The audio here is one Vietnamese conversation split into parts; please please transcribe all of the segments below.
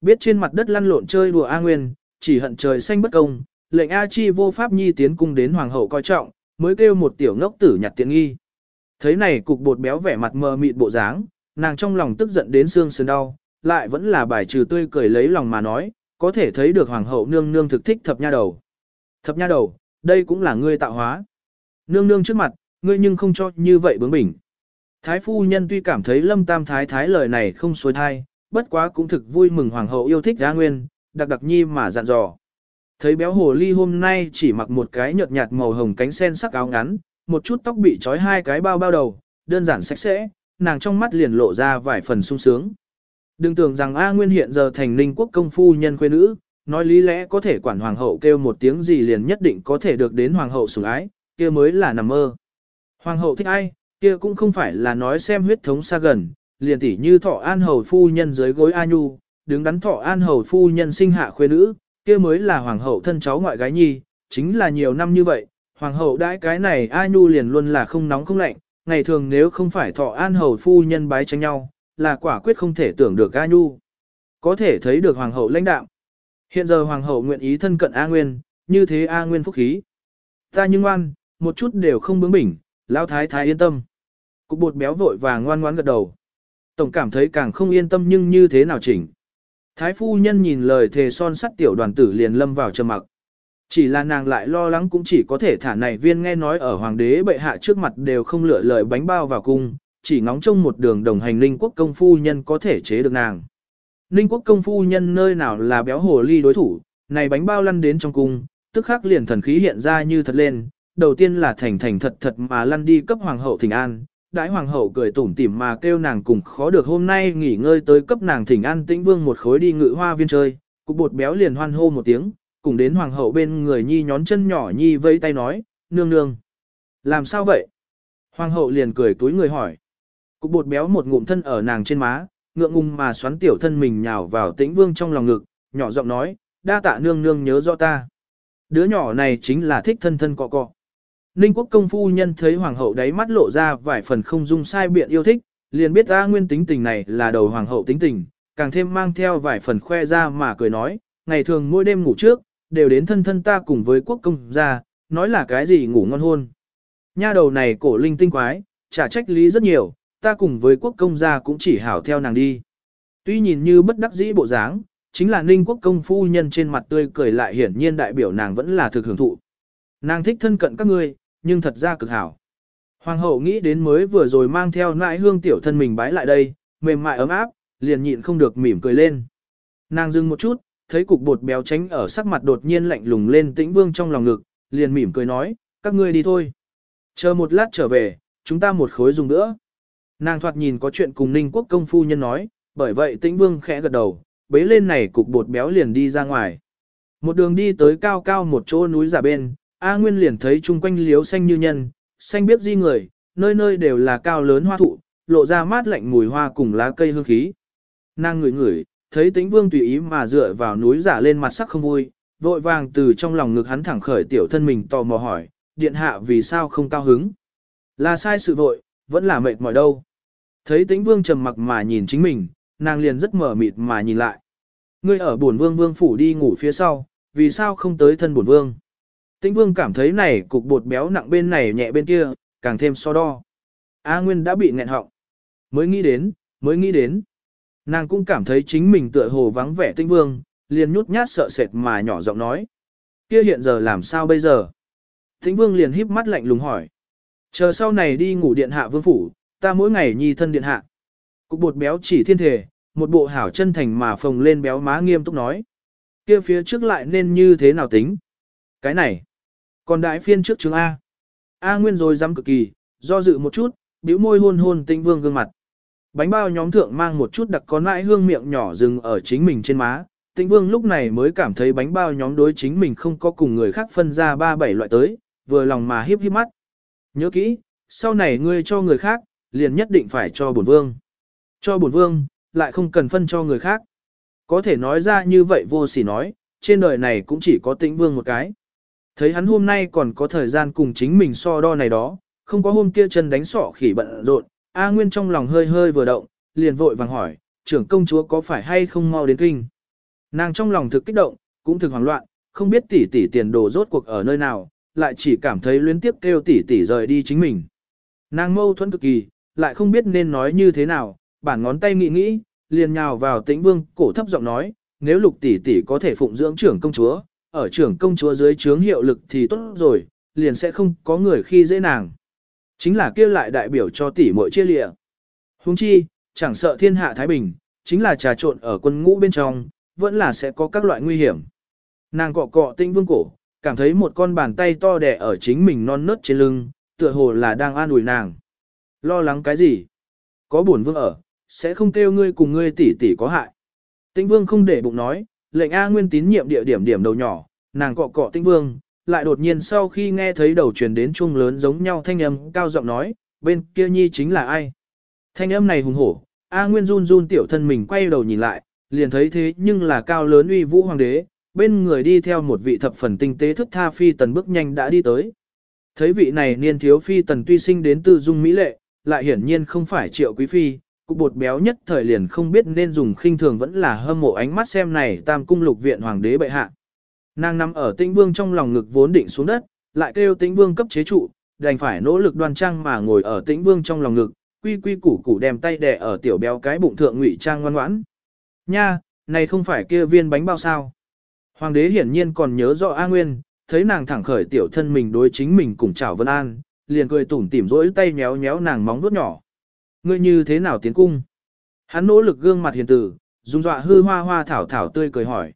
Biết trên mặt đất lăn lộn chơi đùa A Nguyên, chỉ hận trời xanh bất công, lệnh A Chi vô pháp nhi tiến cung đến hoàng hậu coi trọng, mới kêu một tiểu ngốc tử nhặt tiện nghi. Thấy này cục bột béo vẻ mặt mờ mịt bộ dáng, nàng trong lòng tức giận đến xương sườn đau, lại vẫn là bài trừ tươi cười lấy lòng mà nói, có thể thấy được hoàng hậu nương nương thực thích thập nha đầu. Thập nha đầu, đây cũng là ngươi tạo hóa. Nương nương trước mặt, ngươi nhưng không cho như vậy bướng bỉnh. Thái phu nhân tuy cảm thấy lâm tam thái thái lời này không xuôi thai, bất quá cũng thực vui mừng hoàng hậu yêu thích A Nguyên, đặc đặc nhi mà dặn dò. Thấy béo hồ ly hôm nay chỉ mặc một cái nhợt nhạt màu hồng cánh sen sắc áo ngắn, một chút tóc bị trói hai cái bao bao đầu, đơn giản sạch sẽ, nàng trong mắt liền lộ ra vài phần sung sướng. Đừng tưởng rằng A Nguyên hiện giờ thành ninh quốc công phu nhân quê nữ, nói lý lẽ có thể quản hoàng hậu kêu một tiếng gì liền nhất định có thể được đến hoàng hậu sủng ái, kia mới là nằm mơ. Hoàng hậu thích ai, kia cũng không phải là nói xem huyết thống xa gần, liền tỉ như thọ an hầu phu nhân dưới gối A Nhu, đứng đắn thọ an hầu phu nhân sinh hạ khuê nữ, kia mới là hoàng hậu thân cháu ngoại gái nhi, chính là nhiều năm như vậy, hoàng hậu đãi cái này A Nhu liền luôn là không nóng không lạnh, ngày thường nếu không phải thọ an hầu phu nhân bái tranh nhau, là quả quyết không thể tưởng được A Nhu. Có thể thấy được hoàng hậu lãnh đạo. Hiện giờ hoàng hậu nguyện ý thân cận A Nguyên, như thế A Nguyên phúc khí. Ta nhưng ngoan, một chút đều không bướng bỉnh, lão thái thái yên tâm. Cục bột béo vội và ngoan ngoãn gật đầu. Tổng cảm thấy càng không yên tâm nhưng như thế nào chỉnh. Thái phu nhân nhìn lời thề son sắt tiểu đoàn tử liền lâm vào trầm mặc. Chỉ là nàng lại lo lắng cũng chỉ có thể thả này viên nghe nói ở hoàng đế bệ hạ trước mặt đều không lựa lời bánh bao vào cung, chỉ ngóng trông một đường đồng hành linh quốc công phu nhân có thể chế được nàng. Ninh quốc công phu nhân nơi nào là béo hồ ly đối thủ, này bánh bao lăn đến trong cung, tức khắc liền thần khí hiện ra như thật lên, đầu tiên là thành thành thật thật mà lăn đi cấp hoàng hậu thỉnh an, đãi hoàng hậu cười tủm tỉm mà kêu nàng cùng khó được hôm nay nghỉ ngơi tới cấp nàng thỉnh an tĩnh vương một khối đi ngự hoa viên chơi, cục bột béo liền hoan hô một tiếng, cùng đến hoàng hậu bên người nhi nhón chân nhỏ nhi vây tay nói, nương nương. Làm sao vậy? Hoàng hậu liền cười túi người hỏi. Cục bột béo một ngụm thân ở nàng trên má, ngượng ngùng mà xoắn tiểu thân mình nhào vào tĩnh vương trong lòng ngực, nhỏ giọng nói, đa tạ nương nương nhớ rõ ta. Đứa nhỏ này chính là thích thân thân cọ cọ. Ninh quốc công phu nhân thấy hoàng hậu đáy mắt lộ ra vài phần không dung sai biện yêu thích, liền biết ra nguyên tính tình này là đầu hoàng hậu tính tình, càng thêm mang theo vài phần khoe ra mà cười nói, ngày thường mỗi đêm ngủ trước, đều đến thân thân ta cùng với quốc công ra, nói là cái gì ngủ ngon hôn. Nha đầu này cổ linh tinh quái, trả trách lý rất nhiều, ta cùng với quốc công gia cũng chỉ hảo theo nàng đi. Tuy nhìn như bất đắc dĩ bộ dáng, chính là ninh quốc công phu nhân trên mặt tươi cười lại hiển nhiên đại biểu nàng vẫn là thực hưởng thụ. Nàng thích thân cận các ngươi, nhưng thật ra cực hảo. Hoàng hậu nghĩ đến mới vừa rồi mang theo nãi hương tiểu thân mình bái lại đây, mềm mại ấm áp, liền nhịn không được mỉm cười lên. Nàng dừng một chút, thấy cục bột béo tránh ở sắc mặt đột nhiên lạnh lùng lên tĩnh vương trong lòng ngực, liền mỉm cười nói, các ngươi đi thôi. Chờ một lát trở về, chúng ta một khối dùng nữa. Nàng thoạt nhìn có chuyện cùng ninh quốc công phu nhân nói, bởi vậy tĩnh vương khẽ gật đầu, bế lên này cục bột béo liền đi ra ngoài. Một đường đi tới cao cao một chỗ núi giả bên, A Nguyên liền thấy chung quanh liếu xanh như nhân, xanh biết di người, nơi nơi đều là cao lớn hoa thụ, lộ ra mát lạnh mùi hoa cùng lá cây hương khí. Nàng ngửi ngửi, thấy tĩnh vương tùy ý mà dựa vào núi giả lên mặt sắc không vui, vội vàng từ trong lòng ngực hắn thẳng khởi tiểu thân mình tò mò hỏi, điện hạ vì sao không cao hứng. Là sai sự vội, vẫn là mệt mỏi đâu. Thấy tĩnh vương trầm mặc mà nhìn chính mình, nàng liền rất mở mịt mà nhìn lại. Ngươi ở bổn vương vương phủ đi ngủ phía sau, vì sao không tới thân bổn vương? Tĩnh vương cảm thấy này cục bột béo nặng bên này nhẹ bên kia, càng thêm so đo. A Nguyên đã bị nghẹn họng. Mới nghĩ đến, mới nghĩ đến. Nàng cũng cảm thấy chính mình tựa hồ vắng vẻ tĩnh vương, liền nhút nhát sợ sệt mà nhỏ giọng nói. Kia hiện giờ làm sao bây giờ? Tĩnh vương liền híp mắt lạnh lùng hỏi. Chờ sau này đi ngủ điện hạ vương phủ, ta mỗi ngày nhi thân điện hạ. Cục bột béo chỉ thiên thể, một bộ hảo chân thành mà phồng lên béo má nghiêm túc nói. Kia phía trước lại nên như thế nào tính? Cái này. Còn đại phiên trước trường A. A Nguyên rồi dám cực kỳ, do dự một chút, bĩu môi hôn hôn tĩnh vương gương mặt. Bánh bao nhóm thượng mang một chút đặc con lại hương miệng nhỏ dừng ở chính mình trên má. Tĩnh vương lúc này mới cảm thấy bánh bao nhóm đối chính mình không có cùng người khác phân ra ba bảy loại tới, vừa lòng mà hiếp hiếp mắt. Nhớ kỹ, sau này ngươi cho người khác, liền nhất định phải cho bổn vương. Cho bổn vương, lại không cần phân cho người khác. Có thể nói ra như vậy vô sỉ nói, trên đời này cũng chỉ có tĩnh vương một cái. Thấy hắn hôm nay còn có thời gian cùng chính mình so đo này đó, không có hôm kia chân đánh sọ khỉ bận rộn, A Nguyên trong lòng hơi hơi vừa động, liền vội vàng hỏi, trưởng công chúa có phải hay không mau đến kinh. Nàng trong lòng thực kích động, cũng thực hoảng loạn, không biết tỷ tỷ tiền đồ rốt cuộc ở nơi nào, lại chỉ cảm thấy luyến tiếp kêu tỷ tỷ rời đi chính mình. Nàng mâu thuẫn cực kỳ, lại không biết nên nói như thế nào, bản ngón tay nghĩ nghĩ, liền nhào vào tĩnh vương, cổ thấp giọng nói, nếu lục tỷ tỷ có thể phụng dưỡng trưởng công chúa, ở trưởng công chúa dưới trướng hiệu lực thì tốt rồi, liền sẽ không có người khi dễ nàng. Chính là kia lại đại biểu cho tỷ muội chia lịa. Huống chi, chẳng sợ thiên hạ Thái Bình, chính là trà trộn ở quân ngũ bên trong, vẫn là sẽ có các loại nguy hiểm. Nàng cọ cọ tinh vương cổ, cảm thấy một con bàn tay to đẻ ở chính mình non nớt trên lưng, tựa hồ là đang an ủi nàng. Lo lắng cái gì? Có buồn vương ở, sẽ không kêu ngươi cùng ngươi tỷ tỷ có hại. Tĩnh vương không để bụng nói, lệnh A Nguyên tín nhiệm địa điểm điểm đầu nhỏ, nàng cọ cọ tinh vương, lại đột nhiên sau khi nghe thấy đầu truyền đến chuông lớn giống nhau thanh âm cao giọng nói, bên kia nhi chính là ai? Thanh âm này hùng hổ, A Nguyên run run tiểu thân mình quay đầu nhìn lại, liền thấy thế nhưng là cao lớn uy vũ hoàng đế, bên người đi theo một vị thập phần tinh tế thức tha phi tần bước nhanh đã đi tới. Thấy vị này niên thiếu phi tần tuy sinh đến từ dung mỹ lệ, lại hiển nhiên không phải triệu quý phi, cục bột béo nhất thời liền không biết nên dùng khinh thường vẫn là hâm mộ ánh mắt xem này tam cung lục viện hoàng đế bệ hạ. Nàng nằm ở tĩnh vương trong lòng ngực vốn định xuống đất, lại kêu tĩnh vương cấp chế trụ, đành phải nỗ lực đoan trang mà ngồi ở tĩnh vương trong lòng ngực, quy quy củ củ đem tay đè ở tiểu béo cái bụng thượng ngụy trang ngoan ngoãn. Nha, này không phải kia viên bánh bao sao. Hoàng đế hiển nhiên còn nhớ rõ A Nguyên, thấy nàng thẳng khởi tiểu thân mình đối chính mình cùng chào Vân An, liền cười tủm tỉm rỗi tay nhéo nhéo nàng móng vuốt nhỏ. Ngươi như thế nào tiến cung? Hắn nỗ lực gương mặt hiền tử, dùng dọa hư hoa hoa thảo thảo tươi cười hỏi.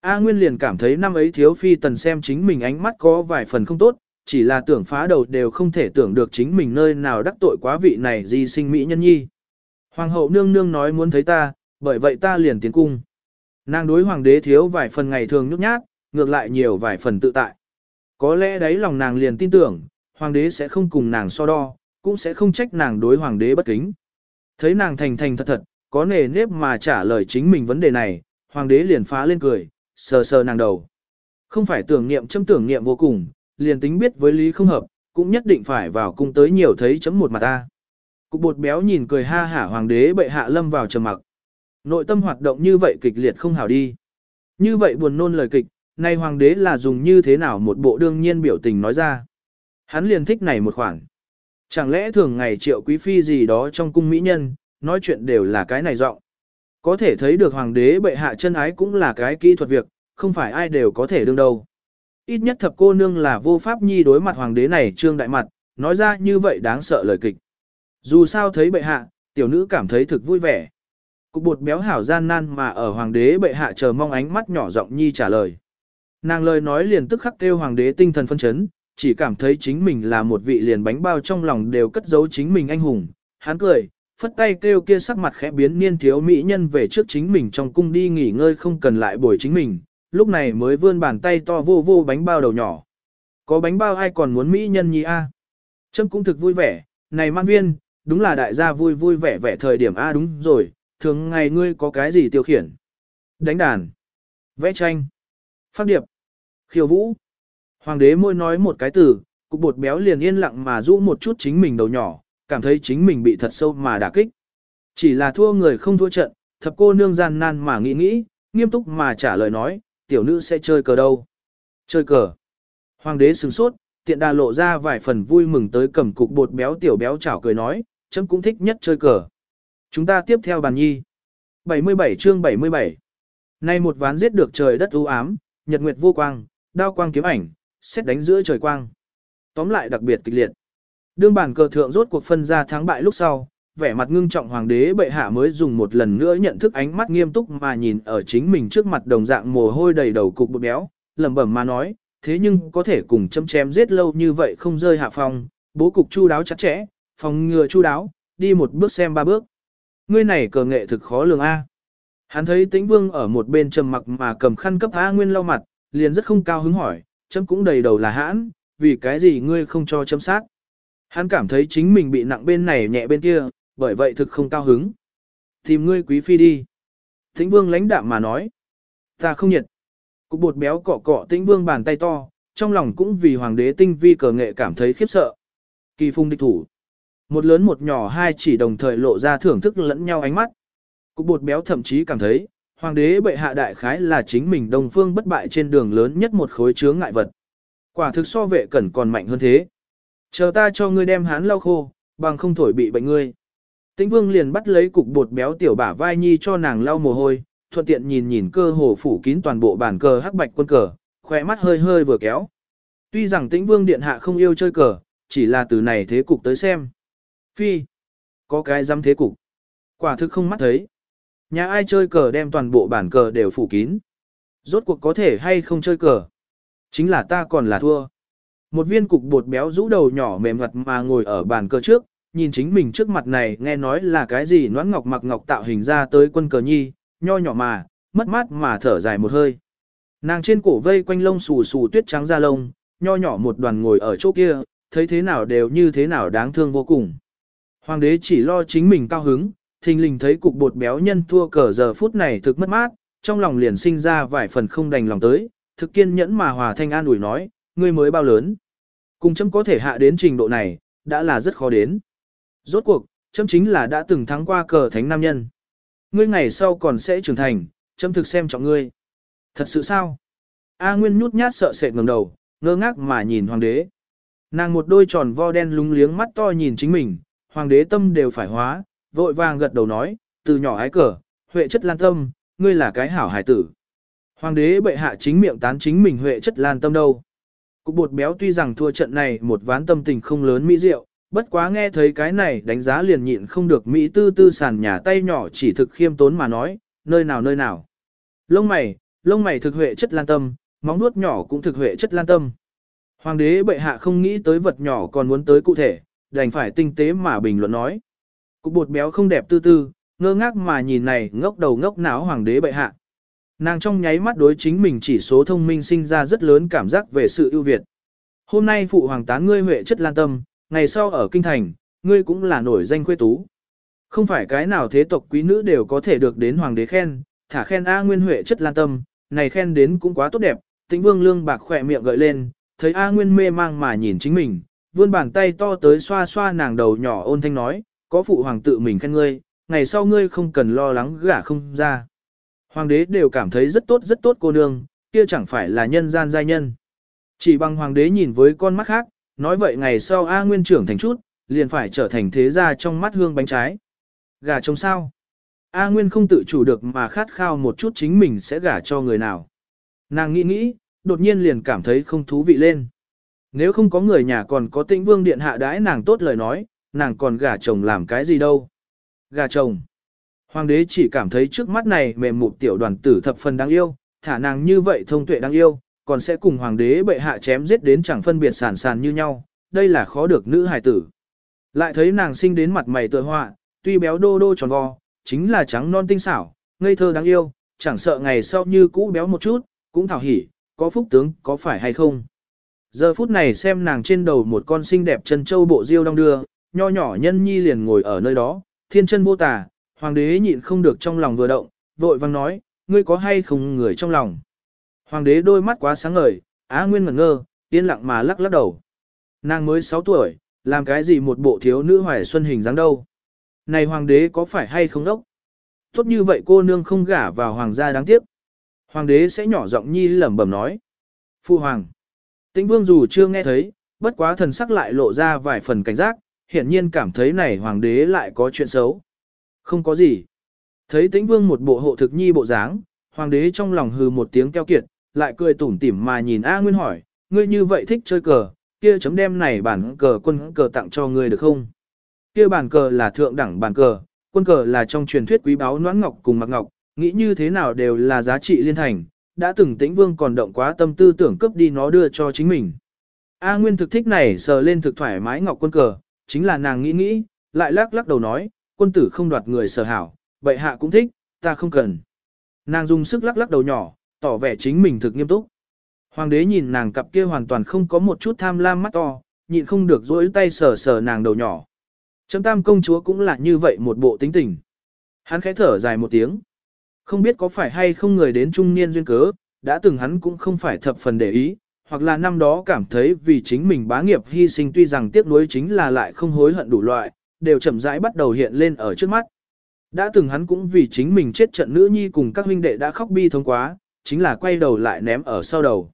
A Nguyên liền cảm thấy năm ấy thiếu phi tần xem chính mình ánh mắt có vài phần không tốt, chỉ là tưởng phá đầu đều không thể tưởng được chính mình nơi nào đắc tội quá vị này di sinh mỹ nhân nhi. Hoàng hậu nương nương nói muốn thấy ta, bởi vậy ta liền tiến cung. Nàng đối hoàng đế thiếu vài phần ngày thường nhút nhát, ngược lại nhiều vài phần tự tại. Có lẽ đấy lòng nàng liền tin tưởng, hoàng đế sẽ không cùng nàng so đo, cũng sẽ không trách nàng đối hoàng đế bất kính. Thấy nàng thành thành thật thật, có nề nếp mà trả lời chính mình vấn đề này, hoàng đế liền phá lên cười, sờ sờ nàng đầu. Không phải tưởng niệm châm tưởng niệm vô cùng, liền tính biết với lý không hợp, cũng nhất định phải vào cung tới nhiều thấy chấm một mặt ta. Cục bột béo nhìn cười ha hả hoàng đế bệ hạ lâm vào trầm mặc. Nội tâm hoạt động như vậy kịch liệt không hảo đi. Như vậy buồn nôn lời kịch, nay hoàng đế là dùng như thế nào một bộ đương nhiên biểu tình nói ra. Hắn liền thích này một khoản. Chẳng lẽ thường ngày triệu quý phi gì đó trong cung mỹ nhân, nói chuyện đều là cái này giọng. Có thể thấy được hoàng đế bệ hạ chân ái cũng là cái kỹ thuật việc, không phải ai đều có thể đương đâu. Ít nhất thập cô nương là vô pháp nhi đối mặt hoàng đế này trương đại mặt, nói ra như vậy đáng sợ lời kịch. Dù sao thấy bệ hạ, tiểu nữ cảm thấy thực vui vẻ. Cục bột béo hảo gian nan mà ở hoàng đế bệ hạ chờ mong ánh mắt nhỏ giọng nhi trả lời. Nàng lời nói liền tức khắc kêu hoàng đế tinh thần phân chấn, chỉ cảm thấy chính mình là một vị liền bánh bao trong lòng đều cất giấu chính mình anh hùng. Hắn cười, phất tay kêu kia sắc mặt khẽ biến niên thiếu mỹ nhân về trước chính mình trong cung đi nghỉ ngơi không cần lại bồi chính mình, lúc này mới vươn bàn tay to vô vô bánh bao đầu nhỏ. Có bánh bao ai còn muốn mỹ nhân nhỉ a? À? Trâm cũng thực vui vẻ, này man viên, đúng là đại gia vui vui vẻ vẻ thời điểm a đúng rồi, thường ngày ngươi có cái gì tiêu khiển? Đánh đàn, vẽ tranh, phát điệp, khiêu vũ. Hoàng đế môi nói một cái từ, cục bột béo liền yên lặng mà rũ một chút chính mình đầu nhỏ, cảm thấy chính mình bị thật sâu mà đả kích. Chỉ là thua người không thua trận, thập cô nương gian nan mà nghĩ nghĩ, nghiêm túc mà trả lời nói, tiểu nữ sẽ chơi cờ đâu. Chơi cờ. Hoàng đế sừng sốt, tiện đà lộ ra vài phần vui mừng tới cầm cục bột béo tiểu béo chảo cười nói, chấm cũng thích nhất chơi cờ. Chúng ta tiếp theo bàn nhi. 77 chương 77 Nay một ván giết được trời đất u ám, nhật nguyệt vô quang, đao quang kiếm ảnh, xét đánh giữa trời quang. Tóm lại đặc biệt kịch liệt. Đương bản cờ thượng rốt cuộc phân ra thắng bại lúc sau, vẻ mặt ngưng trọng hoàng đế bệ hạ mới dùng một lần nữa nhận thức ánh mắt nghiêm túc mà nhìn ở chính mình trước mặt đồng dạng mồ hôi đầy đầu cục bột béo, lẩm bẩm mà nói, thế nhưng có thể cùng châm chém giết lâu như vậy không rơi hạ phong, bố cục chu đáo chặt chẽ, phòng ngừa chu đáo, đi một bước xem ba bước. Ngươi này cờ nghệ thực khó lường A. Hắn thấy tĩnh vương ở một bên trầm mặc mà cầm khăn cấp A Nguyên lau mặt, liền rất không cao hứng hỏi, chấm cũng đầy đầu là hãn, vì cái gì ngươi không cho chấm sát. Hắn cảm thấy chính mình bị nặng bên này nhẹ bên kia, bởi vậy thực không cao hứng. Tìm ngươi quý phi đi. Tĩnh vương lãnh đạm mà nói. Ta không nhiệt. Cục bột béo cọ cọ tĩnh vương bàn tay to, trong lòng cũng vì hoàng đế tinh vi cờ nghệ cảm thấy khiếp sợ. Kỳ phung địch thủ. Một lớn một nhỏ hai chỉ đồng thời lộ ra thưởng thức lẫn nhau ánh mắt. Cục bột béo thậm chí cảm thấy, hoàng đế bệ hạ đại khái là chính mình Đông phương bất bại trên đường lớn nhất một khối chướng ngại vật. Quả thực so vệ cẩn còn mạnh hơn thế. Chờ ta cho ngươi đem hắn lau khô, bằng không thổi bị bệnh ngươi. Tĩnh vương liền bắt lấy cục bột béo tiểu bả vai nhi cho nàng lau mồ hôi, thuận tiện nhìn nhìn cơ hồ phủ kín toàn bộ bàn cờ hắc bạch quân cờ, khỏe mắt hơi hơi vừa kéo. Tuy rằng tĩnh vương điện hạ không yêu chơi cờ, chỉ là từ này thế cục tới xem. Phi, có cái dám thế cục. Quả thực không mắt thấy. Nhà ai chơi cờ đem toàn bộ bản cờ đều phủ kín. Rốt cuộc có thể hay không chơi cờ. Chính là ta còn là thua. Một viên cục bột béo rũ đầu nhỏ mềm mặt mà ngồi ở bàn cờ trước, nhìn chính mình trước mặt này nghe nói là cái gì noãn ngọc mặc ngọc tạo hình ra tới quân cờ nhi, nho nhỏ mà, mất mát mà thở dài một hơi. Nàng trên cổ vây quanh lông xù xù tuyết trắng da lông, nho nhỏ một đoàn ngồi ở chỗ kia, thấy thế nào đều như thế nào đáng thương vô cùng. Hoàng đế chỉ lo chính mình cao hứng, thình lình thấy cục bột béo nhân thua cờ giờ phút này thực mất mát, trong lòng liền sinh ra vài phần không đành lòng tới, thực kiên nhẫn mà hòa thanh an ủi nói, ngươi mới bao lớn. Cùng chấm có thể hạ đến trình độ này, đã là rất khó đến. Rốt cuộc, chấm chính là đã từng thắng qua cờ thánh nam nhân. Ngươi ngày sau còn sẽ trưởng thành, chấm thực xem trọng ngươi. Thật sự sao? A Nguyên nhút nhát sợ sệt ngẩng đầu, ngơ ngác mà nhìn hoàng đế. Nàng một đôi tròn vo đen lúng liếng mắt to nhìn chính mình, hoàng đế tâm đều phải hóa, vội vàng gật đầu nói, từ nhỏ ái cờ, huệ chất lan tâm, ngươi là cái hảo hải tử. Hoàng đế bệ hạ chính miệng tán chính mình huệ chất lan tâm đâu. Cục bột béo tuy rằng thua trận này một ván tâm tình không lớn mỹ diệu, bất quá nghe thấy cái này đánh giá liền nhịn không được mỹ tư tư sàn nhà tay nhỏ chỉ thực khiêm tốn mà nói, nơi nào nơi nào. Lông mày, lông mày thực huệ chất lan tâm, móng nuốt nhỏ cũng thực huệ chất lan tâm. Hoàng đế bệ hạ không nghĩ tới vật nhỏ còn muốn tới cụ thể, đành phải tinh tế mà bình luận nói. Cục bột béo không đẹp tư tư, ngơ ngác mà nhìn này ngốc đầu ngốc não hoàng đế bệ hạ. Nàng trong nháy mắt đối chính mình chỉ số thông minh sinh ra rất lớn cảm giác về sự ưu việt. Hôm nay phụ hoàng tán ngươi huệ chất lan tâm, ngày sau ở kinh thành, ngươi cũng là nổi danh khuê tú. Không phải cái nào thế tộc quý nữ đều có thể được đến hoàng đế khen, thả khen A Nguyên huệ chất lan tâm, này khen đến cũng quá tốt đẹp, tĩnh vương lương bạc khỏe miệng gợi lên, thấy A Nguyên mê mang mà nhìn chính mình, vươn bàn tay to tới xoa xoa nàng đầu nhỏ ôn thanh nói, có phụ hoàng tự mình khen ngươi, ngày sau ngươi không cần lo lắng gả không ra. Hoàng đế đều cảm thấy rất tốt rất tốt cô nương, kia chẳng phải là nhân gian giai nhân. Chỉ bằng hoàng đế nhìn với con mắt khác, nói vậy ngày sau A Nguyên trưởng thành chút, liền phải trở thành thế gia trong mắt hương bánh trái. Gả chồng sao? A Nguyên không tự chủ được mà khát khao một chút chính mình sẽ gả cho người nào. Nàng nghĩ nghĩ, đột nhiên liền cảm thấy không thú vị lên. Nếu không có người nhà còn có tĩnh vương điện hạ đãi nàng tốt lời nói, nàng còn gả chồng làm cái gì đâu. Gả chồng. Hoàng đế chỉ cảm thấy trước mắt này mềm mục tiểu đoàn tử thập phần đáng yêu, thả nàng như vậy thông tuệ đáng yêu, còn sẽ cùng hoàng đế bệ hạ chém giết đến chẳng phân biệt sản sàn như nhau, đây là khó được nữ hài tử. Lại thấy nàng sinh đến mặt mày tựa họa, tuy béo đô đô tròn vo, chính là trắng non tinh xảo, ngây thơ đáng yêu, chẳng sợ ngày sau như cũ béo một chút, cũng thảo hỉ, có phúc tướng, có phải hay không. Giờ phút này xem nàng trên đầu một con xinh đẹp chân châu bộ diêu đong đưa, nho nhỏ nhân nhi liền ngồi ở nơi đó, thiên chân vô tà, hoàng đế nhịn không được trong lòng vừa động, vội vang nói, ngươi có hay không người trong lòng. Hoàng đế đôi mắt quá sáng ngời, á nguyên ngẩn ngơ, yên lặng mà lắc lắc đầu. Nàng mới 6 tuổi, làm cái gì một bộ thiếu nữ hoài xuân hình dáng đâu. Này hoàng đế có phải hay không đốc? Tốt như vậy cô nương không gả vào hoàng gia đáng tiếc. Hoàng đế sẽ nhỏ giọng nhi lẩm bẩm nói. Phu hoàng. Tĩnh vương dù chưa nghe thấy, bất quá thần sắc lại lộ ra vài phần cảnh giác, hiển nhiên cảm thấy này hoàng đế lại có chuyện xấu. Không có gì. Thấy tĩnh vương một bộ hộ thực nhi bộ dáng, hoàng đế trong lòng hừ một tiếng keo kiệt, lại cười tủm tỉm mà nhìn A Nguyên hỏi, ngươi như vậy thích chơi cờ, kia chấm đem này bản cờ quân cờ tặng cho ngươi được không? Kia bản cờ là thượng đẳng bản cờ, quân cờ là trong truyền thuyết quý báu noãn ngọc cùng mặc ngọc, nghĩ như thế nào đều là giá trị liên thành, đã từng tĩnh vương còn động quá tâm tư tưởng cướp đi nó đưa cho chính mình. A Nguyên thực thích này sờ lên thực thoải mái ngọc quân cờ, chính là nàng nghĩ nghĩ, lại lắc lắc đầu nói, quân tử không đoạt người sở hảo, bệ hạ cũng thích, ta không cần. Nàng dùng sức lắc lắc đầu nhỏ, tỏ vẻ chính mình thực nghiêm túc. Hoàng đế nhìn nàng cặp kia hoàn toàn không có một chút tham lam mắt to, nhịn không được dỗi tay sờ sờ nàng đầu nhỏ. Trâm tam công chúa cũng là như vậy một bộ tính tình. Hắn khẽ thở dài một tiếng. Không biết có phải hay không người đến trung niên duyên cớ, đã từng hắn cũng không phải thập phần để ý, hoặc là năm đó cảm thấy vì chính mình bá nghiệp hy sinh tuy rằng tiếc nuối chính là lại không hối hận đủ loại, đều chậm rãi bắt đầu hiện lên ở trước mắt. Đã từng hắn cũng vì chính mình chết trận nữ nhi cùng các huynh đệ đã khóc bi thống quá, chính là quay đầu lại ném ở sau đầu.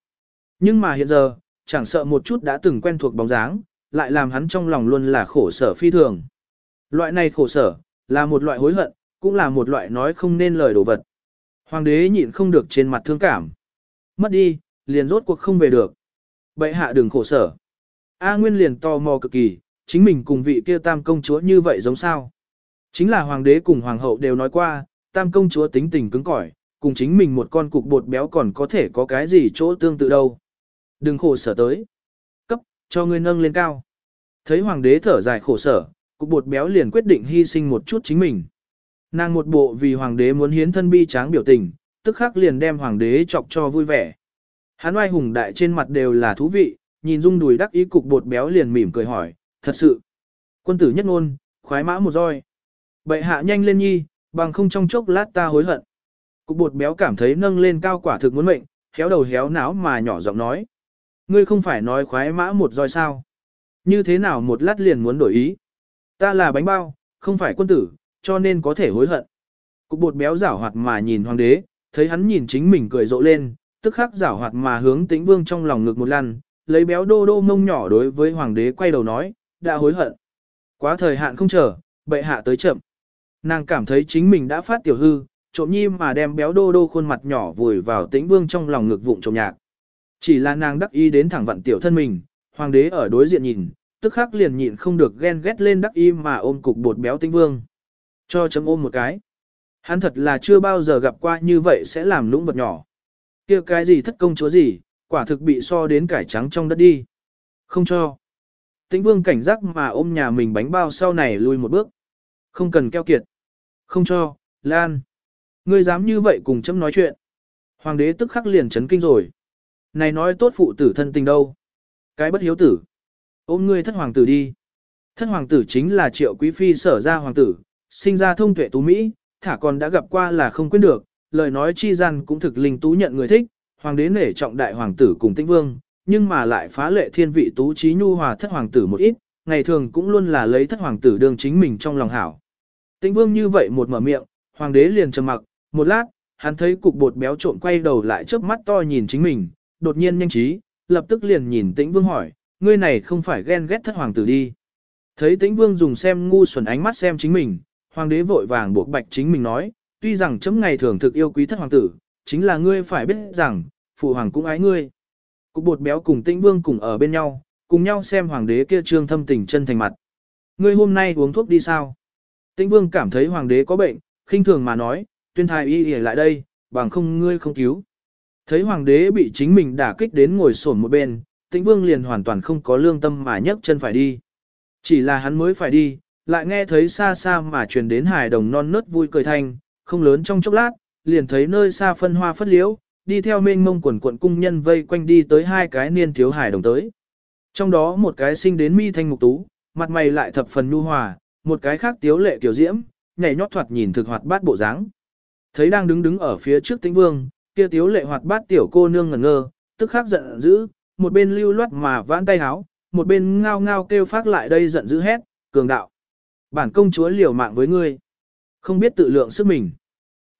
Nhưng mà hiện giờ, chẳng sợ một chút đã từng quen thuộc bóng dáng, lại làm hắn trong lòng luôn là khổ sở phi thường. Loại này khổ sở, là một loại hối hận, cũng là một loại nói không nên lời đồ vật. Hoàng đế nhịn không được trên mặt thương cảm. Mất đi, liền rốt cuộc không về được. Bệ hạ đừng khổ sở. A Nguyên liền tò mò cực kỳ, chính mình cùng vị kia tam công chúa như vậy giống sao. Chính là hoàng đế cùng hoàng hậu đều nói qua, tam công chúa tính tình cứng cỏi, cùng chính mình một con cục bột béo còn có thể có cái gì chỗ tương tự đâu. Đừng khổ sở tới. Cấp, cho ngươi nâng lên cao. Thấy hoàng đế thở dài khổ sở, cục bột béo liền quyết định hy sinh một chút chính mình. Nàng một bộ vì hoàng đế muốn hiến thân bi tráng biểu tình, tức khắc liền đem hoàng đế chọc cho vui vẻ. Hắn oai hùng đại trên mặt đều là thú vị, nhìn dung đùi đắc ý cục bột béo liền mỉm cười hỏi, thật sự. Quân tử nhất ngôn, khoái mã một roi. Bệ hạ nhanh lên nhi, bằng không trong chốc lát ta hối hận. Cục bột béo cảm thấy nâng lên cao quả thực muốn mệnh, héo đầu héo não mà nhỏ giọng nói. Ngươi không phải nói khoái mã một roi sao? Như thế nào một lát liền muốn đổi ý? Ta là bánh bao, không phải quân tử, cho nên có thể hối hận. Cục bột béo giảo hoạt mà nhìn hoàng đế, thấy hắn nhìn chính mình cười rộ lên, tức khắc giảo hoạt mà hướng tĩnh vương trong lòng ngực một lần, lấy béo đô đô mông nhỏ đối với hoàng đế quay đầu nói, đã hối hận. Quá thời hạn không chờ, bệ hạ tới chậm. Nàng cảm thấy chính mình đã phát tiểu hư, trộm nhi mà đem béo đô đô khuôn mặt nhỏ vùi vào tĩnh vương trong lòng ngực vụng trộm nhạc. Chỉ là nàng đắc ý đến thẳng vặn tiểu thân mình, hoàng đế ở đối diện nhìn, tức khắc liền nhịn không được ghen ghét lên đắc ý mà ôm cục bột béo tĩnh vương. Cho chấm ôm một cái. Hắn thật là chưa bao giờ gặp qua như vậy sẽ làm lũng vật nhỏ kia cái gì thất công chúa gì, quả thực bị so đến cải trắng trong đất đi. Không cho. Tĩnh vương cảnh giác mà ôm nhà mình bánh bao sau này lui một bước. Không cần keo kiệt. Không cho, Lan. Ngươi dám như vậy cùng chấm nói chuyện. Hoàng đế tức khắc liền chấn kinh rồi. Này nói tốt phụ tử thân tình đâu. Cái bất hiếu tử. Ôm ngươi thất hoàng tử đi. Thất hoàng tử chính là triệu quý phi sở ra hoàng tử, sinh ra thông tuệ tú Mỹ, thả còn đã gặp qua là không quên được, lời nói chi gian cũng thực linh tú nhận người thích, hoàng đế nể trọng đại hoàng tử cùng tĩnh vương, nhưng mà lại phá lệ thiên vị tú trí nhu hòa thất hoàng tử một ít, ngày thường cũng luôn là lấy thất hoàng tử đương chính mình trong lòng hảo. Tĩnh vương như vậy một mở miệng, hoàng đế liền trầm mặc, một lát, hắn thấy cục bột béo trộn quay đầu lại trước mắt to nhìn chính mình, đột nhiên nhanh trí, lập tức liền nhìn tĩnh vương hỏi, ngươi này không phải ghen ghét thất hoàng tử đi. Thấy tĩnh vương dùng xem ngu xuẩn ánh mắt xem chính mình, hoàng đế vội vàng buộc bạch chính mình nói, tuy rằng chấm ngày thường thực yêu quý thất hoàng tử, chính là ngươi phải biết rằng, phụ hoàng cũng ái ngươi. Cục bột béo cùng tĩnh vương cùng ở bên nhau, cùng nhau xem hoàng đế kia trương thâm tình chân thành mặt. Ngươi hôm nay uống thuốc đi sao? Tĩnh vương cảm thấy hoàng đế có bệnh, khinh thường mà nói, tuyên thái y y lại đây, bằng không ngươi không cứu. Thấy hoàng đế bị chính mình đả kích đến ngồi sổn một bên, tĩnh vương liền hoàn toàn không có lương tâm mà nhấc chân phải đi. Chỉ là hắn mới phải đi, lại nghe thấy xa xa mà truyền đến hài đồng non nớt vui cười thanh, không lớn trong chốc lát, liền thấy nơi xa phân hoa phất liễu, đi theo mênh mông quần quận cung nhân vây quanh đi tới hai cái niên thiếu hài đồng tới. Trong đó một cái sinh đến mi thanh mục tú, mặt mày lại thập phần nhu hòa, một cái khác tiếu lệ tiểu diễm, nhảy nhót thoạt nhìn thực hoạt bát bộ dáng. Thấy đang đứng đứng ở phía trước tĩnh vương, kia tiếu lệ hoạt bát tiểu cô nương ngẩn ngơ, tức khắc giận dữ, một bên lưu loát mà vãn tay háo, một bên ngao ngao kêu phát lại đây giận dữ hét, cường đạo. Bản công chúa liều mạng với ngươi. Không biết tự lượng sức mình.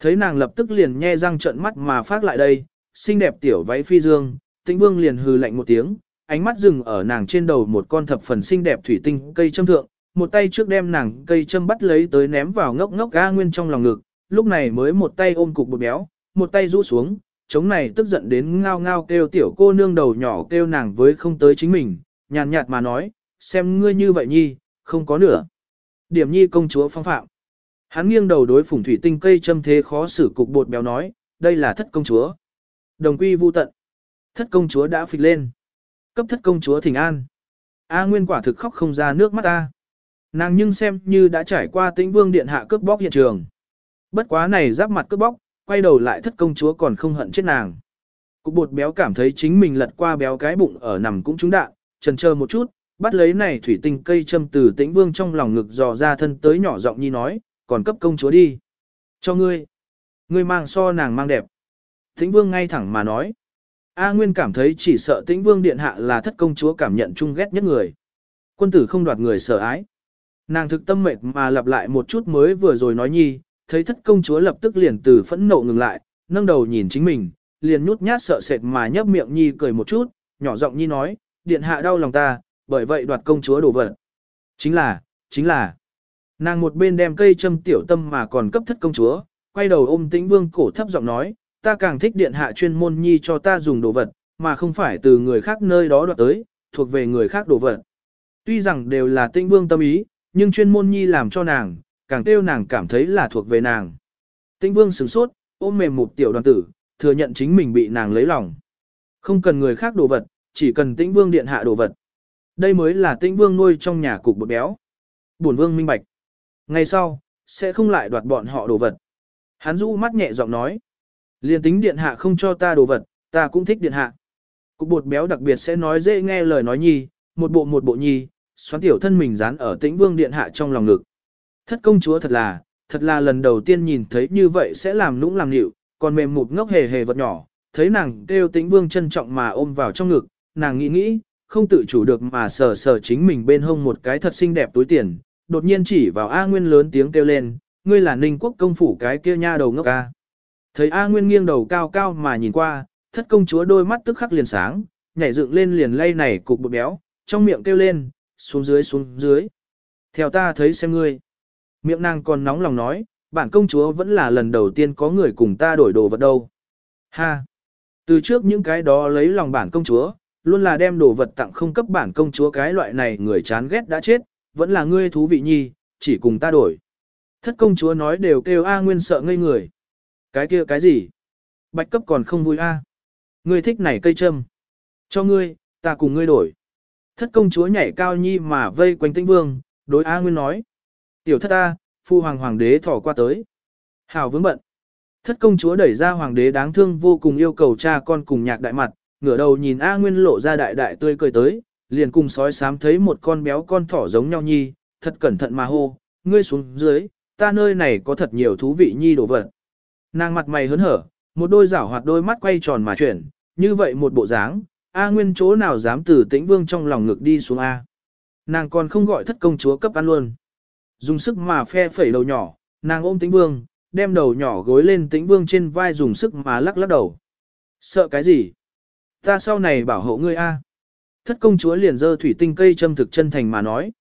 Thấy nàng lập tức liền nhe răng trợn mắt mà phát lại đây, xinh đẹp tiểu váy phi dương, tĩnh vương liền hừ lạnh một tiếng, ánh mắt dừng ở nàng trên đầu một con thập phần xinh đẹp thủy tinh cây châm thượng, một tay trước đem nàng cây châm bắt lấy tới ném vào ngốc ngốc ga nguyên trong lòng ngực, lúc này mới một tay ôm cục bột béo, một tay rũ xuống, chống này tức giận đến ngao ngao kêu tiểu cô nương đầu nhỏ kêu nàng với không tới chính mình, nhàn nhạt mà nói, xem ngươi như vậy nhi, không có nữa. Điểm nhi công chúa phong phạm. Hắn nghiêng đầu đối phùng thủy tinh cây châm thế khó xử cục bột béo nói, đây là thất công chúa. Đồng quy vu tận. Thất công chúa đã phịch lên. Cấp thất công chúa thỉnh an. A Nguyên quả thực khóc không ra nước mắt ta. Nàng nhưng xem như đã trải qua tĩnh vương điện hạ cướp bóc hiện trường. Bất quá này giáp mặt cướp bóc, quay đầu lại thất công chúa còn không hận chết nàng. Cục bột béo cảm thấy chính mình lật qua béo cái bụng ở nằm cũng trúng đạn, trần chờ một chút, bắt lấy này thủy tinh cây châm từ tĩnh vương trong lòng ngực dò ra thân tới nhỏ giọng nhi nói, còn cấp công chúa đi. Cho ngươi. Ngươi mang so nàng mang đẹp. Tĩnh vương ngay thẳng mà nói. A Nguyên cảm thấy chỉ sợ tĩnh vương điện hạ là thất công chúa cảm nhận chung ghét nhất người. Quân tử không đoạt người sợ ái. Nàng thực tâm mệt mà lặp lại một chút mới vừa rồi nói nhi, thấy thất công chúa lập tức liền từ phẫn nộ ngừng lại, nâng đầu nhìn chính mình, liền nhút nhát sợ sệt mà nhấp miệng nhi cười một chút, nhỏ giọng nhi nói, điện hạ đau lòng ta, bởi vậy đoạt công chúa đồ vật. Chính là, chính là, nàng một bên đem cây châm tiểu tâm mà còn cấp thất công chúa, quay đầu ôm tĩnh vương cổ thấp giọng nói, ta càng thích điện hạ chuyên môn nhi cho ta dùng đồ vật, mà không phải từ người khác nơi đó đoạt tới, thuộc về người khác đồ vật. Tuy rằng đều là tĩnh vương tâm ý, nhưng chuyên môn nhi làm cho nàng, càng kêu nàng cảm thấy là thuộc về nàng. Tĩnh vương sửng sốt, ôm mềm một tiểu đoàn tử, thừa nhận chính mình bị nàng lấy lòng. Không cần người khác đồ vật, chỉ cần tĩnh vương điện hạ đồ vật. Đây mới là tĩnh vương nuôi trong nhà cục bột béo. Bổn vương minh bạch. Ngày sau, sẽ không lại đoạt bọn họ đồ vật. Hắn rũ mắt nhẹ giọng nói. Liên tính điện hạ không cho ta đồ vật, ta cũng thích điện hạ. Cục bột béo đặc biệt sẽ nói dễ nghe lời nói nhi, một bộ một bộ nhi, xoắn tiểu thân mình dán ở tĩnh vương điện hạ trong lòng ngực. Thất công chúa thật là, thật là lần đầu tiên nhìn thấy như vậy sẽ làm nũng làm nịu, còn mềm mụt ngốc hề hề vật nhỏ, thấy nàng kêu tĩnh vương trân trọng mà ôm vào trong ngực, nàng nghĩ nghĩ, không tự chủ được mà sờ sờ chính mình bên hông một cái thật xinh đẹp túi tiền, đột nhiên chỉ vào A Nguyên lớn tiếng kêu lên, ngươi là ninh quốc công phủ cái kia nha đầu ngốc ca. Thấy A Nguyên nghiêng đầu cao cao mà nhìn qua, thất công chúa đôi mắt tức khắc liền sáng, nhảy dựng lên liền lay này cục bột béo, trong miệng kêu lên, xuống dưới xuống dưới. Theo ta thấy xem ngươi. Miệng nàng còn nóng lòng nói, bản công chúa vẫn là lần đầu tiên có người cùng ta đổi đồ vật đâu. Ha! Từ trước những cái đó lấy lòng bản công chúa, luôn là đem đồ vật tặng không cấp bản công chúa cái loại này người chán ghét đã chết, vẫn là ngươi thú vị nhi, chỉ cùng ta đổi. Thất công chúa nói đều kêu A Nguyên sợ ngây người. Cái kia cái gì? Bạch cấp còn không vui A. Ngươi thích này cây châm. Cho ngươi, ta cùng ngươi đổi. Thất công chúa nhảy cao nhi mà vây quanh tĩnh vương, đối A Nguyên nói. Tiểu thất A, phu hoàng hoàng đế thỏ qua tới. Hào vướng bận. Thất công chúa đẩy ra hoàng đế đáng thương vô cùng yêu cầu cha con cùng nhạc đại mặt, ngửa đầu nhìn A Nguyên lộ ra đại đại tươi cười tới, liền cùng sói sám thấy một con béo con thỏ giống nhau nhi, thật cẩn thận mà hô, ngươi xuống dưới, ta nơi này có thật nhiều thú vị nhi đồ vật. Nàng mặt mày hớn hở, một đôi rảo hoạt đôi mắt quay tròn mà chuyển, như vậy một bộ dáng, A Nguyên chỗ nào dám từ tĩnh vương trong lòng ngực đi xuống A. Nàng còn không gọi thất công chúa cấp ăn luôn. Dùng sức mà phe phẩy đầu nhỏ, nàng ôm tĩnh vương, đem đầu nhỏ gối lên tĩnh vương trên vai dùng sức mà lắc lắc đầu. Sợ cái gì? Ta sau này bảo hộ ngươi A. Thất công chúa liền dơ thủy tinh cây châm thực chân thành mà nói.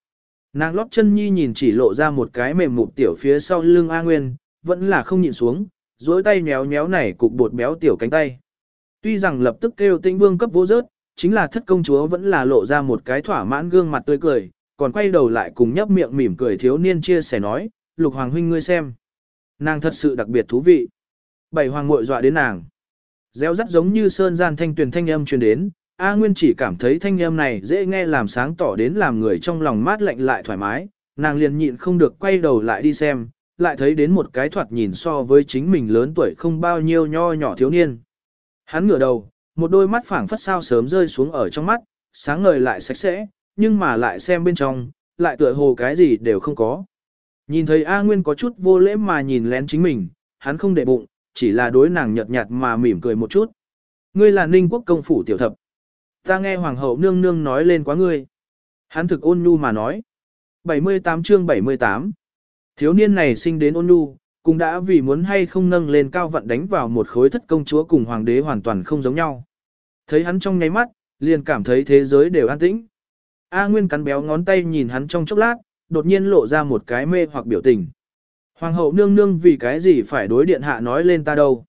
Nàng lót chân nhi nhìn chỉ lộ ra một cái mềm mụn tiểu phía sau lưng A Nguyên, vẫn là không nhịn xuống, dối tay nhéo nhéo này cục bột béo tiểu cánh tay. Tuy rằng lập tức kêu tinh vương cấp vô rớt, chính là thất công chúa vẫn là lộ ra một cái thỏa mãn gương mặt tươi cười, còn quay đầu lại cùng nhấp miệng mỉm cười thiếu niên chia sẻ nói, lục hoàng huynh ngươi xem. Nàng thật sự đặc biệt thú vị. Bảy hoàng muội dọa đến nàng. Gieo rắt giống như sơn gian thanh tuyển thanh âm truyền đến, A Nguyên chỉ cảm thấy thanh âm này dễ nghe làm sáng tỏ đến làm người trong lòng mát lạnh lại thoải mái, nàng liền nhịn không được quay đầu lại đi xem, lại thấy đến một cái thoạt nhìn so với chính mình lớn tuổi không bao nhiêu nho nhỏ thiếu niên. Hắn ngửa đầu, một đôi mắt phảng phất sao sớm rơi xuống ở trong mắt, sáng ngời lại sạch sẽ, nhưng mà lại xem bên trong, lại tựa hồ cái gì đều không có. Nhìn thấy A Nguyên có chút vô lễ mà nhìn lén chính mình, hắn không để bụng, chỉ là đối nàng nhợt nhạt mà mỉm cười một chút. Ngươi là ninh quốc công phủ tiểu thập. Ta nghe hoàng hậu nương nương nói lên quá ngươi. Hắn thực ôn nhu mà nói. 78 chương 78 Thiếu niên này sinh đến ôn nhu, cũng đã vì muốn hay không nâng lên cao vận đánh vào một khối thất công chúa cùng hoàng đế hoàn toàn không giống nhau. Thấy hắn trong nháy mắt, liền cảm thấy thế giới đều an tĩnh. A Nguyên cắn béo ngón tay nhìn hắn trong chốc lát, đột nhiên lộ ra một cái mê hoặc biểu tình. Hoàng hậu nương nương vì cái gì phải đối điện hạ nói lên ta đâu.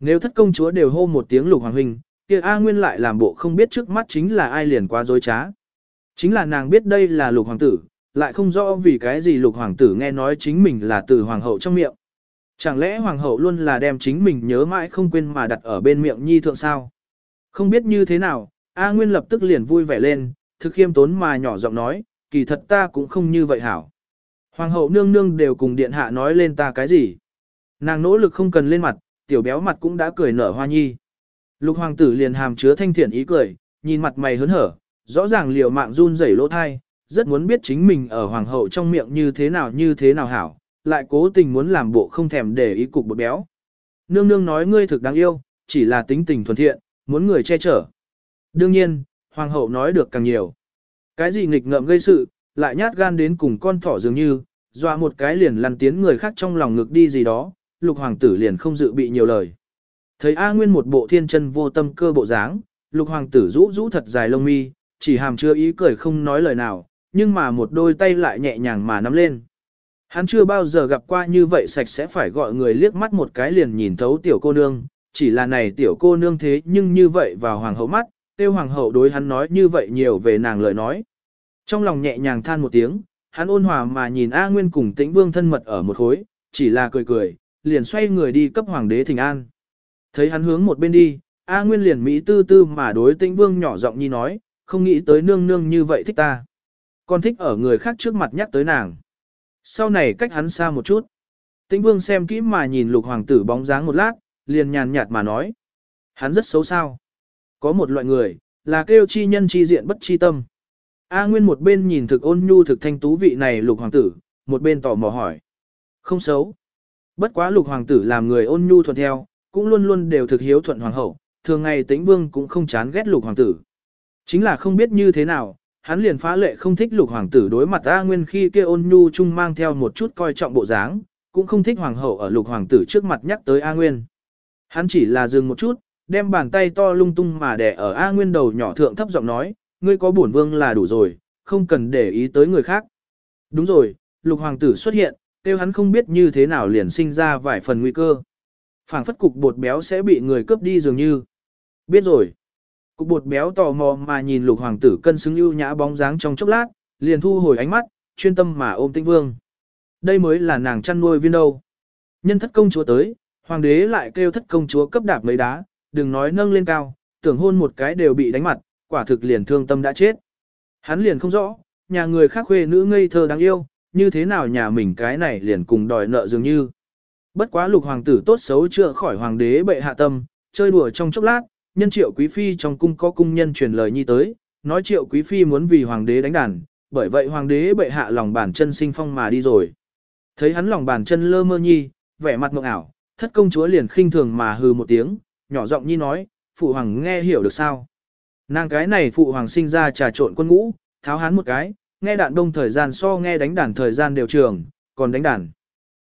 Nếu thất công chúa đều hô một tiếng lục hoàng huynh, kia A Nguyên lại làm bộ không biết trước mắt chính là ai liền quá dối trá. Chính là nàng biết đây là lục hoàng tử, lại không rõ vì cái gì lục hoàng tử nghe nói chính mình là từ hoàng hậu trong miệng. Chẳng lẽ hoàng hậu luôn là đem chính mình nhớ mãi không quên mà đặt ở bên miệng nhi thượng sao? Không biết như thế nào, A Nguyên lập tức liền vui vẻ lên, thực khiêm tốn mà nhỏ giọng nói, kỳ thật ta cũng không như vậy hảo. Hoàng hậu nương nương đều cùng điện hạ nói lên ta cái gì. Nàng nỗ lực không cần lên mặt, tiểu béo mặt cũng đã cười nở hoa nhi. Lục hoàng tử liền hàm chứa thanh thiện ý cười, nhìn mặt mày hớn hở, rõ ràng liều mạng run rẩy lỗ thai, rất muốn biết chính mình ở hoàng hậu trong miệng như thế nào như thế nào hảo, lại cố tình muốn làm bộ không thèm để ý cục bột béo. Nương nương nói ngươi thực đáng yêu, chỉ là tính tình thuần thiện, muốn người che chở. Đương nhiên, hoàng hậu nói được càng nhiều. Cái gì nghịch ngợm gây sự, lại nhát gan đến cùng con thỏ dường như, dọa một cái liền lăn tiến người khác trong lòng ngực đi gì đó, lục hoàng tử liền không dự bị nhiều lời. Thấy A Nguyên một bộ thiên chân vô tâm cơ bộ dáng, lục hoàng tử rũ rũ thật dài lông mi, chỉ hàm chưa ý cười không nói lời nào, nhưng mà một đôi tay lại nhẹ nhàng mà nắm lên. Hắn chưa bao giờ gặp qua như vậy sạch sẽ phải gọi người liếc mắt một cái liền nhìn thấu tiểu cô nương, chỉ là này tiểu cô nương thế nhưng như vậy vào hoàng hậu mắt, tiêu hoàng hậu đối hắn nói như vậy nhiều về nàng lời nói. Trong lòng nhẹ nhàng than một tiếng, hắn ôn hòa mà nhìn A Nguyên cùng tĩnh vương thân mật ở một khối, chỉ là cười cười, liền xoay người đi cấp hoàng đế thỉnh an. Thấy hắn hướng một bên đi, A Nguyên liền Mỹ tư tư mà đối tĩnh vương nhỏ giọng nhi nói, không nghĩ tới nương nương như vậy thích ta. Còn thích ở người khác trước mặt nhắc tới nàng. Sau này cách hắn xa một chút. Tĩnh vương xem kỹ mà nhìn lục hoàng tử bóng dáng một lát, liền nhàn nhạt mà nói. Hắn rất xấu sao. Có một loại người, là kêu chi nhân chi diện bất chi tâm. A Nguyên một bên nhìn thực ôn nhu thực thanh tú vị này lục hoàng tử, một bên tò mò hỏi. Không xấu. Bất quá lục hoàng tử làm người ôn nhu thuận theo, cũng luôn luôn đều thực hiếu thuận hoàng hậu, thường ngày tĩnh vương cũng không chán ghét lục hoàng tử. Chính là không biết như thế nào, hắn liền phá lệ không thích lục hoàng tử đối mặt A Nguyên khi kia ôn nhu chung mang theo một chút coi trọng bộ dáng, cũng không thích hoàng hậu ở lục hoàng tử trước mặt nhắc tới A Nguyên. Hắn chỉ là dừng một chút, đem bàn tay to lung tung mà đè ở A Nguyên đầu nhỏ thượng thấp giọng nói, ngươi có bổn vương là đủ rồi, không cần để ý tới người khác. Đúng rồi, lục hoàng tử xuất hiện, tiêu hắn không biết như thế nào liền sinh ra vài phần nguy cơ phảng phất cục bột béo sẽ bị người cướp đi dường như. Biết rồi. Cục bột béo tò mò mà nhìn lục hoàng tử cân xứng ưu nhã bóng dáng trong chốc lát, liền thu hồi ánh mắt, chuyên tâm mà ôm tinh vương. Đây mới là nàng chăn nuôi viên đâu. Nhân thất công chúa tới, hoàng đế lại kêu thất công chúa cấp đạp mấy đá, đừng nói nâng lên cao, tưởng hôn một cái đều bị đánh mặt, quả thực liền thương tâm đã chết. Hắn liền không rõ, nhà người khác khuê nữ ngây thơ đáng yêu, như thế nào nhà mình cái này liền cùng đòi nợ dường như. Bất quá lục hoàng tử tốt xấu chữa khỏi hoàng đế bệ hạ tâm, chơi đùa trong chốc lát, nhân triệu quý phi trong cung có cung nhân truyền lời nhi tới, nói triệu quý phi muốn vì hoàng đế đánh đàn, bởi vậy hoàng đế bệ hạ lòng bàn chân sinh phong mà đi rồi. Thấy hắn lòng bàn chân lơ mơ nhi, vẻ mặt mộng ảo, thất công chúa liền khinh thường mà hừ một tiếng, nhỏ giọng nhi nói, phụ hoàng nghe hiểu được sao. Nàng cái này phụ hoàng sinh ra trà trộn quân ngũ, tháo hắn một cái, nghe đạn đông thời gian so nghe đánh đàn thời gian đều trường, còn đánh đàn.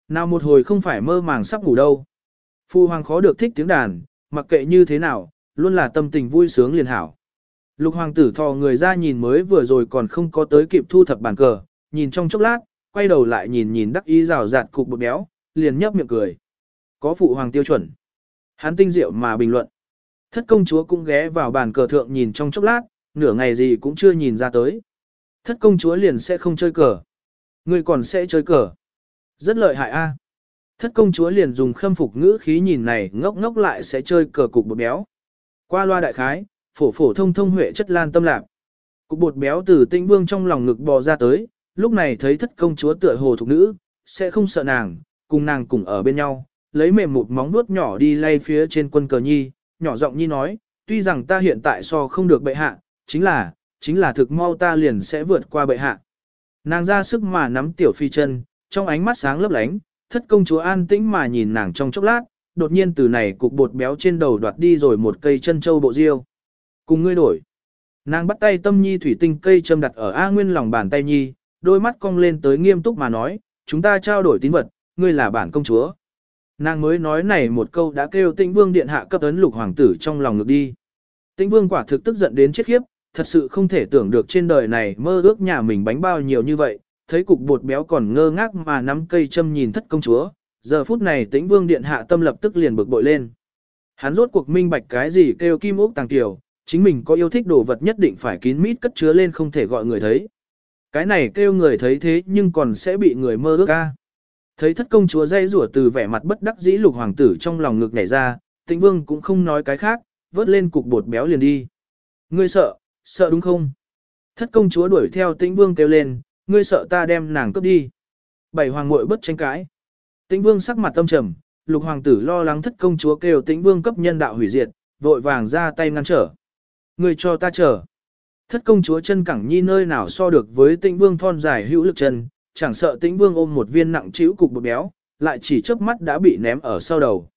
Nào một hồi không phải mơ màng sắp ngủ đâu. Phu hoàng khó được thích tiếng đàn, mặc kệ như thế nào, luôn là tâm tình vui sướng liền hảo. Lục hoàng tử thò người ra nhìn mới vừa rồi còn không có tới kịp thu thập bàn cờ, nhìn trong chốc lát, quay đầu lại nhìn nhìn đắc ý rào rạt cục bột béo, liền nhấp miệng cười. Có phụ hoàng tiêu chuẩn. Hắn tinh diệu mà bình luận. Thất công chúa cũng ghé vào bàn cờ thượng nhìn trong chốc lát, nửa ngày gì cũng chưa nhìn ra tới. Thất công chúa liền sẽ không chơi cờ. Người còn sẽ chơi cờ. Rất lợi hại a. Thất công chúa liền dùng khâm phục ngữ khí nhìn này ngốc ngốc lại sẽ chơi cờ cục bột béo. Qua loa đại khái, phổ phổ thông thông huệ chất lan tâm lạc. Cục bột béo từ tinh vương trong lòng ngực bò ra tới, lúc này thấy thất công chúa tựa hồ thục nữ, sẽ không sợ nàng, cùng nàng cùng ở bên nhau, lấy mềm một móng vuốt nhỏ đi lay phía trên quân cờ nhi, nhỏ giọng nhi nói, tuy rằng ta hiện tại so không được bệ hạ, chính là, chính là thực mau ta liền sẽ vượt qua bệ hạ. Nàng ra sức mà nắm tiểu phi chân, trong ánh mắt sáng lấp lánh, thất công chúa an tĩnh mà nhìn nàng trong chốc lát, đột nhiên từ này cục bột béo trên đầu đoạt đi rồi một cây chân châu bộ diêu. Cùng ngươi đổi. Nàng bắt tay tâm nhi thủy tinh cây châm đặt ở A Nguyên lòng bàn tay nhi, đôi mắt cong lên tới nghiêm túc mà nói, chúng ta trao đổi tín vật, ngươi là bản công chúa. Nàng mới nói này một câu đã kêu tĩnh vương điện hạ cấp ấn lục hoàng tử trong lòng ngược đi. Tĩnh vương quả thực tức giận đến chết khiếp, thật sự không thể tưởng được trên đời này mơ ước nhà mình bánh bao nhiều như vậy, thấy cục bột béo còn ngơ ngác mà nắm cây châm nhìn thất công chúa, giờ phút này tĩnh vương điện hạ tâm lập tức liền bực bội lên. Hắn rốt cuộc minh bạch cái gì kêu kim ốc tàng tiểu, chính mình có yêu thích đồ vật nhất định phải kín mít cất chứa lên không thể gọi người thấy. Cái này kêu người thấy thế nhưng còn sẽ bị người mơ ước ca. Thấy thất công chúa dây rủa từ vẻ mặt bất đắc dĩ lục hoàng tử trong lòng ngực nhảy ra, tĩnh vương cũng không nói cái khác, vớt lên cục bột béo liền đi. Ngươi sợ, sợ đúng không? Thất công chúa đuổi theo tĩnh vương kêu lên, ngươi sợ ta đem nàng cướp đi. Bảy hoàng muội bất tranh cãi. Tĩnh vương sắc mặt tâm trầm, lục hoàng tử lo lắng thất công chúa kêu tĩnh vương cấp nhân đạo hủy diệt, vội vàng ra tay ngăn trở. Ngươi cho ta chờ. Thất công chúa chân cẳng nhi nơi nào so được với tĩnh vương thon dài hữu lực chân, chẳng sợ tĩnh vương ôm một viên nặng chịu cục bột béo, lại chỉ chớp mắt đã bị ném ở sau đầu.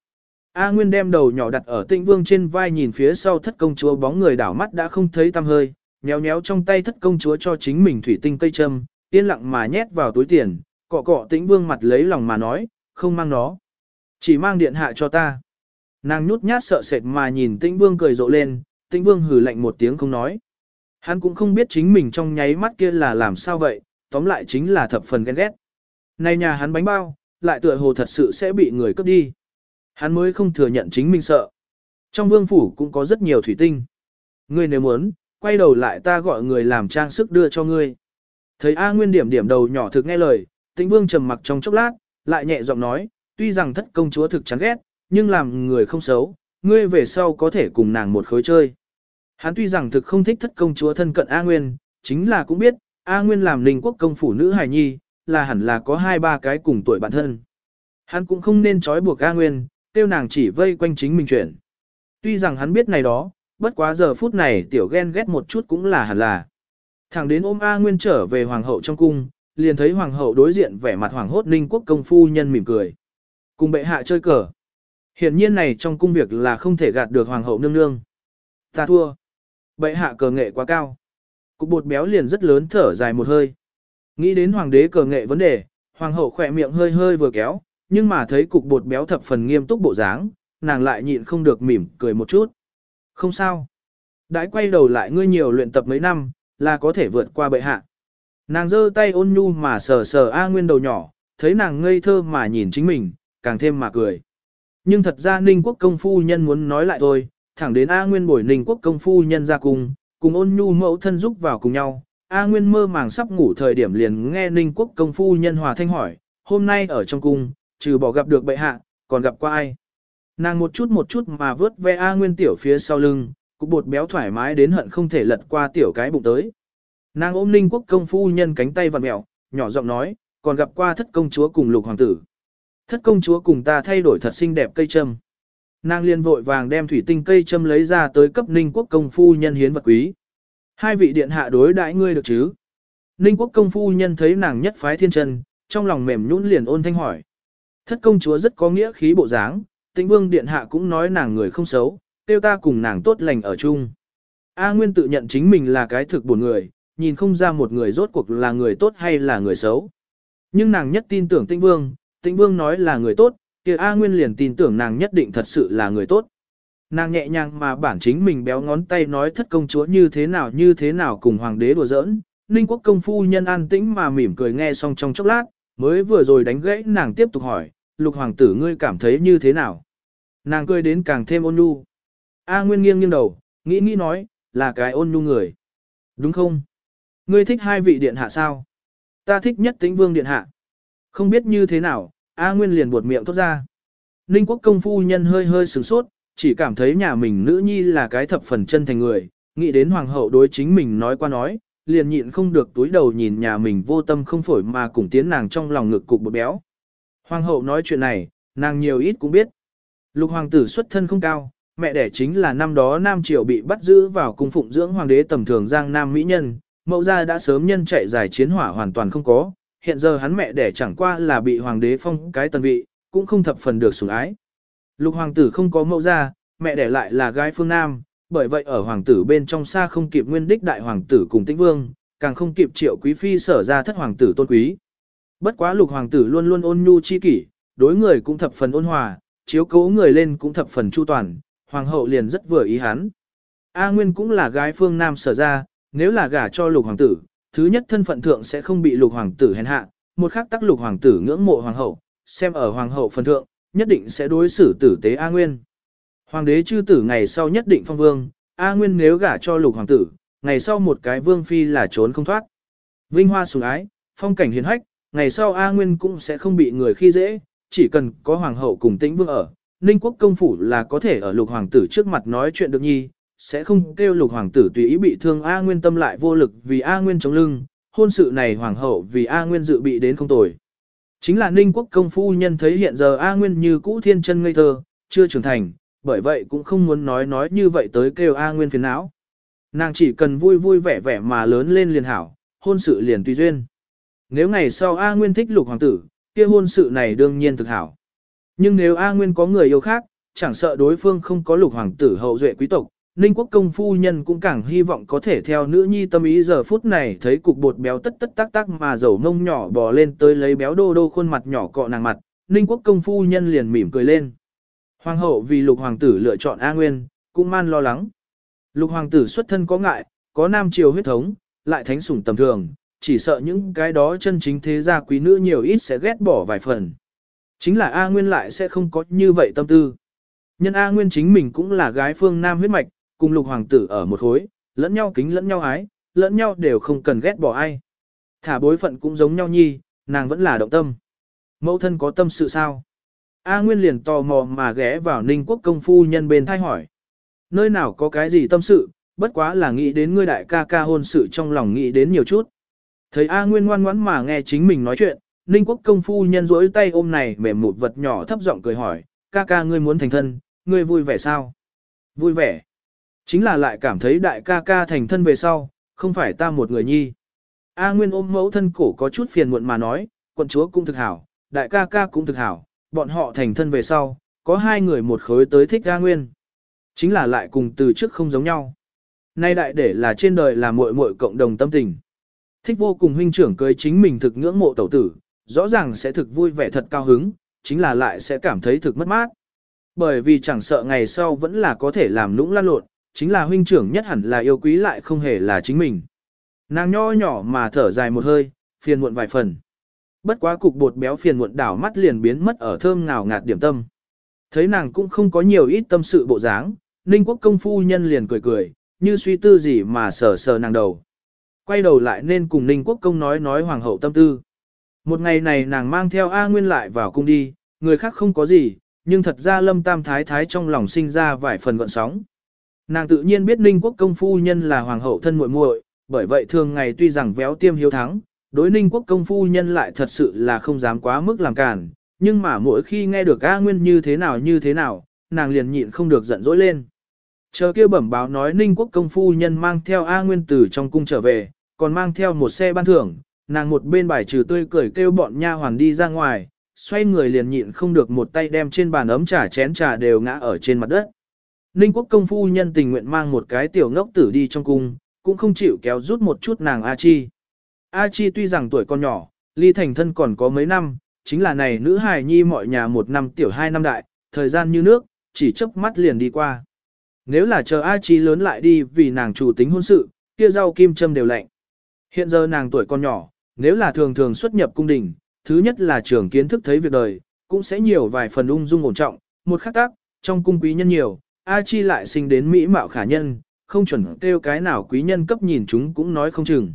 A Nguyên đem đầu nhỏ đặt ở tĩnh vương trên vai nhìn phía sau thất công chúa bóng người đảo mắt đã không thấy tăm hơi, nhéo nhéo trong tay thất công chúa cho chính mình thủy tinh cây châm, yên lặng mà nhét vào túi tiền, Cọ cọ tĩnh vương mặt lấy lòng mà nói, không mang nó. Chỉ mang điện hạ cho ta. Nàng nhút nhát sợ sệt mà nhìn tĩnh vương cười rộ lên, tĩnh vương hừ lạnh một tiếng không nói. Hắn cũng không biết chính mình trong nháy mắt kia là làm sao vậy, tóm lại chính là thập phần ghen ghét. Này nhà hắn bánh bao, lại tựa hồ thật sự sẽ bị người cướp đi. Hắn mới không thừa nhận chính mình sợ. Trong vương phủ cũng có rất nhiều thủy tinh. Ngươi nếu muốn, quay đầu lại ta gọi người làm trang sức đưa cho ngươi. Thấy A Nguyên điểm điểm đầu nhỏ thực nghe lời, tĩnh vương trầm mặc trong chốc lát, lại nhẹ giọng nói, tuy rằng thất công chúa thực chán ghét, nhưng làm người không xấu, ngươi về sau có thể cùng nàng một khối chơi. Hắn tuy rằng thực không thích thất công chúa thân cận A Nguyên, chính là cũng biết, A Nguyên làm linh quốc công phủ nữ hài nhi, là hẳn là có hai ba cái cùng tuổi bản thân. Hắn cũng không nên trói buộc A Nguyên, tiêu nàng chỉ vây quanh chính mình chuyển. Tuy rằng hắn biết này đó, bất quá giờ phút này tiểu ghen ghét một chút cũng là hẳn là. Thẳng đến ôm A Nguyên trở về hoàng hậu trong cung, liền thấy hoàng hậu đối diện vẻ mặt hoàng hốt ninh quốc công phu nhân mỉm cười. Cùng bệ hạ chơi cờ. Hiển nhiên này trong cung việc là không thể gạt được hoàng hậu nương nương. Ta thua. Bệ hạ cờ nghệ quá cao. Cục bột béo liền rất lớn thở dài một hơi. Nghĩ đến hoàng đế cờ nghệ vấn đề, hoàng hậu khỏe miệng hơi hơi vừa kéo, nhưng mà thấy cục bột béo thập phần nghiêm túc bộ dáng, nàng lại nhịn không được mỉm cười một chút. Không sao. Đãi quay đầu lại ngươi nhiều luyện tập mấy năm, là có thể vượt qua bệ hạ. Nàng giơ tay ôn nhu mà sờ sờ A Nguyên đầu nhỏ, thấy nàng ngây thơ mà nhìn chính mình, càng thêm mà cười. Nhưng thật ra Ninh Quốc công phu nhân muốn nói lại thôi, thẳng đến A Nguyên bồi Ninh Quốc công phu nhân ra cùng, cùng ôn nhu mẫu thân giúp vào cùng nhau. A Nguyên mơ màng sắp ngủ thời điểm liền nghe Ninh Quốc công phu nhân hòa thanh hỏi, hôm nay ở trong cung, trừ bỏ gặp được bệ hạ, còn gặp qua ai. Nàng một chút một chút mà vớt ve A Nguyên tiểu phía sau lưng, cục bột béo thoải mái đến hận không thể lật qua tiểu cái bụng tới. Nàng ôm Ninh Quốc công phu nhân cánh tay vặn mẹo, nhỏ giọng nói, còn gặp qua thất công chúa cùng lục hoàng tử. Thất công chúa cùng ta thay đổi thật xinh đẹp cây châm. Nàng liền vội vàng đem thủy tinh cây châm lấy ra tới cấp Ninh Quốc công phu nhân hiến vật quý. Hai vị điện hạ đối đãi ngươi được chứ? Ninh Quốc công phu nhân thấy nàng nhất phái thiên chân, trong lòng mềm nhũn liền ôn thanh hỏi. Thất công chúa rất có nghĩa khí bộ dáng, tĩnh vương điện hạ cũng nói nàng người không xấu, tiêu ta cùng nàng tốt lành ở chung. A Nguyên tự nhận chính mình là cái thực buồn người, nhìn không ra một người rốt cuộc là người tốt hay là người xấu. Nhưng nàng nhất tin tưởng tĩnh vương, tĩnh vương nói là người tốt, kia A Nguyên liền tin tưởng nàng nhất định thật sự là người tốt. Nàng nhẹ nhàng mà bản chính mình béo ngón tay nói thất công chúa như thế nào như thế nào cùng hoàng đế đùa giỡn. Ninh quốc công phu nhân an tĩnh mà mỉm cười nghe xong trong chốc lát, mới vừa rồi đánh gãy nàng tiếp tục hỏi, lục hoàng tử ngươi cảm thấy như thế nào? Nàng cười đến càng thêm ôn nhu. A Nguyên nghiêng nghiêng đầu, nghĩ nghĩ nói, là cái ôn nhu người. Đúng không? Ngươi thích hai vị điện hạ sao? Ta thích nhất tĩnh vương điện hạ. Không biết như thế nào, A Nguyên liền buột miệng thốt ra. Ninh quốc công phu nhân hơi hơi sửng sốt, chỉ cảm thấy nhà mình nữ nhi là cái thập phần chân thành người, nghĩ đến hoàng hậu đối chính mình nói qua nói, liền nhịn không được túi đầu nhìn nhà mình vô tâm không phổi mà cùng tiến nàng trong lòng ngực cục bột béo. Hoàng hậu nói chuyện này, nàng nhiều ít cũng biết. Lục hoàng tử xuất thân không cao, mẹ đẻ chính là năm đó Nam Triều bị bắt giữ vào cung phụng dưỡng hoàng đế tầm thường giang nam mỹ nhân, mẫu gia đã sớm nhân chạy giải chiến hỏa hoàn toàn không có, hiện giờ hắn mẹ đẻ chẳng qua là bị hoàng đế phong cái tần vị, cũng không thập phần được sủng ái. Lục hoàng tử không có mẫu gia, mẹ đẻ lại là gái phương Nam, bởi vậy ở hoàng tử bên trong xa không kịp nguyên đích đại hoàng tử cùng tĩnh vương, càng không kịp triệu quý phi sở ra thất hoàng tử tôn quý. Bất quá lục hoàng tử luôn luôn ôn nhu chi kỷ, đối người cũng thập phần ôn hòa, chiếu cố người lên cũng thập phần chu toàn, hoàng hậu liền rất vừa ý hắn. A Nguyên cũng là gái phương Nam sở ra, nếu là gả cho lục hoàng tử, thứ nhất thân phận thượng sẽ không bị lục hoàng tử hèn hạ, một khác tác lục hoàng tử ngưỡng mộ hoàng hậu, xem ở hoàng hậu phần thượng, nhất định sẽ đối xử tử tế A Nguyên. Hoàng đế chư tử ngày sau nhất định phong vương, A Nguyên nếu gả cho lục hoàng tử, ngày sau một cái vương phi là trốn không thoát. Vinh hoa sủng ái, phong cảnh hiền hách, ngày sau A Nguyên cũng sẽ không bị người khi dễ, chỉ cần có hoàng hậu cùng tĩnh vương ở, Ninh quốc công phủ là có thể ở lục hoàng tử trước mặt nói chuyện được nhi, sẽ không kêu lục hoàng tử tùy ý bị thương A Nguyên tâm lại vô lực vì A Nguyên chống lưng, hôn sự này hoàng hậu vì A Nguyên dự bị đến không tồi. Chính là Ninh quốc công phu nhân thấy hiện giờ A Nguyên như cũ thiên chân ngây thơ, chưa trưởng thành, bởi vậy cũng không muốn nói nói như vậy tới kêu A Nguyên phiền não. Nàng chỉ cần vui vui vẻ vẻ mà lớn lên liền hảo, hôn sự liền tùy duyên. Nếu ngày sau A Nguyên thích lục hoàng tử, kia hôn sự này đương nhiên thực hảo. Nhưng nếu A Nguyên có người yêu khác, chẳng sợ đối phương không có lục hoàng tử hậu duệ quý tộc, Ninh quốc công phu nhân cũng càng hy vọng có thể theo nữ nhi tâm ý giờ phút này thấy cục bột béo tất tất tác tác mà dầu mông nhỏ bò lên tới lấy béo đô đô khuôn mặt nhỏ cọ nàng mặt, Ninh quốc công phu nhân liền mỉm cười lên. Hoàng hậu vì lục hoàng tử lựa chọn A Nguyên, cũng man lo lắng. Lục hoàng tử xuất thân có ngại, có nam triều huyết thống, lại thánh sủng tầm thường, chỉ sợ những cái đó chân chính thế gia quý nữ nhiều ít sẽ ghét bỏ vài phần. Chính là A Nguyên lại sẽ không có như vậy tâm tư. Nhân A Nguyên chính mình cũng là gái phương nam huyết mạch, cùng lục hoàng tử ở một khối, lẫn nhau kính lẫn nhau ái, lẫn nhau đều không cần ghét bỏ ai. Thả bối phận cũng giống nhau nhi, nàng vẫn là động tâm. Mẫu thân có tâm sự sao? A Nguyên liền tò mò mà ghé vào Ninh Quốc công phu nhân bên thay hỏi. Nơi nào có cái gì tâm sự, bất quá là nghĩ đến ngươi đại ca ca hôn sự trong lòng nghĩ đến nhiều chút. Thấy A Nguyên ngoan ngoãn mà nghe chính mình nói chuyện, Ninh Quốc công phu nhân rỗi tay ôm này mềm một vật nhỏ thấp giọng cười hỏi, ca ca ngươi muốn thành thân, ngươi vui vẻ sao? Vui vẻ. Chính là lại cảm thấy đại ca ca thành thân về sau, không phải ta một người nhi. A Nguyên ôm mẫu thân cổ có chút phiền muộn mà nói, quận chúa cũng thực hảo, đại ca ca cũng thực hảo, bọn họ thành thân về sau, có hai người một khối tới thích A Nguyên. Chính là lại cùng từ trước không giống nhau. Nay đại để là trên đời là muội muội cộng đồng tâm tình. Thích vô cùng huynh trưởng cưới chính mình thực ngưỡng mộ tẩu tử, rõ ràng sẽ thực vui vẻ thật cao hứng, chính là lại sẽ cảm thấy thực mất mát. Bởi vì chẳng sợ ngày sau vẫn là có thể làm lũng lan lộn, chính là huynh trưởng nhất hẳn là yêu quý lại không hề là chính mình. Nàng nho nhỏ mà thở dài một hơi, phiền muộn vài phần. Bất quá cục bột béo phiền muộn đảo mắt liền biến mất ở thơm ngào ngạt điểm tâm. Thấy nàng cũng không có nhiều ít tâm sự bộ dáng, Ninh quốc công phu nhân liền cười cười, như suy tư gì mà sờ sờ nàng đầu. Quay đầu lại nên cùng Ninh quốc công nói nói hoàng hậu tâm tư. Một ngày này nàng mang theo A Nguyên lại vào cung đi, người khác không có gì, nhưng thật ra lâm tam thái thái trong lòng sinh ra vài phần gọn sóng. Nàng tự nhiên biết Ninh quốc công phu nhân là hoàng hậu thân muội muội, bởi vậy thường ngày tuy rằng véo tiêm hiếu thắng, đối Ninh quốc công phu nhân lại thật sự là không dám quá mức làm cản, nhưng mà mỗi khi nghe được A Nguyên như thế nào như thế nào, nàng liền nhịn không được giận dỗi lên. Chờ kia bẩm báo nói Ninh quốc công phu nhân mang theo A Nguyên từ trong cung trở về, còn mang theo một xe ban thưởng, nàng một bên bài trừ tươi cười kêu bọn nha hoàn đi ra ngoài, xoay người liền nhịn không được một tay đem trên bàn ấm trà chén trà đều ngã ở trên mặt đất. Ninh quốc công phu nhân tình nguyện mang một cái tiểu ngốc tử đi trong cung, cũng không chịu kéo rút một chút nàng A Chi. A Chi tuy rằng tuổi còn nhỏ, ly thành thân còn có mấy năm, chính là này nữ hài nhi mọi nhà một năm tiểu hai năm đại, thời gian như nước, chỉ chớp mắt liền đi qua. Nếu là chờ A Chi lớn lại đi vì nàng chủ tính hôn sự, kia rau kim châm đều lạnh. Hiện giờ nàng tuổi còn nhỏ, nếu là thường thường xuất nhập cung đình, thứ nhất là trưởng kiến thức thấy việc đời, cũng sẽ nhiều vài phần ung dung ổn trọng, một khắc tác, trong cung quý nhân nhiều, A Chi lại sinh đến mỹ mạo khả nhân, không chuẩn kêu cái nào quý nhân cấp nhìn chúng cũng nói không chừng.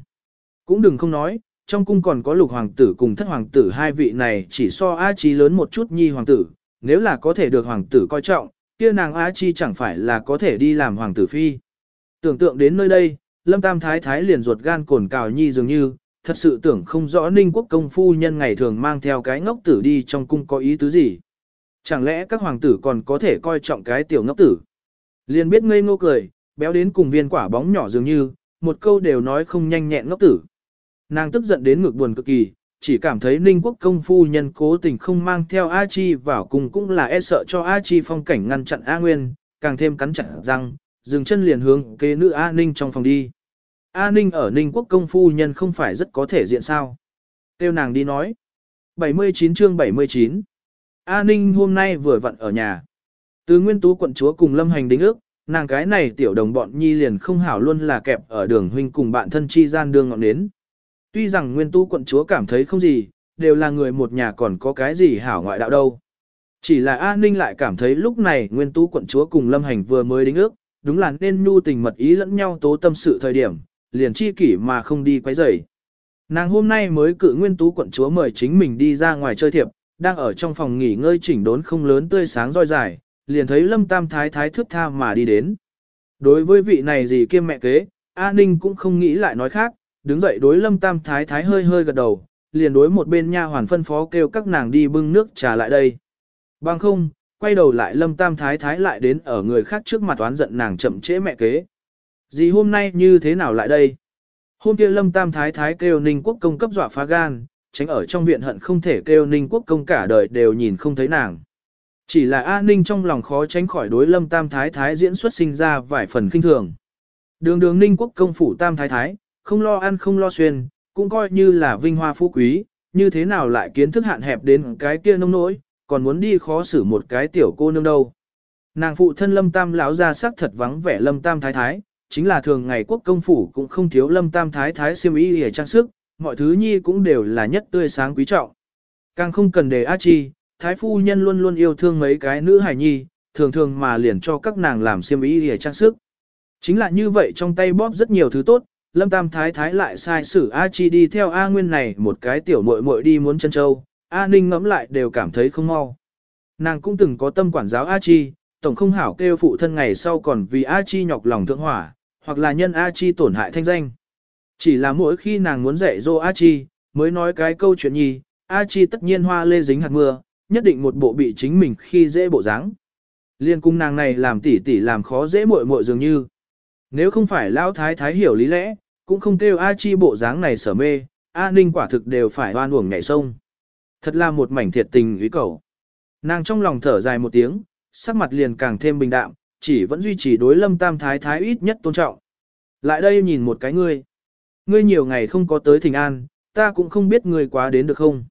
Cũng đừng không nói, trong cung còn có lục hoàng tử cùng thất hoàng tử hai vị này chỉ so A Chi lớn một chút nhi hoàng tử, nếu là có thể được hoàng tử coi trọng, kia nàng A Chi chẳng phải là có thể đi làm hoàng tử phi. Tưởng tượng đến nơi đây, Lâm Tam Thái Thái liền ruột gan cồn cào nhi dường như, thật sự tưởng không rõ ninh quốc công phu nhân ngày thường mang theo cái ngốc tử đi trong cung có ý tứ gì. Chẳng lẽ các hoàng tử còn có thể coi trọng cái tiểu ngốc tử. Liền biết ngây ngô cười, béo đến cùng viên quả bóng nhỏ dường như, một câu đều nói không nhanh nhẹn ngốc tử. Nàng tức giận đến ngược buồn cực kỳ, chỉ cảm thấy ninh quốc công phu nhân cố tình không mang theo A Chi vào cùng cũng là e sợ cho A Chi phong cảnh ngăn chặn A Nguyên, càng thêm cắn chặt răng, dừng chân liền hướng kế nữ A Ninh trong phòng đi. A Ninh ở Ninh quốc công phu nhân không phải rất có thể diện sao. Tiêu nàng đi nói. 79 chương 79 A Ninh hôm nay vừa vặn ở nhà. Từ nguyên tú quận chúa cùng lâm hành đính ước, nàng cái này tiểu đồng bọn nhi liền không hảo luôn là kẹp ở đường huynh cùng bạn thân chi gian đường ngọn đến. Tuy rằng nguyên tú quận chúa cảm thấy không gì, đều là người một nhà còn có cái gì hảo ngoại đạo đâu. Chỉ là A Ninh lại cảm thấy lúc này nguyên tú quận chúa cùng lâm hành vừa mới đính ước, đúng là nên nhu tình mật ý lẫn nhau tố tâm sự thời điểm, liền chi kỷ mà không đi quấy rầy. Nàng hôm nay mới cự nguyên tú quận chúa mời chính mình đi ra ngoài chơi thiệp, đang ở trong phòng nghỉ ngơi chỉnh đốn không lớn tươi sáng roi dài, liền thấy lâm tam thái thái thước tha mà đi đến. Đối với vị này gì kiêm mẹ kế, A Ninh cũng không nghĩ lại nói khác, đứng dậy đối lâm tam thái thái hơi hơi gật đầu, liền đối một bên nha hoàn phân phó kêu các nàng đi bưng nước trà lại đây. Bằng không, quay đầu lại lâm tam thái thái lại đến ở người khác trước mặt oán giận nàng chậm trễ mẹ kế. Dì hôm nay như thế nào lại đây? Hôm kia lâm tam thái thái kêu ninh quốc công cấp dọa phá gan, tránh ở trong viện hận không thể kêu ninh quốc công cả đời đều nhìn không thấy nàng. Chỉ là A Ninh trong lòng khó tránh khỏi đối lâm tam thái thái diễn xuất sinh ra vài phần kinh thường. Đường đường ninh quốc công phủ tam thái thái, không lo ăn không lo xuyên, cũng coi như là vinh hoa phú quý, như thế nào lại kiến thức hạn hẹp đến cái kia nông nỗi, còn muốn đi khó xử một cái tiểu cô nương đâu. Nàng phụ thân lâm tam lão ra sắc thật vắng vẻ lâm tam thái thái, chính là thường ngày quốc công phủ cũng không thiếu lâm tam thái thái siêm ý để trang sức, mọi thứ nhi cũng đều là nhất tươi sáng quý trọng. Càng không cần để a chi, thái phu nhân luôn luôn yêu thương mấy cái nữ hài nhi, thường thường mà liền cho các nàng làm siêm ý để trang sức. Chính là như vậy trong tay bóp rất nhiều thứ tốt, Lâm Tam Thái Thái lại sai sử A Chi đi theo A Nguyên này một cái tiểu muội muội đi muốn chân châu, A Ninh ngẫm lại đều cảm thấy không mau. Nàng cũng từng có tâm quản giáo A Chi, tổng không hảo kêu phụ thân ngày sau còn vì A Chi nhọc lòng thượng hỏa, hoặc là nhân A Chi tổn hại thanh danh. Chỉ là mỗi khi nàng muốn dạy dỗ A Chi, mới nói cái câu chuyện nhi, A Chi tất nhiên hoa lê dính hạt mưa, nhất định một bộ bị chính mình khi dễ bộ dáng. Liên cung nàng này làm tỉ tỉ làm khó dễ muội muội dường như. Nếu không phải lão thái thái hiểu lý lẽ, cũng không kêu A Chi bộ dáng này sở mê, A Ninh quả thực đều phải oan uổng nhảy sông. Thật là một mảnh thiệt tình ý cầu. Nàng trong lòng thở dài một tiếng, sắc mặt liền càng thêm bình đạm, chỉ vẫn duy trì đối lâm tam thái thái ít nhất tôn trọng. Lại đây nhìn một cái ngươi. Ngươi nhiều ngày không có tới thỉnh an, ta cũng không biết ngươi quá đến được không.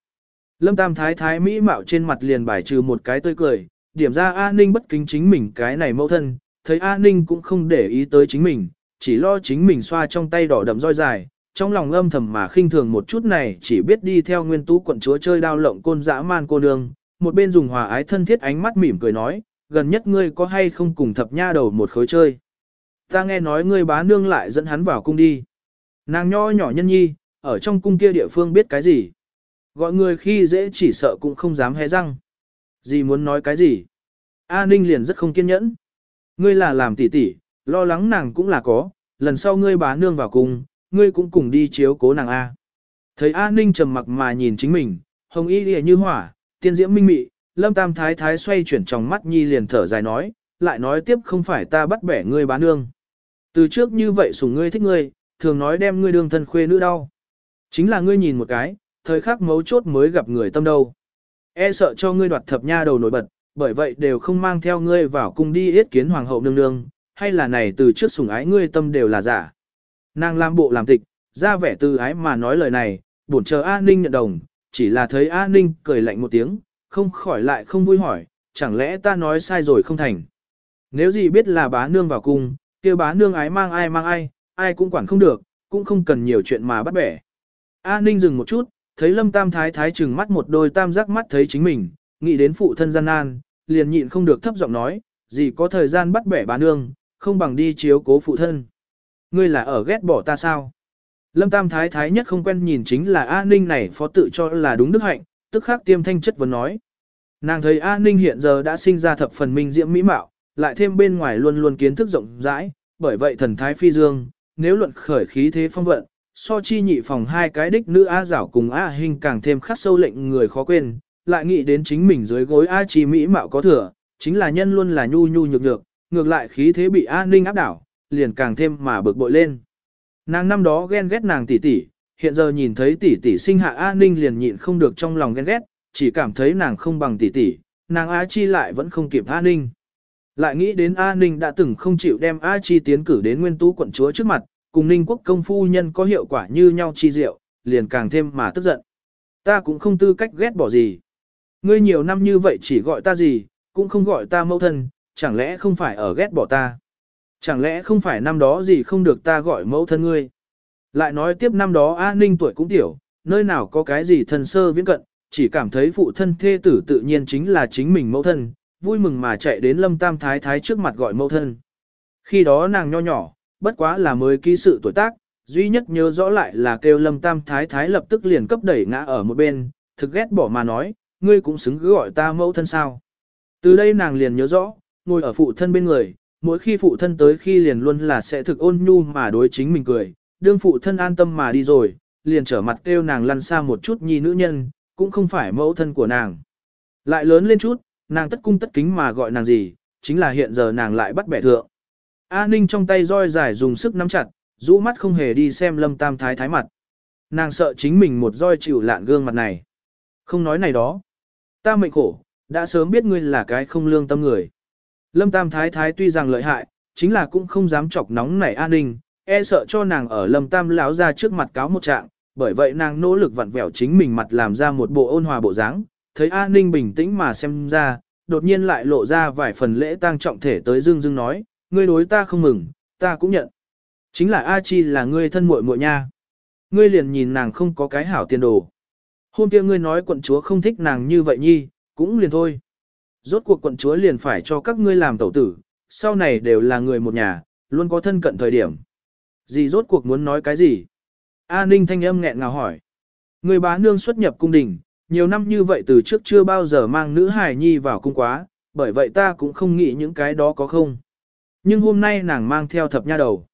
Lâm tam thái thái mỹ mạo trên mặt liền bài trừ một cái tươi cười, điểm ra A Ninh bất kính chính mình cái này mẫu thân, thấy A Ninh cũng không để ý tới chính mình, chỉ lo chính mình xoa trong tay đỏ đậm roi dài, trong lòng âm thầm mà khinh thường một chút này chỉ biết đi theo nguyên tú quận chúa chơi đao lộng côn dã man cô nương, một bên dùng hòa ái thân thiết ánh mắt mỉm cười nói, gần nhất ngươi có hay không cùng thập nha đầu một khối chơi. Ta nghe nói ngươi bá nương lại dẫn hắn vào cung đi. Nàng nho nhỏ nhân nhi, ở trong cung kia địa phương biết cái gì. Gọi người khi dễ chỉ sợ cũng không dám hé răng. Gì muốn nói cái gì? A Ninh liền rất không kiên nhẫn. Ngươi là làm tỉ tỉ, lo lắng nàng cũng là có, lần sau ngươi bá nương vào cung, ngươi cũng cùng đi chiếu cố nàng A. Thấy A Ninh trầm mặc mà nhìn chính mình, hồng y lìa như hỏa, tiên diễm minh mị, lâm tam thái thái xoay chuyển trong mắt nhi liền thở dài nói, lại nói tiếp không phải ta bắt bẻ ngươi bán nương. Từ trước như vậy sủng ngươi thích ngươi, thường nói đem ngươi đương thân khuê nữ đau. Chính là ngươi nhìn một cái, thời khắc mấu chốt mới gặp người tâm đâu. E sợ cho ngươi đoạt thập nha đầu nổi bật, bởi vậy đều không mang theo ngươi vào cung đi yết kiến hoàng hậu nương nương, hay là này từ trước sủng ái ngươi tâm đều là giả. Nàng làm bộ làm tịch, ra vẻ từ ái mà nói lời này, buồn chờ A Ninh nhận đồng, chỉ là thấy A Ninh cười lạnh một tiếng, không khỏi lại không vui hỏi, chẳng lẽ ta nói sai rồi không thành. Nếu gì biết là bá nương vào cung, kia bá nương ái mang ai mang ai, ai cũng quản không được, cũng không cần nhiều chuyện mà bắt bẻ. A Ninh dừng một chút, thấy Lâm Tam Thái Thái chừng mắt một đôi tam giác mắt thấy chính mình, nghĩ đến phụ thân gian nan, liền nhịn không được thấp giọng nói, gì có thời gian bắt bẻ bá nương, không bằng đi chiếu cố phụ thân. Ngươi là ở ghét bỏ ta sao? Lâm Tam Thái Thái nhất không quen nhìn chính là A Ninh này phó tự cho là đúng đức hạnh, tức khắc tiêm thanh chất vấn nói. Nàng thấy A Ninh hiện giờ đã sinh ra thập phần minh diễm mỹ mạo, lại thêm bên ngoài luôn luôn kiến thức rộng rãi, bởi vậy thần thái phi dương, nếu luận khởi khí thế phong vận, so chi nhị phòng hai cái đích nữ A giảo cùng A hình càng thêm khắc sâu lệnh người khó quên, lại nghĩ đến chính mình dưới gối A chi mỹ mạo có thừa, chính là nhân luôn là nhu nhu nhược nhược, ngược lại khí thế bị A Ninh áp đảo, liền càng thêm mà bực bội lên. Nàng năm đó ghen ghét nàng tỷ tỷ, hiện giờ nhìn thấy tỷ tỷ sinh hạ A Ninh liền nhịn không được trong lòng ghen ghét, chỉ cảm thấy nàng không bằng tỷ tỷ, nàng A Chi lại vẫn không kịp A Ninh. Lại nghĩ đến A Ninh đã từng không chịu đem A Chi tiến cử đến nguyên tú quận chúa trước mặt, cùng Ninh quốc công phu nhân có hiệu quả như nhau chi diệu, liền càng thêm mà tức giận. Ta cũng không tư cách ghét bỏ gì. Ngươi nhiều năm như vậy chỉ gọi ta gì, cũng không gọi ta mẫu thân, chẳng lẽ không phải ở ghét bỏ ta. Chẳng lẽ không phải năm đó gì không được ta gọi mẫu thân ngươi. Lại nói tiếp năm đó A Ninh tuổi cũng tiểu, nơi nào có cái gì thần sơ viễn cận, chỉ cảm thấy phụ thân thê tử tự nhiên chính là chính mình mẫu thân, vui mừng mà chạy đến lâm tam thái thái trước mặt gọi mẫu thân. Khi đó nàng nho nhỏ, bất quá là mới ký sự tuổi tác, duy nhất nhớ rõ lại là kêu lâm tam thái thái lập tức liền cấp đẩy ngã ở một bên, thực ghét bỏ mà nói, ngươi cũng xứng cứ gọi ta mẫu thân sao. Từ đây nàng liền nhớ rõ, ngồi ở phụ thân bên người, mỗi khi phụ thân tới khi liền luôn là sẽ thực ôn nhu mà đối chính mình cười, đương phụ thân an tâm mà đi rồi, liền trở mặt kêu nàng lăn xa một chút nhi nữ nhân, cũng không phải mẫu thân của nàng. Lại lớn lên chút, nàng tất cung tất kính mà gọi nàng gì, chính là hiện giờ nàng lại bắt bẻ thượng. A Ninh trong tay roi dài dùng sức nắm chặt, rũ mắt không hề đi xem lâm tam thái thái mặt. Nàng sợ chính mình một roi chịu lạn gương mặt này. Không nói này đó. Ta mệnh khổ, đã sớm biết ngươi là cái không lương tâm người. Lâm Tam Thái Thái tuy rằng lợi hại, chính là cũng không dám chọc nóng nảy an ninh, e sợ cho nàng ở Lâm Tam lão ra trước mặt cáo một trạng, bởi vậy nàng nỗ lực vặn vẹo chính mình mặt làm ra một bộ ôn hòa bộ dáng, thấy an ninh bình tĩnh mà xem ra, đột nhiên lại lộ ra vài phần lễ tang trọng thể tới dương dương nói, ngươi đối ta không mừng, ta cũng nhận. Chính là A Chi là ngươi thân muội muội nha. Ngươi liền nhìn nàng không có cái hảo tiền đồ. Hôm kia ngươi nói quận chúa không thích nàng như vậy nhi, cũng liền thôi. Rốt cuộc quận chúa liền phải cho các ngươi làm tẩu tử, sau này đều là người một nhà, luôn có thân cận thời điểm. Gì rốt cuộc muốn nói cái gì? A Ninh thanh âm nghẹn ngào hỏi. Người bá nương xuất nhập cung đình, nhiều năm như vậy từ trước chưa bao giờ mang nữ hài nhi vào cung quá, bởi vậy ta cũng không nghĩ những cái đó có không. Nhưng hôm nay nàng mang theo thập nha đầu.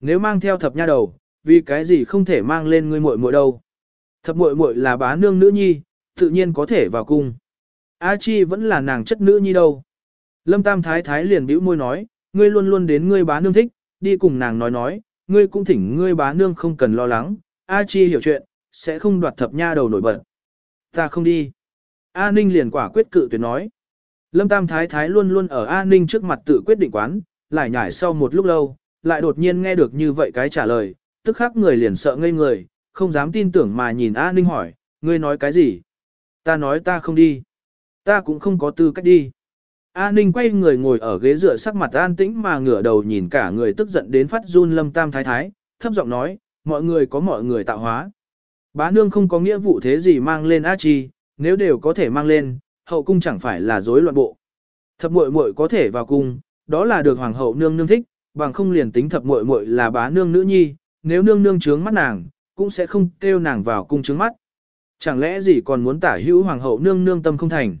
Nếu mang theo thập nha đầu, vì cái gì không thể mang lên ngươi muội muội đâu. Thập muội muội là bá nương nữ nhi, tự nhiên có thể vào cung. A Chi vẫn là nàng chất nữ nhi đâu. Lâm Tam Thái Thái liền bĩu môi nói, ngươi luôn luôn đến ngươi bá nương thích, đi cùng nàng nói nói, ngươi cũng thỉnh ngươi bá nương không cần lo lắng, A Chi hiểu chuyện, sẽ không đoạt thập nha đầu nổi bật. Ta không đi. A Ninh liền quả quyết cự tuyệt nói. Lâm Tam Thái Thái luôn luôn ở A Ninh trước mặt tự quyết định quán, lại nhảy sau một lúc lâu, lại đột nhiên nghe được như vậy cái trả lời, tức khắc người liền sợ ngây người, không dám tin tưởng mà nhìn A Ninh hỏi, ngươi nói cái gì? Ta nói ta không đi. Ta cũng không có tư cách đi. A Ninh quay người ngồi ở ghế dựa sắc mặt an tĩnh mà ngửa đầu nhìn cả người tức giận đến phát run lâm tam thái thái, thấp giọng nói, mọi người có mọi người tạo hóa. Bá nương không có nghĩa vụ thế gì mang lên A Chi, nếu đều có thể mang lên, hậu cung chẳng phải là rối loạn bộ. Thập muội muội có thể vào cung, đó là được hoàng hậu nương nương thích, bằng không liền tính thập muội muội là bá nương nữ nhi, nếu nương nương trướng mắt nàng, cũng sẽ không kêu nàng vào cung trướng mắt. Chẳng lẽ gì còn muốn tả hữu hoàng hậu nương nương tâm không thành.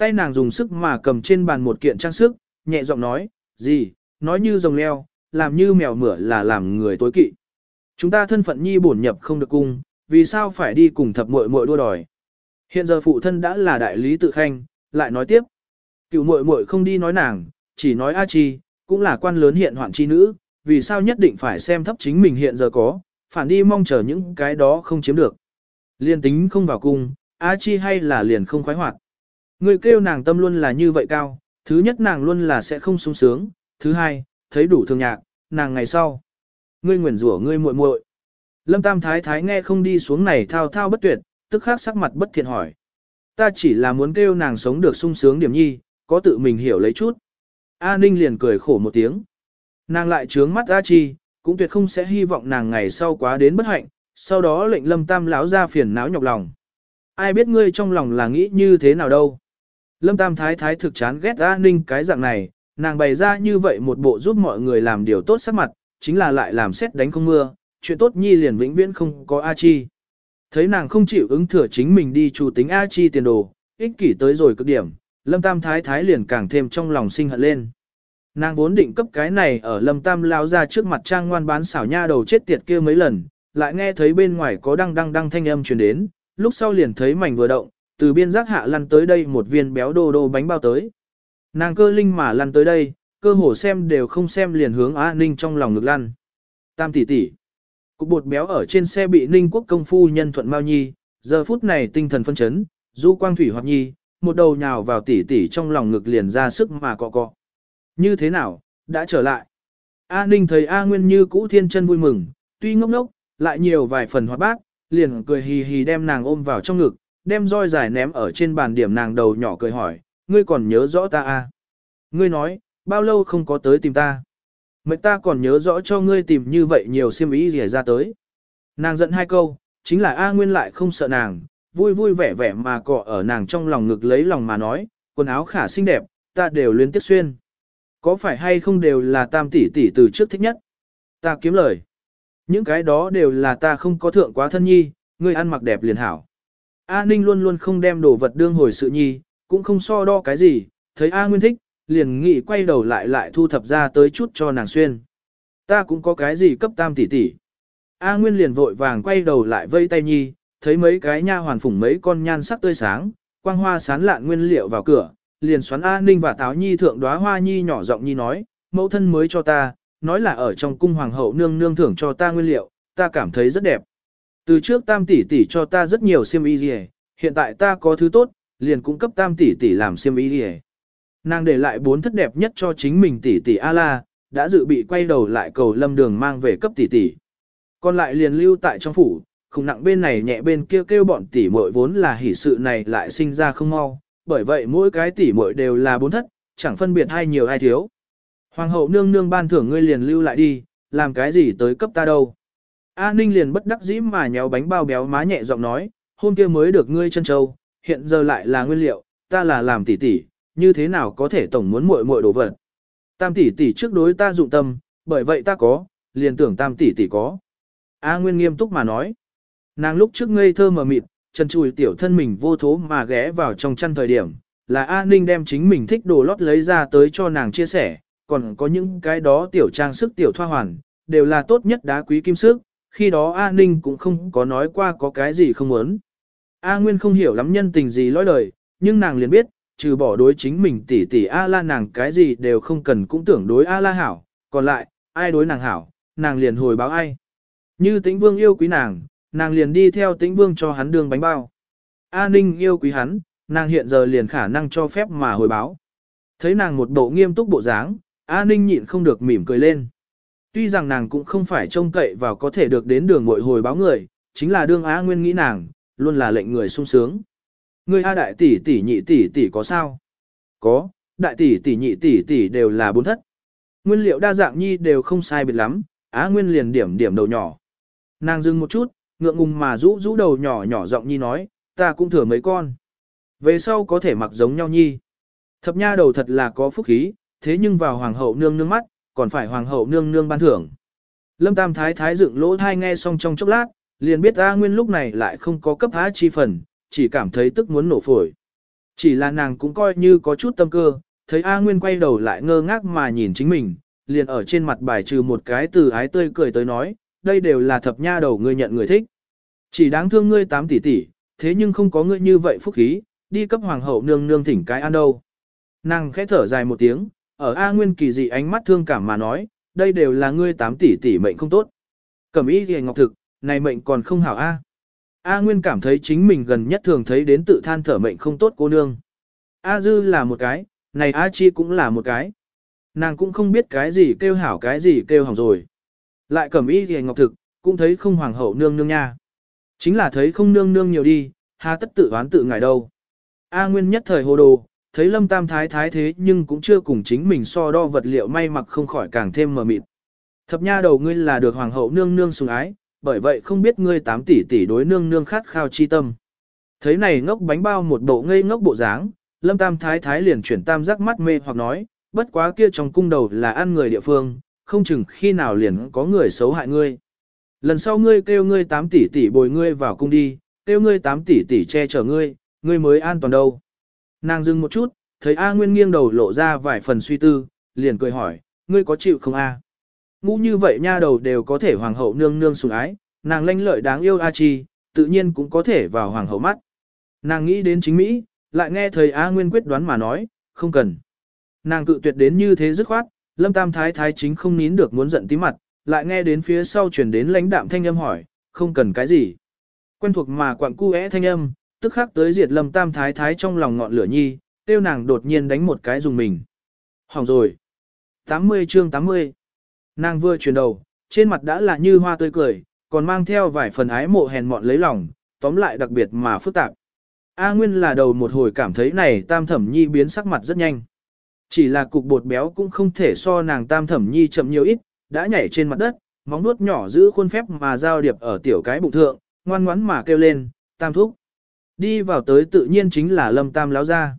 Tay nàng dùng sức mà cầm trên bàn một kiện trang sức, nhẹ giọng nói, gì, nói như rồng leo, làm như mèo mửa là làm người tối kỵ. Chúng ta thân phận nhi bổn nhập không được cung, vì sao phải đi cùng thập muội muội đua đòi. Hiện giờ phụ thân đã là đại lý tự khanh, lại nói tiếp. Cựu muội muội không đi nói nàng, chỉ nói A Chi, cũng là quan lớn hiện hoạn chi nữ, vì sao nhất định phải xem thấp chính mình hiện giờ có, phản đi mong chờ những cái đó không chiếm được. Liên tính không vào cung, A Chi hay là liền không khoái hoạt. Người kêu nàng tâm luôn là như vậy cao, thứ nhất nàng luôn là sẽ không sung sướng, thứ hai, thấy đủ thương nhạc, nàng ngày sau. Ngươi nguyền rủa ngươi muội muội. Lâm Tam Thái Thái nghe không đi xuống này thao thao bất tuyệt, tức khắc sắc mặt bất thiện hỏi. Ta chỉ là muốn kêu nàng sống được sung sướng điểm nhi, có tự mình hiểu lấy chút. A Ninh liền cười khổ một tiếng. Nàng lại trướng mắt A Chi, cũng tuyệt không sẽ hy vọng nàng ngày sau quá đến bất hạnh, sau đó lệnh Lâm Tam láo ra phiền não nhọc lòng. Ai biết ngươi trong lòng là nghĩ như thế nào đâu. Lâm Tam Thái Thái thực chán ghét A Ninh cái dạng này, nàng bày ra như vậy một bộ giúp mọi người làm điều tốt sắc mặt, chính là lại làm xét đánh không mưa, chuyện tốt nhi liền vĩnh viễn không có A Chi. Thấy nàng không chịu ứng thừa chính mình đi chủ tính A Chi tiền đồ, ích kỷ tới rồi cực điểm, Lâm Tam Thái Thái liền càng thêm trong lòng sinh hận lên. Nàng vốn định cấp cái này ở Lâm Tam lao ra trước mặt trang ngoan bán xảo nha đầu chết tiệt kia mấy lần, lại nghe thấy bên ngoài có đăng đăng đăng thanh âm truyền đến, lúc sau liền thấy mảnh vừa động, từ biên giác hạ lăn tới đây một viên béo đô đô bánh bao tới. Nàng cơ linh mà lăn tới đây, cơ hồ xem đều không xem liền hướng A Ninh trong lòng ngực lăn. Tam tỷ tỷ. Cục bột béo ở trên xe bị Ninh quốc công phu nhân thuận Mao Nhi, giờ phút này tinh thần phân chấn, du quang thủy hoặc nhi, một đầu nhào vào tỷ tỷ trong lòng ngực liền ra sức mà cọ cọ. Như thế nào, đã trở lại. A Ninh thấy A Nguyên như cũ thiên chân vui mừng, tuy ngốc ngốc, lại nhiều vài phần hoạt bác, liền cười hì hì đem nàng ôm vào trong ngực, đem roi dài ném ở trên bàn điểm nàng đầu nhỏ cười hỏi, ngươi còn nhớ rõ ta à? Ngươi nói, bao lâu không có tới tìm ta? Mệnh ta còn nhớ rõ cho ngươi tìm như vậy nhiều xiêm ý gì ra tới. Nàng giận hai câu, chính là A Nguyên lại không sợ nàng, vui vui vẻ vẻ mà cọ ở nàng trong lòng ngực lấy lòng mà nói, quần áo khả xinh đẹp, ta đều liên tiếp xuyên. Có phải hay không đều là tam tỷ tỷ từ trước thích nhất? Ta kiếm lời. Những cái đó đều là ta không có thượng quá thân nhi, ngươi ăn mặc đẹp liền hảo. A Ninh luôn luôn không đem đồ vật đương hồi sự nhi, cũng không so đo cái gì, thấy A Nguyên thích, liền nghĩ quay đầu lại lại thu thập ra tới chút cho nàng xuyên. Ta cũng có cái gì cấp tam tỷ tỷ. A Nguyên liền vội vàng quay đầu lại vây tay nhi, thấy mấy cái nha hoàn phủng mấy con nhan sắc tươi sáng, quang hoa sán lạn nguyên liệu vào cửa, liền xoắn A Ninh và Táo Nhi thượng đóa hoa nhi nhỏ giọng nhi nói, mẫu thân mới cho ta, nói là ở trong cung hoàng hậu nương nương thưởng cho ta nguyên liệu, ta cảm thấy rất đẹp. Từ trước tam tỷ tỷ cho ta rất nhiều xiêm y gì, hiện tại ta có thứ tốt, liền cũng cấp tam tỷ tỷ làm xiêm y gì Nàng để lại bốn thất đẹp nhất cho chính mình tỷ tỷ A-la, đã dự bị quay đầu lại cầu lâm đường mang về cấp tỷ tỷ. Còn lại liền lưu tại trong phủ, khủng nặng bên này nhẹ bên kia kêu bọn tỷ muội vốn là hỷ sự này lại sinh ra không mau, bởi vậy mỗi cái tỷ muội đều là bốn thất, chẳng phân biệt hai nhiều hai thiếu. Hoàng hậu nương nương ban thưởng ngươi liền lưu lại đi, làm cái gì tới cấp ta đâu. A Ninh liền bất đắc dĩ mà nhéo bánh bao béo má nhẹ giọng nói, hôm kia mới được ngươi chân châu, hiện giờ lại là nguyên liệu, ta là làm tỷ tỷ, như thế nào có thể tổng muốn muội muội đồ vật. Tam tỷ tỷ trước đối ta dụng tâm, bởi vậy ta có, liền tưởng tam tỷ tỷ có. A Nguyên nghiêm túc mà nói. Nàng lúc trước ngây thơ mờ mịt, chân chùi tiểu thân mình vô thố mà ghé vào trong chăn thời điểm, là A Ninh đem chính mình thích đồ lót lấy ra tới cho nàng chia sẻ, còn có những cái đó tiểu trang sức tiểu thoa hoàn, đều là tốt nhất đá quý kim sức, khi đó A Ninh cũng không có nói qua có cái gì không muốn. A Nguyên không hiểu lắm nhân tình gì lõi đời, nhưng nàng liền biết, trừ bỏ đối chính mình tỷ tỷ A La nàng cái gì đều không cần cũng tưởng đối A La hảo, còn lại, ai đối nàng hảo, nàng liền hồi báo ai. Như tĩnh vương yêu quý nàng, nàng liền đi theo tĩnh vương cho hắn đường bánh bao. A Ninh yêu quý hắn, nàng hiện giờ liền khả năng cho phép mà hồi báo. Thấy nàng một bộ nghiêm túc bộ dáng, A Ninh nhịn không được mỉm cười lên. Tuy rằng nàng cũng không phải trông cậy vào có thể được đến đường mội hồi báo người, chính là đương Á Nguyên nghĩ nàng, luôn là lệnh người sung sướng. Người A đại tỷ tỷ nhị tỷ tỷ có sao? Có, đại tỷ tỷ nhị tỷ tỷ đều là bốn thất. Nguyên liệu đa dạng nhi đều không sai biệt lắm, Á Nguyên liền điểm điểm đầu nhỏ. Nàng dừng một chút, ngượng ngùng mà rũ rũ đầu nhỏ nhỏ giọng nhi nói, ta cũng thừa mấy con. Về sau có thể mặc giống nhau nhi. Thập nha đầu thật là có phúc khí, thế nhưng vào hoàng hậu nương nương mắt, còn phải hoàng hậu nương nương ban thưởng. Lâm Tam Thái Thái dựng lỗ thai nghe xong trong chốc lát, liền biết A Nguyên lúc này lại không có cấp há chi phần, chỉ cảm thấy tức muốn nổ phổi. Chỉ là nàng cũng coi như có chút tâm cơ, thấy A Nguyên quay đầu lại ngơ ngác mà nhìn chính mình, liền ở trên mặt bài trừ một cái từ ái tươi cười tới nói, đây đều là thập nha đầu ngươi nhận người thích. Chỉ đáng thương ngươi tám tỷ tỷ, thế nhưng không có ngươi như vậy phúc khí, đi cấp hoàng hậu nương nương thỉnh cái ăn đâu. Nàng khẽ thở dài một tiếng, ở A Nguyên kỳ dị ánh mắt thương cảm mà nói, đây đều là ngươi tám tỷ tỷ mệnh không tốt. Cẩm y thì ngọc thực, này mệnh còn không hảo A. A Nguyên cảm thấy chính mình gần nhất thường thấy đến tự than thở mệnh không tốt cô nương. A Dư là một cái, này A Chi cũng là một cái. Nàng cũng không biết cái gì kêu hảo cái gì kêu hỏng rồi. Lại cẩm y thì ngọc thực, cũng thấy không hoàng hậu nương nương nha. Chính là thấy không nương nương nhiều đi, hà tất tự oán tự ngại đâu. A Nguyên nhất thời hồ đồ, thấy lâm tam thái thái thế nhưng cũng chưa cùng chính mình so đo vật liệu may mặc không khỏi càng thêm mờ mịt. Thập nha đầu ngươi là được hoàng hậu nương nương sủng ái, bởi vậy không biết ngươi tám tỷ tỷ đối nương nương khát khao chi tâm. Thấy này ngốc bánh bao một bộ ngây ngốc bộ dáng, lâm tam thái thái liền chuyển tam giác mắt mê hoặc nói, bất quá kia trong cung đầu là ăn người địa phương, không chừng khi nào liền có người xấu hại ngươi. Lần sau ngươi kêu ngươi tám tỷ tỷ bồi ngươi vào cung đi, kêu ngươi tám tỷ tỷ che chở ngươi, ngươi mới an toàn đâu. Nàng dừng một chút, thấy A Nguyên nghiêng đầu lộ ra vài phần suy tư, liền cười hỏi, ngươi có chịu không A? Ngũ như vậy nha đầu đều có thể hoàng hậu nương nương sủng ái, nàng lanh lợi đáng yêu A Chi, tự nhiên cũng có thể vào hoàng hậu mắt. Nàng nghĩ đến chính Mỹ, lại nghe thầy A Nguyên quyết đoán mà nói, không cần. Nàng cự tuyệt đến như thế dứt khoát, lâm tam thái thái chính không nín được muốn giận tí mặt, lại nghe đến phía sau chuyển đến lãnh đạm thanh âm hỏi, không cần cái gì. Quen thuộc mà quặng cu thanh âm, tức khắc tới diệt lâm tam thái thái trong lòng ngọn lửa nhi, tiêu nàng đột nhiên đánh một cái dùng mình. Hỏng rồi. 80 chương 80. Nàng vừa chuyển đầu, trên mặt đã là như hoa tươi cười, còn mang theo vài phần ái mộ hèn mọn lấy lòng, tóm lại đặc biệt mà phức tạp. A Nguyên là đầu một hồi cảm thấy này tam thẩm nhi biến sắc mặt rất nhanh. Chỉ là cục bột béo cũng không thể so nàng tam thẩm nhi chậm nhiều ít, đã nhảy trên mặt đất, móng nuốt nhỏ giữ khuôn phép mà giao điệp ở tiểu cái bụng thượng, ngoan ngoắn mà kêu lên, tam thúc. Đi vào tới tự nhiên chính là lâm tam láo ra.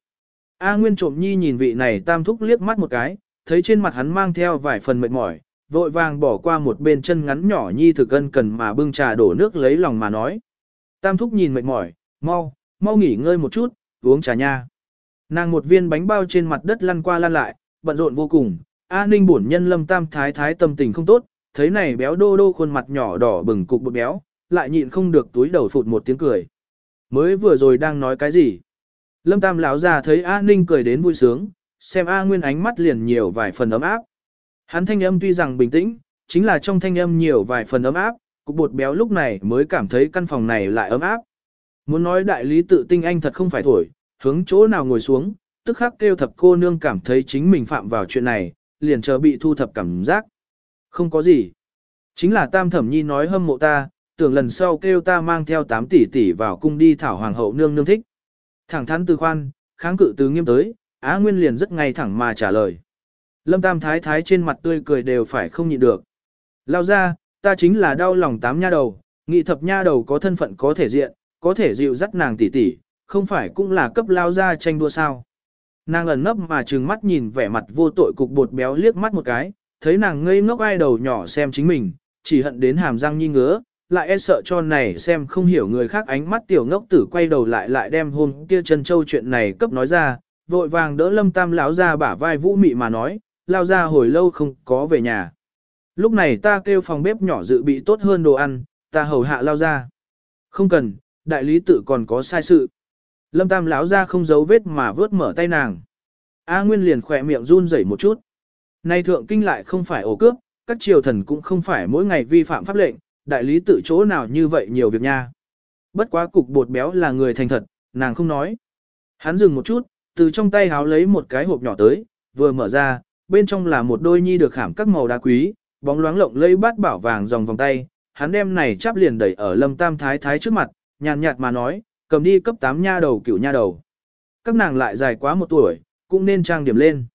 A Nguyên trộm nhi nhìn vị này tam thúc liếc mắt một cái, thấy trên mặt hắn mang theo vài phần mệt mỏi, vội vàng bỏ qua một bên chân ngắn nhỏ nhi thực ân cần mà bưng trà đổ nước lấy lòng mà nói. Tam thúc nhìn mệt mỏi, mau, mau nghỉ ngơi một chút, uống trà nha. Nàng một viên bánh bao trên mặt đất lăn qua lăn lại, bận rộn vô cùng, A Ninh bổn nhân lâm tam thái thái tâm tình không tốt, thấy này béo đô đô khuôn mặt nhỏ đỏ bừng cục bột béo, lại nhịn không được túi đầu phụt một tiếng cười. Mới vừa rồi đang nói cái gì? Lâm Tam lão già thấy A Ninh cười đến vui sướng, xem A Nguyên ánh mắt liền nhiều vài phần ấm áp. Hắn thanh âm tuy rằng bình tĩnh, chính là trong thanh âm nhiều vài phần ấm áp, cục bột béo lúc này mới cảm thấy căn phòng này lại ấm áp. Muốn nói đại lý tự tinh anh thật không phải thổi, hướng chỗ nào ngồi xuống, tức khắc kêu thập cô nương cảm thấy chính mình phạm vào chuyện này, liền chờ bị thu thập cảm giác. Không có gì. Chính là tam thẩm nhi nói hâm mộ ta, tưởng lần sau kêu ta mang theo 8 tỷ tỷ vào cung đi thảo hoàng hậu nương nương thích. Thẳng thắn từ khoan, kháng cự từ nghiêm tới, Á Nguyên liền rất ngay thẳng mà trả lời. Lâm Tam Thái Thái trên mặt tươi cười đều phải không nhịn được. Lao ra, ta chính là đau lòng tám nha đầu, nghị thập nha đầu có thân phận có thể diện, có thể dịu dắt nàng tỷ tỷ, không phải cũng là cấp lao ra tranh đua sao. Nàng ẩn nấp mà trừng mắt nhìn vẻ mặt vô tội cục bột béo liếc mắt một cái, thấy nàng ngây ngốc ai đầu nhỏ xem chính mình, chỉ hận đến hàm răng nhi ngứa, lại e sợ cho này xem không hiểu người khác ánh mắt tiểu ngốc tử quay đầu lại lại đem hôm kia chân châu chuyện này cấp nói ra, vội vàng đỡ lâm tam lão ra bả vai vũ mị mà nói, lao ra hồi lâu không có về nhà. Lúc này ta kêu phòng bếp nhỏ dự bị tốt hơn đồ ăn, ta hầu hạ lao ra. Không cần, đại lý tự còn có sai sự. Lâm tam lão ra không giấu vết mà vớt mở tay nàng. A Nguyên liền khỏe miệng run rẩy một chút. Nay thượng kinh lại không phải ổ cướp, các triều thần cũng không phải mỗi ngày vi phạm pháp lệnh, đại lý tự chỗ nào như vậy nhiều việc nha. Bất quá cục bột béo là người thành thật, nàng không nói. Hắn dừng một chút, từ trong tay háo lấy một cái hộp nhỏ tới, vừa mở ra, bên trong là một đôi nhi được khảm các màu đá quý, bóng loáng lộng lấy bát bảo vàng dòng vòng tay. Hắn đem này chắp liền đẩy ở lâm tam thái thái trước mặt, nhàn nhạt mà nói, cầm đi cấp 8 nha đầu cửu nha đầu. Các nàng lại dài quá một tuổi, cũng nên trang điểm lên.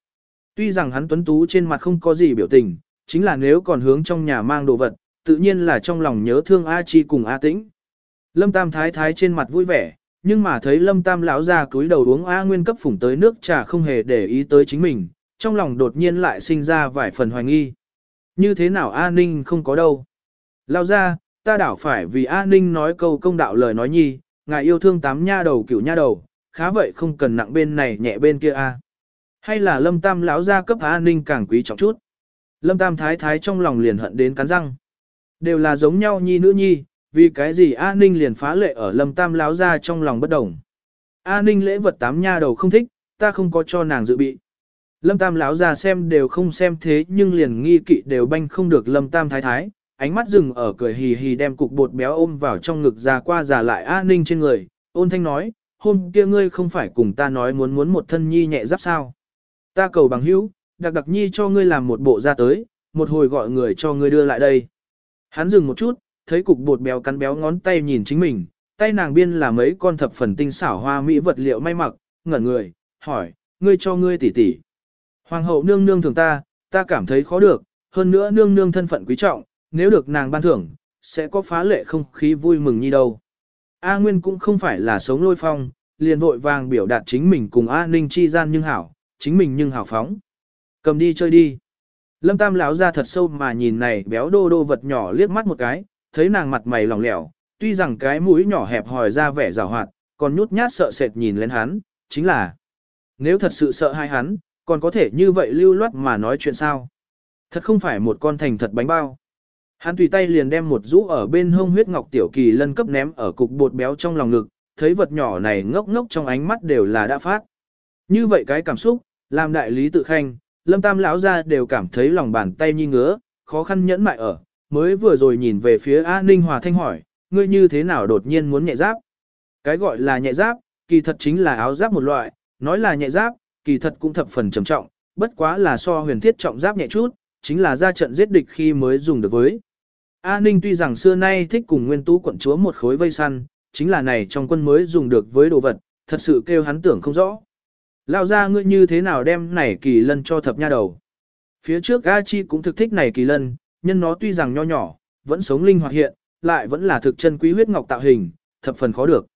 Tuy rằng hắn tuấn tú trên mặt không có gì biểu tình, chính là nếu còn hướng trong nhà mang đồ vật, tự nhiên là trong lòng nhớ thương A Chi cùng A Tĩnh. Lâm Tam thái thái trên mặt vui vẻ, nhưng mà thấy Lâm Tam lão ra cúi đầu uống A Nguyên cấp phủng tới nước trà không hề để ý tới chính mình, trong lòng đột nhiên lại sinh ra vài phần hoài nghi. Như thế nào A Ninh không có đâu. Lao ra, ta đảo phải vì A Ninh nói câu công đạo lời nói nhi, ngài yêu thương tám nha đầu cửu nha đầu, khá vậy không cần nặng bên này nhẹ bên kia A. Hay là Lâm Tam lão ra cấp A Ninh càng quý trọng chút. Lâm Tam thái thái trong lòng liền hận đến cắn răng. Đều là giống nhau nhi nữ nhi, vì cái gì A Ninh liền phá lệ ở Lâm Tam láo ra trong lòng bất đồng. A Ninh lễ vật tám nha đầu không thích, ta không có cho nàng dự bị. Lâm Tam láo ra xem đều không xem thế nhưng liền nghi kỵ đều banh không được Lâm Tam thái thái, ánh mắt dừng ở cười hì hì đem cục bột béo ôm vào trong ngực ra qua giả lại A Ninh trên người, ôn thanh nói, hôm kia ngươi không phải cùng ta nói muốn muốn một thân nhi nhẹ giáp sao. Ta cầu bằng hữu, đặc đặc nhi cho ngươi làm một bộ ra tới, một hồi gọi người cho ngươi đưa lại đây. Hắn dừng một chút, thấy cục bột béo cắn béo ngón tay nhìn chính mình, tay nàng biên là mấy con thập phần tinh xảo hoa mỹ vật liệu may mặc, ngẩn người, hỏi, ngươi cho ngươi tỷ tỷ. Hoàng hậu nương nương thường ta, ta cảm thấy khó được, hơn nữa nương nương thân phận quý trọng, nếu được nàng ban thưởng, sẽ có phá lệ không khí vui mừng như đâu. A Nguyên cũng không phải là sống lôi phong, liền vội vàng biểu đạt chính mình cùng A Ninh chi gian nhưng hảo, chính mình nhưng hảo phóng. Cầm đi chơi đi. Lâm Tam lão ra thật sâu mà nhìn này béo đô đô vật nhỏ liếc mắt một cái, thấy nàng mặt mày lỏng lẻo, tuy rằng cái mũi nhỏ hẹp hòi ra vẻ rào hoạt, còn nhút nhát sợ sệt nhìn lên hắn, chính là nếu thật sự sợ hai hắn, còn có thể như vậy lưu loát mà nói chuyện sao. Thật không phải một con thành thật bánh bao. Hắn tùy tay liền đem một rũ ở bên hông huyết ngọc tiểu kỳ lân cấp ném ở cục bột béo trong lòng ngực, thấy vật nhỏ này ngốc ngốc trong ánh mắt đều là đã phát. Như vậy cái cảm xúc, làm đại lý tự khanh, lâm tam lão ra đều cảm thấy lòng bàn tay như ngứa, khó khăn nhẫn mại ở, mới vừa rồi nhìn về phía A Ninh Hòa Thanh hỏi, ngươi như thế nào đột nhiên muốn nhẹ giáp? Cái gọi là nhẹ giáp, kỳ thật chính là áo giáp một loại, nói là nhẹ giáp, kỳ thật cũng thập phần trầm trọng, bất quá là so huyền thiết trọng giáp nhẹ chút, chính là ra trận giết địch khi mới dùng được với. A Ninh tuy rằng xưa nay thích cùng nguyên tú quận chúa một khối vây săn, chính là này trong quân mới dùng được với đồ vật, thật sự kêu hắn tưởng không rõ. Lao ra ngươi như thế nào đem này kỳ lân cho thập nha đầu. Phía trước A Chi cũng thực thích này kỳ lân, nhân nó tuy rằng nho nhỏ, vẫn sống linh hoạt hiện, lại vẫn là thực chân quý huyết ngọc tạo hình, thập phần khó được.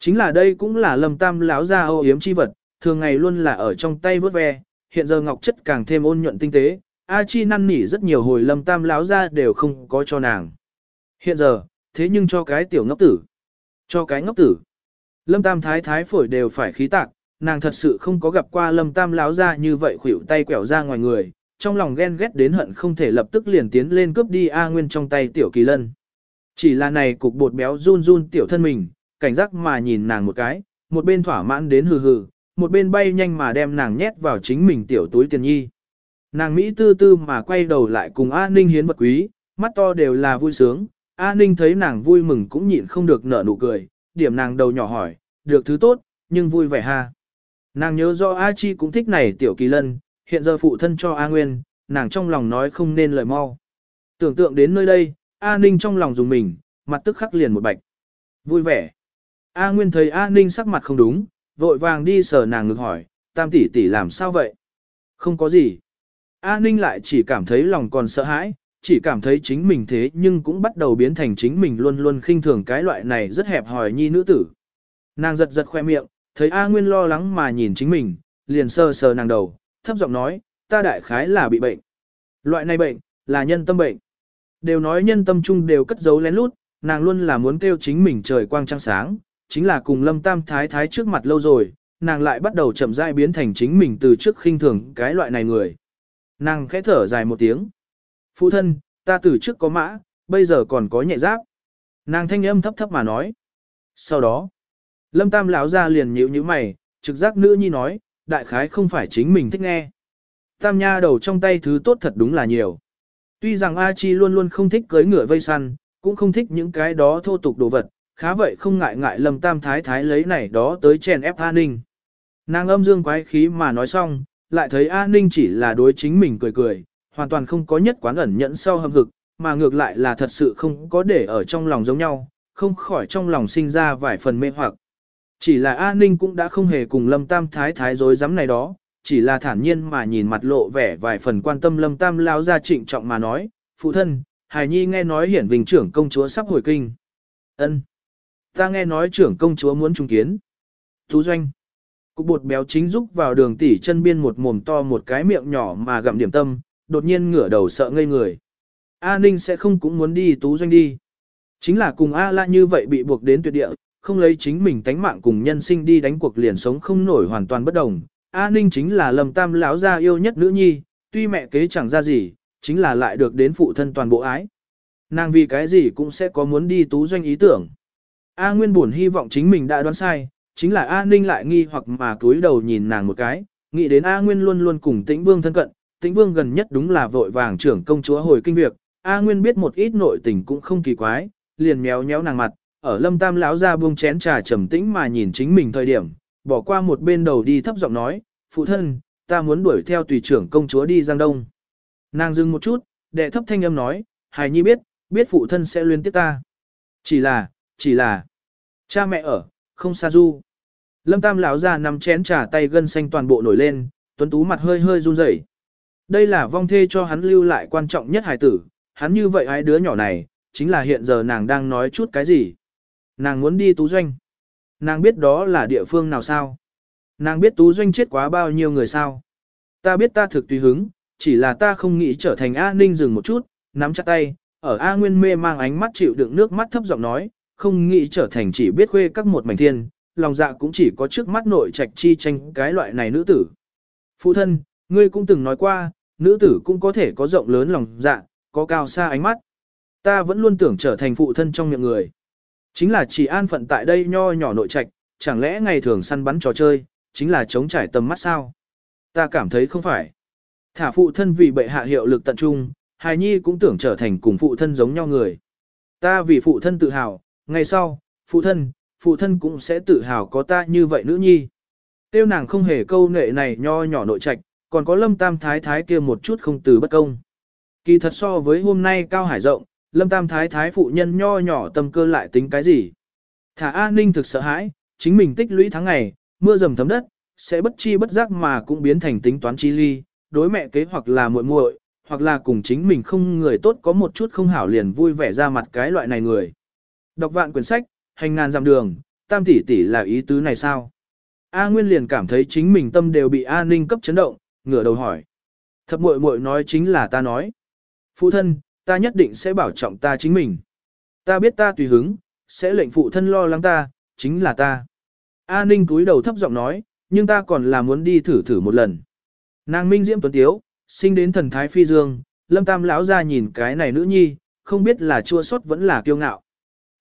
Chính là đây cũng là lâm tam lão ra ô yếm chi vật, thường ngày luôn là ở trong tay vớt ve, hiện giờ ngọc chất càng thêm ôn nhuận tinh tế, A Chi năn nỉ rất nhiều hồi lâm tam lão ra đều không có cho nàng. Hiện giờ, thế nhưng cho cái tiểu ngốc tử. Cho cái ngốc tử. Lâm tam thái thái phổi đều phải khí tạc, nàng thật sự không có gặp qua lâm tam Láo ra như vậy khuỷu tay quẻo ra ngoài người, trong lòng ghen ghét đến hận không thể lập tức liền tiến lên cướp đi A Nguyên trong tay tiểu kỳ lân. Chỉ là này cục bột béo run run tiểu thân mình, cảnh giác mà nhìn nàng một cái, một bên thỏa mãn đến hừ hừ, một bên bay nhanh mà đem nàng nhét vào chính mình tiểu túi tiền nhi. Nàng Mỹ tư tư mà quay đầu lại cùng A Ninh hiến vật quý, mắt to đều là vui sướng, A Ninh thấy nàng vui mừng cũng nhịn không được nở nụ cười, điểm nàng đầu nhỏ hỏi, được thứ tốt, nhưng vui vẻ ha. Nàng nhớ do A Chi cũng thích này tiểu kỳ lân, hiện giờ phụ thân cho A Nguyên, nàng trong lòng nói không nên lời mau. Tưởng tượng đến nơi đây, A Ninh trong lòng dùng mình, mặt tức khắc liền một bạch. Vui vẻ. A Nguyên thấy A Ninh sắc mặt không đúng, vội vàng đi sờ nàng ngực hỏi, tam tỷ tỷ làm sao vậy? Không có gì. A Ninh lại chỉ cảm thấy lòng còn sợ hãi, chỉ cảm thấy chính mình thế nhưng cũng bắt đầu biến thành chính mình luôn luôn khinh thường cái loại này rất hẹp hòi nhi nữ tử. Nàng giật giật khoe miệng, thấy A Nguyên lo lắng mà nhìn chính mình, liền sờ sờ nàng đầu, thấp giọng nói, ta đại khái là bị bệnh. Loại này bệnh, là nhân tâm bệnh. Đều nói nhân tâm chung đều cất giấu lén lút, nàng luôn là muốn kêu chính mình trời quang trăng sáng, chính là cùng lâm tam thái thái trước mặt lâu rồi, nàng lại bắt đầu chậm rãi biến thành chính mình từ trước khinh thường cái loại này người. Nàng khẽ thở dài một tiếng. Phụ thân, ta từ trước có mã, bây giờ còn có nhẹ giáp. Nàng thanh âm thấp thấp mà nói. Sau đó, lâm tam lão ra liền nhíu nhíu mày, trực giác nữ nhi nói, đại khái không phải chính mình thích nghe. Tam nha đầu trong tay thứ tốt thật đúng là nhiều. Tuy rằng A Chi luôn luôn không thích cưới ngựa vây săn, cũng không thích những cái đó thô tục đồ vật, khá vậy không ngại ngại lâm tam thái thái lấy này đó tới chèn ép A Ninh. Nàng âm dương quái khí mà nói xong, lại thấy A Ninh chỉ là đối chính mình cười cười, hoàn toàn không có nhất quán ẩn nhẫn sau hâm hực, mà ngược lại là thật sự không có để ở trong lòng giống nhau, không khỏi trong lòng sinh ra vài phần mê hoặc. Chỉ là A Ninh cũng đã không hề cùng Lâm Tam Thái Thái dối rắm này đó, chỉ là thản nhiên mà nhìn mặt lộ vẻ vài phần quan tâm Lâm Tam lao ra trịnh trọng mà nói, phụ thân, Hải Nhi nghe nói hiển vinh trưởng công chúa sắp hồi kinh. ân Ta nghe nói trưởng công chúa muốn trung kiến. Tú doanh. Cục bột béo chính rúc vào đường tỉ chân biên một mồm to một cái miệng nhỏ mà gặm điểm tâm, đột nhiên ngửa đầu sợ ngây người. A Ninh sẽ không cũng muốn đi tú doanh đi. Chính là cùng A La như vậy bị buộc đến tuyệt địa, không lấy chính mình tánh mạng cùng nhân sinh đi đánh cuộc liền sống không nổi hoàn toàn bất đồng. A Ninh chính là lầm tam lão gia yêu nhất nữ nhi, tuy mẹ kế chẳng ra gì, chính là lại được đến phụ thân toàn bộ ái. Nàng vì cái gì cũng sẽ có muốn đi tú doanh ý tưởng. A Nguyên buồn hy vọng chính mình đã đoán sai, chính là A Ninh lại nghi hoặc mà cúi đầu nhìn nàng một cái, nghĩ đến A Nguyên luôn luôn cùng Tĩnh Vương thân cận, Tĩnh Vương gần nhất đúng là vội vàng trưởng công chúa hồi kinh việc, A Nguyên biết một ít nội tình cũng không kỳ quái, liền méo nhéo nàng mặt, ở Lâm Tam lão ra buông chén trà trầm tĩnh mà nhìn chính mình thời điểm, bỏ qua một bên đầu đi thấp giọng nói, "Phụ thân, ta muốn đuổi theo tùy trưởng công chúa đi Giang Đông." Nàng dừng một chút, đệ thấp thanh âm nói, "Hài nhi biết, biết phụ thân sẽ liên tiếp ta." Chỉ là, chỉ là cha mẹ ở, không xa du. Lâm Tam lão ra nằm chén trà tay gân xanh toàn bộ nổi lên, tuấn tú mặt hơi hơi run rẩy. Đây là vong thê cho hắn lưu lại quan trọng nhất hài tử, hắn như vậy ai đứa nhỏ này, chính là hiện giờ nàng đang nói chút cái gì. Nàng muốn đi tú doanh. Nàng biết đó là địa phương nào sao? Nàng biết tú doanh chết quá bao nhiêu người sao? Ta biết ta thực tùy hứng, chỉ là ta không nghĩ trở thành A Ninh dừng một chút, nắm chặt tay, ở A Nguyên mê mang ánh mắt chịu đựng nước mắt thấp giọng nói, không nghĩ trở thành chỉ biết khuê các một mảnh thiên, lòng dạ cũng chỉ có trước mắt nội trạch chi tranh cái loại này nữ tử. Phụ thân, ngươi cũng từng nói qua, nữ tử cũng có thể có rộng lớn lòng dạ, có cao xa ánh mắt. Ta vẫn luôn tưởng trở thành phụ thân trong miệng người. Chính là chỉ an phận tại đây nho nhỏ nội trạch, chẳng lẽ ngày thường săn bắn trò chơi, chính là chống trải tầm mắt sao? Ta cảm thấy không phải. Thả phụ thân vì bệ hạ hiệu lực tận trung, hài nhi cũng tưởng trở thành cùng phụ thân giống nhau người. Ta vì phụ thân tự hào, ngày sau, phụ thân, phụ thân cũng sẽ tự hào có ta như vậy nữ nhi. Tiêu nàng không hề câu nệ này nho nhỏ nội trạch, còn có lâm tam thái thái kia một chút không từ bất công. Kỳ thật so với hôm nay cao hải rộng, lâm tam thái thái phụ nhân nho nhỏ tâm cơ lại tính cái gì. Thả an ninh thực sợ hãi, chính mình tích lũy tháng ngày, mưa dầm thấm đất, sẽ bất chi bất giác mà cũng biến thành tính toán chi ly, đối mẹ kế hoặc là muội muội, hoặc là cùng chính mình không người tốt có một chút không hảo liền vui vẻ ra mặt cái loại này người. Đọc vạn quyển sách, hành ngàn dặm đường, tam tỷ tỷ là ý tứ này sao? A Nguyên liền cảm thấy chính mình tâm đều bị A Ninh cấp chấn động, ngửa đầu hỏi. Thập muội muội nói chính là ta nói. Phụ thân, ta nhất định sẽ bảo trọng ta chính mình. Ta biết ta tùy hứng, sẽ lệnh phụ thân lo lắng ta, chính là ta. A Ninh cúi đầu thấp giọng nói, nhưng ta còn là muốn đi thử thử một lần. Nàng Minh Diễm Tuấn Tiếu, sinh đến thần thái phi dương, lâm tam lão ra nhìn cái này nữ nhi, không biết là chua xót vẫn là kiêu ngạo.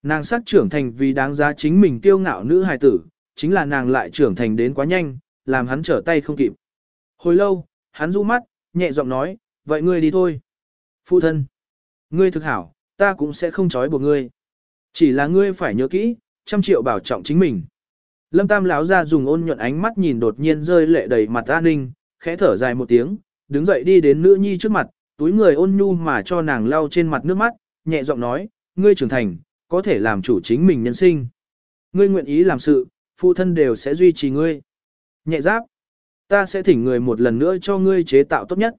Nàng sắc trưởng thành vì đáng giá chính mình kiêu ngạo nữ hài tử, chính là nàng lại trưởng thành đến quá nhanh, làm hắn trở tay không kịp. Hồi lâu, hắn du mắt, nhẹ giọng nói, vậy ngươi đi thôi. Phụ thân, ngươi thực hảo, ta cũng sẽ không trói buộc ngươi. Chỉ là ngươi phải nhớ kỹ, trăm triệu bảo trọng chính mình. Lâm Tam lão ra dùng ôn nhuận ánh mắt nhìn đột nhiên rơi lệ đầy mặt an Ninh, khẽ thở dài một tiếng, đứng dậy đi đến nữ nhi trước mặt, túi người ôn nhu mà cho nàng lau trên mặt nước mắt, nhẹ giọng nói, ngươi trưởng thành, có thể làm chủ chính mình nhân sinh. Ngươi nguyện ý làm sự, phụ thân đều sẽ duy trì ngươi. Nhẹ giáp, ta sẽ thỉnh người một lần nữa cho ngươi chế tạo tốt nhất.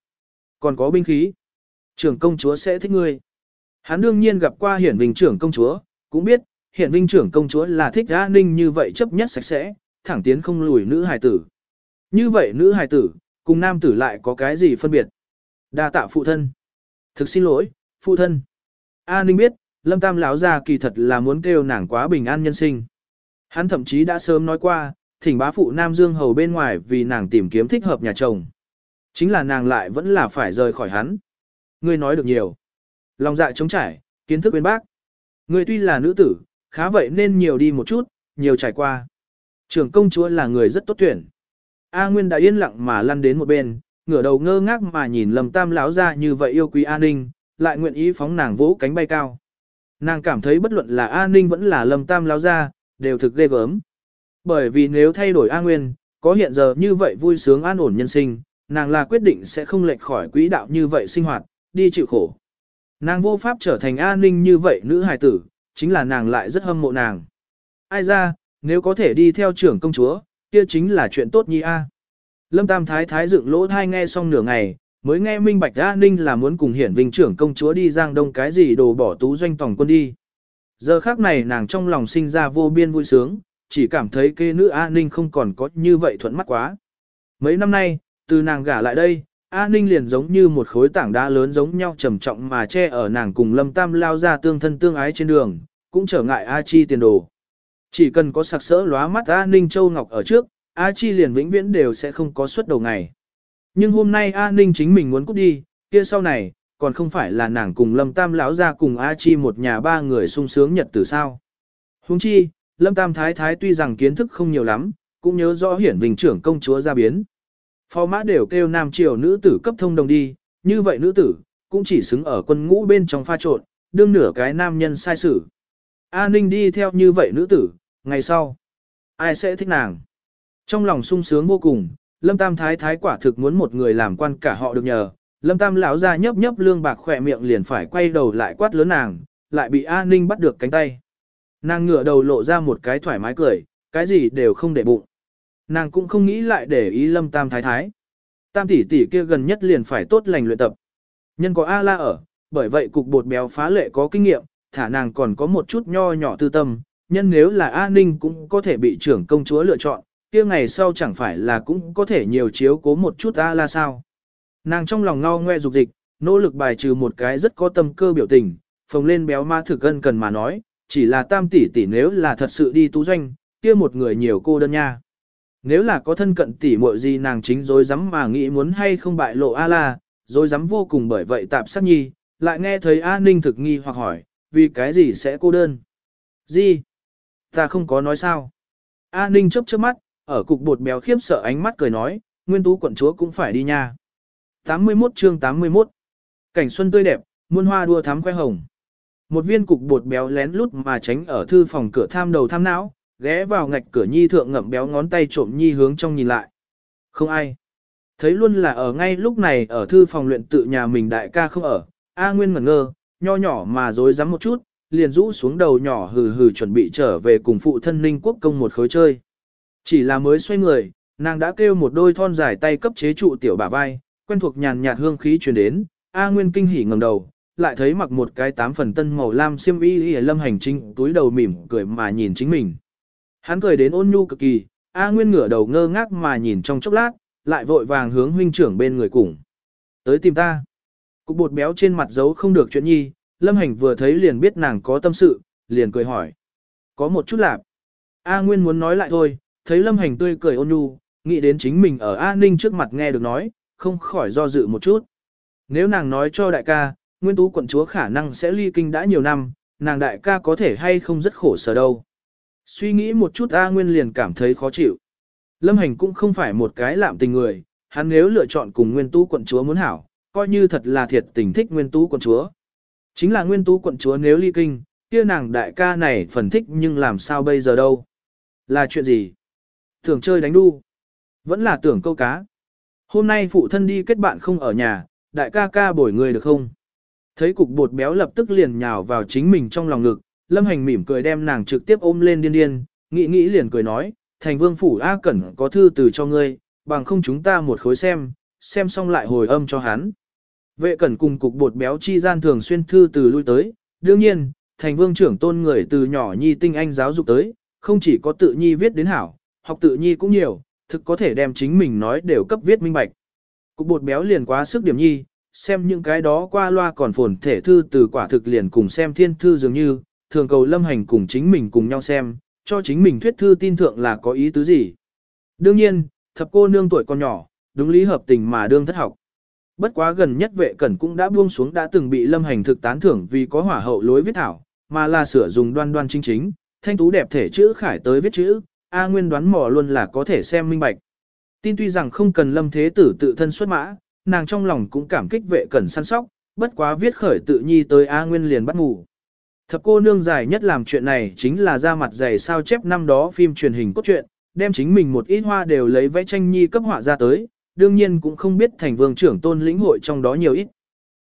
Còn có binh khí, trưởng công chúa sẽ thích ngươi. Hắn đương nhiên gặp qua hiển vinh trưởng công chúa, cũng biết, hiển vinh trưởng công chúa là thích A Ninh như vậy chấp nhất sạch sẽ, thẳng tiến không lùi nữ hài tử. Như vậy nữ hài tử, cùng nam tử lại có cái gì phân biệt? Đa tạ phụ thân. Thực xin lỗi, phụ thân. A Ninh biết, Lâm Tam lão gia kỳ thật là muốn kêu nàng quá bình an nhân sinh. Hắn thậm chí đã sớm nói qua, thỉnh bá phụ Nam Dương hầu bên ngoài vì nàng tìm kiếm thích hợp nhà chồng. Chính là nàng lại vẫn là phải rời khỏi hắn. Ngươi nói được nhiều. Lòng dạ trống trải, kiến thức uyên bác. Ngươi tuy là nữ tử, khá vậy nên nhiều đi một chút, nhiều trải qua. Trưởng công chúa là người rất tốt tuyển. A Nguyên đã yên lặng mà lăn đến một bên, ngửa đầu ngơ ngác mà nhìn Lâm Tam lão ra như vậy yêu quý An Ninh, lại nguyện ý phóng nàng vỗ cánh bay cao. Nàng cảm thấy bất luận là An Ninh vẫn là Lâm Tam lão ra, đều thực ghê gớm. Bởi vì nếu thay đổi A Nguyên, có hiện giờ như vậy vui sướng an ổn nhân sinh, nàng là quyết định sẽ không lệch khỏi quỹ đạo như vậy sinh hoạt, đi chịu khổ. Nàng vô pháp trở thành an ninh như vậy nữ hài tử, chính là nàng lại rất hâm mộ nàng. Ai ra, nếu có thể đi theo trưởng công chúa, kia chính là chuyện tốt nhi a. Lâm Tam Thái Thái dựng lỗ thai nghe xong nửa ngày, mới nghe minh bạch an Ninh là muốn cùng hiển vinh trưởng công chúa đi giang đông cái gì đồ bỏ tú doanh tổng quân đi. Giờ khác này nàng trong lòng sinh ra vô biên vui sướng, chỉ cảm thấy kê nữ an Ninh không còn có như vậy thuận mắt quá. Mấy năm nay, từ nàng gả lại đây, A Ninh liền giống như một khối tảng đá lớn giống nhau trầm trọng mà che ở nàng cùng Lâm Tam lao ra tương thân tương ái trên đường, cũng trở ngại A Chi tiền đồ. Chỉ cần có sặc sỡ lóa mắt A Ninh Châu Ngọc ở trước, A Chi liền vĩnh viễn đều sẽ không có suất đầu ngày. Nhưng hôm nay A Ninh chính mình muốn cút đi, kia sau này, còn không phải là nàng cùng Lâm Tam lão ra cùng A Chi một nhà ba người sung sướng nhật từ sao. Huống chi, Lâm Tam Thái Thái tuy rằng kiến thức không nhiều lắm, cũng nhớ rõ hiển vinh trưởng công chúa ra biến. Phó mã đều kêu nam triều nữ tử cấp thông đồng đi, như vậy nữ tử, cũng chỉ xứng ở quân ngũ bên trong pha trộn, đương nửa cái nam nhân sai sử. A Ninh đi theo như vậy nữ tử, ngày sau, ai sẽ thích nàng? Trong lòng sung sướng vô cùng, Lâm Tam Thái Thái quả thực muốn một người làm quan cả họ được nhờ. Lâm Tam lão ra nhấp nhấp lương bạc khỏe miệng liền phải quay đầu lại quát lớn nàng, lại bị A Ninh bắt được cánh tay. Nàng ngửa đầu lộ ra một cái thoải mái cười, cái gì đều không để bụng. Nàng cũng không nghĩ lại để ý lâm tam thái thái. Tam tỷ tỷ kia gần nhất liền phải tốt lành luyện tập. Nhân có A la ở, bởi vậy cục bột béo phá lệ có kinh nghiệm, thả nàng còn có một chút nho nhỏ tư tâm, nhân nếu là A Ninh cũng có thể bị trưởng công chúa lựa chọn, kia ngày sau chẳng phải là cũng có thể nhiều chiếu cố một chút A la sao. Nàng trong lòng ngao ngoe dục dịch, nỗ lực bài trừ một cái rất có tâm cơ biểu tình, phồng lên béo ma thực cân cần mà nói, chỉ là tam tỷ tỷ nếu là thật sự đi tú doanh, kia một người nhiều cô đơn nha. Nếu là có thân cận tỷ muội gì nàng chính dối dám mà nghĩ muốn hay không bại lộ A la, dối dám vô cùng bởi vậy tạp sắc nhi, lại nghe thấy A ninh thực nghi hoặc hỏi, vì cái gì sẽ cô đơn? Gì? Ta không có nói sao? A ninh chớp chớp mắt, ở cục bột béo khiếp sợ ánh mắt cười nói, nguyên tú quận chúa cũng phải đi nha. 81 chương 81 Cảnh xuân tươi đẹp, muôn hoa đua thắm khoe hồng. Một viên cục bột béo lén lút mà tránh ở thư phòng cửa tham đầu tham não, ghé vào ngạch cửa nhi thượng ngậm béo ngón tay trộm nhi hướng trong nhìn lại. Không ai. Thấy luôn là ở ngay lúc này ở thư phòng luyện tự nhà mình đại ca không ở, A Nguyên ngẩn ngơ, nho nhỏ mà dối rắm một chút, liền rũ xuống đầu nhỏ hừ hừ chuẩn bị trở về cùng phụ thân Ninh Quốc công một khối chơi. Chỉ là mới xoay người, nàng đã kêu một đôi thon dài tay cấp chế trụ tiểu bả vai, quen thuộc nhàn nhạt hương khí truyền đến, A Nguyên kinh hỉ ngẩng đầu, lại thấy mặc một cái tám phần tân màu lam xiêm y y lâm hành trinh túi đầu mỉm cười mà nhìn chính mình. Hắn cười đến ôn nhu cực kỳ, A Nguyên ngửa đầu ngơ ngác mà nhìn trong chốc lát, lại vội vàng hướng huynh trưởng bên người cùng. Tới tìm ta. Cục bột béo trên mặt giấu không được chuyện nhi, Lâm Hành vừa thấy liền biết nàng có tâm sự, liền cười hỏi. Có một chút lạp. A Nguyên muốn nói lại thôi, thấy Lâm Hành tươi cười ôn nhu, nghĩ đến chính mình ở A Ninh trước mặt nghe được nói, không khỏi do dự một chút. Nếu nàng nói cho đại ca, Nguyên Tú quận chúa khả năng sẽ ly kinh đã nhiều năm, nàng đại ca có thể hay không rất khổ sở đâu. Suy nghĩ một chút A Nguyên liền cảm thấy khó chịu. Lâm Hành cũng không phải một cái lạm tình người, hắn nếu lựa chọn cùng Nguyên Tú quận chúa muốn hảo, coi như thật là thiệt tình thích Nguyên Tú quận chúa. Chính là Nguyên Tú quận chúa nếu ly kinh, kia nàng đại ca này phần thích nhưng làm sao bây giờ đâu. Là chuyện gì? Tưởng chơi đánh đu. Vẫn là tưởng câu cá. Hôm nay phụ thân đi kết bạn không ở nhà, đại ca ca bổi người được không? Thấy cục bột béo lập tức liền nhào vào chính mình trong lòng ngực, lâm hành mỉm cười đem nàng trực tiếp ôm lên điên điên, nghĩ nghĩ liền cười nói, thành vương phủ A Cẩn có thư từ cho ngươi, bằng không chúng ta một khối xem, xem xong lại hồi âm cho hắn. Vệ cẩn cùng cục bột béo chi gian thường xuyên thư từ lui tới, đương nhiên, thành vương trưởng tôn người từ nhỏ nhi tinh anh giáo dục tới, không chỉ có tự nhi viết đến hảo, học tự nhi cũng nhiều, thực có thể đem chính mình nói đều cấp viết minh bạch. Cục bột béo liền quá sức điểm nhi, xem những cái đó qua loa còn phồn thể thư từ quả thực liền cùng xem thiên thư dường như, thường cầu lâm hành cùng chính mình cùng nhau xem, cho chính mình thuyết thư tin thượng là có ý tứ gì. Đương nhiên, thập cô nương tuổi còn nhỏ, đúng lý hợp tình mà đương thất học. Bất quá gần nhất vệ cẩn cũng đã buông xuống đã từng bị lâm hành thực tán thưởng vì có hỏa hậu lối viết thảo, mà là sửa dùng đoan đoan chính chính, thanh tú đẹp thể chữ khải tới viết chữ, A Nguyên đoán mò luôn là có thể xem minh bạch. Tin tuy rằng không cần lâm thế tử tự thân xuất mã, nàng trong lòng cũng cảm kích vệ cẩn săn sóc, bất quá viết khởi tự nhi tới A Nguyên liền bắt ngủ. Thập cô nương dài nhất làm chuyện này chính là ra mặt dày sao chép năm đó phim truyền hình cốt truyện, đem chính mình một ít hoa đều lấy vẽ tranh nhi cấp họa ra tới, đương nhiên cũng không biết thành vương trưởng tôn lĩnh hội trong đó nhiều ít.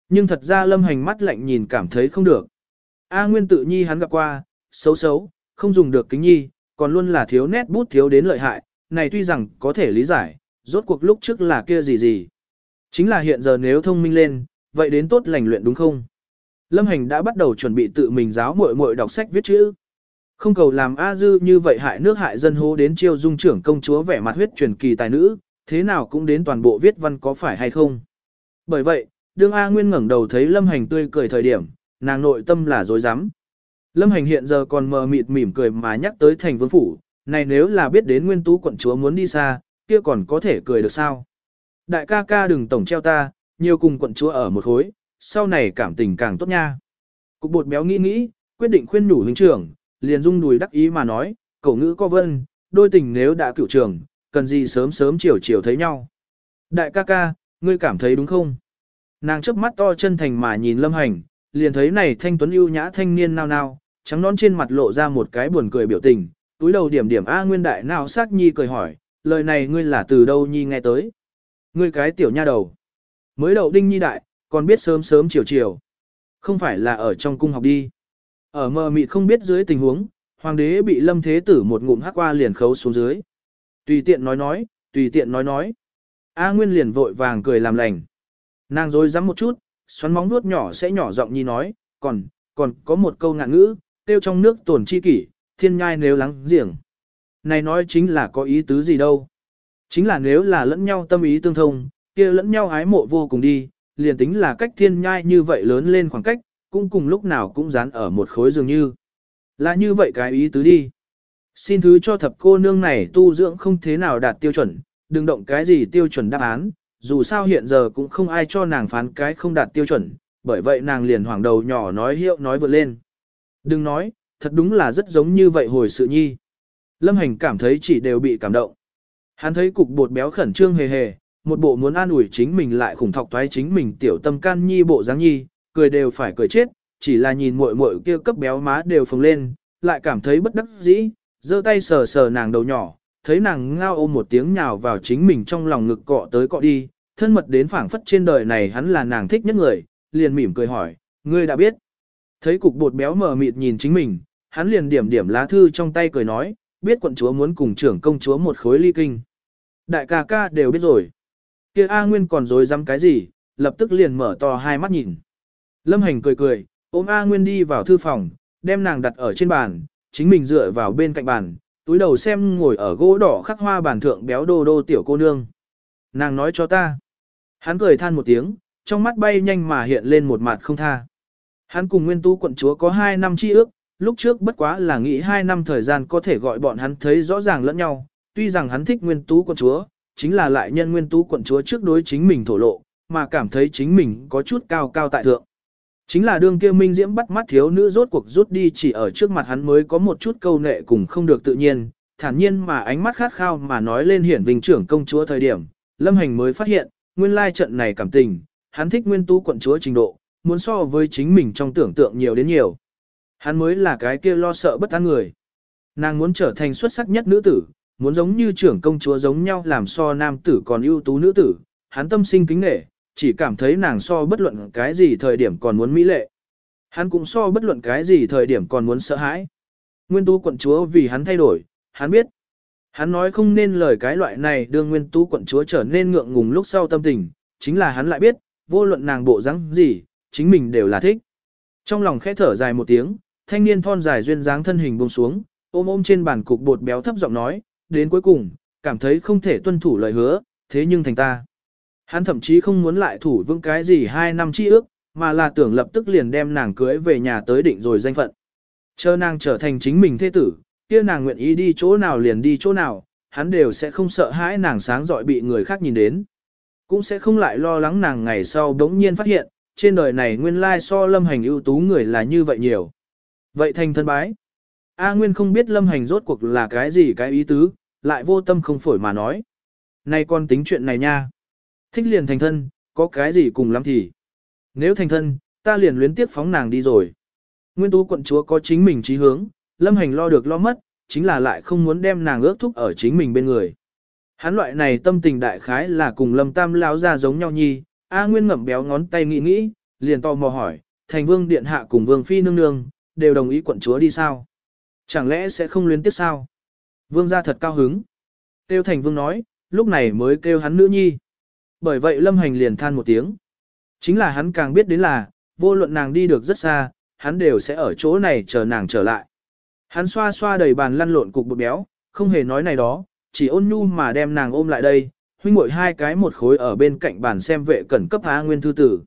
Nhưng thật ra lâm hành mắt lạnh nhìn cảm thấy không được. A Nguyên tự nhi hắn gặp qua, xấu xấu, không dùng được kính nhi, còn luôn là thiếu nét bút thiếu đến lợi hại, này tuy rằng có thể lý giải, rốt cuộc lúc trước là kia gì gì. Chính là hiện giờ nếu thông minh lên, vậy đến tốt lành luyện đúng không? Lâm Hành đã bắt đầu chuẩn bị tự mình giáo muội muội đọc sách viết chữ. Không cầu làm A Dư như vậy hại nước hại dân hô đến chiêu dung trưởng công chúa vẻ mặt huyết truyền kỳ tài nữ, thế nào cũng đến toàn bộ viết văn có phải hay không. Bởi vậy, đương A Nguyên ngẩng đầu thấy Lâm Hành tươi cười thời điểm, nàng nội tâm là dối rắm Lâm Hành hiện giờ còn mờ mịt mỉm cười mà nhắc tới thành vương phủ, này nếu là biết đến nguyên tú quận chúa muốn đi xa, kia còn có thể cười được sao. Đại ca ca đừng tổng treo ta, nhiều cùng quận chúa ở một khối, sau này cảm tình càng tốt nha. Cục bột béo nghĩ nghĩ, quyết định khuyên nhủ huynh trưởng, liền rung đùi đắc ý mà nói, cậu ngữ có vân, đôi tình nếu đã cựu trường, cần gì sớm sớm chiều chiều thấy nhau. Đại ca ca, ngươi cảm thấy đúng không? Nàng chớp mắt to chân thành mà nhìn lâm hành, liền thấy này thanh tuấn ưu nhã thanh niên nao nao, trắng nón trên mặt lộ ra một cái buồn cười biểu tình, túi đầu điểm điểm A nguyên đại nào sắc nhi cười hỏi, lời này ngươi là từ đâu nhi nghe tới? Ngươi cái tiểu nha đầu. Mới đầu đinh nhi đại, còn biết sớm sớm chiều chiều. Không phải là ở trong cung học đi. Ở mờ mịt không biết dưới tình huống, hoàng đế bị lâm thế tử một ngụm hắc qua liền khấu xuống dưới. Tùy tiện nói nói, tùy tiện nói nói. A Nguyên liền vội vàng cười làm lành. Nàng rồi dám một chút, xoắn móng nuốt nhỏ sẽ nhỏ giọng nhi nói, còn, còn có một câu ngạn ngữ, tiêu trong nước tổn chi kỷ, thiên nhai nếu lắng giềng. Này nói chính là có ý tứ gì đâu. Chính là nếu là lẫn nhau tâm ý tương thông, kia lẫn nhau ái mộ vô cùng đi, liền tính là cách thiên nhai như vậy lớn lên khoảng cách, cũng cùng lúc nào cũng dán ở một khối dường như. Là như vậy cái ý tứ đi. Xin thứ cho thập cô nương này tu dưỡng không thế nào đạt tiêu chuẩn, đừng động cái gì tiêu chuẩn đáp án, dù sao hiện giờ cũng không ai cho nàng phán cái không đạt tiêu chuẩn, bởi vậy nàng liền hoảng đầu nhỏ nói hiệu nói vượt lên. Đừng nói, thật đúng là rất giống như vậy hồi sự nhi. Lâm hành cảm thấy chỉ đều bị cảm động. Hắn thấy cục bột béo khẩn trương hề hề, một bộ muốn an ủi chính mình lại khủng thọc thoái chính mình tiểu tâm can nhi bộ dáng nhi, cười đều phải cười chết, chỉ là nhìn muội muội kia cấp béo má đều phồng lên, lại cảm thấy bất đắc dĩ, giơ tay sờ sờ nàng đầu nhỏ, thấy nàng ngao ôm một tiếng nhào vào chính mình trong lòng ngực cọ tới cọ đi, thân mật đến phảng phất trên đời này hắn là nàng thích nhất người, liền mỉm cười hỏi, ngươi đã biết. Thấy cục bột béo mờ mịt nhìn chính mình, hắn liền điểm điểm lá thư trong tay cười nói, biết quận chúa muốn cùng trưởng công chúa một khối ly kinh. Đại ca ca đều biết rồi. Kia A Nguyên còn dối dám cái gì, lập tức liền mở to hai mắt nhìn. Lâm Hành cười cười, ôm A Nguyên đi vào thư phòng, đem nàng đặt ở trên bàn, chính mình dựa vào bên cạnh bàn, túi đầu xem ngồi ở gỗ đỏ khắc hoa bàn thượng béo đô đô tiểu cô nương. Nàng nói cho ta. Hắn cười than một tiếng, trong mắt bay nhanh mà hiện lên một mặt không tha. Hắn cùng nguyên tu quận chúa có hai năm chi ước, lúc trước bất quá là nghĩ hai năm thời gian có thể gọi bọn hắn thấy rõ ràng lẫn nhau, tuy rằng hắn thích nguyên tú quận chúa, chính là lại nhân nguyên tú quận chúa trước đối chính mình thổ lộ, mà cảm thấy chính mình có chút cao cao tại thượng. Chính là đương kia minh diễm bắt mắt thiếu nữ rốt cuộc rút đi chỉ ở trước mặt hắn mới có một chút câu nệ cùng không được tự nhiên, thản nhiên mà ánh mắt khát khao mà nói lên hiển vinh trưởng công chúa thời điểm, lâm hành mới phát hiện, nguyên lai trận này cảm tình, hắn thích nguyên tú quận chúa trình độ, muốn so với chính mình trong tưởng tượng nhiều đến nhiều. Hắn mới là cái kia lo sợ bất an người. Nàng muốn trở thành xuất sắc nhất nữ tử, muốn giống như trưởng công chúa giống nhau làm so nam tử còn ưu tú nữ tử, hắn tâm sinh kính nể, chỉ cảm thấy nàng so bất luận cái gì thời điểm còn muốn mỹ lệ. Hắn cũng so bất luận cái gì thời điểm còn muốn sợ hãi. Nguyên tú quận chúa vì hắn thay đổi, hắn biết. Hắn nói không nên lời cái loại này đưa nguyên tú quận chúa trở nên ngượng ngùng lúc sau tâm tình, chính là hắn lại biết, vô luận nàng bộ dáng gì, chính mình đều là thích. Trong lòng khẽ thở dài một tiếng, thanh niên thon dài duyên dáng thân hình buông xuống, ôm ôm trên bàn cục bột béo thấp giọng nói, đến cuối cùng, cảm thấy không thể tuân thủ lời hứa, thế nhưng thành ta. Hắn thậm chí không muốn lại thủ vững cái gì hai năm chi ước, mà là tưởng lập tức liền đem nàng cưới về nhà tới định rồi danh phận. Chờ nàng trở thành chính mình thế tử, kia nàng nguyện ý đi chỗ nào liền đi chỗ nào, hắn đều sẽ không sợ hãi nàng sáng dọi bị người khác nhìn đến. Cũng sẽ không lại lo lắng nàng ngày sau đống nhiên phát hiện, trên đời này nguyên lai so lâm hành ưu tú người là như vậy nhiều. Vậy thành thân bái. A Nguyên không biết lâm hành rốt cuộc là cái gì cái ý tứ, lại vô tâm không phổi mà nói. Này con tính chuyện này nha. Thích liền thành thân, có cái gì cùng lắm thì. Nếu thành thân, ta liền luyến tiếp phóng nàng đi rồi. Nguyên tú quận chúa có chính mình trí hướng, lâm hành lo được lo mất, chính là lại không muốn đem nàng ước thúc ở chính mình bên người. Hắn loại này tâm tình đại khái là cùng lâm tam lao ra giống nhau nhi, A Nguyên ngậm béo ngón tay nghĩ nghĩ, liền to mò hỏi, thành vương điện hạ cùng vương phi nương nương, đều đồng ý quận chúa đi sao? Chẳng lẽ sẽ không luyến tiếp sao? Vương gia thật cao hứng. Tiêu thành vương nói, lúc này mới kêu hắn nữ nhi. Bởi vậy lâm hành liền than một tiếng. Chính là hắn càng biết đến là, vô luận nàng đi được rất xa, hắn đều sẽ ở chỗ này chờ nàng trở lại. Hắn xoa xoa đầy bàn lăn lộn cục bột béo, không hề nói này đó, chỉ ôn nhu mà đem nàng ôm lại đây, huynh muội hai cái một khối ở bên cạnh bàn xem vệ cẩn cấp há nguyên thư tử.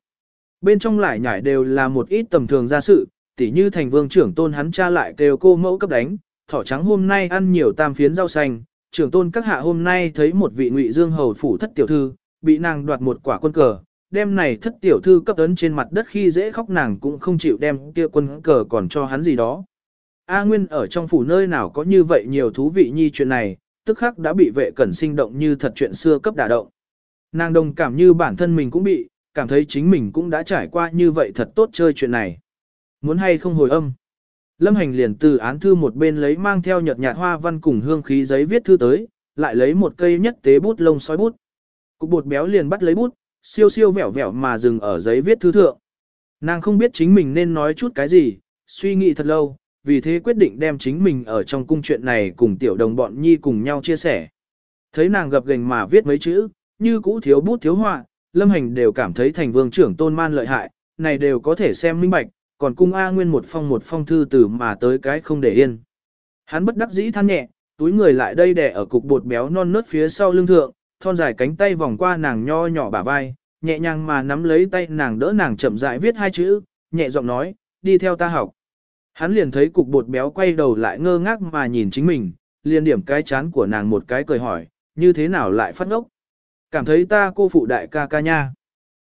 Bên trong lại nhảy đều là một ít tầm thường gia sự, tỉ như thành vương trưởng tôn hắn cha lại kêu cô mẫu cấp đánh, thỏ trắng hôm nay ăn nhiều tam phiến rau xanh, trưởng tôn các hạ hôm nay thấy một vị ngụy dương hầu phủ thất tiểu thư, bị nàng đoạt một quả quân cờ, đem này thất tiểu thư cấp ấn trên mặt đất khi dễ khóc nàng cũng không chịu đem kia quân cờ còn cho hắn gì đó. A Nguyên ở trong phủ nơi nào có như vậy nhiều thú vị nhi chuyện này, tức khắc đã bị vệ cẩn sinh động như thật chuyện xưa cấp đả động. Nàng đồng cảm như bản thân mình cũng bị, cảm thấy chính mình cũng đã trải qua như vậy thật tốt chơi chuyện này. Muốn hay không hồi âm. Lâm hành liền từ án thư một bên lấy mang theo nhợt nhạt hoa văn cùng hương khí giấy viết thư tới, lại lấy một cây nhất tế bút lông sói bút. Cục bột béo liền bắt lấy bút, siêu siêu vẻo vẻo mà dừng ở giấy viết thư thượng. Nàng không biết chính mình nên nói chút cái gì, suy nghĩ thật lâu, vì thế quyết định đem chính mình ở trong cung chuyện này cùng tiểu đồng bọn nhi cùng nhau chia sẻ. Thấy nàng gập gành mà viết mấy chữ, như cũ thiếu bút thiếu họa, lâm hành đều cảm thấy thành vương trưởng tôn man lợi hại, này đều có thể xem minh bạch, còn cung A Nguyên một phong một phong thư từ mà tới cái không để yên. Hắn bất đắc dĩ than nhẹ, túi người lại đây đè ở cục bột béo non nớt phía sau lưng thượng, thon dài cánh tay vòng qua nàng nho nhỏ bả vai, nhẹ nhàng mà nắm lấy tay nàng đỡ nàng chậm rãi viết hai chữ, nhẹ giọng nói, đi theo ta học. Hắn liền thấy cục bột béo quay đầu lại ngơ ngác mà nhìn chính mình, liền điểm cái chán của nàng một cái cười hỏi, như thế nào lại phát ngốc. Cảm thấy ta cô phụ đại ca ca nha.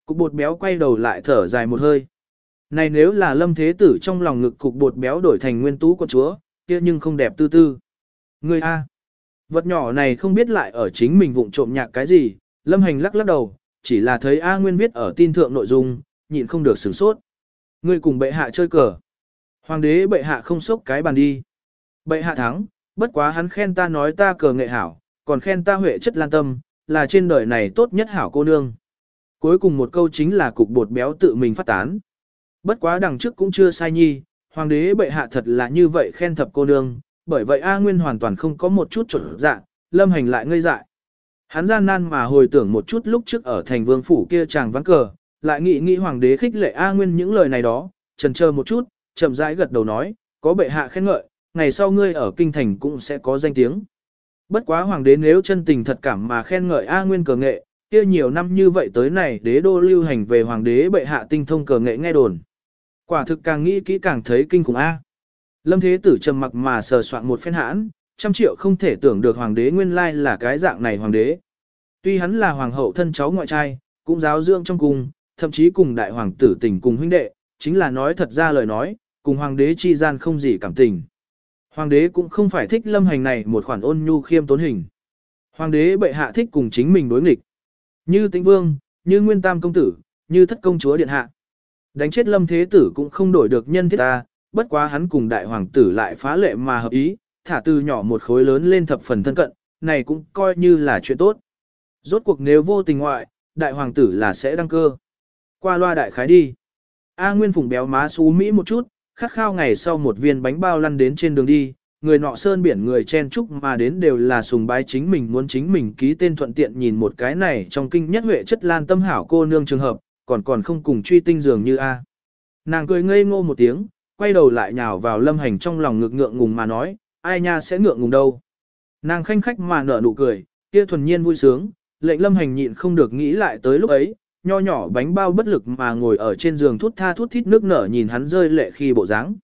Cục bột béo quay đầu lại thở dài một hơi. Này nếu là lâm thế tử trong lòng ngực cục bột béo đổi thành nguyên tú con chúa, kia nhưng không đẹp tư tư. Người A. Vật nhỏ này không biết lại ở chính mình vụng trộm nhạc cái gì, lâm hành lắc lắc đầu, chỉ là thấy A Nguyên viết ở tin thượng nội dung, nhịn không được sửng sốt. Người cùng bệ hạ chơi cờ. Hoàng đế bệ hạ không sốc cái bàn đi. Bệ hạ thắng, bất quá hắn khen ta nói ta cờ nghệ hảo, còn khen ta huệ chất lan tâm, là trên đời này tốt nhất hảo cô nương. Cuối cùng một câu chính là cục bột béo tự mình phát tán. Bất quá đằng trước cũng chưa sai nhi, hoàng đế bệ hạ thật là như vậy khen thập cô nương, bởi vậy A Nguyên hoàn toàn không có một chút chuẩn dạ, lâm hành lại ngây dại. Hắn gian nan mà hồi tưởng một chút lúc trước ở thành vương phủ kia chàng vắng cờ, lại nghĩ nghĩ hoàng đế khích lệ A Nguyên những lời này đó, trần chờ một chút, chậm rãi gật đầu nói, có bệ hạ khen ngợi, ngày sau ngươi ở kinh thành cũng sẽ có danh tiếng. Bất quá hoàng đế nếu chân tình thật cảm mà khen ngợi A Nguyên cờ nghệ, kia nhiều năm như vậy tới này đế đô lưu hành về hoàng đế bệ hạ tinh thông cờ nghệ nghe đồn. Quả thực càng nghĩ kỹ càng thấy kinh khủng A. Lâm Thế Tử trầm mặc mà sờ soạn một phen hãn, trăm triệu không thể tưởng được hoàng đế nguyên lai là cái dạng này hoàng đế. Tuy hắn là hoàng hậu thân cháu ngoại trai, cũng giáo dưỡng trong cung, thậm chí cùng đại hoàng tử tình cùng huynh đệ, chính là nói thật ra lời nói, cùng hoàng đế chi gian không gì cảm tình. Hoàng đế cũng không phải thích lâm hành này một khoản ôn nhu khiêm tốn hình. Hoàng đế bệ hạ thích cùng chính mình đối nghịch. Như tĩnh vương, như nguyên tam công tử, như thất công chúa điện hạ. Đánh chết lâm thế tử cũng không đổi được nhân thiết ta, bất quá hắn cùng đại hoàng tử lại phá lệ mà hợp ý, thả từ nhỏ một khối lớn lên thập phần thân cận, này cũng coi như là chuyện tốt. Rốt cuộc nếu vô tình ngoại, đại hoàng tử là sẽ đăng cơ. Qua loa đại khái đi. A Nguyên phùng béo má xú Mỹ một chút, khát khao ngày sau một viên bánh bao lăn đến trên đường đi, người nọ sơn biển người chen chúc mà đến đều là sùng bái chính mình muốn chính mình ký tên thuận tiện nhìn một cái này trong kinh nhất huệ chất lan tâm hảo cô nương trường hợp, còn còn không cùng truy tinh dường như A. Nàng cười ngây ngô một tiếng, quay đầu lại nhào vào lâm hành trong lòng ngực ngượng ngùng mà nói, ai nha sẽ ngượng ngùng đâu. Nàng khanh khách mà nở nụ cười, kia thuần nhiên vui sướng, lệnh lâm hành nhịn không được nghĩ lại tới lúc ấy, nho nhỏ bánh bao bất lực mà ngồi ở trên giường thút tha thút thít nước nở nhìn hắn rơi lệ khi bộ dáng.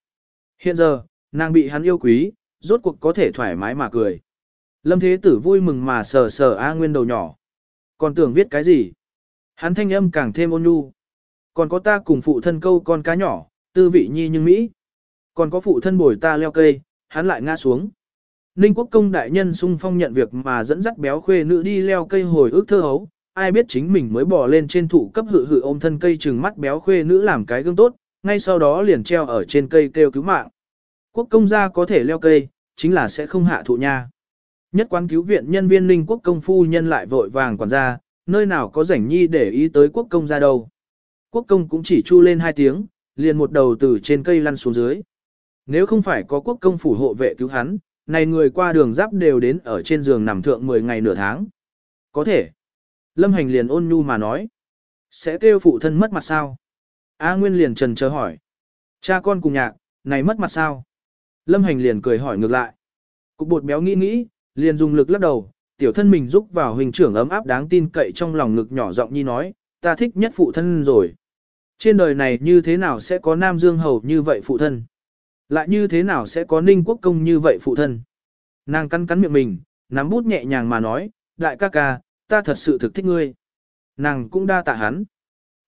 Hiện giờ, nàng bị hắn yêu quý, rốt cuộc có thể thoải mái mà cười. Lâm Thế Tử vui mừng mà sờ sờ A Nguyên đầu nhỏ. Còn tưởng viết cái gì? Hắn thanh âm càng thêm ôn nhu. Còn có ta cùng phụ thân câu con cá nhỏ, tư vị nhi nhưng Mỹ. Còn có phụ thân bồi ta leo cây, hắn lại ngã xuống. Ninh quốc công đại nhân sung phong nhận việc mà dẫn dắt béo khuê nữ đi leo cây hồi ức thơ hấu, ai biết chính mình mới bỏ lên trên thụ cấp hự hự ôm thân cây trừng mắt béo khuê nữ làm cái gương tốt, ngay sau đó liền treo ở trên cây kêu cứu mạng. Quốc công gia có thể leo cây, chính là sẽ không hạ thụ nha. Nhất quán cứu viện nhân viên Ninh quốc công phu nhân lại vội vàng quản gia, nơi nào có rảnh nhi để ý tới quốc công ra đâu. Quốc công cũng chỉ chu lên hai tiếng, liền một đầu từ trên cây lăn xuống dưới. Nếu không phải có quốc công phủ hộ vệ cứu hắn, này người qua đường giáp đều đến ở trên giường nằm thượng 10 ngày nửa tháng. Có thể. Lâm Hành liền ôn nhu mà nói. Sẽ kêu phụ thân mất mặt sao? A Nguyên liền trần chờ hỏi. Cha con cùng nhạc, này mất mặt sao? Lâm Hành liền cười hỏi ngược lại. Cục bột béo nghĩ nghĩ, liền dùng lực lắc đầu, tiểu thân mình giúp vào huynh trưởng ấm áp đáng tin cậy trong lòng ngực nhỏ giọng nhi nói, ta thích nhất phụ thân rồi. Trên đời này như thế nào sẽ có Nam Dương Hầu như vậy phụ thân? Lại như thế nào sẽ có Ninh Quốc Công như vậy phụ thân? Nàng cắn cắn miệng mình, nắm bút nhẹ nhàng mà nói, đại ca ca, ta thật sự thực thích ngươi. Nàng cũng đa tạ hắn.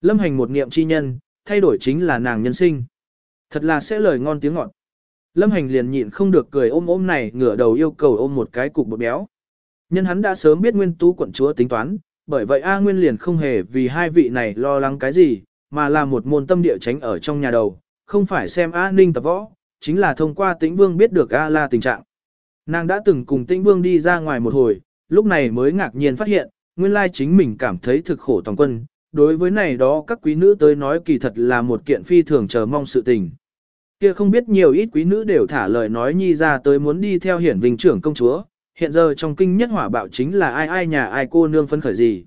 Lâm hành một niệm chi nhân, thay đổi chính là nàng nhân sinh. Thật là sẽ lời ngon tiếng ngọt. Lâm hành liền nhịn không được cười ôm ôm này ngửa đầu yêu cầu ôm một cái cục bột béo. Nhân hắn đã sớm biết nguyên tú quận chúa tính toán, bởi vậy A Nguyên liền không hề vì hai vị này lo lắng cái gì, mà là một môn tâm địa tránh ở trong nhà đầu, không phải xem A Ninh tập võ, chính là thông qua tĩnh vương biết được A La tình trạng. Nàng đã từng cùng tĩnh vương đi ra ngoài một hồi, lúc này mới ngạc nhiên phát hiện, nguyên lai chính mình cảm thấy thực khổ toàn quân, đối với này đó các quý nữ tới nói kỳ thật là một kiện phi thường chờ mong sự tình. Kia không biết nhiều ít quý nữ đều thả lời nói nhi ra tới muốn đi theo hiển vinh trưởng công chúa, hiện giờ trong kinh nhất hỏa bạo chính là ai ai nhà ai cô nương phấn khởi gì.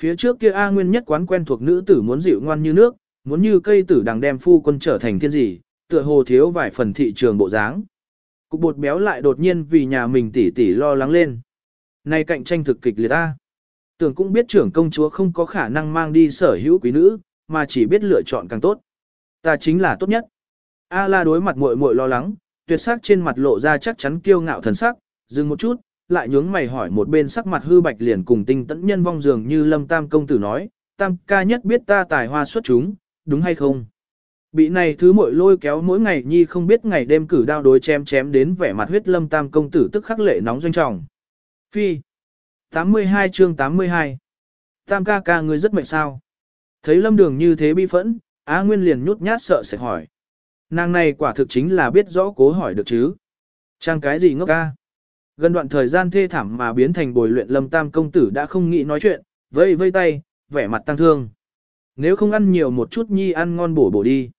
Phía trước kia A Nguyên nhất quán quen thuộc nữ tử muốn dịu ngoan như nước, muốn như cây tử đằng đem phu quân trở thành thiên gì, tựa hồ thiếu vài phần thị trường bộ dáng. Cục bột béo lại đột nhiên vì nhà mình tỉ tỉ lo lắng lên. Này cạnh tranh thực kịch liệt ta. Tưởng cũng biết trưởng công chúa không có khả năng mang đi sở hữu quý nữ, mà chỉ biết lựa chọn càng tốt. Ta chính là tốt nhất. A la đối mặt muội muội lo lắng, tuyệt sắc trên mặt lộ ra chắc chắn kiêu ngạo thần sắc, dừng một chút, lại nhướng mày hỏi một bên sắc mặt hư bạch liền cùng tinh tẫn nhân vong dường như lâm tam công tử nói, tam ca nhất biết ta tài hoa xuất chúng, đúng hay không? Bị này thứ mội lôi kéo mỗi ngày nhi không biết ngày đêm cử đao đối chém chém đến vẻ mặt huyết lâm tam công tử tức khắc lệ nóng doanh trọng. Phi 82 chương 82 Tam ca ca ngươi rất mệt sao? Thấy lâm đường như thế bi phẫn, Á Nguyên liền nhút nhát sợ sẽ hỏi. Nàng này quả thực chính là biết rõ cố hỏi được chứ. Trang cái gì ngốc ca? Gần đoạn thời gian thê thảm mà biến thành bồi luyện lâm tam công tử đã không nghĩ nói chuyện, vây vây tay, vẻ mặt tăng thương. Nếu không ăn nhiều một chút nhi ăn ngon bổ bổ đi.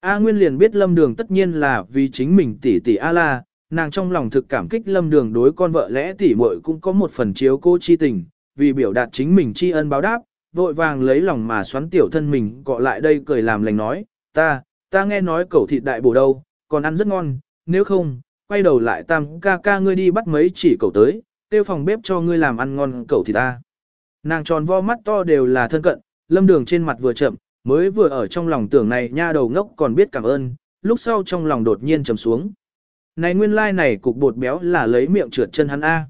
A Nguyên liền biết lâm đường tất nhiên là vì chính mình tỷ tỷ A La, nàng trong lòng thực cảm kích lâm đường đối con vợ lẽ tỷ muội cũng có một phần chiếu cô chi tình, vì biểu đạt chính mình tri ân báo đáp, vội vàng lấy lòng mà xoắn tiểu thân mình gọi lại đây cười làm lành nói, ta, ta nghe nói cẩu thịt đại bổ đâu, còn ăn rất ngon, nếu không, quay đầu lại tam ca ca ngươi đi bắt mấy chỉ cậu tới, tiêu phòng bếp cho ngươi làm ăn ngon cậu thì ta. Nàng tròn vo mắt to đều là thân cận, lâm đường trên mặt vừa chậm, mới vừa ở trong lòng tưởng này nha đầu ngốc còn biết cảm ơn, lúc sau trong lòng đột nhiên trầm xuống. Này nguyên lai like này cục bột béo là lấy miệng trượt chân hắn A.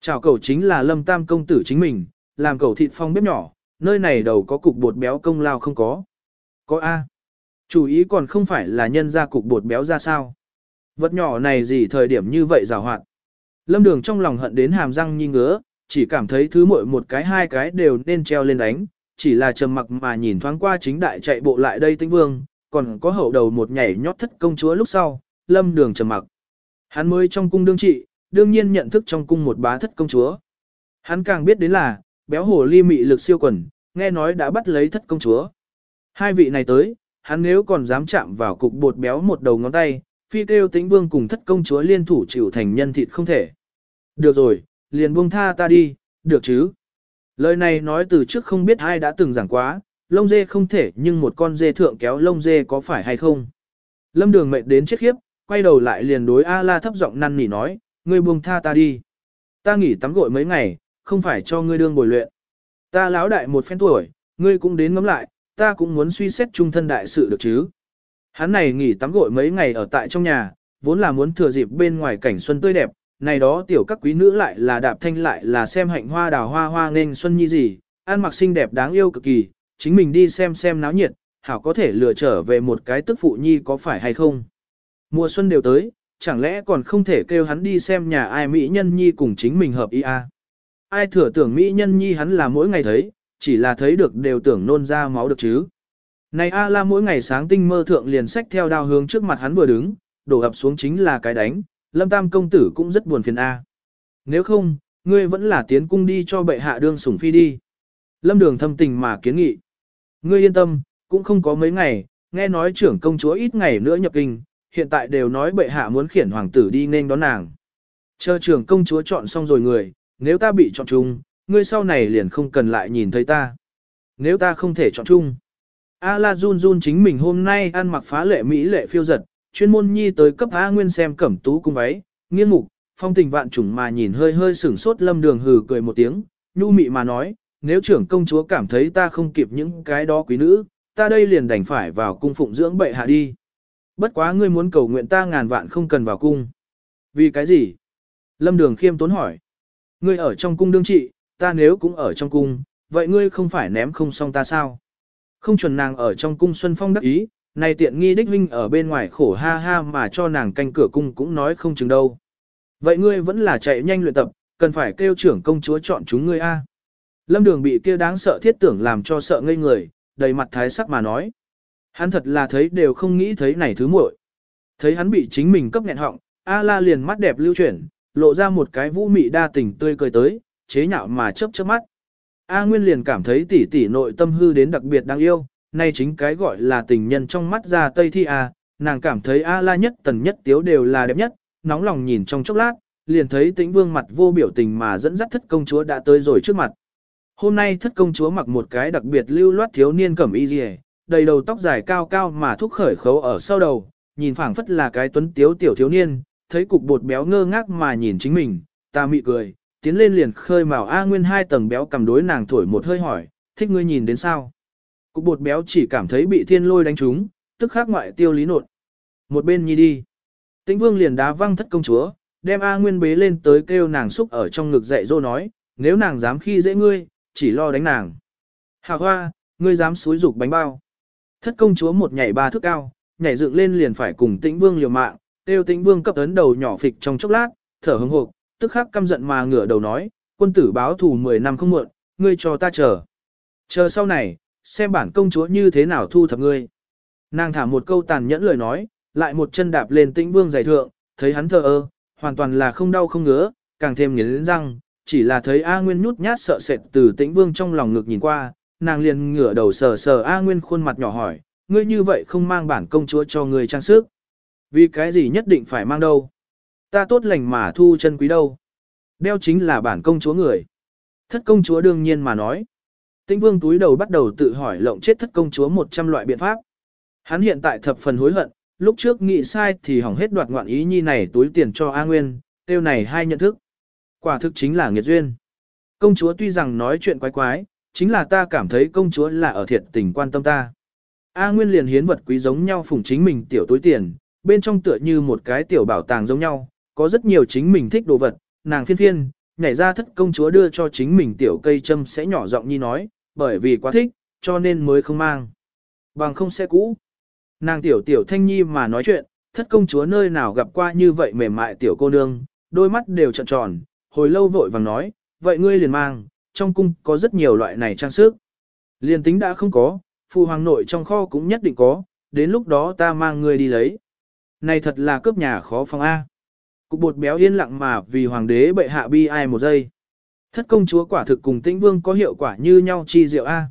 Chào cầu chính là lâm tam công tử chính mình, làm cầu thịt phong bếp nhỏ, nơi này đầu có cục bột béo công lao không có. Có A. Chủ ý còn không phải là nhân ra cục bột béo ra sao. Vật nhỏ này gì thời điểm như vậy rào hoạt. Lâm đường trong lòng hận đến hàm răng nhi ngứa, chỉ cảm thấy thứ mỗi một cái hai cái đều nên treo lên đánh, chỉ là trầm mặc mà nhìn thoáng qua chính đại chạy bộ lại đây tinh vương, còn có hậu đầu một nhảy nhót thất công chúa lúc sau, lâm đường trầm mặc. Hắn mới trong cung đương trị, đương nhiên nhận thức trong cung một bá thất công chúa. Hắn càng biết đến là, béo hồ ly mị lực siêu quần, nghe nói đã bắt lấy thất công chúa. Hai vị này tới, hắn nếu còn dám chạm vào cục bột béo một đầu ngón tay, phi kêu tĩnh vương cùng thất công chúa liên thủ chịu thành nhân thịt không thể. Được rồi, liền buông tha ta đi, được chứ. Lời này nói từ trước không biết ai đã từng giảng quá, lông dê không thể nhưng một con dê thượng kéo lông dê có phải hay không. Lâm đường mệt đến chết khiếp, quay đầu lại liền đối A-la thấp giọng năn nỉ nói, ngươi buông tha ta đi. Ta nghỉ tắm gội mấy ngày, không phải cho ngươi đương bồi luyện. Ta lão đại một phen tuổi, ngươi cũng đến ngắm lại, ta cũng muốn suy xét trung thân đại sự được chứ. Hắn này nghỉ tắm gội mấy ngày ở tại trong nhà, vốn là muốn thừa dịp bên ngoài cảnh xuân tươi đẹp, này đó tiểu các quý nữ lại là đạp thanh lại là xem hạnh hoa đào hoa hoa nên xuân như gì, ăn mặc xinh đẹp đáng yêu cực kỳ, chính mình đi xem xem náo nhiệt, hảo có thể lừa trở về một cái tức phụ nhi có phải hay không. Mùa xuân đều tới, chẳng lẽ còn không thể kêu hắn đi xem nhà ai mỹ nhân nhi cùng chính mình hợp ý à? Ai thừa tưởng mỹ nhân nhi hắn là mỗi ngày thấy, chỉ là thấy được đều tưởng nôn ra máu được chứ. Này A la mỗi ngày sáng tinh mơ thượng liền sách theo đao hướng trước mặt hắn vừa đứng, đổ ập xuống chính là cái đánh, lâm tam công tử cũng rất buồn phiền A. Nếu không, ngươi vẫn là tiến cung đi cho bệ hạ đương sủng phi đi. Lâm đường thâm tình mà kiến nghị. Ngươi yên tâm, cũng không có mấy ngày, nghe nói trưởng công chúa ít ngày nữa nhập kinh, hiện tại đều nói bệ hạ muốn khiển hoàng tử đi nên đón nàng. Chờ trưởng công chúa chọn xong rồi người, nếu ta bị chọn chung, ngươi sau này liền không cần lại nhìn thấy ta. Nếu ta không thể chọn chung. A la run run chính mình hôm nay ăn mặc phá lệ mỹ lệ phiêu giật, chuyên môn nhi tới cấp A Nguyên xem cẩm tú cung váy, nghiêng mục, phong tình vạn trùng mà nhìn hơi hơi sửng sốt lâm đường hừ cười một tiếng, nhu mị mà nói, nếu trưởng công chúa cảm thấy ta không kịp những cái đó quý nữ, ta đây liền đành phải vào cung phụng dưỡng bệ hạ đi. Bất quá ngươi muốn cầu nguyện ta ngàn vạn không cần vào cung. Vì cái gì? Lâm đường khiêm tốn hỏi. Ngươi ở trong cung đương trị, ta nếu cũng ở trong cung, vậy ngươi không phải ném không xong ta sao? Không chuẩn nàng ở trong cung Xuân Phong đắc ý, này tiện nghi đích huynh ở bên ngoài khổ ha ha mà cho nàng canh cửa cung cũng nói không chừng đâu. Vậy ngươi vẫn là chạy nhanh luyện tập, cần phải kêu trưởng công chúa chọn chúng ngươi a. Lâm đường bị kia đáng sợ thiết tưởng làm cho sợ ngây người, đầy mặt thái sắc mà nói. Hắn thật là thấy đều không nghĩ thấy này thứ muội. Thấy hắn bị chính mình cấp nghẹn họng, A la liền mắt đẹp lưu chuyển, lộ ra một cái vũ mị đa tình tươi cười tới, chế nhạo mà chớp chớp mắt. A Nguyên liền cảm thấy tỷ tỷ nội tâm hư đến đặc biệt đáng yêu, nay chính cái gọi là tình nhân trong mắt ra Tây Thi A, nàng cảm thấy A La nhất tần nhất tiếu đều là đẹp nhất, nóng lòng nhìn trong chốc lát, liền thấy tĩnh vương mặt vô biểu tình mà dẫn dắt thất công chúa đã tới rồi trước mặt. Hôm nay thất công chúa mặc một cái đặc biệt lưu loát thiếu niên cẩm y rìa, đầy đầu tóc dài cao cao mà thúc khởi khấu ở sau đầu, nhìn phảng phất là cái tuấn tiếu tiểu thiếu niên, thấy cục bột béo ngơ ngác mà nhìn chính mình, ta mị cười, tiến lên liền khơi mào A Nguyên hai tầng béo cầm đối nàng thổi một hơi hỏi, thích ngươi nhìn đến sao? Cục bột béo chỉ cảm thấy bị thiên lôi đánh trúng, tức khắc ngoại tiêu lý nột. Một bên nhi đi. Tĩnh vương liền đá văng thất công chúa, đem A Nguyên bế lên tới kêu nàng xúc ở trong ngực dạy dỗ nói, nếu nàng dám khi dễ ngươi, chỉ lo đánh nàng. Hà hoa, ngươi dám xúi dục bánh bao. Thất công chúa một nhảy ba thước cao, nhảy dựng lên liền phải cùng tĩnh vương liều mạng, tiêu tĩnh vương cấp ấn đầu nhỏ phịch trong chốc lát, thở hững hộp, tức khắc căm giận mà ngửa đầu nói, quân tử báo thù 10 năm không muộn, ngươi cho ta chờ. Chờ sau này, xem bản công chúa như thế nào thu thập ngươi. Nàng thả một câu tàn nhẫn lời nói, lại một chân đạp lên tĩnh vương giải thượng, thấy hắn thờ ơ, hoàn toàn là không đau không ngứa, càng thêm nghiến răng, chỉ là thấy A Nguyên nhút nhát sợ sệt từ tĩnh vương trong lòng ngực nhìn qua, nàng liền ngửa đầu sờ sờ A Nguyên khuôn mặt nhỏ hỏi, ngươi như vậy không mang bản công chúa cho ngươi trang sức. Vì cái gì nhất định phải mang đâu? Ta tốt lành mà thu chân quý đâu. Đeo chính là bản công chúa người. Thất công chúa đương nhiên mà nói. Tĩnh vương túi đầu bắt đầu tự hỏi lộng chết thất công chúa 100 loại biện pháp. Hắn hiện tại thập phần hối hận, lúc trước nghĩ sai thì hỏng hết đoạt ngoạn ý nhi này túi tiền cho A Nguyên, tiêu này hai nhận thức. Quả thực chính là nghiệt duyên. Công chúa tuy rằng nói chuyện quái quái, chính là ta cảm thấy công chúa là ở thiệt tình quan tâm ta. A Nguyên liền hiến vật quý giống nhau phùng chính mình tiểu túi tiền, bên trong tựa như một cái tiểu bảo tàng giống nhau, có rất nhiều chính mình thích đồ vật, nàng phiên phiên, nhảy ra thất công chúa đưa cho chính mình tiểu cây châm sẽ nhỏ giọng nhi nói, bởi vì quá thích, cho nên mới không mang. Bằng không sẽ cũ. Nàng tiểu tiểu thanh nhi mà nói chuyện, thất công chúa nơi nào gặp qua như vậy mềm mại tiểu cô nương, đôi mắt đều trợn tròn, hồi lâu vội vàng nói, vậy ngươi liền mang, trong cung có rất nhiều loại này trang sức. Liền tính đã không có, phụ hoàng nội trong kho cũng nhất định có, đến lúc đó ta mang ngươi đi lấy. Này thật là cướp nhà khó phòng A. Cục bột béo yên lặng mà vì hoàng đế bệ hạ bi ai một giây. Thất công chúa quả thực cùng tĩnh vương có hiệu quả như nhau chi diệu A.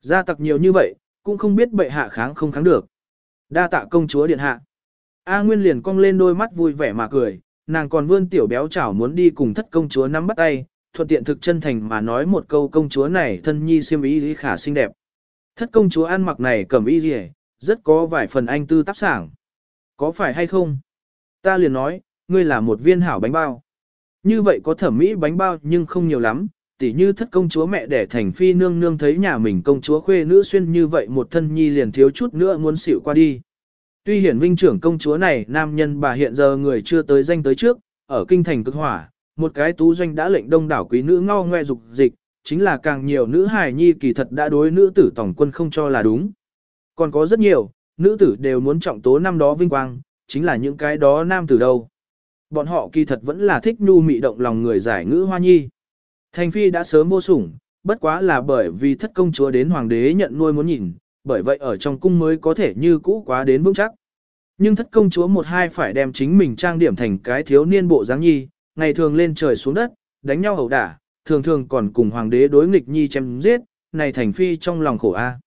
Gia tặc nhiều như vậy, cũng không biết bệ hạ kháng không kháng được. Đa tạ công chúa điện hạ. A Nguyên liền cong lên đôi mắt vui vẻ mà cười, nàng còn vươn tiểu béo chảo muốn đi cùng thất công chúa nắm bắt tay, thuận tiện thực chân thành mà nói một câu công chúa này thân nhi siêm ý lý khả xinh đẹp. Thất công chúa ăn mặc này cầm y gì rất có vài phần anh tư tác sảng. Có phải hay không? Ta liền nói, ngươi là một viên hảo bánh bao. Như vậy có thẩm mỹ bánh bao nhưng không nhiều lắm, tỉ như thất công chúa mẹ đẻ thành phi nương nương thấy nhà mình công chúa khuê nữ xuyên như vậy một thân nhi liền thiếu chút nữa muốn xỉu qua đi. Tuy hiển vinh trưởng công chúa này nam nhân bà hiện giờ người chưa tới danh tới trước, ở kinh thành cực hỏa, một cái tú doanh đã lệnh đông đảo quý nữ ngao ngoe dục dịch, chính là càng nhiều nữ hài nhi kỳ thật đã đối nữ tử tổng quân không cho là đúng. Còn có rất nhiều, nữ tử đều muốn trọng tố năm đó vinh quang, chính là những cái đó nam tử đâu. Bọn họ kỳ thật vẫn là thích nhu mị động lòng người giải ngữ hoa nhi. Thành phi đã sớm vô sủng, bất quá là bởi vì thất công chúa đến hoàng đế nhận nuôi muốn nhìn, bởi vậy ở trong cung mới có thể như cũ quá đến vững chắc. Nhưng thất công chúa một hai phải đem chính mình trang điểm thành cái thiếu niên bộ dáng nhi, ngày thường lên trời xuống đất, đánh nhau hầu đả, thường thường còn cùng hoàng đế đối nghịch nhi chém giết, này thành phi trong lòng khổ a.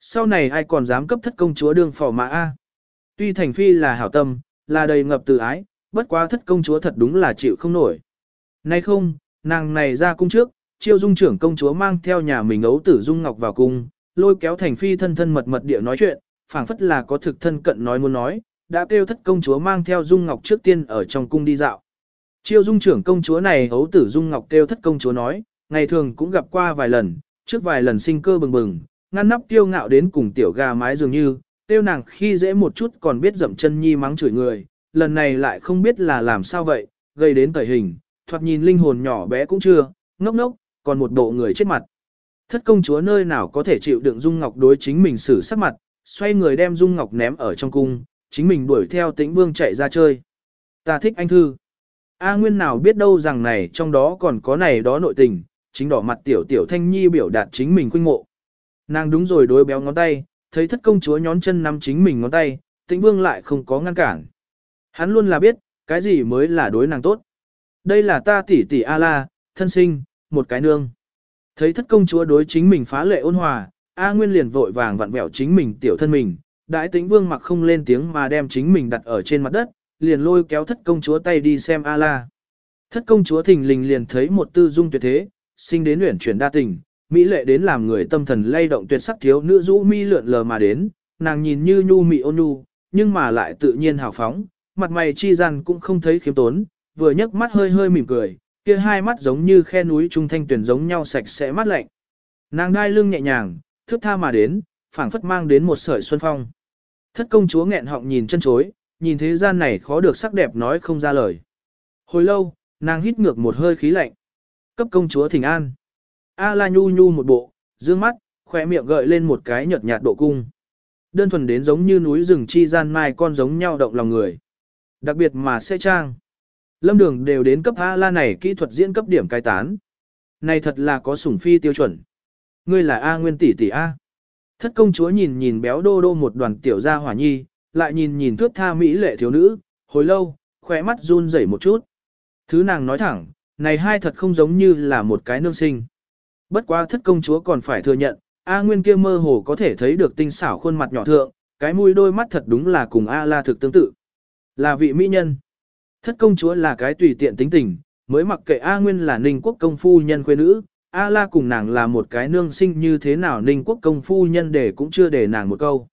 Sau này ai còn dám cấp thất công chúa đương phò mã a? Tuy thành phi là hảo tâm, là đầy ngập từ ái, bất quá thất công chúa thật đúng là chịu không nổi. Nay không, nàng này ra cung trước, chiêu dung trưởng công chúa mang theo nhà mình ấu tử dung ngọc vào cung, lôi kéo thành phi thân thân mật mật địa nói chuyện, phảng phất là có thực thân cận nói muốn nói, đã kêu thất công chúa mang theo dung ngọc trước tiên ở trong cung đi dạo. Chiêu dung trưởng công chúa này ấu tử dung ngọc kêu thất công chúa nói, ngày thường cũng gặp qua vài lần, trước vài lần sinh cơ bừng bừng, ngăn nắp tiêu ngạo đến cùng tiểu gà mái dường như, tiêu nàng khi dễ một chút còn biết dậm chân nhi mắng chửi người, lần này lại không biết là làm sao vậy, gây đến tẩy hình, thoạt nhìn linh hồn nhỏ bé cũng chưa, ngốc ngốc, còn một bộ người chết mặt. Thất công chúa nơi nào có thể chịu đựng Dung Ngọc đối chính mình xử sắc mặt, xoay người đem Dung Ngọc ném ở trong cung, chính mình đuổi theo tĩnh vương chạy ra chơi. Ta thích anh thư. A Nguyên nào biết đâu rằng này trong đó còn có này đó nội tình, chính đỏ mặt tiểu tiểu thanh nhi biểu đạt chính mình khuynh mộ. Nàng đúng rồi đối béo ngón tay, thấy thất công chúa nhón chân nắm chính mình ngón tay, tĩnh vương lại không có ngăn cản. Hắn luôn là biết, cái gì mới là đối nàng tốt. Đây là ta tỷ tỷ A-la, thân sinh, một cái nương. Thấy thất công chúa đối chính mình phá lệ ôn hòa, A Nguyên liền vội vàng vặn vẹo chính mình tiểu thân mình, đại tĩnh vương mặc không lên tiếng mà đem chính mình đặt ở trên mặt đất, liền lôi kéo thất công chúa tay đi xem A-la. Thất công chúa thình lình liền thấy một tư dung tuyệt thế, sinh đến luyện chuyển đa tình, mỹ lệ đến làm người tâm thần lay động tuyệt sắc thiếu nữ rũ mi lượn lờ mà đến, nàng nhìn như nhu mị ôn nhu, nhưng mà lại tự nhiên hào phóng, mặt mày chi gian cũng không thấy khiếm tốn, vừa nhấc mắt hơi hơi mỉm cười, kia hai mắt giống như khe núi trung thanh tuyển giống nhau sạch sẽ mắt lạnh. Nàng đai lưng nhẹ nhàng, thước tha mà đến, phảng phất mang đến một sợi xuân phong. Thất công chúa nghẹn họng nhìn chân chối, nhìn thế gian này khó được sắc đẹp nói không ra lời. Hồi lâu, nàng hít ngược một hơi khí lạnh. Cấp công chúa thỉnh an. A la nhu nhu một bộ, dương mắt, khỏe miệng gợi lên một cái nhợt nhạt độ cung. Đơn thuần đến giống như núi rừng chi gian mai con giống nhau động lòng người. Đặc biệt mà xe trang. Lâm đường đều đến cấp A la này kỹ thuật diễn cấp điểm cai tán. Này thật là có sủng phi tiêu chuẩn. Ngươi là A nguyên tỷ tỷ A. Thất công chúa nhìn nhìn béo đô đô một đoàn tiểu gia hỏa nhi, lại nhìn nhìn thước tha mỹ lệ thiếu nữ, hồi lâu, khỏe mắt run rẩy một chút. Thứ nàng nói thẳng, này hai thật không giống như là một cái nương sinh. Bất quá thất công chúa còn phải thừa nhận, A Nguyên kia mơ hồ có thể thấy được tinh xảo khuôn mặt nhỏ thượng, cái mũi đôi mắt thật đúng là cùng A La thực tương tự. Là vị mỹ nhân. Thất công chúa là cái tùy tiện tính tình, mới mặc kệ A Nguyên là ninh quốc công phu nhân khuê nữ, A La cùng nàng là một cái nương sinh như thế nào ninh quốc công phu nhân để cũng chưa để nàng một câu.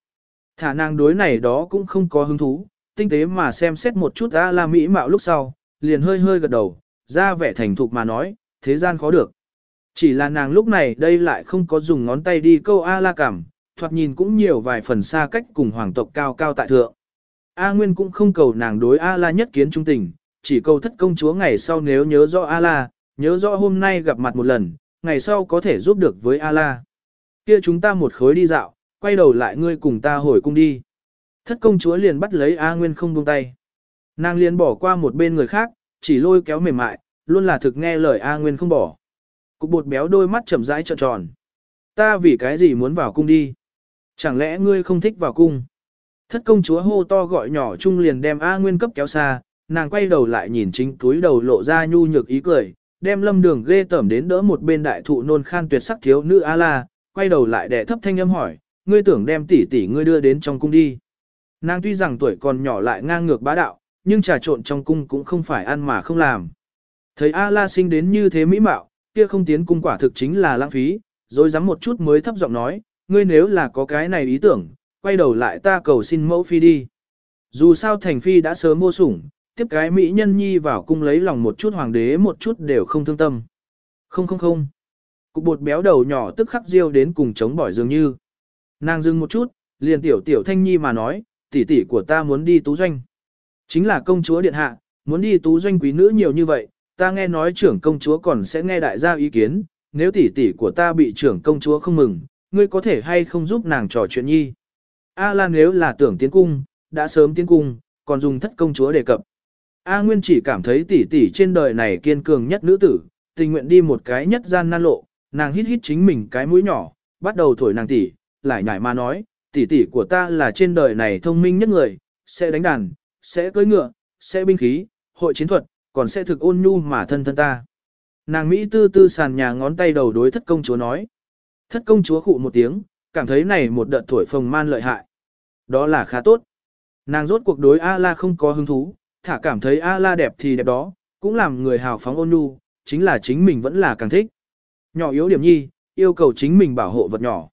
Thả nàng đối này đó cũng không có hứng thú, tinh tế mà xem xét một chút A La mỹ mạo lúc sau, liền hơi hơi gật đầu, ra vẻ thành thục mà nói, thế gian khó được. Chỉ là nàng lúc này đây lại không có dùng ngón tay đi câu A la cảm, thoạt nhìn cũng nhiều vài phần xa cách cùng hoàng tộc cao cao tại thượng. A Nguyên cũng không cầu nàng đối A la nhất kiến trung tình, chỉ cầu thất công chúa ngày sau nếu nhớ rõ A la, nhớ rõ hôm nay gặp mặt một lần, ngày sau có thể giúp được với A la. Kia chúng ta một khối đi dạo, quay đầu lại ngươi cùng ta hồi cung đi. Thất công chúa liền bắt lấy A Nguyên không buông tay. Nàng liền bỏ qua một bên người khác, chỉ lôi kéo mềm mại, luôn là thực nghe lời A Nguyên không bỏ. Cục bột béo đôi mắt chậm rãi trợn tròn. Ta vì cái gì muốn vào cung đi? Chẳng lẽ ngươi không thích vào cung? Thất công chúa hô to gọi nhỏ chung liền đem A Nguyên cấp kéo xa, nàng quay đầu lại nhìn chính túi đầu lộ ra nhu nhược ý cười, đem lâm đường ghê tẩm đến đỡ một bên đại thụ nôn khan tuyệt sắc thiếu nữ A-la, quay đầu lại đẻ thấp thanh âm hỏi, ngươi tưởng đem tỷ tỷ ngươi đưa đến trong cung đi. Nàng tuy rằng tuổi còn nhỏ lại ngang ngược bá đạo, nhưng trà trộn trong cung cũng không phải ăn mà không làm. Thấy A-la sinh đến như thế mỹ mạo, kia không tiến cung quả thực chính là lãng phí, rồi dám một chút mới thấp giọng nói, ngươi nếu là có cái này ý tưởng, quay đầu lại ta cầu xin mẫu phi đi. Dù sao thành phi đã sớm mua sủng, tiếp cái mỹ nhân nhi vào cung lấy lòng một chút hoàng đế một chút đều không thương tâm. Không không không. Cục bột béo đầu nhỏ tức khắc riêu đến cùng chống bỏi dường như. Nàng dừng một chút, liền tiểu tiểu thanh nhi mà nói, tỷ tỷ của ta muốn đi tú doanh. Chính là công chúa điện hạ, muốn đi tú doanh quý nữ nhiều như vậy, ta nghe nói trưởng công chúa còn sẽ nghe đại gia ý kiến, nếu tỷ tỷ của ta bị trưởng công chúa không mừng, ngươi có thể hay không giúp nàng trò chuyện nhi. A Lan nếu là tưởng tiến cung, đã sớm tiến cung, còn dùng thất công chúa đề cập. A Nguyên chỉ cảm thấy tỷ tỷ trên đời này kiên cường nhất nữ tử, tình nguyện đi một cái nhất gian nan lộ, nàng hít hít chính mình cái mũi nhỏ, bắt đầu thổi nàng tỷ, lại nhảy mà nói, tỷ tỷ của ta là trên đời này thông minh nhất người, sẽ đánh đàn, sẽ cưỡi ngựa, sẽ binh khí, hội chiến thuật, còn sẽ thực ôn nhu mà thân thân ta. Nàng Mỹ tư tư sàn nhà ngón tay đầu đối thất công chúa nói. Thất công chúa khụ một tiếng, cảm thấy này một đợt thổi phồng man lợi hại. Đó là khá tốt. Nàng rốt cuộc đối A-la không có hứng thú, thả cảm thấy A-la đẹp thì đẹp đó, cũng làm người hào phóng ôn nhu, chính là chính mình vẫn là càng thích. Nhỏ yếu điểm nhi, yêu cầu chính mình bảo hộ vật nhỏ.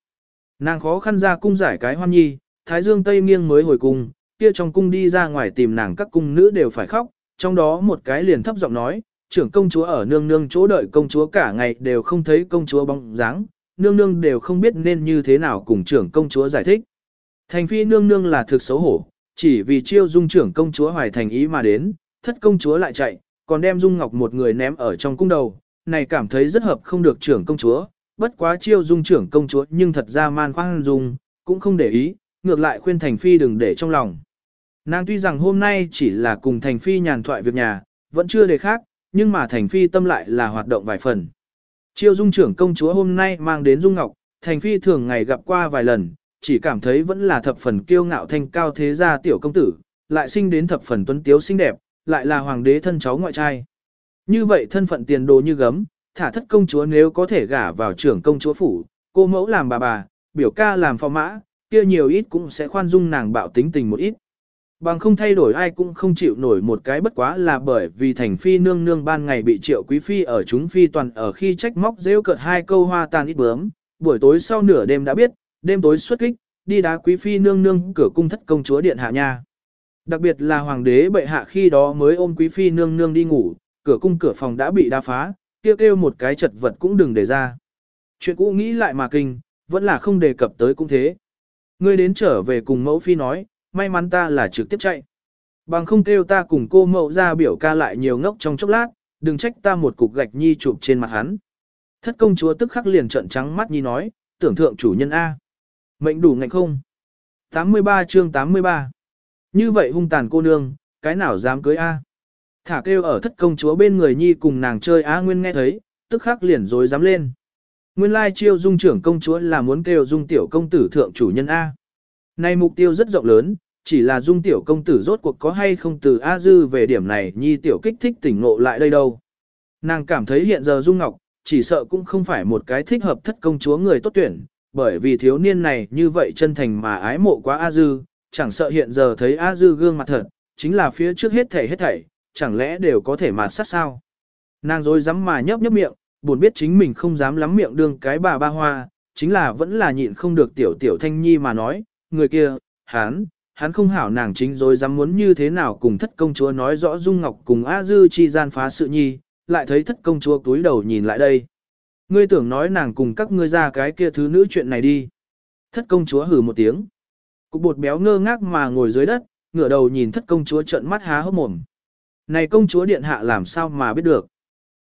Nàng khó khăn ra cung giải cái hoan nhi, thái dương tây nghiêng mới hồi cung, kia trong cung đi ra ngoài tìm nàng các cung nữ đều phải khóc, trong đó một cái liền thấp giọng nói, trưởng công chúa ở nương nương chỗ đợi công chúa cả ngày đều không thấy công chúa bóng dáng, nương nương đều không biết nên như thế nào cùng trưởng công chúa giải thích. Thành phi nương nương là thực xấu hổ, chỉ vì chiêu dung trưởng công chúa hoài thành ý mà đến, thất công chúa lại chạy, còn đem dung ngọc một người ném ở trong cung đầu, này cảm thấy rất hợp không được trưởng công chúa, bất quá chiêu dung trưởng công chúa nhưng thật ra man khoan dung, cũng không để ý, ngược lại khuyên thành phi đừng để trong lòng. Nàng tuy rằng hôm nay chỉ là cùng thành phi nhàn thoại việc nhà, vẫn chưa đề khác, nhưng mà thành phi tâm lại là hoạt động vài phần. Chiêu dung trưởng công chúa hôm nay mang đến dung ngọc, thành phi thường ngày gặp qua vài lần, chỉ cảm thấy vẫn là thập phần kiêu ngạo thanh cao thế gia tiểu công tử, lại sinh đến thập phần tuấn tiếu xinh đẹp, lại là hoàng đế thân cháu ngoại trai. Như vậy thân phận tiền đồ như gấm, thả thất công chúa nếu có thể gả vào trưởng công chúa phủ, cô mẫu làm bà bà, biểu ca làm phò mã, kia nhiều ít cũng sẽ khoan dung nàng bạo tính tình một ít. Bằng không thay đổi ai cũng không chịu nổi một cái bất quá là bởi vì thành phi nương nương ban ngày bị triệu quý phi ở chúng phi toàn ở khi trách móc rêu cợt hai câu hoa tàn ít bướm, buổi tối sau nửa đêm đã biết, đêm tối xuất kích, đi đá quý phi nương nương cửa cung thất công chúa điện hạ nha. Đặc biệt là hoàng đế bệ hạ khi đó mới ôm quý phi nương nương đi ngủ, cửa cung cửa phòng đã bị đá phá, kêu kêu một cái chật vật cũng đừng để ra. Chuyện cũ nghĩ lại mà kinh, vẫn là không đề cập tới cũng thế. Ngươi đến trở về cùng mẫu phi nói, may mắn ta là trực tiếp chạy. Bằng không kêu ta cùng cô mậu ra biểu ca lại nhiều ngốc trong chốc lát, đừng trách ta một cục gạch nhi chụp trên mặt hắn. Thất công chúa tức khắc liền trợn trắng mắt nhi nói, tưởng thượng chủ nhân A. Mệnh đủ ngạnh không? 83 chương 83 Như vậy hung tàn cô nương, cái nào dám cưới A? Thả kêu ở thất công chúa bên người nhi cùng nàng chơi A Nguyên nghe thấy, tức khắc liền rồi dám lên. Nguyên lai chiêu dung trưởng công chúa là muốn kêu dung tiểu công tử thượng chủ nhân A. Này mục tiêu rất rộng lớn, chỉ là dung tiểu công tử rốt cuộc có hay không từ A Dư về điểm này nhi tiểu kích thích tỉnh ngộ lại đây đâu. Nàng cảm thấy hiện giờ Dung Ngọc, chỉ sợ cũng không phải một cái thích hợp thất công chúa người tốt tuyển, bởi vì thiếu niên này như vậy chân thành mà ái mộ quá A Dư, chẳng sợ hiện giờ thấy A Dư gương mặt thật, chính là phía trước hết thảy hết thảy, chẳng lẽ đều có thể mà sát sao. Nàng dối dám mà nhấp nhấp miệng, buồn biết chính mình không dám lắm miệng đương cái bà ba hoa, chính là vẫn là nhịn không được tiểu tiểu thanh nhi mà nói, người kia, hắn, hắn không hảo nàng chính rồi dám muốn như thế nào cùng thất công chúa nói rõ Dung Ngọc cùng A Dư chi gian phá sự nhi, lại thấy thất công chúa túi đầu nhìn lại đây. Ngươi tưởng nói nàng cùng các ngươi ra cái kia thứ nữ chuyện này đi. Thất công chúa hừ một tiếng. Cục bột béo ngơ ngác mà ngồi dưới đất, ngửa đầu nhìn thất công chúa trợn mắt há hốc mồm. Này công chúa điện hạ làm sao mà biết được.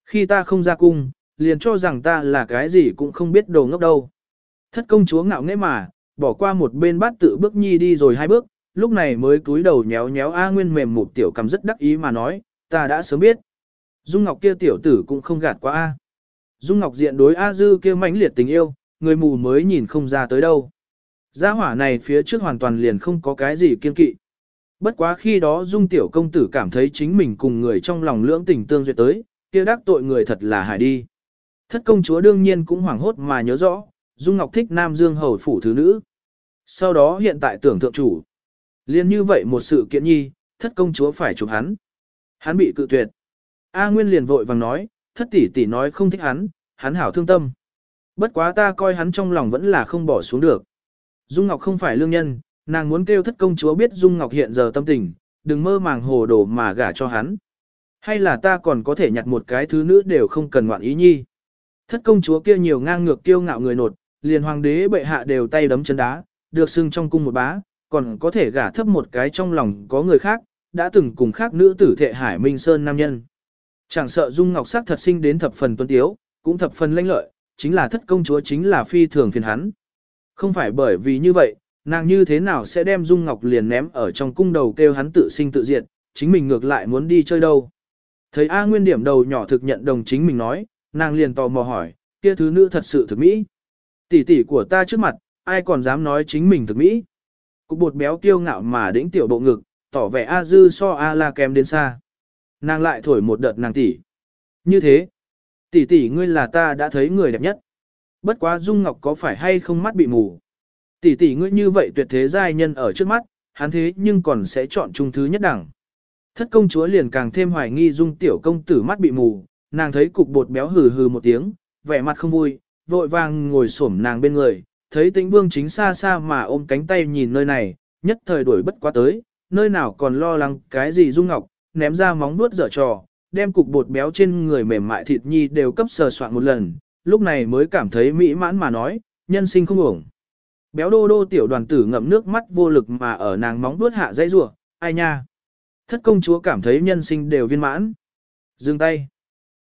Khi ta không ra cung, liền cho rằng ta là cái gì cũng không biết đồ ngốc đâu. Thất công chúa ngạo nghễ mà, bỏ qua một bên bát tự bước nhi đi rồi hai bước, lúc này mới cúi đầu nhéo nhéo A Nguyên mềm một tiểu cầm rất đắc ý mà nói, ta đã sớm biết. Dung Ngọc kia tiểu tử cũng không gạt qua A. Dung Ngọc diện đối A Dư kia mãnh liệt tình yêu, người mù mới nhìn không ra tới đâu. Gia hỏa này phía trước hoàn toàn liền không có cái gì kiên kỵ. Bất quá khi đó dung tiểu công tử cảm thấy chính mình cùng người trong lòng lưỡng tình tương duyệt tới, kia đắc tội người thật là hại đi. Thất công chúa đương nhiên cũng hoảng hốt mà nhớ rõ, Dung Ngọc thích Nam Dương hầu phủ thứ nữ. Sau đó hiện tại tưởng thượng chủ. Liên như vậy một sự kiện nhi, thất công chúa phải chụp hắn. Hắn bị cự tuyệt. A Nguyên liền vội vàng nói, thất tỷ tỷ nói không thích hắn, hắn hảo thương tâm. Bất quá ta coi hắn trong lòng vẫn là không bỏ xuống được. Dung Ngọc không phải lương nhân, nàng muốn kêu thất công chúa biết Dung Ngọc hiện giờ tâm tình, đừng mơ màng hồ đồ mà gả cho hắn. Hay là ta còn có thể nhặt một cái thứ nữ đều không cần ngoạn ý nhi. Thất công chúa kia nhiều ngang ngược kiêu ngạo người nột, liền hoàng đế bệ hạ đều tay đấm chân đá, được xưng trong cung một bá, còn có thể gả thấp một cái trong lòng có người khác, đã từng cùng khác nữ tử thệ hải minh sơn nam nhân. Chẳng sợ Dung Ngọc sắc thật sinh đến thập phần tuấn tiếu, cũng thập phần lãnh lợi, chính là thất công chúa chính là phi thường phiền hắn. Không phải bởi vì như vậy, nàng như thế nào sẽ đem Dung Ngọc liền ném ở trong cung đầu kêu hắn tự sinh tự diệt, chính mình ngược lại muốn đi chơi đâu. Thấy A Nguyên điểm đầu nhỏ thực nhận đồng chính mình nói, nàng liền tò mò hỏi, kia thứ nữ thật sự thực mỹ. Tỷ tỷ của ta trước mặt, ai còn dám nói chính mình thực mỹ. Cục bột béo kiêu ngạo mà đĩnh tiểu bộ ngực, tỏ vẻ A dư so A la kém đến xa. Nàng lại thổi một đợt nàng tỷ. Như thế, tỷ tỷ ngươi là ta đã thấy người đẹp nhất. Bất quá Dung Ngọc có phải hay không mắt bị mù. Tỷ tỷ ngươi như vậy tuyệt thế giai nhân ở trước mắt, hắn thế nhưng còn sẽ chọn trung thứ nhất đẳng. Thất công chúa liền càng thêm hoài nghi Dung tiểu công tử mắt bị mù, nàng thấy cục bột béo hừ hừ một tiếng, vẻ mặt không vui, vội vàng ngồi xổm nàng bên người, thấy tĩnh vương chính xa xa mà ôm cánh tay nhìn nơi này, nhất thời đuổi bất quá tới, nơi nào còn lo lắng cái gì Dung Ngọc, ném ra móng vuốt dở trò, đem cục bột béo trên người mềm mại thịt nhi đều cấp sờ soạn một lần, lúc này mới cảm thấy mỹ mãn mà nói, nhân sinh không ổng. Béo đô đô tiểu đoàn tử ngậm nước mắt vô lực mà ở nàng móng vuốt hạ dây rủa, ai nha. Thất công chúa cảm thấy nhân sinh đều viên mãn. Dừng tay.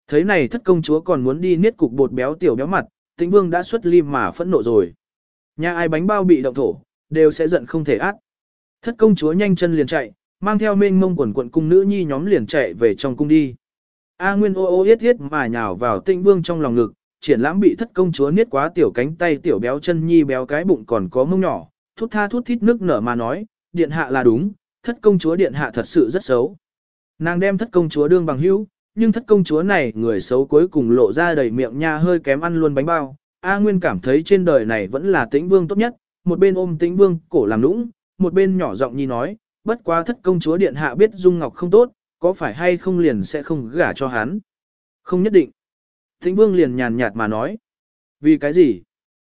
Thấy này thất công chúa còn muốn đi niết cục bột béo tiểu béo mặt, tĩnh vương đã xuất ly mà phẫn nộ rồi. Nhà ai bánh bao bị động thổ, đều sẽ giận không thể át. Thất công chúa nhanh chân liền chạy, mang theo mênh mông quần quận cung nữ nhi nhóm liền chạy về trong cung đi. A Nguyên ô ô yết yết mà nhào vào tĩnh vương trong lòng ngực, triển lãm bị thất công chúa niết quá tiểu cánh tay tiểu béo chân nhi béo cái bụng còn có mông nhỏ, thút tha thút thít nước nở mà nói, điện hạ là đúng, thất công chúa điện hạ thật sự rất xấu. Nàng đem thất công chúa đương bằng hữu, nhưng thất công chúa này người xấu cuối cùng lộ ra đầy miệng nha hơi kém ăn luôn bánh bao. A Nguyên cảm thấy trên đời này vẫn là tĩnh vương tốt nhất, một bên ôm tĩnh vương cổ làm nũng, một bên nhỏ giọng nhi nói, bất quá thất công chúa điện hạ biết Dung Ngọc không tốt, có phải hay không liền sẽ không gả cho hắn. Không nhất định. Tĩnh vương liền nhàn nhạt mà nói. Vì cái gì?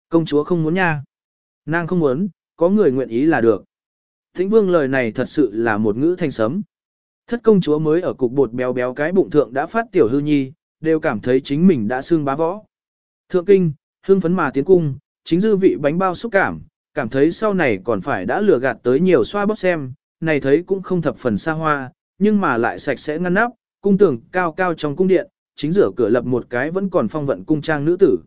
Công chúa không muốn nha. Nàng không muốn, có người nguyện ý là được. Tĩnh vương lời này thật sự là một ngữ thanh sấm. Thất công chúa mới ở cục bột béo béo cái bụng thượng đã phát tiểu hư nhi, đều cảm thấy chính mình đã xương bá võ. Thượng kinh, hương phấn mà tiến cung, chính dư vị bánh bao xúc cảm, cảm thấy sau này còn phải đã lừa gạt tới nhiều xoa bóp xem, này thấy cũng không thập phần xa hoa, nhưng mà lại sạch sẽ ngăn nắp, cung tưởng cao cao trong cung điện, chính giữa cửa lập một cái vẫn còn phong vận cung trang nữ tử.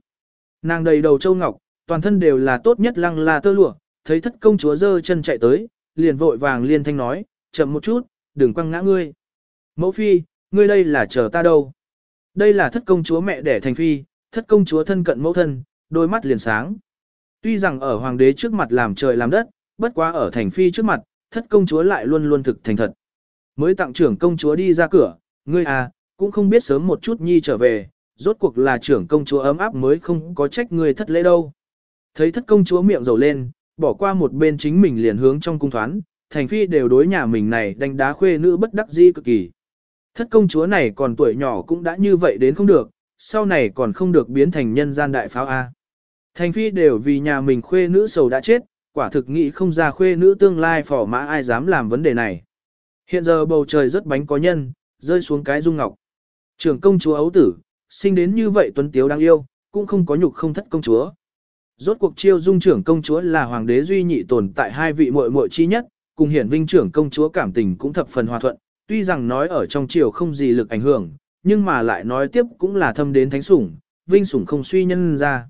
Nàng đầy đầu châu ngọc, toàn thân đều là tốt nhất lăng là tơ lụa, thấy thất công chúa dơ chân chạy tới, liền vội vàng liên thanh nói, chậm một chút, đừng quăng ngã ngươi. Mẫu phi, ngươi đây là chờ ta đâu? Đây là thất công chúa mẹ đẻ thành phi, thất công chúa thân cận mẫu thân, đôi mắt liền sáng. Tuy rằng ở hoàng đế trước mặt làm trời làm đất, bất quá ở thành phi trước mặt, thất công chúa lại luôn luôn thực thành thật. Mới tặng trưởng công chúa đi ra cửa, ngươi à, cũng không biết sớm một chút nhi trở về, rốt cuộc là trưởng công chúa ấm áp mới không có trách ngươi thất lễ đâu. Thấy thất công chúa miệng dầu lên, bỏ qua một bên chính mình liền hướng trong cung thoán, thành phi đều đối nhà mình này đánh đá khuê nữ bất đắc dĩ cực kỳ. Thất công chúa này còn tuổi nhỏ cũng đã như vậy đến không được, sau này còn không được biến thành nhân gian đại pháo A. Thành phi đều vì nhà mình khuê nữ sầu đã chết, quả thực nghĩ không ra khuê nữ tương lai phỏ mã ai dám làm vấn đề này. Hiện giờ bầu trời rất bánh có nhân, rơi xuống cái dung ngọc. Trưởng công chúa ấu tử, sinh đến như vậy tuấn tiếu đáng yêu, cũng không có nhục không thất công chúa. Rốt cuộc chiêu dung trưởng công chúa là hoàng đế duy nhị tồn tại hai vị muội muội chi nhất, cùng hiển vinh trưởng công chúa cảm tình cũng thập phần hòa thuận, tuy rằng nói ở trong triều không gì lực ảnh hưởng, nhưng mà lại nói tiếp cũng là thâm đến thánh sủng, vinh sủng không suy nhân ra.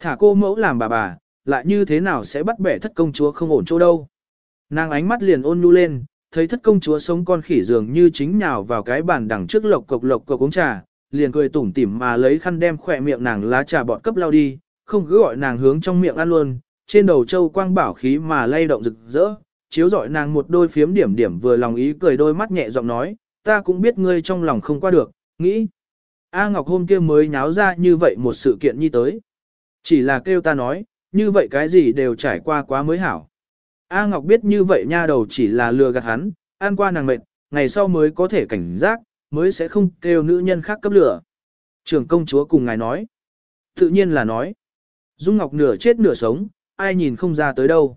Thả cô mẫu làm bà bà, lại như thế nào sẽ bắt bẻ thất công chúa không ổn chỗ đâu. Nàng ánh mắt liền ôn nhu lên, thấy thất công chúa sống con khỉ dường như chính nhào vào cái bàn đằng trước lộc cộc lộc cộc uống trà, liền cười tủm tỉm mà lấy khăn đem khỏe miệng nàng lá trà bọt cấp lao đi, không cứ gọi nàng hướng trong miệng ăn luôn, trên đầu châu quang bảo khí mà lay động rực rỡ, chiếu dọi nàng một đôi phiếm điểm điểm vừa lòng ý cười đôi mắt nhẹ giọng nói, ta cũng biết ngươi trong lòng không qua được, nghĩ. A Ngọc hôm kia mới nháo ra như vậy một sự kiện như tới. Chỉ là kêu ta nói, như vậy cái gì đều trải qua quá mới hảo. A Ngọc biết như vậy nha đầu chỉ là lừa gạt hắn, an qua nàng mệt, ngày sau mới có thể cảnh giác, mới sẽ không kêu nữ nhân khác cấp lửa. Trưởng công chúa cùng ngài nói. Tự nhiên là nói. Dung Ngọc nửa chết nửa sống, ai nhìn không ra tới đâu.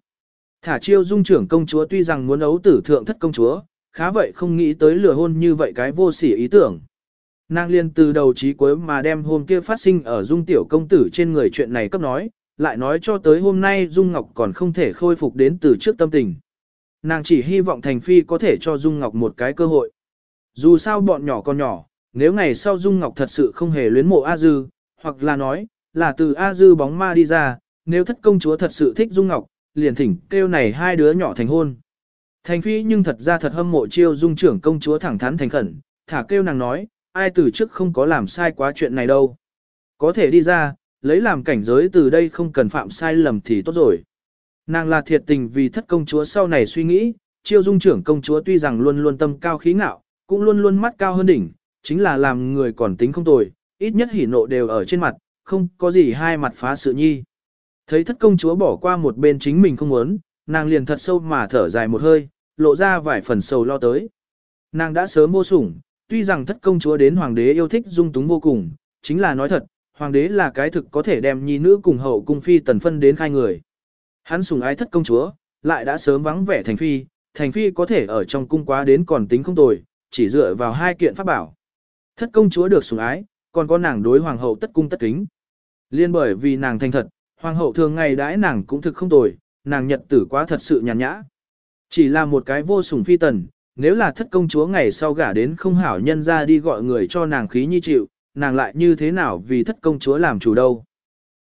Thả chiêu dung trưởng công chúa tuy rằng muốn ấu tử thượng thất công chúa, khá vậy không nghĩ tới lừa hôn như vậy cái vô sỉ ý tưởng. Nàng liên từ đầu chí cuối mà đem hôm kia phát sinh ở dung tiểu công tử trên người chuyện này cấp nói, lại nói cho tới hôm nay Dung Ngọc còn không thể khôi phục đến từ trước tâm tình. Nàng chỉ hy vọng Thành Phi có thể cho Dung Ngọc một cái cơ hội. Dù sao bọn nhỏ con nhỏ, nếu ngày sau Dung Ngọc thật sự không hề luyến mộ A Dư, hoặc là nói, là từ A Dư bóng ma đi ra, nếu thất công chúa thật sự thích Dung Ngọc, liền thỉnh kêu này hai đứa nhỏ thành hôn. Thành Phi nhưng thật ra thật hâm mộ chiêu Dung trưởng công chúa thẳng thắn thành khẩn, thả kêu nàng nói, ai từ trước không có làm sai quá chuyện này đâu. Có thể đi ra, lấy làm cảnh giới từ đây không cần phạm sai lầm thì tốt rồi. Nàng là thiệt tình vì thất công chúa sau này suy nghĩ, chiêu dung trưởng công chúa tuy rằng luôn luôn tâm cao khí ngạo, cũng luôn luôn mắt cao hơn đỉnh, chính là làm người còn tính không tồi, ít nhất hỉ nộ đều ở trên mặt, không có gì hai mặt phá sự nhi. Thấy thất công chúa bỏ qua một bên chính mình không muốn, nàng liền thật sâu mà thở dài một hơi, lộ ra vài phần sầu lo tới. Nàng đã sớm vô sủng, tuy rằng thất công chúa đến hoàng đế yêu thích dung túng vô cùng, chính là nói thật, hoàng đế là cái thực có thể đem nhi nữ cùng hậu cung phi tần phân đến khai người. Hắn sủng ái thất công chúa, lại đã sớm vắng vẻ thành phi, thành phi có thể ở trong cung quá đến còn tính không tồi, chỉ dựa vào hai kiện pháp bảo. Thất công chúa được sủng ái, còn có nàng đối hoàng hậu tất cung tất kính. Liên bởi vì nàng thành thật, hoàng hậu thường ngày đãi nàng cũng thực không tồi, nàng nhật tử quá thật sự nhàn nhã. Chỉ là một cái vô sủng phi tần, nếu là thất công chúa ngày sau gả đến không hảo nhân ra đi gọi người cho nàng khí nhi chịu, nàng lại như thế nào vì thất công chúa làm chủ đâu.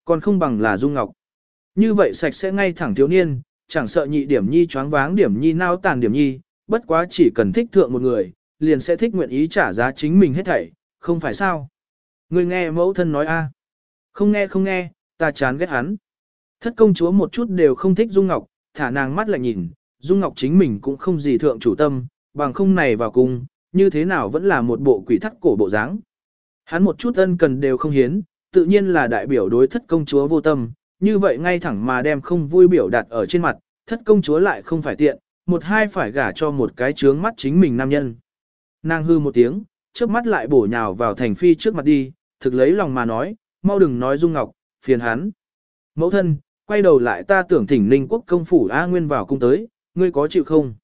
Còn không bằng là Dung Ngọc. Như vậy sạch sẽ ngay thẳng thiếu niên, chẳng sợ nhị điểm nhi choáng váng điểm nhi nao tàn điểm nhi, bất quá chỉ cần thích thượng một người, liền sẽ thích nguyện ý trả giá chính mình hết thảy, không phải sao. Người nghe mẫu thân nói a Không nghe không nghe, ta chán ghét hắn. Thất công chúa một chút đều không thích Dung Ngọc, thả nàng mắt lại nhìn, Dung Ngọc chính mình cũng không gì thượng chủ tâm, bằng không này vào cung, như thế nào vẫn là một bộ quỷ thắt cổ bộ dáng. Hắn một chút ân cần đều không hiến, tự nhiên là đại biểu đối thất công chúa vô tâm, như vậy ngay thẳng mà đem không vui biểu đặt ở trên mặt, thất công chúa lại không phải tiện, một hai phải gả cho một cái trướng mắt chính mình nam nhân. Nàng hư một tiếng, trước mắt lại bổ nhào vào thành phi trước mặt đi, thực lấy lòng mà nói, mau đừng nói dung ngọc, phiền hắn. Mẫu thân, quay đầu lại ta tưởng thỉnh ninh quốc công phủ A Nguyên vào cung tới, ngươi có chịu không?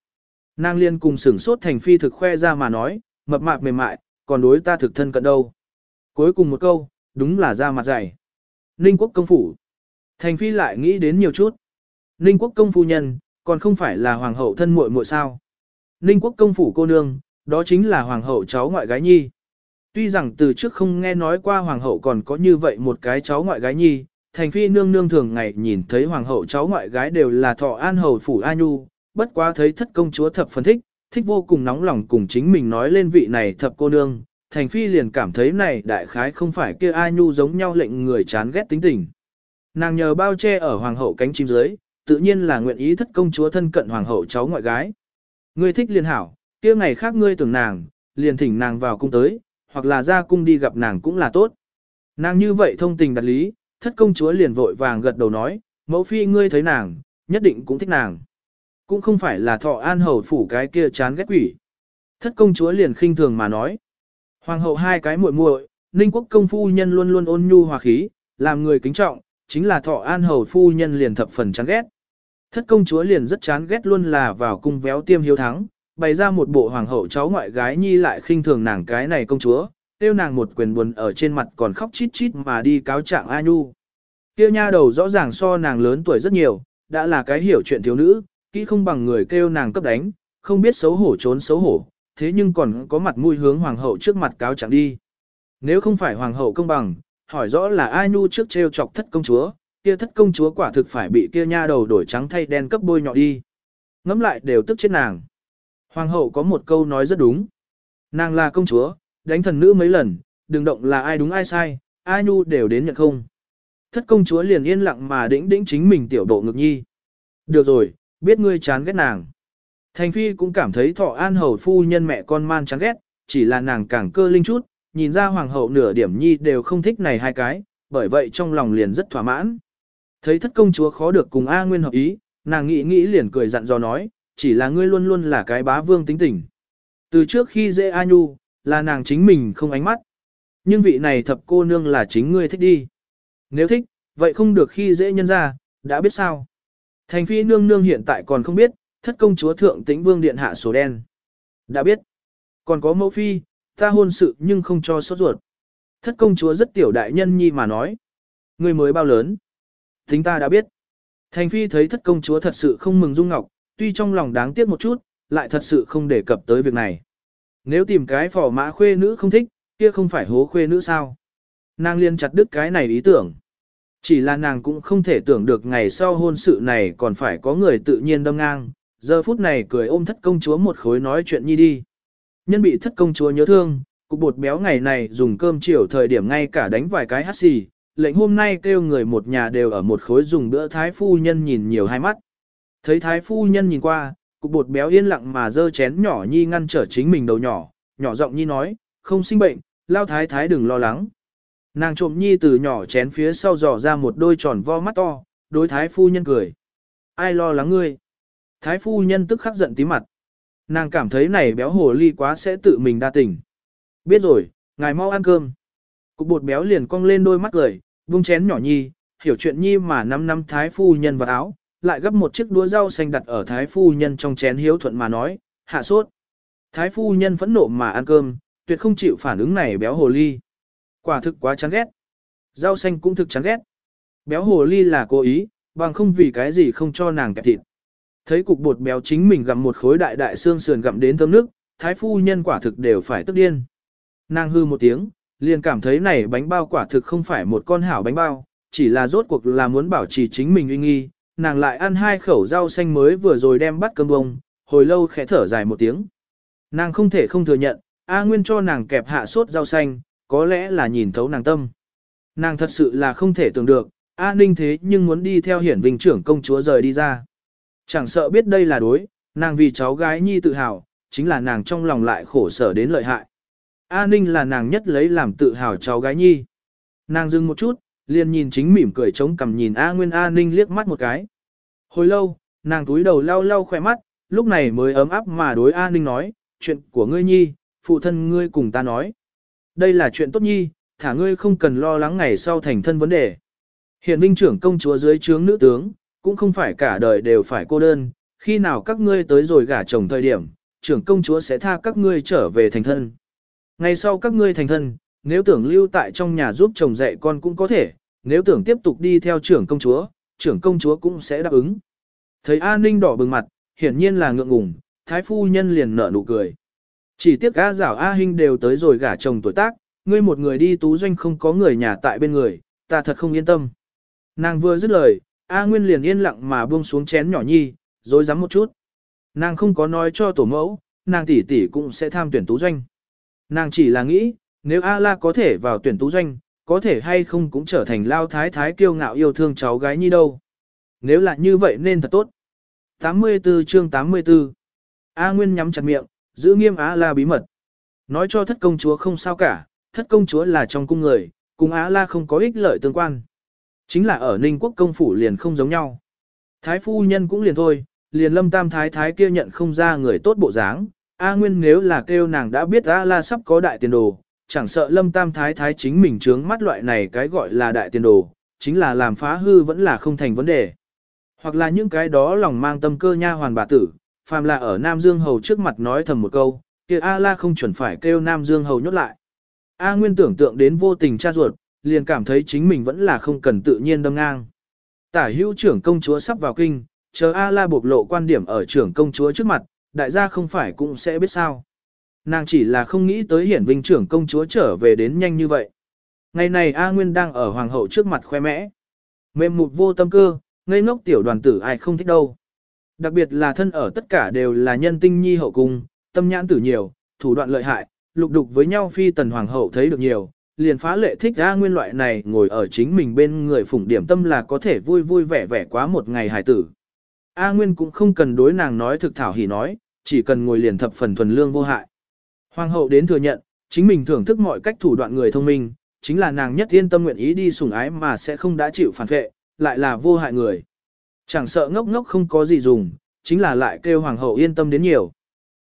Nàng liên cùng sửng sốt thành phi thực khoe ra mà nói, mập mạp mềm mại, còn đối ta thực thân cận đâu. Cuối cùng một câu, đúng là ra mặt dày. Ninh quốc công phủ. Thành phi lại nghĩ đến nhiều chút. Ninh quốc công phu nhân, còn không phải là hoàng hậu thân muội muội sao. Ninh quốc công phủ cô nương, đó chính là hoàng hậu cháu ngoại gái nhi. Tuy rằng từ trước không nghe nói qua hoàng hậu còn có như vậy một cái cháu ngoại gái nhi, thành phi nương nương thường ngày nhìn thấy hoàng hậu cháu ngoại gái đều là thọ an hầu phủ A Nhu, bất quá thấy thất công chúa thập phân thích, thích vô cùng nóng lòng cùng chính mình nói lên vị này thập cô nương, Thành Phi liền cảm thấy này đại khái không phải kia a nhu giống nhau lệnh người chán ghét tính tình. Nàng nhờ bao che ở hoàng hậu cánh chim dưới, tự nhiên là nguyện ý thất công chúa thân cận hoàng hậu cháu ngoại gái. Ngươi thích liền hảo, kia ngày khác ngươi tưởng nàng, liền thỉnh nàng vào cung tới, hoặc là ra cung đi gặp nàng cũng là tốt. Nàng như vậy thông tình đặt lý, thất công chúa liền vội vàng gật đầu nói, mẫu phi ngươi thấy nàng, nhất định cũng thích nàng. Cũng không phải là thọ an hầu phủ cái kia chán ghét quỷ. Thất công chúa liền khinh thường mà nói. Hoàng hậu hai cái muội muội, Ninh quốc công phu nhân luôn luôn ôn nhu hòa khí, làm người kính trọng, chính là thọ an hầu phu nhân liền thập phần chán ghét. Thất công chúa liền rất chán ghét luôn là vào cung véo tiêm hiếu thắng, bày ra một bộ hoàng hậu cháu ngoại gái nhi lại khinh thường nàng cái này công chúa, tiêu nàng một quyền buồn ở trên mặt còn khóc chít chít mà đi cáo trạng A Nhu. Kêu nha đầu rõ ràng so nàng lớn tuổi rất nhiều, đã là cái hiểu chuyện thiếu nữ, kỹ không bằng người kêu nàng cấp đánh, không biết xấu hổ trốn xấu hổ, thế nhưng còn có mặt mũi hướng hoàng hậu trước mặt cáo trạng đi. Nếu không phải hoàng hậu công bằng, hỏi rõ là ai nu trước trêu chọc thất công chúa, kia thất công chúa quả thực phải bị kia nha đầu đổi trắng thay đen cấp bôi nhọ đi. Ngắm lại đều tức chết nàng. Hoàng hậu có một câu nói rất đúng. Nàng là công chúa, đánh thần nữ mấy lần, đừng động là ai đúng ai sai, ai nu đều đến nhận không. Thất công chúa liền yên lặng mà đĩnh đĩnh chính mình tiểu độ ngực nhi. Được rồi, biết ngươi chán ghét nàng. Thành Phi cũng cảm thấy thọ an hầu phu nhân mẹ con man chán ghét, chỉ là nàng càng cơ linh chút, nhìn ra hoàng hậu nửa điểm nhi đều không thích này hai cái, bởi vậy trong lòng liền rất thỏa mãn. Thấy thất công chúa khó được cùng A Nguyên hợp ý, nàng nghĩ nghĩ liền cười dặn dò nói, chỉ là ngươi luôn luôn là cái bá vương tính tình. Từ trước khi dễ A Nhu, là nàng chính mình không ánh mắt. Nhưng vị này thập cô nương là chính ngươi thích đi. Nếu thích, vậy không được khi dễ nhân ra, đã biết sao. Thành phi nương nương hiện tại còn không biết, thất công chúa thượng tĩnh vương điện hạ số đen. Đã biết. Còn có mẫu phi, ta hôn sự nhưng không cho sốt ruột. Thất công chúa rất tiểu đại nhân nhi mà nói. Người mới bao lớn. Tính ta đã biết. Thành phi thấy thất công chúa thật sự không mừng Dung Ngọc, tuy trong lòng đáng tiếc một chút, lại thật sự không đề cập tới việc này. Nếu tìm cái phỏ mã khuê nữ không thích, kia không phải hố khuê nữ sao. Nàng liên chặt đứt cái này ý tưởng. Chỉ là nàng cũng không thể tưởng được ngày sau hôn sự này còn phải có người tự nhiên đâm ngang, giờ phút này cười ôm thất công chúa một khối nói chuyện nhi đi. Nhân bị thất công chúa nhớ thương, cục bột béo ngày này dùng cơm chiều thời điểm ngay cả đánh vài cái hát xì, lệnh hôm nay kêu người một nhà đều ở một khối dùng bữa thái phu nhân nhìn nhiều hai mắt. Thấy thái phu nhân nhìn qua, cục bột béo yên lặng mà dơ chén nhỏ nhi ngăn trở chính mình đầu nhỏ, nhỏ giọng nhi nói, không sinh bệnh, lao thái thái đừng lo lắng. Nàng trộm nhi từ nhỏ chén phía sau dò ra một đôi tròn vo mắt to, đối thái phu nhân cười. Ai lo lắng ngươi? Thái phu nhân tức khắc giận tí mặt. Nàng cảm thấy này béo hồ ly quá sẽ tự mình đa tình. Biết rồi, ngài mau ăn cơm. Cục bột béo liền cong lên đôi mắt cười, vung chén nhỏ nhi, hiểu chuyện nhi mà năm năm thái phu nhân vào áo, lại gấp một chiếc đũa rau xanh đặt ở thái phu nhân trong chén hiếu thuận mà nói, hạ sốt. Thái phu nhân phẫn nộ mà ăn cơm, tuyệt không chịu phản ứng này béo hồ ly. Quả thực quá chán ghét. Rau xanh cũng thực chán ghét. Béo hồ ly là cố ý, bằng không vì cái gì không cho nàng kẹp thịt. Thấy cục bột béo chính mình gặm một khối đại đại xương sườn gặm đến thơm nước, thái phu nhân quả thực đều phải tức điên. Nàng hư một tiếng, liền cảm thấy này bánh bao quả thực không phải một con hảo bánh bao, chỉ là rốt cuộc là muốn bảo trì chính mình uy nghi, nàng lại ăn hai khẩu rau xanh mới vừa rồi đem bắt cơm bông, hồi lâu khẽ thở dài một tiếng. Nàng không thể không thừa nhận, A Nguyên cho nàng kẹp hạ sốt rau xanh, có lẽ là nhìn thấu nàng tâm. Nàng thật sự là không thể tưởng được, A Ninh thế nhưng muốn đi theo hiển vinh trưởng công chúa rời đi ra. Chẳng sợ biết đây là đối, nàng vì cháu gái nhi tự hào, chính là nàng trong lòng lại khổ sở đến lợi hại. A Ninh là nàng nhất lấy làm tự hào cháu gái nhi. Nàng dừng một chút, liền nhìn chính mỉm cười chống cằm nhìn A Nguyên A Ninh liếc mắt một cái. Hồi lâu, nàng túi đầu lau lau khỏe mắt, lúc này mới ấm áp mà đối A Ninh nói, chuyện của ngươi nhi, phụ thân ngươi cùng ta nói. Đây là chuyện tốt nhi, thả ngươi không cần lo lắng ngày sau thành thân vấn đề. Hiện vinh trưởng công chúa dưới trướng nữ tướng, cũng không phải cả đời đều phải cô đơn, khi nào các ngươi tới rồi gả chồng thời điểm, trưởng công chúa sẽ tha các ngươi trở về thành thân. Ngày sau các ngươi thành thân, nếu tưởng lưu tại trong nhà giúp chồng dạy con cũng có thể, nếu tưởng tiếp tục đi theo trưởng công chúa, trưởng công chúa cũng sẽ đáp ứng. Thấy A Ninh đỏ bừng mặt, hiển nhiên là ngượng ngùng, thái phu nhân liền nở nụ cười. Chỉ tiếc A Giảo A Hinh đều tới rồi gả chồng tuổi tác, ngươi một người đi tú doanh không có người nhà tại bên người, ta thật không yên tâm. Nàng vừa dứt lời, A Nguyên liền yên lặng mà buông xuống chén nhỏ nhi, rồi dám một chút. Nàng không có nói cho tổ mẫu, nàng tỷ tỷ cũng sẽ tham tuyển tú doanh. Nàng chỉ là nghĩ, nếu A La có thể vào tuyển tú doanh, có thể hay không cũng trở thành lao thái thái kiêu ngạo yêu thương cháu gái nhi đâu. Nếu là như vậy nên thật tốt. 84 chương 84 A Nguyên nhắm chặt miệng, giữ nghiêm A La bí mật. Nói cho thất công chúa không sao cả, thất công chúa là trong cung người, cùng A La không có ích lợi tương quan. Chính là ở Ninh quốc công phủ liền không giống nhau. Thái phu nhân cũng liền thôi, liền lâm tam thái thái kia nhận không ra người tốt bộ dáng. A Nguyên nếu là kêu nàng đã biết A La sắp có đại tiền đồ, chẳng sợ lâm tam thái thái chính mình trướng mắt loại này cái gọi là đại tiền đồ, chính là làm phá hư vẫn là không thành vấn đề. Hoặc là những cái đó lòng mang tâm cơ nha hoàn bà tử, phàm là ở Nam Dương Hầu trước mặt nói thầm một câu, kia A La không chuẩn phải kêu Nam Dương Hầu nhốt lại. A Nguyên tưởng tượng đến vô tình cha ruột, liền cảm thấy chính mình vẫn là không cần tự nhiên đâm ngang. Tả hữu trưởng công chúa sắp vào kinh, chờ A La bộc lộ quan điểm ở trưởng công chúa trước mặt, đại gia không phải cũng sẽ biết sao. Nàng chỉ là không nghĩ tới hiển vinh trưởng công chúa trở về đến nhanh như vậy. Ngày này A Nguyên đang ở hoàng hậu trước mặt khoe mẽ. Mềm mụt vô tâm cơ, ngây ngốc tiểu đoàn tử ai không thích đâu. Đặc biệt là thân ở tất cả đều là nhân tinh nhi hậu cung, tâm nhãn tử nhiều, thủ đoạn lợi hại, lục đục với nhau phi tần hoàng hậu thấy được nhiều, liền phá lệ thích A Nguyên loại này ngồi ở chính mình bên người phụng điểm tâm là có thể vui vui vẻ vẻ quá một ngày hài tử. A Nguyên cũng không cần đối nàng nói thực thảo hỉ nói, chỉ cần ngồi liền thập phần thuần lương vô hại. Hoàng hậu đến thừa nhận, chính mình thưởng thức mọi cách thủ đoạn người thông minh, chính là nàng nhất yên tâm nguyện ý đi sủng ái mà sẽ không đã chịu phản vệ, lại là vô hại người. Chẳng sợ ngốc ngốc không có gì dùng, chính là lại kêu hoàng hậu yên tâm đến nhiều.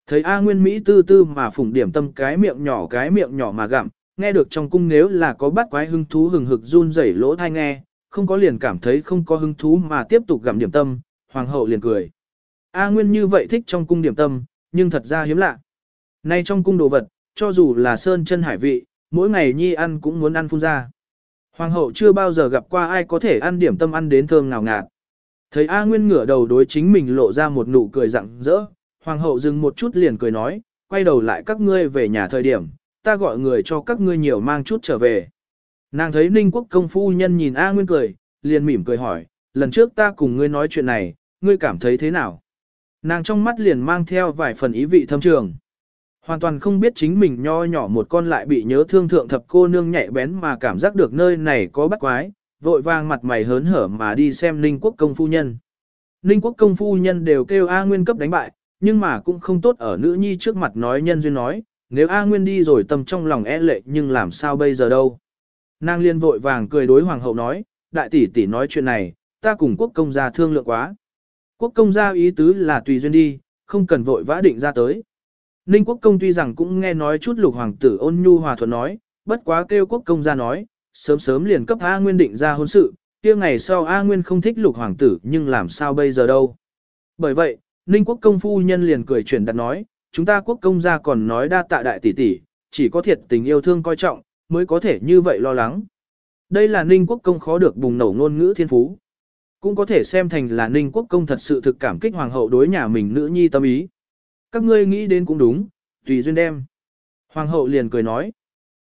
Thấy A Nguyên Mỹ tư tư mà phủng điểm tâm cái miệng nhỏ cái miệng nhỏ mà gặm, nghe được trong cung nếu là có bắt quái hưng thú hừng hực run rẩy lỗ thai nghe, không có liền cảm thấy không có hứng thú mà tiếp tục gặm điểm tâm, hoàng hậu liền cười. A Nguyên như vậy thích trong cung điểm tâm, nhưng thật ra hiếm lạ. Nay trong cung đồ vật, cho dù là sơn chân hải vị, mỗi ngày nhi ăn cũng muốn ăn phun ra. Hoàng hậu chưa bao giờ gặp qua ai có thể ăn điểm tâm ăn đến thơm ngào ngạt. Thấy A Nguyên ngửa đầu đối chính mình lộ ra một nụ cười rặng rỡ, hoàng hậu dừng một chút liền cười nói, quay đầu lại các ngươi về nhà thời điểm, ta gọi người cho các ngươi nhiều mang chút trở về. Nàng thấy Ninh Quốc công phu nhân nhìn A Nguyên cười, liền mỉm cười hỏi, lần trước ta cùng ngươi nói chuyện này, ngươi cảm thấy thế nào? Nàng trong mắt liền mang theo vài phần ý vị thâm trường. Hoàn toàn không biết chính mình nho nhỏ một con lại bị nhớ thương thượng thập cô nương nhạy bén mà cảm giác được nơi này có bắt quái, vội vàng mặt mày hớn hở mà đi xem Ninh Quốc công phu nhân. Ninh Quốc công phu nhân đều kêu A Nguyên cấp đánh bại, nhưng mà cũng không tốt ở nữ nhi trước mặt nói nhân duyên nói, nếu A Nguyên đi rồi tâm trong lòng e lệ nhưng làm sao bây giờ đâu. Nàng liên vội vàng cười đối hoàng hậu nói, đại tỷ tỷ nói chuyện này, ta cùng quốc công gia thương lượng quá. Quốc công gia ý tứ là tùy duyên đi, không cần vội vã định ra tới. Ninh quốc công tuy rằng cũng nghe nói chút lục hoàng tử ôn nhu hòa thuận nói, bất quá kêu quốc công gia nói, sớm sớm liền cấp A Nguyên định ra hôn sự, kia ngày sau A Nguyên không thích lục hoàng tử nhưng làm sao bây giờ đâu. Bởi vậy, Ninh quốc công phu nhân liền cười chuyển đặt nói, chúng ta quốc công gia còn nói đa tạ đại tỷ tỷ, chỉ có thiệt tình yêu thương coi trọng, mới có thể như vậy lo lắng. Đây là Ninh quốc công khó được bùng nổ ngôn ngữ thiên phú. Cũng có thể xem thành là Ninh quốc công thật sự thực cảm kích hoàng hậu đối nhà mình nữ nhi tâm ý. Các ngươi nghĩ đến cũng đúng, tùy duyên đem. Hoàng hậu liền cười nói.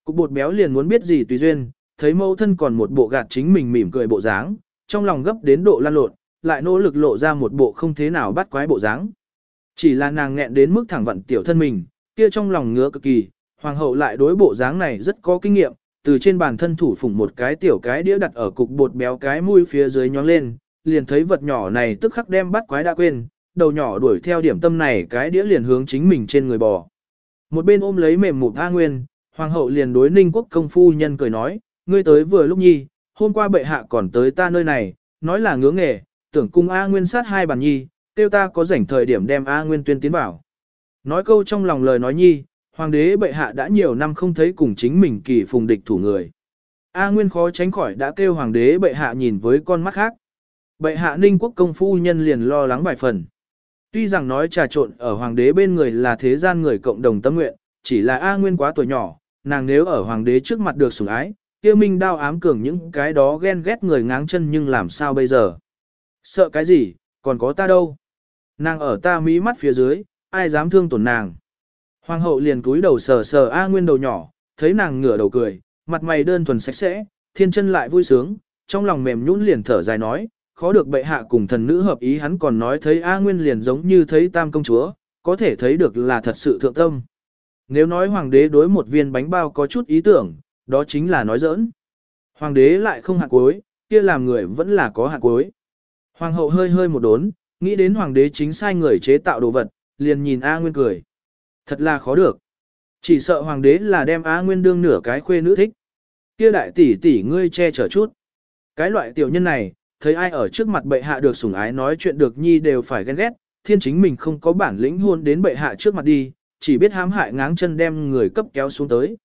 Cục bột béo liền muốn biết gì tùy duyên, thấy mẫu thân còn một bộ gạt chính mình mỉm cười bộ dáng, trong lòng gấp đến độ lan lộn, lại nỗ lực lộ ra một bộ không thế nào bắt quái bộ dáng. Chỉ là nàng nghẹn đến mức thẳng vận tiểu thân mình, kia trong lòng ngứa cực kỳ, hoàng hậu lại đối bộ dáng này rất có kinh nghiệm, từ trên bàn thân thủ phủng một cái tiểu cái đĩa đặt ở cục bột béo cái mũi phía dưới nhón lên, liền thấy vật nhỏ này tức khắc đem bắt quái đã quên, đầu nhỏ đuổi theo điểm tâm này cái đĩa liền hướng chính mình trên người bò. Một bên ôm lấy mềm mụt A Nguyên, hoàng hậu liền đối ninh quốc công phu nhân cười nói, ngươi tới vừa lúc nhi, hôm qua bệ hạ còn tới ta nơi này, nói là ngứa nghề, tưởng cung A Nguyên sát hai bàn nhi, tiêu ta có rảnh thời điểm đem A Nguyên tuyên tiến vào. Nói câu trong lòng lời nói nhi, hoàng đế bệ hạ đã nhiều năm không thấy cùng chính mình kỳ phùng địch thủ người. A Nguyên khó tránh khỏi đã kêu hoàng đế bệ hạ nhìn với con mắt khác. Bệ hạ ninh quốc công phu nhân liền lo lắng vài phần. Tuy rằng nói trà trộn ở hoàng đế bên người là thế gian người cộng đồng tâm nguyện, chỉ là A Nguyên quá tuổi nhỏ, nàng nếu ở hoàng đế trước mặt được sủng ái, kia minh đao ám cường những cái đó ghen ghét người ngáng chân nhưng làm sao bây giờ? Sợ cái gì, còn có ta đâu? Nàng ở ta mí mắt phía dưới, ai dám thương tổn nàng? Hoàng hậu liền cúi đầu sờ sờ A Nguyên đầu nhỏ, thấy nàng ngửa đầu cười, mặt mày đơn thuần sạch sẽ, thiên chân lại vui sướng, trong lòng mềm nhũn liền thở dài nói, khó được bệ hạ cùng thần nữ hợp ý hắn còn nói thấy A Nguyên liền giống như thấy tam công chúa, có thể thấy được là thật sự thượng tâm. Nếu nói hoàng đế đối một viên bánh bao có chút ý tưởng, đó chính là nói giỡn. Hoàng đế lại không hạt cuối, kia làm người vẫn là có hạt cuối. Hoàng hậu hơi hơi một đốn, nghĩ đến hoàng đế chính sai người chế tạo đồ vật, liền nhìn A Nguyên cười. Thật là khó được. Chỉ sợ hoàng đế là đem A Nguyên đương nửa cái khuê nữ thích. Kia đại tỷ tỷ ngươi che chở chút. Cái loại tiểu nhân này, thấy ai ở trước mặt bệ hạ được sủng ái nói chuyện được nhi đều phải ghen ghét, thiên chính mình không có bản lĩnh hôn đến bệ hạ trước mặt đi, chỉ biết hãm hại ngáng chân đem người cấp kéo xuống tới.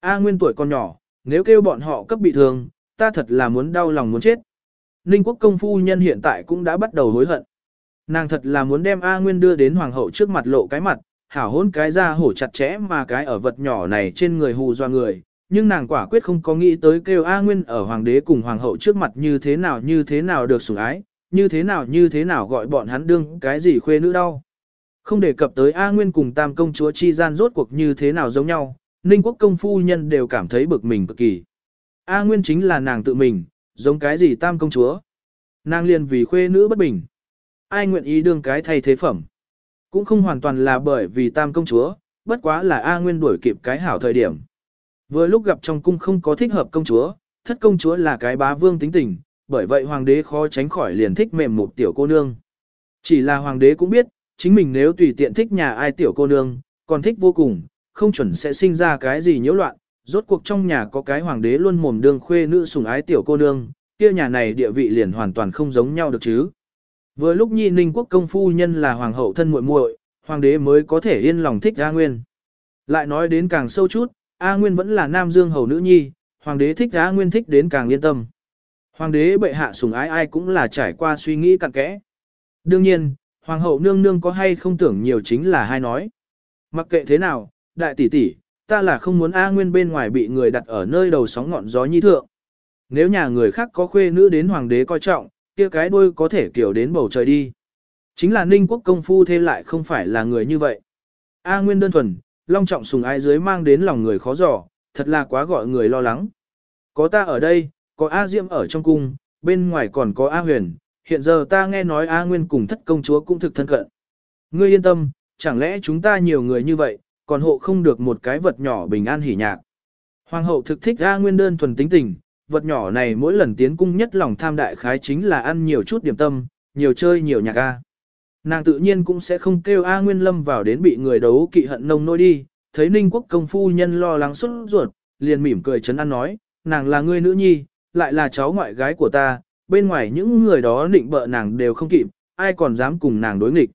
A Nguyên tuổi còn nhỏ, nếu kêu bọn họ cấp bị thương, ta thật là muốn đau lòng muốn chết. Ninh quốc công phu nhân hiện tại cũng đã bắt đầu hối hận. Nàng thật là muốn đem A Nguyên đưa đến hoàng hậu trước mặt lộ cái mặt, hảo hôn cái ra hổ chặt chẽ mà cái ở vật nhỏ này trên người hù doa người, nhưng nàng quả quyết không có nghĩ tới kêu A Nguyên ở hoàng đế cùng hoàng hậu trước mặt như thế nào như thế nào được sủng ái, như thế nào như thế nào gọi bọn hắn đương cái gì khuê nữ đau. Không đề cập tới A Nguyên cùng tam công chúa chi gian rốt cuộc như thế nào giống nhau, Ninh quốc công phu nhân đều cảm thấy bực mình cực kỳ. A Nguyên chính là nàng tự mình, giống cái gì tam công chúa. Nàng liền vì khuê nữ bất bình. Ai nguyện ý đương cái thay thế phẩm. Cũng không hoàn toàn là bởi vì tam công chúa, bất quá là A Nguyên đuổi kịp cái hảo thời điểm. Vừa lúc gặp trong cung không có thích hợp công chúa, thất công chúa là cái bá vương tính tình, bởi vậy hoàng đế khó tránh khỏi liền thích mềm một tiểu cô nương. Chỉ là hoàng đế cũng biết, chính mình nếu tùy tiện thích nhà ai tiểu cô nương, còn thích vô cùng, không chuẩn sẽ sinh ra cái gì nhiễu loạn, rốt cuộc trong nhà có cái hoàng đế luôn mồm đương khuê nữ sủng ái tiểu cô nương, kia nhà này địa vị liền hoàn toàn không giống nhau được chứ. Vừa lúc Nhi Ninh quốc công phu nhân là hoàng hậu thân muội muội, hoàng đế mới có thể yên lòng thích A Nguyên. Lại nói đến càng sâu chút, A Nguyên vẫn là nam dương hầu nữ nhi, hoàng đế thích A Nguyên thích đến càng yên tâm. Hoàng đế bệ hạ sủng ái ai cũng là trải qua suy nghĩ cặn kẽ. Đương nhiên, hoàng hậu nương nương có hay không tưởng nhiều chính là hai nói. Mặc kệ thế nào, đại tỷ tỷ, ta là không muốn A Nguyên bên ngoài bị người đặt ở nơi đầu sóng ngọn gió nhi thượng. Nếu nhà người khác có khuê nữ đến hoàng đế coi trọng, kia cái đuôi có thể kiểu đến bầu trời đi. Chính là ninh quốc công phu thế lại không phải là người như vậy. A Nguyên đơn thuần, long trọng sùng ái dưới mang đến lòng người khó dò, thật là quá gọi người lo lắng. Có ta ở đây, có A Diệm ở trong cung, bên ngoài còn có A Huyền, hiện giờ ta nghe nói A Nguyên cùng thất công chúa cũng thực thân cận. Ngươi yên tâm, chẳng lẽ chúng ta nhiều người như vậy, còn hộ không được một cái vật nhỏ bình an hỉ nhạc. Hoàng hậu thực thích A Nguyên đơn thuần tính tình, vật nhỏ này mỗi lần tiến cung nhất lòng tham đại khái chính là ăn nhiều chút điểm tâm, nhiều chơi nhiều nhạc A. Nàng tự nhiên cũng sẽ không kêu A Nguyên Lâm vào đến bị người đấu kỵ hận nông nỗi đi, thấy Ninh Quốc công phu nhân lo lắng xuất ruột, liền mỉm cười chấn an nói, nàng là người nữ nhi, lại là cháu ngoại gái của ta, bên ngoài những người đó định bợ nàng đều không kịp, ai còn dám cùng nàng đối nghịch.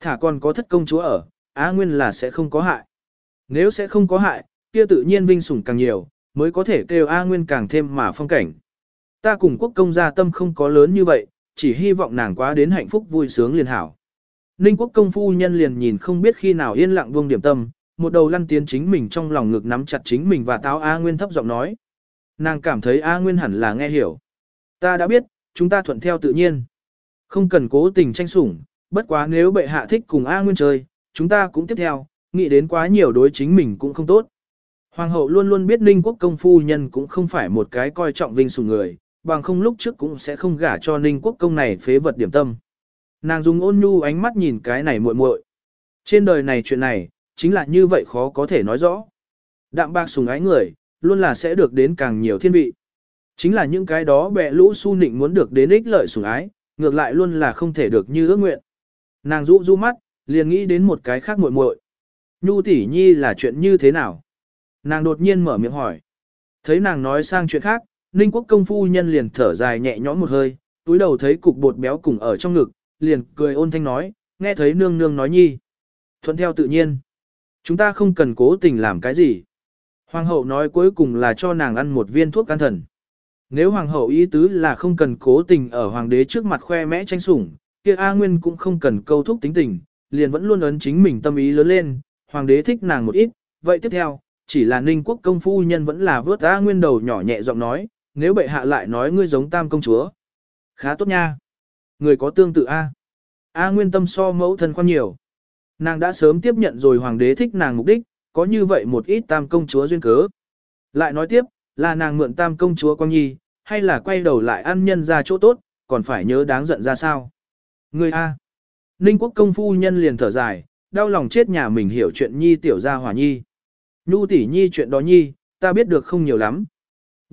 Thả còn có thất công chúa ở, A Nguyên là sẽ không có hại. Nếu sẽ không có hại, kia tự nhiên vinh sủng càng nhiều, mới có thể kêu A Nguyên càng thêm mà phong cảnh. Ta cùng quốc công gia tâm không có lớn như vậy, chỉ hy vọng nàng quá đến hạnh phúc vui sướng liền hảo. Ninh quốc công phu nhân liền nhìn không biết khi nào yên lặng buông điểm tâm, một đầu lăn tiến chính mình trong lòng ngực nắm chặt chính mình và táo A Nguyên thấp giọng nói. Nàng cảm thấy A Nguyên hẳn là nghe hiểu. Ta đã biết, chúng ta thuận theo tự nhiên. Không cần cố tình tranh sủng, bất quá nếu bệ hạ thích cùng A Nguyên chơi, chúng ta cũng tiếp theo, nghĩ đến quá nhiều đối chính mình cũng không tốt. Hoàng hậu luôn luôn biết Ninh quốc công phu nhân cũng không phải một cái coi trọng vinh sủng người, bằng không lúc trước cũng sẽ không gả cho Ninh quốc công này phế vật điểm tâm. Nàng dùng ôn nhu ánh mắt nhìn cái này muội muội. Trên đời này chuyện này, chính là như vậy khó có thể nói rõ. Đạm bạc sùng ái người, luôn là sẽ được đến càng nhiều thiên vị. Chính là những cái đó bẹ lũ su nịnh muốn được đến ích lợi sủng ái, ngược lại luôn là không thể được như ước nguyện. Nàng rũ rũ mắt, liền nghĩ đến một cái khác muội muội. Nhu tỷ nhi là chuyện như thế nào? Nàng đột nhiên mở miệng hỏi. Thấy nàng nói sang chuyện khác, Ninh quốc công phu nhân liền thở dài nhẹ nhõm một hơi, túi đầu thấy cục bột béo cùng ở trong ngực, liền cười ôn thanh nói, nghe thấy nương nương nói nhi. Thuận theo tự nhiên. Chúng ta không cần cố tình làm cái gì. Hoàng hậu nói cuối cùng là cho nàng ăn một viên thuốc can thần. Nếu hoàng hậu ý tứ là không cần cố tình ở hoàng đế trước mặt khoe mẽ tranh sủng, kia A Nguyên cũng không cần câu thúc tính tình, liền vẫn luôn ấn chính mình tâm ý lớn lên, hoàng đế thích nàng một ít, vậy tiếp theo, chỉ là ninh quốc công phu nhân vẫn là vớt A Nguyên đầu nhỏ nhẹ giọng nói, nếu bệ hạ lại nói ngươi giống tam công chúa. Khá tốt nha. Người có tương tự A. A Nguyên tâm so mẫu thân khoan nhiều. Nàng đã sớm tiếp nhận rồi hoàng đế thích nàng mục đích, có như vậy một ít tam công chúa duyên cớ. Lại nói tiếp, là nàng mượn tam công chúa Quang Nhi, hay là quay đầu lại ăn nhân ra chỗ tốt, còn phải nhớ đáng giận ra sao. Người A. Ninh quốc công phu nhân liền thở dài, đau lòng chết nhà mình hiểu chuyện Nhi tiểu gia hòa Nhi. Nhu tỷ Nhi chuyện đó Nhi, ta biết được không nhiều lắm.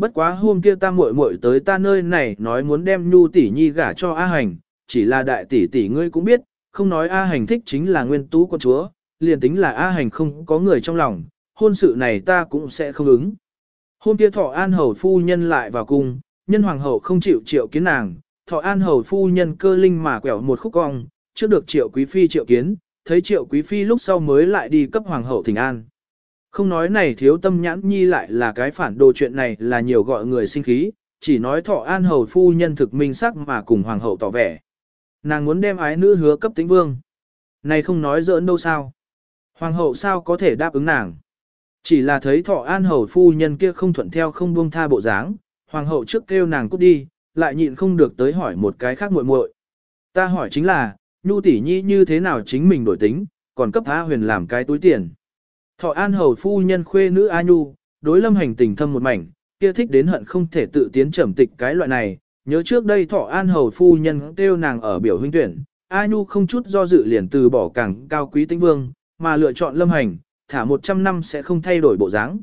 Bất quá hôm kia ta muội muội tới ta nơi này nói muốn đem Nhu tỷ Nhi gả cho A Hành, chỉ là đại tỷ tỷ ngươi cũng biết, không nói A Hành thích chính là nguyên tú con chúa, liền tính là A Hành không có người trong lòng, hôn sự này ta cũng sẽ không ứng. Hôm kia thọ an hầu phu nhân lại vào cung, nhân hoàng hậu không chịu triệu kiến nàng, thọ an hầu phu nhân cơ linh mà quẹo một khúc cong, trước được triệu quý phi triệu kiến, thấy triệu quý phi lúc sau mới lại đi cấp hoàng hậu thỉnh an. Không nói này thiếu tâm nhãn nhi lại là cái phản đồ chuyện này là nhiều gọi người sinh khí, chỉ nói thọ an hầu phu nhân thực minh sắc mà cùng hoàng hậu tỏ vẻ. Nàng muốn đem ái nữ hứa cấp tĩnh vương. Này không nói giỡn đâu sao. Hoàng hậu sao có thể đáp ứng nàng. Chỉ là thấy thọ an hầu phu nhân kia không thuận theo không buông tha bộ dáng, hoàng hậu trước kêu nàng cút đi, lại nhịn không được tới hỏi một cái khác muội muội. Ta hỏi chính là, nhu tỷ nhi như thế nào chính mình đổi tính, còn cấp tha huyền làm cái túi tiền. Thọ an hầu phu nhân khuê nữ A nhu, đối lâm hành tình thâm một mảnh, kia thích đến hận không thể tự tiến trầm tịch cái loại này, nhớ trước đây thọ an hầu phu nhân kêu nàng ở biểu huynh tuyển, A nhu không chút do dự liền từ bỏ càng cao quý tĩnh vương, mà lựa chọn lâm hành, thả 100 năm sẽ không thay đổi bộ dáng.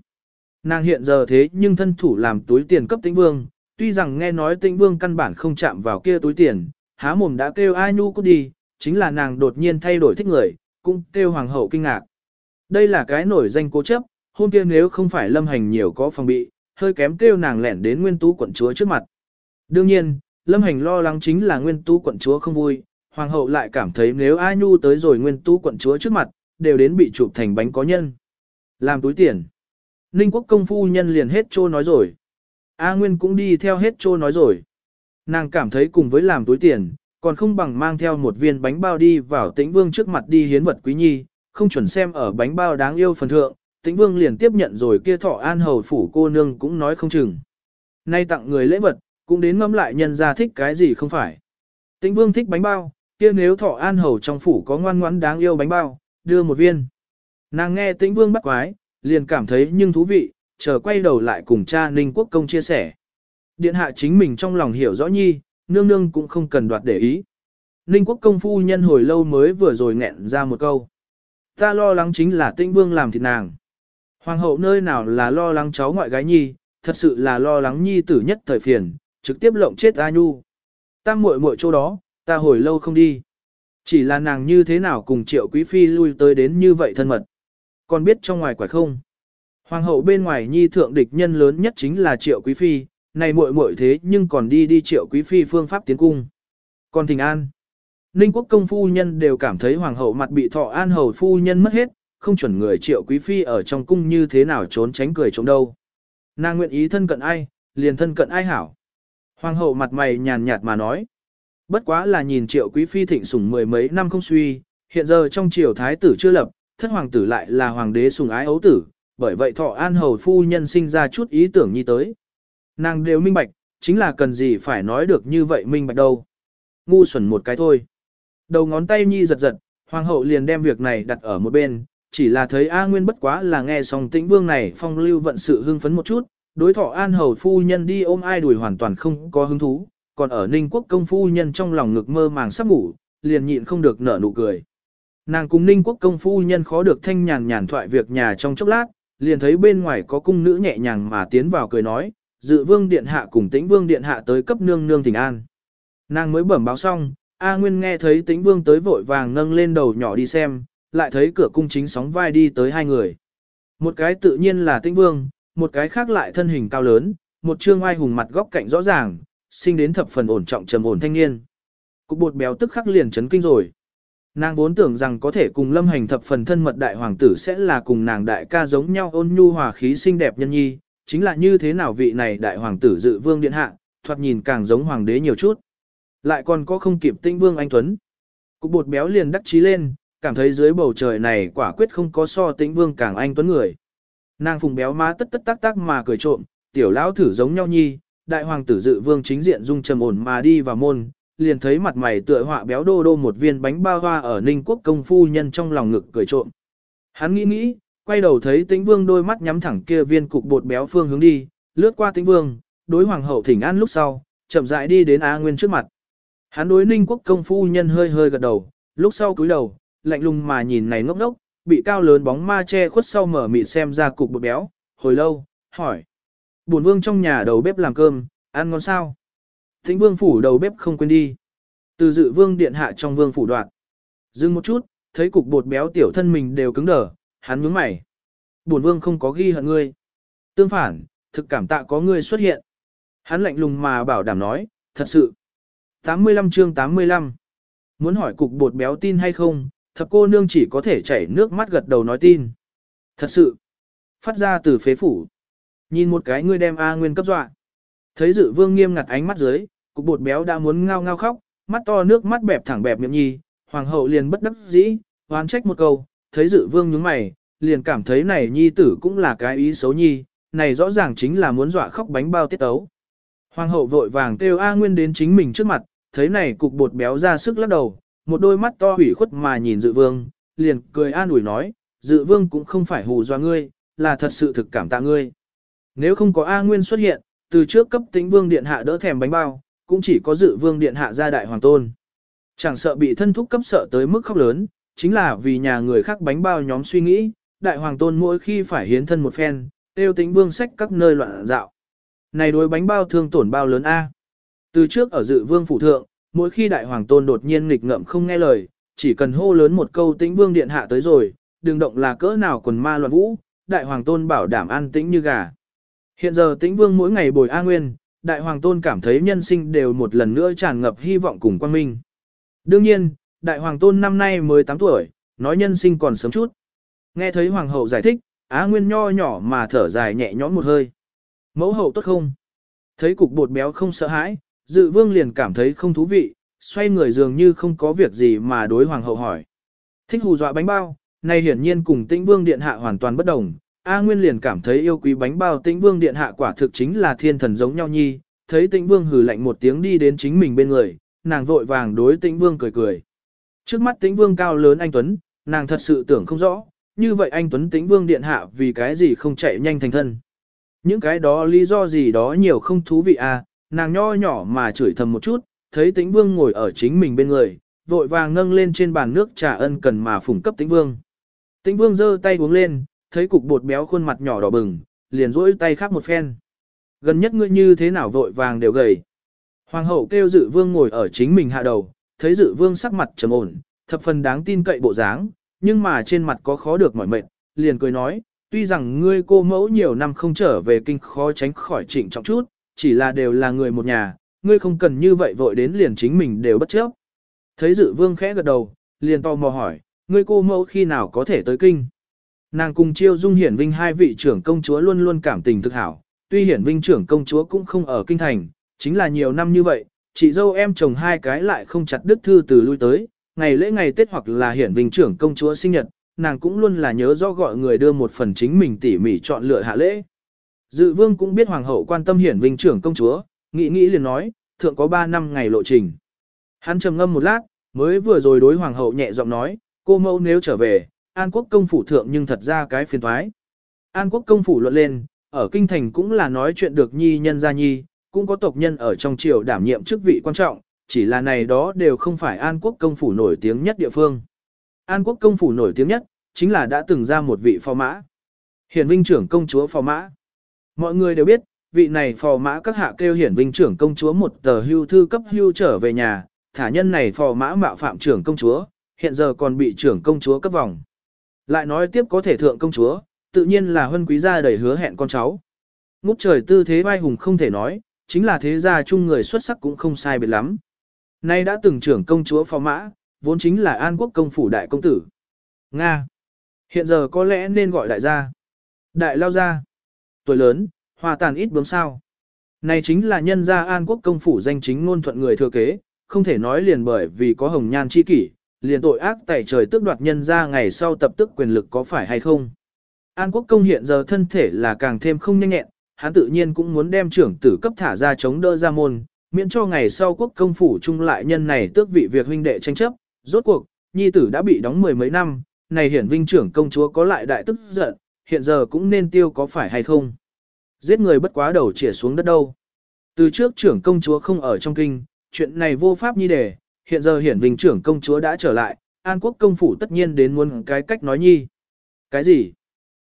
Nàng hiện giờ thế nhưng thân thủ làm túi tiền cấp tĩnh vương, tuy rằng nghe nói tĩnh vương căn bản không chạm vào kia túi tiền, há mồm đã kêu A nhu cút đi, chính là nàng đột nhiên thay đổi thích người, cũng kêu hoàng hậu kinh ngạc. Đây là cái nổi danh cố chấp, hôm kia nếu không phải lâm hành nhiều có phòng bị, hơi kém kêu nàng lẻn đến nguyên tú quận chúa trước mặt. Đương nhiên, lâm hành lo lắng chính là nguyên tú quận chúa không vui, hoàng hậu lại cảm thấy nếu A Nhu tới rồi nguyên tú quận chúa trước mặt, đều đến bị chụp thành bánh có nhân. Làm túi tiền. Ninh quốc công phu nhân liền hết trô nói rồi. A Nguyên cũng đi theo hết trô nói rồi. Nàng cảm thấy cùng với làm túi tiền, còn không bằng mang theo một viên bánh bao đi vào tĩnh vương trước mặt đi hiến vật quý nhi, không chuẩn xem ở bánh bao đáng yêu phần thượng, tĩnh vương liền tiếp nhận rồi kia thọ an hầu phủ cô nương cũng nói không chừng. Nay tặng người lễ vật, cũng đến ngâm lại nhân ra thích cái gì không phải. Tĩnh vương thích bánh bao, kia nếu thọ an hầu trong phủ có ngoan ngoãn đáng yêu bánh bao, đưa một viên. Nàng nghe tĩnh vương bắt quái, liền cảm thấy nhưng thú vị, chờ quay đầu lại cùng cha Ninh Quốc Công chia sẻ. Điện hạ chính mình trong lòng hiểu rõ nhi, nương nương cũng không cần đoạt để ý. Ninh Quốc Công phu nhân hồi lâu mới vừa rồi nghẹn ra một câu. Ta lo lắng chính là tĩnh vương làm thịt nàng. Hoàng hậu nơi nào là lo lắng cháu ngoại gái nhi, thật sự là lo lắng nhi tử nhất thời phiền, trực tiếp lộng chết A Nhu. Ta muội muội chỗ đó, ta hồi lâu không đi. Chỉ là nàng như thế nào cùng triệu quý phi lui tới đến như vậy thân mật. Còn biết trong ngoài quả không? Hoàng hậu bên ngoài nhi thượng địch nhân lớn nhất chính là triệu quý phi, này muội muội thế nhưng còn đi đi triệu quý phi phương pháp tiến cung. Còn thỉnh an. Ninh quốc công phu nhân đều cảm thấy hoàng hậu mặt bị thọ an hầu phu nhân mất hết, không chuẩn người triệu quý phi ở trong cung như thế nào trốn tránh cười trống đâu. Nàng nguyện ý thân cận ai, liền thân cận ai hảo. Hoàng hậu mặt mày nhàn nhạt mà nói. Bất quá là nhìn triệu quý phi thịnh sủng mười mấy năm không suy, hiện giờ trong triều thái tử chưa lập, thất hoàng tử lại là hoàng đế sủng ái ấu tử, bởi vậy thọ an hầu phu nhân sinh ra chút ý tưởng như tới. Nàng đều minh bạch, chính là cần gì phải nói được như vậy minh bạch đâu. Ngu xuẩn một cái thôi. Đầu ngón tay nhi giật giật, hoàng hậu liền đem việc này đặt ở một bên, chỉ là thấy A Nguyên bất quá là nghe xong tĩnh vương này phong lưu vận sự hưng phấn một chút, đối thọ an hầu phu nhân đi ôm ai đuổi hoàn toàn không có hứng thú, còn ở ninh quốc công phu nhân trong lòng ngực mơ màng sắp ngủ, liền nhịn không được nở nụ cười. Nàng cùng ninh quốc công phu nhân khó được thanh nhàn nhàn thoại việc nhà trong chốc lát, liền thấy bên ngoài có cung nữ nhẹ nhàng mà tiến vào cười nói, dự vương điện hạ cùng tĩnh vương điện hạ tới cấp nương nương thỉnh an. Nàng mới bẩm báo xong, A Nguyên nghe thấy tĩnh vương tới vội vàng nâng lên đầu nhỏ đi xem, lại thấy cửa cung chính sóng vai đi tới hai người. Một cái tự nhiên là tĩnh vương, một cái khác lại thân hình cao lớn, một trương ai hùng mặt góc cạnh rõ ràng, sinh đến thập phần ổn trọng trầm ổn thanh niên. Cục bột béo tức khắc liền chấn kinh rồi. Nàng vốn tưởng rằng có thể cùng lâm hành thập phần thân mật đại hoàng tử sẽ là cùng nàng đại ca giống nhau ôn nhu hòa khí xinh đẹp nhân nhi, chính là như thế nào vị này đại hoàng tử dự vương điện hạ, thoạt nhìn càng giống hoàng đế nhiều chút. Lại còn có không kịp tinh vương anh Tuấn. Cục bột béo liền đắc chí lên, cảm thấy dưới bầu trời này quả quyết không có so tinh vương càng anh Tuấn người. Nàng phùng béo má tất tất tác tác mà cười trộm, tiểu lão thử giống nhau nhi, đại hoàng tử dự vương chính diện dung trầm ổn mà đi vào môn, liền thấy mặt mày tựa họa béo đô đô một viên bánh bao hoa ở ninh quốc công phu nhân trong lòng ngực cười trộm. Hắn nghĩ nghĩ, quay đầu thấy tĩnh vương đôi mắt nhắm thẳng kia viên cục bột béo phương hướng đi, lướt qua tĩnh vương, đối hoàng hậu thỉnh an lúc sau, chậm rãi đi đến Á Nguyên trước mặt. Hắn đối ninh quốc công phu nhân hơi hơi gật đầu, lúc sau cúi đầu, lạnh lùng mà nhìn này ngốc ngốc, bị cao lớn bóng ma che khuất sau mở mịt xem ra cục bột béo, hồi lâu, hỏi. Bổn vương trong nhà đầu bếp làm cơm, ăn ngon sao? Thính vương phủ đầu bếp không quên đi. Từ dự vương điện hạ trong vương phủ đoạn. Dừng một chút, thấy cục bột béo tiểu thân mình đều cứng đờ, hắn nhướng mày. Bổn vương không có ghi hận ngươi. Tương phản, thực cảm tạ có ngươi xuất hiện. Hắn lạnh lùng mà bảo đảm nói, thật sự. 85 chương 85 Muốn hỏi cục bột béo tin hay không, thập cô nương chỉ có thể chảy nước mắt gật đầu nói tin. Thật sự. Phát ra từ phế phủ. Nhìn một cái ngươi đem A Nguyên cấp dọa. Thấy dự vương nghiêm ngặt ánh mắt dưới, cục bột béo đã muốn ngao ngao khóc, mắt to nước mắt bẹp thẳng bẹp miệng nhi, hoàng hậu liền bất đắc dĩ, hoán trách một câu, thấy dự vương nhướng mày, liền cảm thấy này nhi tử cũng là cái ý xấu nhi, này rõ ràng chính là muốn dọa khóc bánh bao tiết tấu. Hoàng hậu vội vàng kêu A Nguyên đến chính mình trước mặt, thấy này cục bột béo ra sức lắc đầu, một đôi mắt to hủy khuất mà nhìn dự vương, liền cười an ủi nói, dự vương cũng không phải hù dọa ngươi, là thật sự thực cảm tạ ngươi. Nếu không có A Nguyên xuất hiện, từ trước cấp tính vương điện hạ đỡ thèm bánh bao, cũng chỉ có dự vương điện hạ gia đại hoàng tôn. Chẳng sợ bị thân thúc cấp sợ tới mức khóc lớn, chính là vì nhà người khác bánh bao nhóm suy nghĩ, đại hoàng tôn mỗi khi phải hiến thân một phen, tiêu tính vương sách các nơi loạn dạo. Này đối bánh bao thương tổn bao lớn A. Từ trước ở dự vương phủ thượng, mỗi khi đại hoàng tôn đột nhiên nghịch ngợm không nghe lời, chỉ cần hô lớn một câu tĩnh vương điện hạ tới rồi, đừng động là cỡ nào quần ma loạn vũ, đại hoàng tôn bảo đảm an tĩnh như gà. Hiện giờ tĩnh vương mỗi ngày bồi A Nguyên, đại hoàng tôn cảm thấy nhân sinh đều một lần nữa tràn ngập hy vọng cùng quan minh. Đương nhiên, đại hoàng tôn năm nay mới 8 tuổi, nói nhân sinh còn sớm chút. Nghe thấy hoàng hậu giải thích, Á Nguyên nho nhỏ mà thở dài nhẹ nhõm một hơi. Mẫu hậu tốt không? Thấy cục bột béo không sợ hãi, dự vương liền cảm thấy không thú vị, xoay người dường như không có việc gì mà đối hoàng hậu hỏi. Thích hù dọa bánh bao, này hiển nhiên cùng tĩnh vương điện hạ hoàn toàn bất đồng. A Nguyên liền cảm thấy yêu quý bánh bao tĩnh vương điện hạ quả thực chính là thiên thần giống nhau nhi, thấy tĩnh vương hừ lạnh một tiếng đi đến chính mình bên người, nàng vội vàng đối tĩnh vương cười cười. Trước mắt tĩnh vương cao lớn anh Tuấn, nàng thật sự tưởng không rõ, như vậy anh Tuấn tĩnh vương điện hạ vì cái gì không chạy nhanh thành thân. Những cái đó lý do gì đó nhiều không thú vị à, nàng nho nhỏ mà chửi thầm một chút, thấy tĩnh vương ngồi ở chính mình bên người, vội vàng nâng lên trên bàn nước trà ân cần mà phủng cấp tĩnh vương. Tĩnh vương giơ tay uống lên, thấy cục bột béo khuôn mặt nhỏ đỏ bừng, liền rỗi tay khác một phen. Gần nhất ngươi như thế nào vội vàng đều gầy. Hoàng hậu kêu dự vương ngồi ở chính mình hạ đầu, thấy dự vương sắc mặt trầm ổn, thập phần đáng tin cậy bộ dáng, nhưng mà trên mặt có khó được mỏi mệt, liền cười nói, tuy rằng ngươi cô mẫu nhiều năm không trở về kinh khó tránh khỏi chỉnh trọng chút, chỉ là đều là người một nhà, ngươi không cần như vậy vội đến liền chính mình đều bất chấp. Thấy dự vương khẽ gật đầu, liền tò mò hỏi, ngươi cô mẫu khi nào có thể tới kinh. Nàng cùng chiêu dung hiển vinh hai vị trưởng công chúa luôn luôn cảm tình thực hảo, tuy hiển vinh trưởng công chúa cũng không ở kinh thành, chính là nhiều năm như vậy, chị dâu em chồng hai cái lại không chặt đứt thư từ lui tới, ngày lễ ngày Tết hoặc là hiển vinh trưởng công chúa sinh nhật, nàng cũng luôn là nhớ rõ gọi người đưa một phần chính mình tỉ mỉ chọn lựa hạ lễ. Dự vương cũng biết hoàng hậu quan tâm hiển vinh trưởng công chúa, nghĩ nghĩ liền nói, thượng có 3 năm ngày lộ trình. Hắn trầm ngâm một lát, mới vừa rồi đối hoàng hậu nhẹ giọng nói, cô mẫu nếu trở về, An quốc công phủ thượng nhưng thật ra cái phiền thoái. An quốc công phủ luận lên, ở kinh thành cũng là nói chuyện được nhi nhân gia nhi, cũng có tộc nhân ở trong triều đảm nhiệm chức vị quan trọng, chỉ là này đó đều không phải An quốc công phủ nổi tiếng nhất địa phương. An quốc công phủ nổi tiếng nhất, chính là đã từng ra một vị phò mã. Hiển vinh trưởng công chúa phò mã. Mọi người đều biết, vị này phò mã các hạ kêu hiển vinh trưởng công chúa một tờ hưu thư cấp hưu trở về nhà, thả nhân này phò mã mạo phạm trưởng công chúa, hiện giờ còn bị trưởng công chúa cấp vòng. Lại nói tiếp có thể thượng công chúa, tự nhiên là huân quý gia đầy hứa hẹn con cháu. Ngút trời tư thế vai hùng không thể nói, chính là thế gia chung người xuất sắc cũng không sai biệt lắm. Nay đã từng trưởng công chúa phò mã, vốn chính là an quốc công phủ đại công tử. Nga. Hiện giờ có lẽ nên gọi đại gia. Đại lao gia. Tuổi lớn, hòa tàn ít bướm sao. Này chính là nhân gia an quốc công phủ danh chính ngôn thuận người thừa kế, không thể nói liền bởi vì có hồng nhan chi kỷ, liền tội ác tẩy trời tước đoạt nhân gia ngày sau tập tức quyền lực có phải hay không. An quốc công hiện giờ thân thể là càng thêm không nhanh nhẹn, hắn tự nhiên cũng muốn đem trưởng tử cấp thả ra chống đỡ ra môn, miễn cho ngày sau quốc công phủ chung lại nhân này tước vị việc huynh đệ tranh chấp, rốt cuộc, nhi tử đã bị đóng mười mấy năm, này hiển vinh trưởng công chúa có lại đại tức giận, hiện giờ cũng nên tiêu có phải hay không. Giết người bất quá đầu chĩa xuống đất đâu. Từ trước trưởng công chúa không ở trong kinh, chuyện này vô pháp nhi đề, hiện giờ hiển vinh trưởng công chúa đã trở lại, An quốc công phủ tất nhiên đến muốn cái cách nói nhi. Cái gì?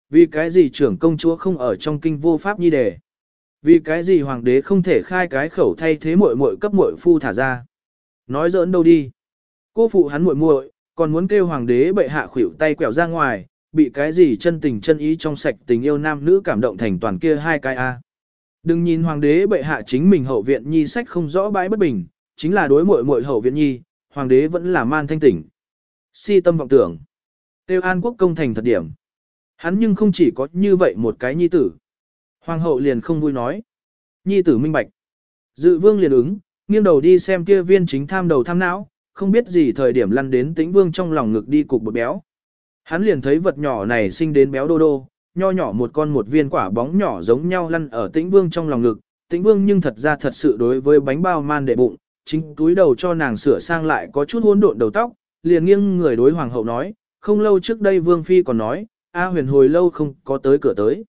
Vì cái gì trưởng công chúa không ở trong kinh vô pháp nhi đề? Vì cái gì hoàng đế không thể khai cái khẩu thay thế muội muội cấp muội phu thả ra? Nói giỡn đâu đi? Cô phụ hắn muội muội, còn muốn kêu hoàng đế bệ hạ khuỷu tay quẹo ra ngoài, bị cái gì chân tình chân ý trong sạch tình yêu nam nữ cảm động thành toàn kia hai cái a. Đừng nhìn hoàng đế bệ hạ chính mình hậu viện nhi sách không rõ bãi bất bình, chính là đối muội muội hậu viện nhi, hoàng đế vẫn là man thanh tỉnh. Si tâm vọng tưởng. Tiêu an quốc công thành thật điểm. Hắn nhưng không chỉ có như vậy một cái nhi tử. Hoàng hậu liền không vui nói. Nhi tử minh bạch. Dự vương liền ứng, nghiêng đầu đi xem kia viên chính tham đầu tham não, không biết gì thời điểm lăn đến tĩnh vương trong lòng ngực đi cục bột béo. Hắn liền thấy vật nhỏ này sinh đến béo đô đô, nho nhỏ một con một viên quả bóng nhỏ giống nhau lăn ở tĩnh vương trong lòng ngực. Tĩnh vương nhưng thật ra thật sự đối với bánh bao man đệ bụng, chính túi đầu cho nàng sửa sang lại có chút hỗn độn đầu tóc, liền nghiêng người đối hoàng hậu nói, không lâu trước đây vương phi còn nói, A huyền hồi lâu không có tới cửa tới.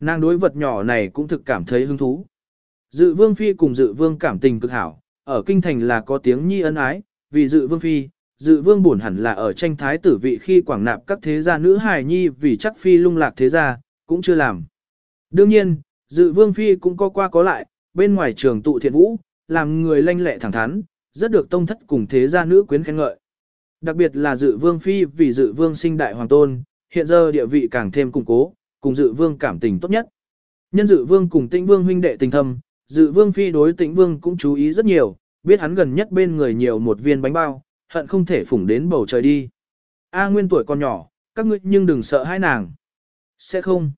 Nàng đối vật nhỏ này cũng thực cảm thấy hứng thú. Dự vương phi cùng dự vương cảm tình cực hảo, ở kinh thành là có tiếng nhi ân ái, vì dự vương phi, dự vương buồn hẳn là ở tranh thái tử vị khi quảng nạp các thế gia nữ hài nhi vì chắc phi lung lạc thế gia, cũng chưa làm. Đương nhiên, dự vương phi cũng có qua có lại, bên ngoài trường tụ thiện vũ, làm người lanh lẹ thẳng thắn, rất được tông thất cùng thế gia nữ quyến khen ngợi. Đặc biệt là dự vương phi vì dự vương sinh đại hoàng tôn, hiện giờ địa vị càng thêm củng cố, cùng dự vương cảm tình tốt nhất. Nhân dự vương cùng tĩnh vương huynh đệ tình thâm, dự vương phi đối tĩnh vương cũng chú ý rất nhiều, biết hắn gần nhất bên người nhiều một viên bánh bao, hận không thể phủng đến bầu trời đi. A nguyên tuổi còn nhỏ, các ngươi nhưng đừng sợ hai nàng. Sẽ không.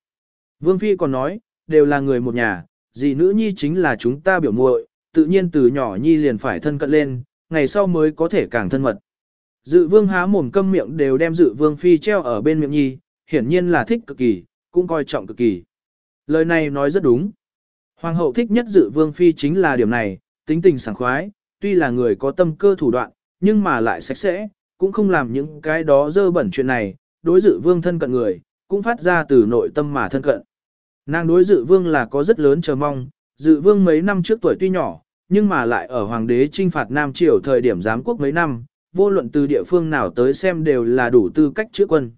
Vương phi còn nói, đều là người một nhà, dì nữ nhi chính là chúng ta biểu muội, tự nhiên từ nhỏ nhi liền phải thân cận lên, ngày sau mới có thể càng thân mật. Dự vương há mồm câm miệng đều đem dự vương phi treo ở bên miệng nhi, hiển nhiên là thích cực kỳ, cũng coi trọng cực kỳ. Lời này nói rất đúng. Hoàng hậu thích nhất dự vương phi chính là điểm này, tính tình sảng khoái, tuy là người có tâm cơ thủ đoạn, nhưng mà lại sạch sẽ, cũng không làm những cái đó dơ bẩn chuyện này, đối dự vương thân cận người, cũng phát ra từ nội tâm mà thân cận. Nàng đối dự vương là có rất lớn chờ mong, dự vương mấy năm trước tuổi tuy nhỏ, nhưng mà lại ở hoàng đế trinh phạt Nam Triều thời điểm giám quốc mấy năm, vô luận từ địa phương nào tới xem đều là đủ tư cách chữa quân.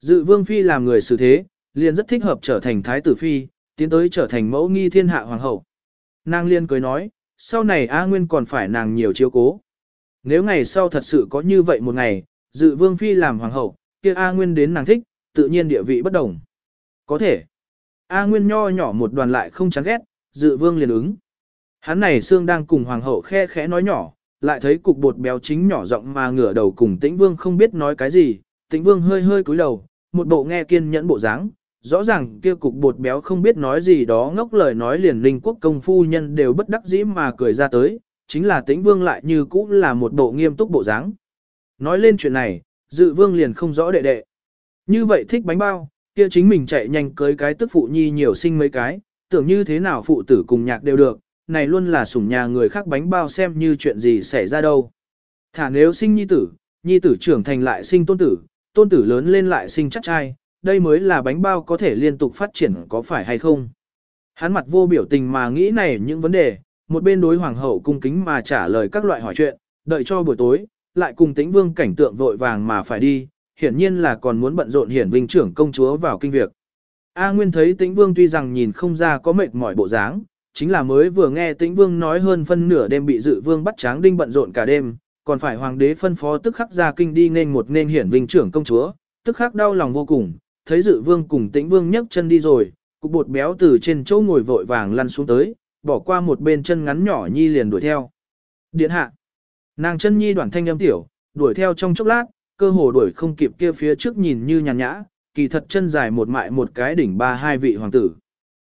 Dự vương phi làm người xử thế, liền rất thích hợp trở thành thái tử phi, tiến tới trở thành mẫu nghi thiên hạ hoàng hậu. Nàng liên cười nói, sau này A Nguyên còn phải nàng nhiều chiếu cố. Nếu ngày sau thật sự có như vậy một ngày, dự vương phi làm hoàng hậu, kia A Nguyên đến nàng thích, tự nhiên địa vị bất đồng. Có thể. A Nguyên nho nhỏ một đoàn lại không chán ghét, dự vương liền ứng. Hắn này xương đang cùng hoàng hậu khe khẽ nói nhỏ, lại thấy cục bột béo chính nhỏ giọng mà ngửa đầu cùng tĩnh vương không biết nói cái gì, tĩnh vương hơi hơi cúi đầu, một bộ nghe kiên nhẫn bộ dáng, rõ ràng kia cục bột béo không biết nói gì đó ngốc lời nói liền linh quốc công phu nhân đều bất đắc dĩ mà cười ra tới, chính là tĩnh vương lại như cũ là một bộ nghiêm túc bộ dáng. Nói lên chuyện này, dự vương liền không rõ đệ đệ. Như vậy thích bánh bao, kia chính mình chạy nhanh cưới cái tức phụ nhi nhiều sinh mấy cái, tưởng như thế nào phụ tử cùng nhạc đều được, này luôn là sủng nhà người khác bánh bao xem như chuyện gì xảy ra đâu. Thả nếu sinh nhi tử, nhi tử trưởng thành lại sinh tôn tử, tôn tử lớn lên lại sinh chắc trai, đây mới là bánh bao có thể liên tục phát triển có phải hay không. Hắn mặt vô biểu tình mà nghĩ này những vấn đề, một bên đối hoàng hậu cung kính mà trả lời các loại hỏi chuyện, đợi cho buổi tối, lại cùng tĩnh vương cảnh tượng vội vàng mà phải đi, hiển nhiên là còn muốn bận rộn hiển vinh trưởng công chúa vào kinh việc. A Nguyên thấy tĩnh vương tuy rằng nhìn không ra có mệt mỏi bộ dáng, chính là mới vừa nghe tĩnh vương nói hơn phân nửa đêm bị dự vương bắt tráng đinh bận rộn cả đêm, còn phải hoàng đế phân phó tức khắc ra kinh đi nên một nên hiển vinh trưởng công chúa, tức khắc đau lòng vô cùng, thấy dự vương cùng tĩnh vương nhấc chân đi rồi, cục bột béo từ trên chỗ ngồi vội vàng lăn xuống tới, bỏ qua một bên chân ngắn nhỏ nhi liền đuổi theo. Điện hạ. Nàng chân nhi đoạn thanh âm tiểu, đuổi theo trong chốc lát, cơ hồ đuổi không kịp kia phía trước nhìn như nhàn nhã, kỳ thật chân dài một mại một cái đỉnh ba hai vị hoàng tử.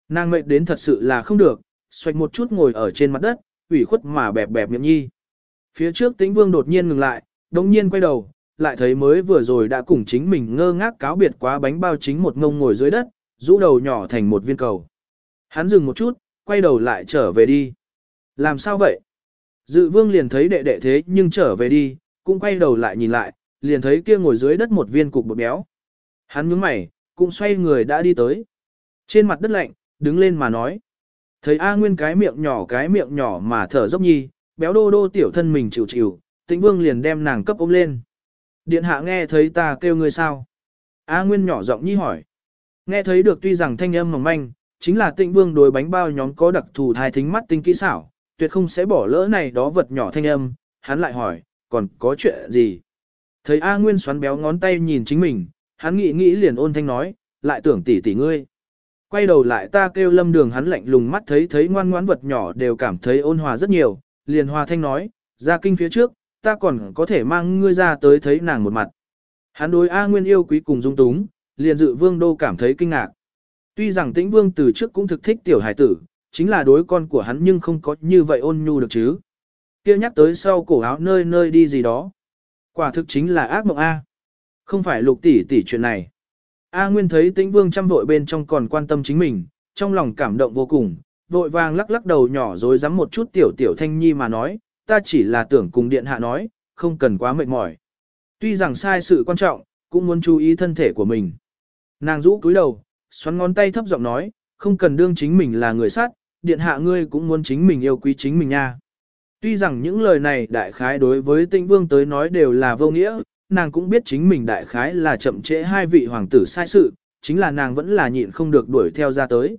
Nàng mệt đến thật sự là không được, xoạch một chút ngồi ở trên mặt đất, ủy khuất mà bẹp bẹp miệng nhi. Phía trước tĩnh vương đột nhiên ngừng lại, đồng nhiên quay đầu, lại thấy mới vừa rồi đã cùng chính mình ngơ ngác cáo biệt quá bánh bao chính một ngông ngồi dưới đất, rũ đầu nhỏ thành một viên cầu. Hắn dừng một chút, quay đầu lại trở về đi. Làm sao vậy? Dự vương liền thấy đệ đệ thế nhưng trở về đi, cũng quay đầu lại nhìn lại, liền thấy kia ngồi dưới đất một viên cục bột béo. Hắn nhướng mày, cũng xoay người đã đi tới. Trên mặt đất lạnh, đứng lên mà nói. Thấy A Nguyên cái miệng nhỏ cái miệng nhỏ mà thở dốc nhi, béo đô đô tiểu thân mình chịu chịu, tĩnh vương liền đem nàng cấp ôm lên. Điện hạ nghe thấy ta kêu người sao? A Nguyên nhỏ giọng nhi hỏi. Nghe thấy được tuy rằng thanh âm mỏng manh, chính là tịnh vương đối bánh bao nhóm có đặc thù thai thính mắt tinh kỹ xảo, tuyệt không sẽ bỏ lỡ này đó vật nhỏ thanh âm, hắn lại hỏi, còn có chuyện gì? Thấy A Nguyên xoắn béo ngón tay nhìn chính mình, hắn nghĩ nghĩ liền ôn thanh nói, lại tưởng tỷ tỷ ngươi. Quay đầu lại ta kêu lâm đường hắn lạnh lùng mắt thấy thấy ngoan ngoãn vật nhỏ đều cảm thấy ôn hòa rất nhiều, liền hòa thanh nói, ra kinh phía trước, ta còn có thể mang ngươi ra tới thấy nàng một mặt. Hắn đối A Nguyên yêu quý cùng dung túng, liền dự vương đô cảm thấy kinh ngạc. Tuy rằng tĩnh vương từ trước cũng thực thích tiểu hải tử, chính là đối con của hắn nhưng không có như vậy ôn nhu được chứ. kia nhắc tới sau cổ áo nơi nơi đi gì đó. Quả thực chính là ác mộng A. Không phải lục tỷ tỷ chuyện này. A Nguyên thấy tĩnh vương chăm vội bên trong còn quan tâm chính mình, trong lòng cảm động vô cùng, vội vàng lắc lắc đầu nhỏ rồi dám một chút tiểu tiểu thanh nhi mà nói, ta chỉ là tưởng cùng điện hạ nói, không cần quá mệt mỏi. Tuy rằng sai sự quan trọng, cũng muốn chú ý thân thể của mình. Nàng rũ cúi đầu, xoắn ngón tay thấp giọng nói, không cần đương chính mình là người sát, điện hạ ngươi cũng muốn chính mình yêu quý chính mình nha. Tuy rằng những lời này đại khái đối với tinh vương tới nói đều là vô nghĩa, nàng cũng biết chính mình đại khái là chậm trễ hai vị hoàng tử sai sự, chính là nàng vẫn là nhịn không được đuổi theo ra tới.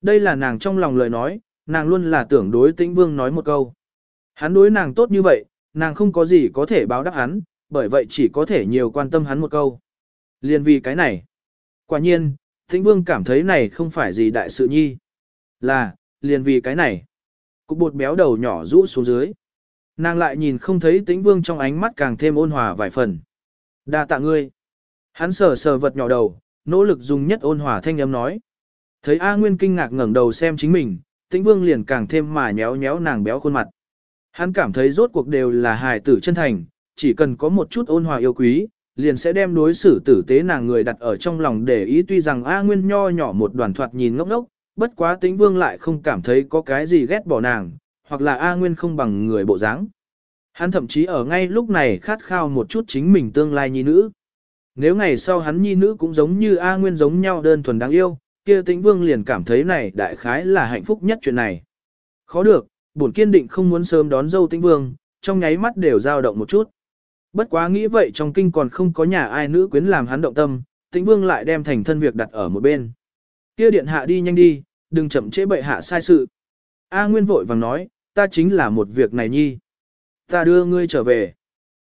Đây là nàng trong lòng lời nói, nàng luôn là tưởng đối tĩnh vương nói một câu. Hắn đối nàng tốt như vậy, nàng không có gì có thể báo đáp hắn, bởi vậy chỉ có thể nhiều quan tâm hắn một câu. Liên vì cái này. Quả nhiên, Thịnh Vương cảm thấy này không phải gì đại sự nhi. Là, liền vì cái này. Cục bột béo đầu nhỏ rũ xuống dưới. Nàng lại nhìn không thấy Tĩnh Vương trong ánh mắt càng thêm ôn hòa vài phần. Đa tạ ngươi. Hắn sờ sờ vật nhỏ đầu, nỗ lực dùng nhất ôn hòa thanh âm nói. Thấy A Nguyên kinh ngạc ngẩng đầu xem chính mình, Tĩnh Vương liền càng thêm mà nhéo nhéo nàng béo khuôn mặt. Hắn cảm thấy rốt cuộc đều là hài tử chân thành, chỉ cần có một chút ôn hòa yêu quý, liền sẽ đem đối xử tử tế nàng người đặt ở trong lòng để ý tuy rằng A Nguyên nho nhỏ một đoàn thoạt nhìn ngốc ngốc, bất quá tính Vương lại không cảm thấy có cái gì ghét bỏ nàng, hoặc là A Nguyên không bằng người bộ dáng. Hắn thậm chí ở ngay lúc này khát khao một chút chính mình tương lai nhi nữ. Nếu ngày sau hắn nhi nữ cũng giống như A Nguyên giống nhau đơn thuần đáng yêu, kia tĩnh vương liền cảm thấy này đại khái là hạnh phúc nhất chuyện này. Khó được, bổn kiên định không muốn sớm đón dâu tĩnh vương, trong nháy mắt đều dao động một chút. Bất quá nghĩ vậy trong kinh còn không có nhà ai nữ quyến làm hắn động tâm, tĩnh vương lại đem thành thân việc đặt ở một bên. Kia điện hạ đi nhanh đi, đừng chậm trễ bệ hạ sai sự. A Nguyên vội vàng nói, ta chính là một việc này nhi. Ta đưa ngươi trở về.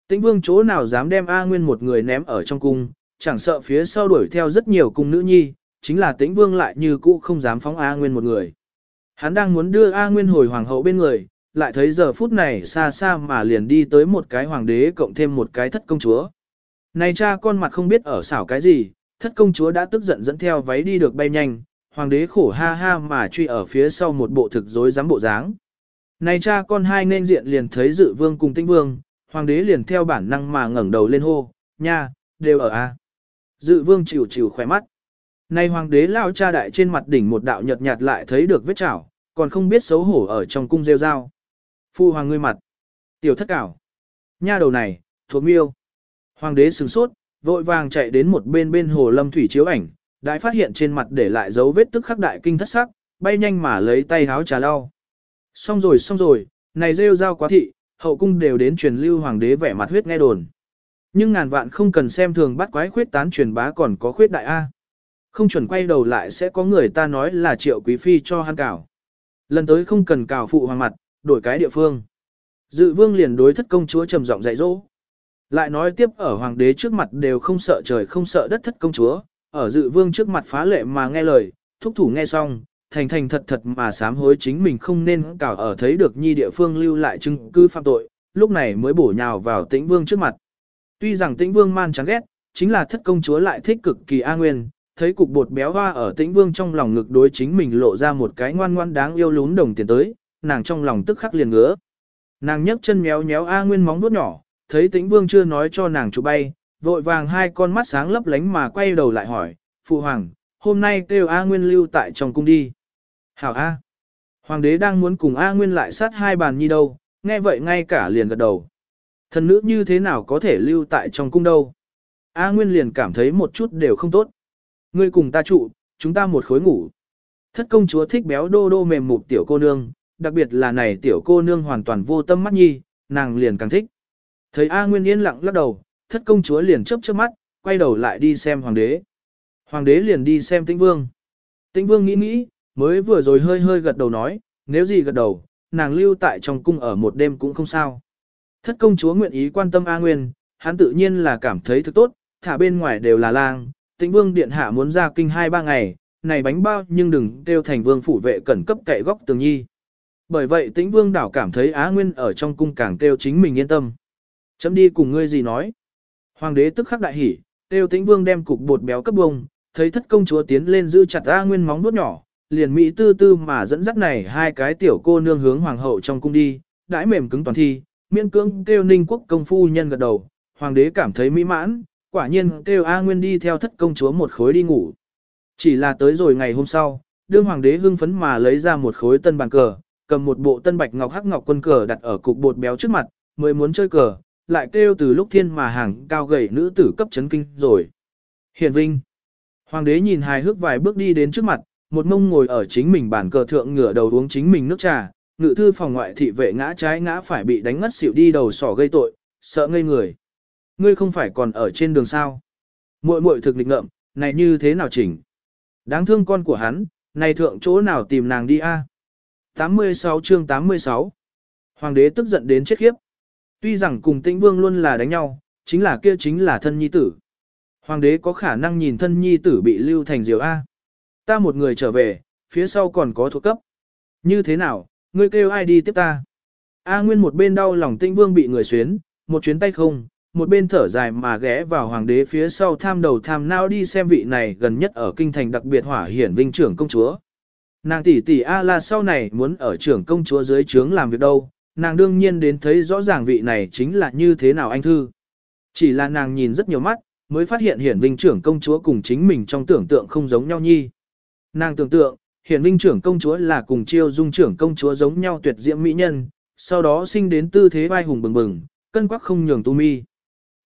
Tĩnh vương chỗ nào dám đem A Nguyên một người ném ở trong cung, chẳng sợ phía sau đuổi theo rất nhiều cung nữ nhi, chính là tĩnh vương lại như cũ không dám phóng A Nguyên một người. Hắn đang muốn đưa A Nguyên hồi hoàng hậu bên người, lại thấy giờ phút này xa xa mà liền đi tới một cái hoàng đế cộng thêm một cái thất công chúa. Này cha con mặt không biết ở xảo cái gì, thất công chúa đã tức giận dẫn theo váy đi được bay nhanh, hoàng đế khổ ha ha mà truy ở phía sau một bộ thực rối dám bộ dáng. Này cha con hai nên diện liền thấy dự vương cùng tinh vương, hoàng đế liền theo bản năng mà ngẩng đầu lên hô, nha, đều ở a. Dự vương chịu chịu khỏe mắt. Này hoàng đế lao cha đại trên mặt đỉnh một đạo nhợt nhạt lại thấy được vết chảo, còn không biết xấu hổ ở trong cung rêu rao Phu hoàng ngươi mặt. Tiểu thất cảo. Nha đầu này, thuộc miêu. Hoàng đế sừng sốt, vội vàng chạy đến một bên bên hồ lâm thủy chiếu ảnh, đại phát hiện trên mặt để lại dấu vết tức khắc đại kinh thất sắc, bay nhanh mà lấy tay háo trà lau. Xong rồi xong rồi, này rêu rao quá thị, hậu cung đều đến truyền lưu hoàng đế vẻ mặt huyết nghe đồn. Nhưng ngàn vạn không cần xem thường bắt quái khuyết tán truyền bá còn có khuyết đại A. Không chuẩn quay đầu lại sẽ có người ta nói là triệu quý phi cho hắn cảo. Lần tới không cần cào phụ hoàng mặt, đổi cái địa phương. Dự vương liền đối thất công chúa trầm giọng dạy dỗ. Lại nói tiếp ở hoàng đế trước mặt đều không sợ trời không sợ đất thất công chúa, ở dự vương trước mặt phá lệ mà nghe lời, thúc thủ nghe xong, thành thành thật thật mà sám hối chính mình không nên cảo ở thấy được nhi địa phương lưu lại chứng cứ phạm tội, lúc này mới bổ nhào vào tĩnh vương trước mặt. Tuy rằng tĩnh vương man chán ghét, chính là thất công chúa lại thích cực kỳ a nguyên, thấy cục bột béo hoa ở tĩnh vương trong lòng ngực đối chính mình lộ ra một cái ngoan ngoan đáng yêu lún đồng tiền tới, nàng trong lòng tức khắc liền ngứa. Nàng nhấc chân méo méo A Nguyên móng vuốt nhỏ, thấy tĩnh vương chưa nói cho nàng chụp bay, vội vàng hai con mắt sáng lấp lánh mà quay đầu lại hỏi, Phụ Hoàng, hôm nay kêu A Nguyên lưu tại trong cung đi. Hảo A. Hoàng đế đang muốn cùng A Nguyên lại sát hai bàn nhi đâu, nghe vậy ngay cả liền gật đầu. Thần nữ như thế nào có thể lưu tại trong cung đâu. A Nguyên liền cảm thấy một chút đều không tốt. Ngươi cùng ta trụ, chúng ta một khối ngủ. Thất công chúa thích béo đô đô mềm mụp tiểu cô nương, đặc biệt là này tiểu cô nương hoàn toàn vô tâm mắt nhi, nàng liền càng thích. Thấy A Nguyên yên lặng lắc đầu, thất công chúa liền chớp chớp mắt, quay đầu lại đi xem hoàng đế. Hoàng đế liền đi xem tĩnh vương. Tĩnh vương nghĩ nghĩ, mới vừa rồi hơi hơi gật đầu nói, nếu gì gật đầu, nàng lưu tại trong cung ở một đêm cũng không sao. Thất công chúa nguyện ý quan tâm A Nguyên, hắn tự nhiên là cảm thấy thực tốt, thả bên ngoài đều là lang, tĩnh vương điện hạ muốn ra kinh hai ba ngày, này bánh bao nhưng đừng kêu thành vương phủ vệ cẩn cấp cậy góc tường nhi. Bởi vậy tĩnh vương đảo cảm thấy Á Nguyên ở trong cung càng kêu chính mình yên tâm. Chấm đi cùng ngươi gì nói. Hoàng đế tức khắc đại hỉ, kêu tĩnh vương đem cục bột béo cấp bông, thấy thất công chúa tiến lên giữ chặt á Nguyên móng nuốt nhỏ, liền mỹ tư tư mà dẫn dắt này hai cái tiểu cô nương hướng hoàng hậu trong cung đi, đãi mềm cứng toàn thi, miễn cưỡng kêu ninh quốc công phu nhân gật đầu, hoàng đế cảm thấy mỹ mãn, quả nhiên kêu A Nguyên đi theo thất công chúa một khối đi ngủ. Chỉ là tới rồi ngày hôm sau, đương hoàng đế hưng phấn mà lấy ra một khối tân bàn cờ, cầm một bộ tân bạch ngọc hắc ngọc quân cờ đặt ở cục bột béo trước mặt, mới muốn chơi cờ, lại kêu từ lúc thiên mà hàng cao gầy nữ tử cấp chấn kinh rồi. Hiền vinh. Hoàng đế nhìn hài hước vài bước đi đến trước mặt, một mông ngồi ở chính mình bàn cờ thượng ngửa đầu uống chính mình nước trà, ngự thư phòng ngoại thị vệ ngã trái ngã phải bị đánh ngất xỉu đi đầu sỏ gây tội, sợ ngây người. Ngươi không phải còn ở trên đường sao? Muội muội thực lịch ngợm, này như thế nào chỉnh? Đáng thương con của hắn, này thượng chỗ nào tìm nàng đi a? 86 chương 86 Hoàng đế tức giận đến chết khiếp. Tuy rằng cùng tĩnh vương luôn là đánh nhau, chính là kia chính là thân nhi tử. Hoàng đế có khả năng nhìn thân nhi tử bị lưu thành diều A. Ta một người trở về, phía sau còn có thuộc cấp. Như thế nào, ngươi kêu ai đi tiếp ta? A Nguyên một bên đau lòng tĩnh vương bị người xuyến, một chuyến tay không, một bên thở dài mà ghé vào hoàng đế phía sau tham đầu tham nao đi xem vị này gần nhất ở kinh thành đặc biệt hỏa hiển vinh trưởng công chúa. Nàng tỷ tỷ A la sau này muốn ở trưởng công chúa dưới trướng làm việc đâu, nàng đương nhiên đến thấy rõ ràng vị này chính là như thế nào anh thư. Chỉ là nàng nhìn rất nhiều mắt, mới phát hiện hiển vinh trưởng công chúa cùng chính mình trong tưởng tượng không giống nhau nhi. Nàng tưởng tượng, hiển vinh trưởng công chúa là cùng chiêu dung trưởng công chúa giống nhau tuyệt diễm mỹ nhân, sau đó sinh đến tư thế vai hùng bừng bừng, cân quắc không nhường tu mi.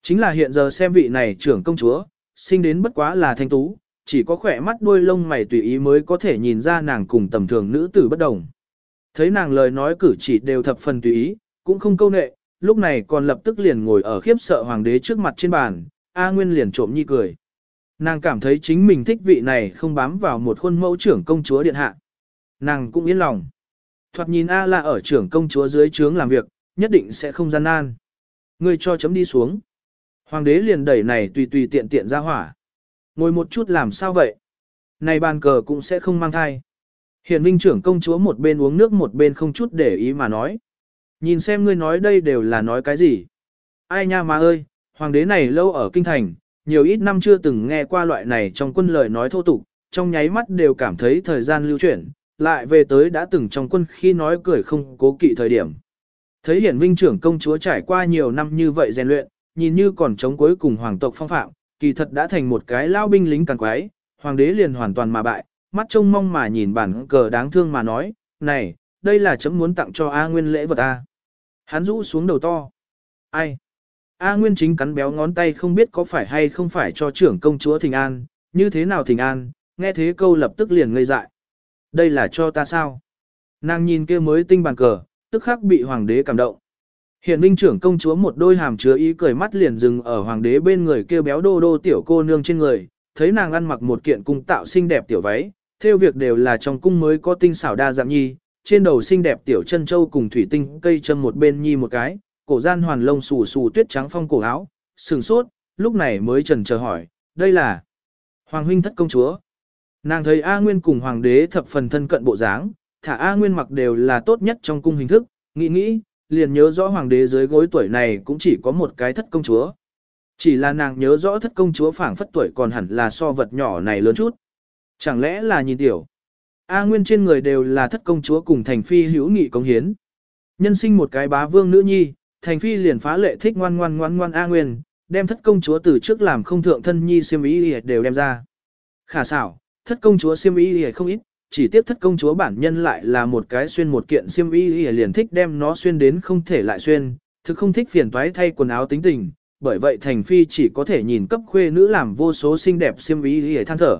Chính là hiện giờ xem vị này trưởng công chúa, sinh đến bất quá là thanh tú, chỉ có khỏe mắt đuôi lông mày tùy ý mới có thể nhìn ra nàng cùng tầm thường nữ tử bất đồng. Thấy nàng lời nói cử chỉ đều thập phần tùy ý, cũng không câu nệ, lúc này còn lập tức liền ngồi ở khiếp sợ hoàng đế trước mặt trên bàn, A Nguyên liền trộm nhi cười. Nàng cảm thấy chính mình thích vị này không bám vào một khuôn mẫu trưởng công chúa điện hạ. Nàng cũng yên lòng. Thoạt nhìn A là ở trưởng công chúa dưới trướng làm việc, nhất định sẽ không gian nan. Ngươi cho chấm đi xuống. Hoàng đế liền đẩy này tùy tùy tiện tiện ra hỏa. Ngồi một chút làm sao vậy? Này bàn cờ cũng sẽ không mang thai. Hiển vinh trưởng công chúa một bên uống nước một bên không chút để ý mà nói. Nhìn xem ngươi nói đây đều là nói cái gì. Ai nha mà ơi, hoàng đế này lâu ở kinh thành, nhiều ít năm chưa từng nghe qua loại này trong quân lời nói thô tục, trong nháy mắt đều cảm thấy thời gian lưu chuyển, lại về tới đã từng trong quân khi nói cười không cố kỵ thời điểm. Thấy hiển vinh trưởng công chúa trải qua nhiều năm như vậy rèn luyện, nhìn như còn chống cuối cùng hoàng tộc phong phạm, kỳ thật đã thành một cái lao binh lính càng quái, hoàng đế liền hoàn toàn mà bại, mắt trông mong mà nhìn bản cờ đáng thương mà nói, này, đây là chấm muốn tặng cho A Nguyên lễ vật A. Hắn rũ xuống đầu to. Ai? A Nguyên chính cắn béo ngón tay không biết có phải hay không phải cho trưởng công chúa Thình An, như thế nào Thình An, nghe thế câu lập tức liền ngây dại. Đây là cho ta sao? Nàng nhìn kia mới tinh bàn cờ, tức khắc bị hoàng đế cảm động. Hiện Vinh trưởng công chúa một đôi hàm chứa ý cười mắt liền dừng ở hoàng đế bên người kêu béo đô đô tiểu cô nương trên người, thấy nàng ăn mặc một kiện cung tạo xinh đẹp tiểu váy, theo việc đều là trong cung mới có tinh xảo đa dạng nhi, trên đầu xinh đẹp tiểu chân châu cùng thủy tinh cây châm một bên nhi một cái, cổ gian hoàn lông xù xù tuyết trắng phong cổ áo, sừng sốt, lúc này mới trần chờ hỏi, đây là Hoàng huynh thất công chúa. Nàng thấy A Nguyên cùng hoàng đế thập phần thân cận bộ dáng, thả A Nguyên mặc đều là tốt nhất trong cung hình thức, nghĩ nghĩ, liền nhớ rõ hoàng đế dưới gối tuổi này cũng chỉ có một cái thất công chúa. Chỉ là nàng nhớ rõ thất công chúa phảng phất tuổi còn hẳn là so vật nhỏ này lớn chút. Chẳng lẽ là nhìn tiểu. A Nguyên trên người đều là thất công chúa cùng thành phi hữu nghị công hiến. Nhân sinh một cái bá vương nữ nhi, thành phi liền phá lệ thích ngoan ngoan ngoan ngoan A Nguyên, đem thất công chúa từ trước làm không thượng thân nhi siêm ý đều đem ra. Khả xảo, thất công chúa siêm ý không ít, chỉ tiếp thất công chúa bản nhân lại là một cái xuyên một kiện xiêm y liền thích đem nó xuyên đến không thể lại xuyên, thực không thích phiền toái thay quần áo tính tình, bởi vậy thành phi chỉ có thể nhìn cấp khuê nữ làm vô số xinh đẹp xiêm y y than thở.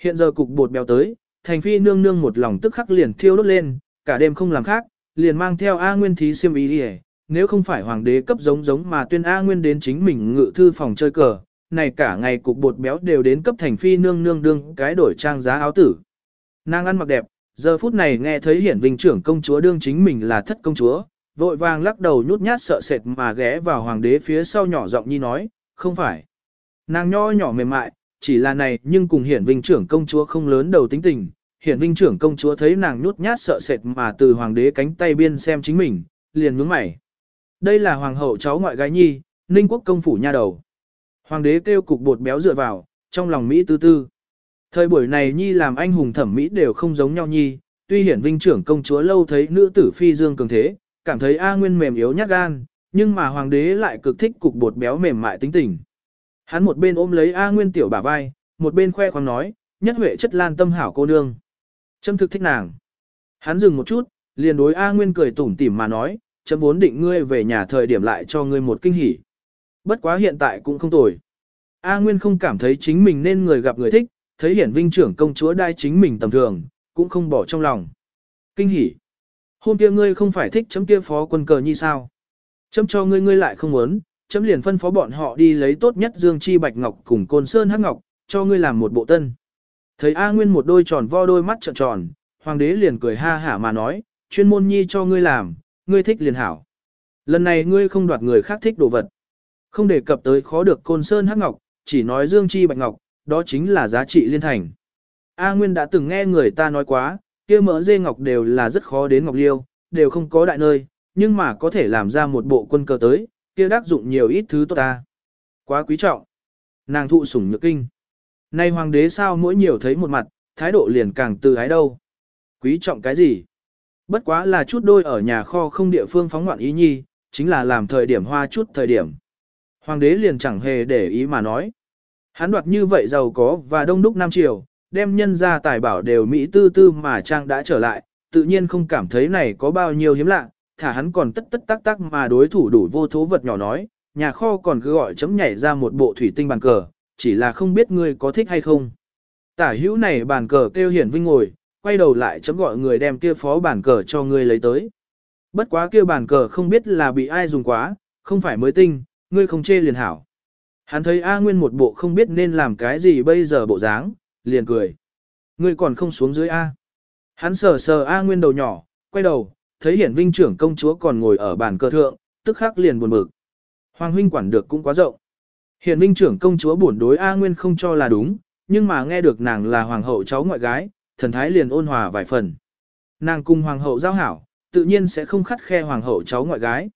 Hiện giờ cục bột béo tới, thành phi nương nương một lòng tức khắc liền thiêu đốt lên, cả đêm không làm khác, liền mang theo A Nguyên thí xiêm y y, nếu không phải hoàng đế cấp giống giống mà tuyên A Nguyên đến chính mình ngự thư phòng chơi cờ, này cả ngày cục bột béo đều đến cấp thành phi nương nương đương cái đổi trang giá áo tử. Nàng ăn mặc đẹp, giờ phút này nghe thấy hiển vinh trưởng công chúa đương chính mình là thất công chúa, vội vàng lắc đầu nhút nhát sợ sệt mà ghé vào hoàng đế phía sau nhỏ giọng nhi nói, không phải. Nàng nho nhỏ mềm mại, chỉ là này nhưng cùng hiển vinh trưởng công chúa không lớn đầu tính tình. Hiển vinh trưởng công chúa thấy nàng nhút nhát sợ sệt mà từ hoàng đế cánh tay biên xem chính mình, liền nhướng mày. Đây là hoàng hậu cháu ngoại gái nhi, ninh quốc công phủ nha đầu. Hoàng đế kêu cục bột béo dựa vào, trong lòng Mỹ tư tư. Thời buổi này Nhi làm anh hùng thẩm mỹ đều không giống nhau Nhi, tuy hiển vinh trưởng công chúa lâu thấy nữ tử phi dương cường thế, cảm thấy A Nguyên mềm yếu nhát gan, nhưng mà hoàng đế lại cực thích cục bột béo mềm mại tính tình. Hắn một bên ôm lấy A Nguyên tiểu bả vai, một bên khoe khoang nói, nhất huệ chất lan tâm hảo cô nương. Trâm thực thích nàng. Hắn dừng một chút, liền đối A Nguyên cười tủm tỉm mà nói, chấm vốn định ngươi về nhà thời điểm lại cho ngươi một kinh hỉ. Bất quá hiện tại cũng không tồi. A Nguyên không cảm thấy chính mình nên người gặp người thích, thấy hiển vinh trưởng công chúa đai chính mình tầm thường, cũng không bỏ trong lòng. Kinh hỉ. Hôm kia ngươi không phải thích chấm kia phó quân cờ như sao? Chấm cho ngươi ngươi lại không muốn, chấm liền phân phó bọn họ đi lấy tốt nhất Dương Chi Bạch Ngọc cùng Côn Sơn Hắc Ngọc, cho ngươi làm một bộ tân. Thấy A Nguyên một đôi tròn vo đôi mắt trợn tròn, hoàng đế liền cười ha hả mà nói, chuyên môn nhi cho ngươi làm, ngươi thích liền hảo. Lần này ngươi không đoạt người khác thích đồ vật. Không đề cập tới khó được côn sơn hắc ngọc, chỉ nói dương chi bạch ngọc, đó chính là giá trị liên thành. A Nguyên đã từng nghe người ta nói quá, kia mỡ dê ngọc đều là rất khó đến ngọc liêu, đều không có đại nơi, nhưng mà có thể làm ra một bộ quân cờ tới, kia đắc dụng nhiều ít thứ tốt ta. Quá quý trọng. Nàng thụ sủng nhược kinh. Nay hoàng đế sao mỗi nhiều thấy một mặt, thái độ liền càng từ ái đâu. Quý trọng cái gì? Bất quá là chút đôi ở nhà kho không địa phương phóng ngoạn ý nhi, chính là làm thời điểm hoa chút thời điểm. Hoàng đế liền chẳng hề để ý mà nói. Hắn đoạt như vậy giàu có và đông đúc Nam Triều, đem nhân ra tài bảo đều Mỹ tư tư mà Trang đã trở lại, tự nhiên không cảm thấy này có bao nhiêu hiếm lạ, thả hắn còn tất tất tắc tắc mà đối thủ đủ vô thố vật nhỏ nói, nhà kho còn cứ gọi chấm nhảy ra một bộ thủy tinh bàn cờ, chỉ là không biết ngươi có thích hay không. Tả hữu này bàn cờ kêu hiển vinh ngồi, quay đầu lại chấm gọi người đem kia phó bàn cờ cho ngươi lấy tới. Bất quá kia bàn cờ không biết là bị ai dùng quá, không phải mới tinh, ngươi không chê liền hảo. Hắn thấy A Nguyên một bộ không biết nên làm cái gì bây giờ bộ dáng, liền cười. Ngươi còn không xuống dưới A. Hắn sờ sờ A Nguyên đầu nhỏ, quay đầu, thấy hiển vinh trưởng công chúa còn ngồi ở bàn cờ thượng, tức khắc liền buồn bực. Hoàng huynh quản được cũng quá rộng. Hiển vinh trưởng công chúa buồn đối A Nguyên không cho là đúng, nhưng mà nghe được nàng là hoàng hậu cháu ngoại gái, thần thái liền ôn hòa vài phần. Nàng cùng hoàng hậu giao hảo, tự nhiên sẽ không khắt khe hoàng hậu cháu ngoại gái.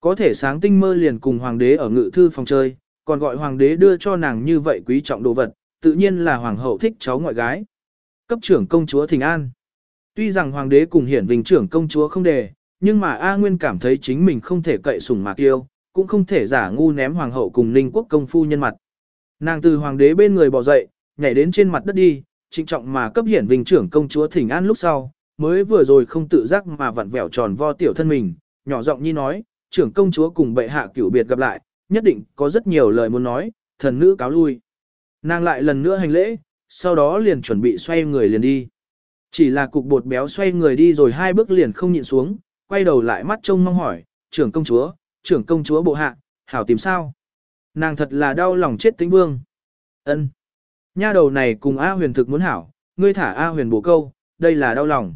Có thể sáng tinh mơ liền cùng hoàng đế ở ngự thư phòng chơi, còn gọi hoàng đế đưa cho nàng như vậy quý trọng đồ vật, tự nhiên là hoàng hậu thích cháu ngoại gái. Cấp trưởng công chúa Thịnh An. Tuy rằng hoàng đế cùng hiển vinh trưởng công chúa không đề, nhưng mà A Nguyên cảm thấy chính mình không thể cậy sủng mạc yêu, cũng không thể giả ngu ném hoàng hậu cùng ninh quốc công phu nhân mặt. Nàng từ hoàng đế bên người bỏ dậy, nhảy đến trên mặt đất đi, trịnh trọng mà cấp hiển vinh trưởng công chúa Thịnh An lúc sau, mới vừa rồi không tự giác mà vặn vẹo tròn vo tiểu thân mình, nhỏ giọng nhi nói, trưởng công chúa cùng bệ hạ cửu biệt gặp lại, nhất định có rất nhiều lời muốn nói, thần nữ cáo lui. Nàng lại lần nữa hành lễ, sau đó liền chuẩn bị xoay người liền đi. Chỉ là cục bột béo xoay người đi rồi hai bước liền không nhịn xuống, quay đầu lại mắt trông mong hỏi, trưởng công chúa, trưởng công chúa bộ hạ, hảo tìm sao? Nàng thật là đau lòng chết tính vương. ân Nha đầu này cùng A huyền thực muốn hảo, ngươi thả A huyền bổ câu, đây là đau lòng.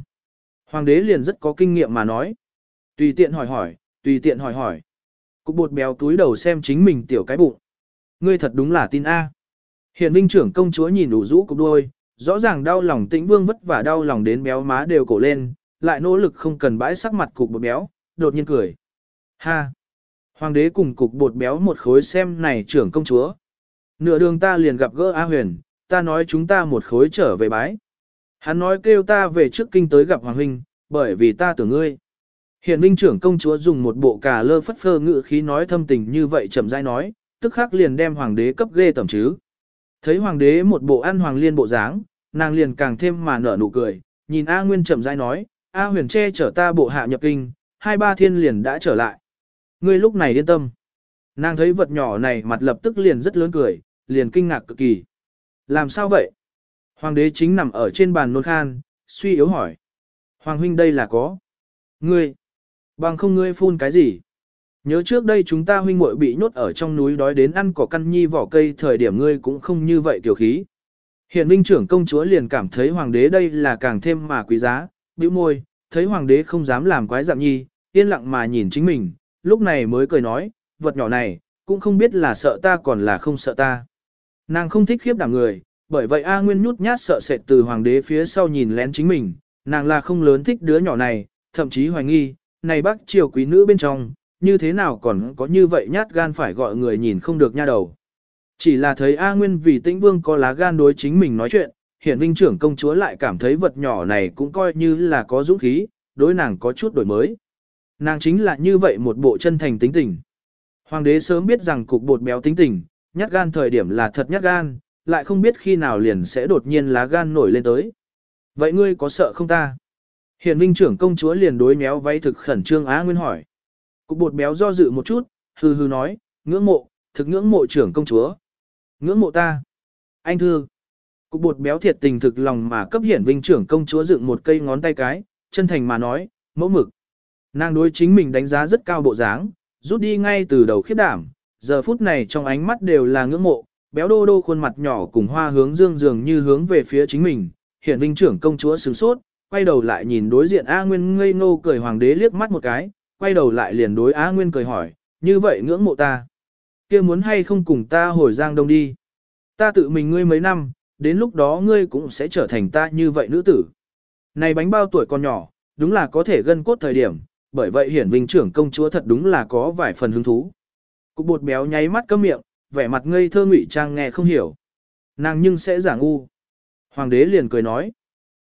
Hoàng đế liền rất có kinh nghiệm mà nói. Tùy tiện hỏi hỏi, tùy tiện hỏi hỏi. Cục bột béo túi đầu xem chính mình tiểu cái bụng. Ngươi thật đúng là tin A. Hiện vinh trưởng công chúa nhìn đủ rũ cục đôi, rõ ràng đau lòng tĩnh vương vất vả đau lòng đến béo má đều cổ lên, lại nỗ lực không cần bãi sắc mặt cục bột béo, đột nhiên cười. Ha! Hoàng đế cùng cục bột béo một khối xem này trưởng công chúa. Nửa đường ta liền gặp gỡ A huyền, ta nói chúng ta một khối trở về bái. Hắn nói kêu ta về trước kinh tới gặp Hoàng huynh, bởi vì ta tưởng ngươi. Hiện Vinh trưởng công chúa dùng một bộ cà lơ phất phơ ngự khí nói thâm tình như vậy chậm rãi nói, tức khắc liền đem hoàng đế cấp ghê tẩm chứ. Thấy hoàng đế một bộ ăn hoàng liên bộ dáng, nàng liền càng thêm mà nở nụ cười, nhìn A Nguyên chậm rãi nói, A huyền che chở ta bộ hạ nhập kinh, hai ba thiên liền đã trở lại. Ngươi lúc này yên tâm. Nàng thấy vật nhỏ này mặt lập tức liền rất lớn cười, liền kinh ngạc cực kỳ. Làm sao vậy? Hoàng đế chính nằm ở trên bàn nôn khan, suy yếu hỏi. Hoàng huynh đây là có. Ngươi. Bằng không ngươi phun cái gì? Nhớ trước đây chúng ta huynh muội bị nhốt ở trong núi đói đến ăn cỏ căn nhi vỏ cây thời điểm ngươi cũng không như vậy tiểu khí. Hiện vinh trưởng công chúa liền cảm thấy hoàng đế đây là càng thêm mà quý giá, bĩu môi, thấy hoàng đế không dám làm quái dạng nhi, yên lặng mà nhìn chính mình, lúc này mới cười nói, vật nhỏ này, cũng không biết là sợ ta còn là không sợ ta. Nàng không thích khiếp đảm người, bởi vậy A Nguyên nhút nhát sợ sệt từ hoàng đế phía sau nhìn lén chính mình, nàng là không lớn thích đứa nhỏ này, thậm chí hoài nghi, này bác triều quý nữ bên trong, như thế nào còn có như vậy nhát gan phải gọi người nhìn không được nha đầu. Chỉ là thấy A Nguyên vì tĩnh vương có lá gan đối chính mình nói chuyện, hiện vinh trưởng công chúa lại cảm thấy vật nhỏ này cũng coi như là có dũng khí, đối nàng có chút đổi mới. Nàng chính là như vậy một bộ chân thành tính tình. Hoàng đế sớm biết rằng cục bột béo tính tình, nhát gan thời điểm là thật nhát gan, lại không biết khi nào liền sẽ đột nhiên lá gan nổi lên tới. Vậy ngươi có sợ không ta? Hiện vinh trưởng công chúa liền đối méo váy thực khẩn trương Á Nguyên hỏi. Cục bột béo do dự một chút, hư hư nói, ngưỡng mộ, thực ngưỡng mộ trưởng công chúa. Ngưỡng mộ ta. Anh thư. Cục bột béo thiệt tình thực lòng mà cấp hiển vinh trưởng công chúa dựng một cây ngón tay cái, chân thành mà nói, mẫu mực. Nàng đối chính mình đánh giá rất cao bộ dáng, rút đi ngay từ đầu khiết đảm, giờ phút này trong ánh mắt đều là ngưỡng mộ, béo đô đô khuôn mặt nhỏ cùng hoa hướng dương dường như hướng về phía chính mình, hiện vinh trưởng công chúa sửng sốt, quay đầu lại nhìn đối diện A Nguyên ngây ngô cười hoàng đế liếc mắt một cái, quay đầu lại liền đối Á Nguyên cười hỏi, như vậy ngưỡng mộ ta. kia muốn hay không cùng ta hồi Giang Đông đi. Ta tự mình ngươi mấy năm, đến lúc đó ngươi cũng sẽ trở thành ta như vậy nữ tử. Này bánh bao tuổi còn nhỏ, đúng là có thể gân cốt thời điểm, bởi vậy hiển vinh trưởng công chúa thật đúng là có vài phần hứng thú. Cục bột béo nháy mắt cấm miệng, vẻ mặt ngây thơ ngụy trang nghe không hiểu. Nàng nhưng sẽ giả ngu. Hoàng đế liền cười nói.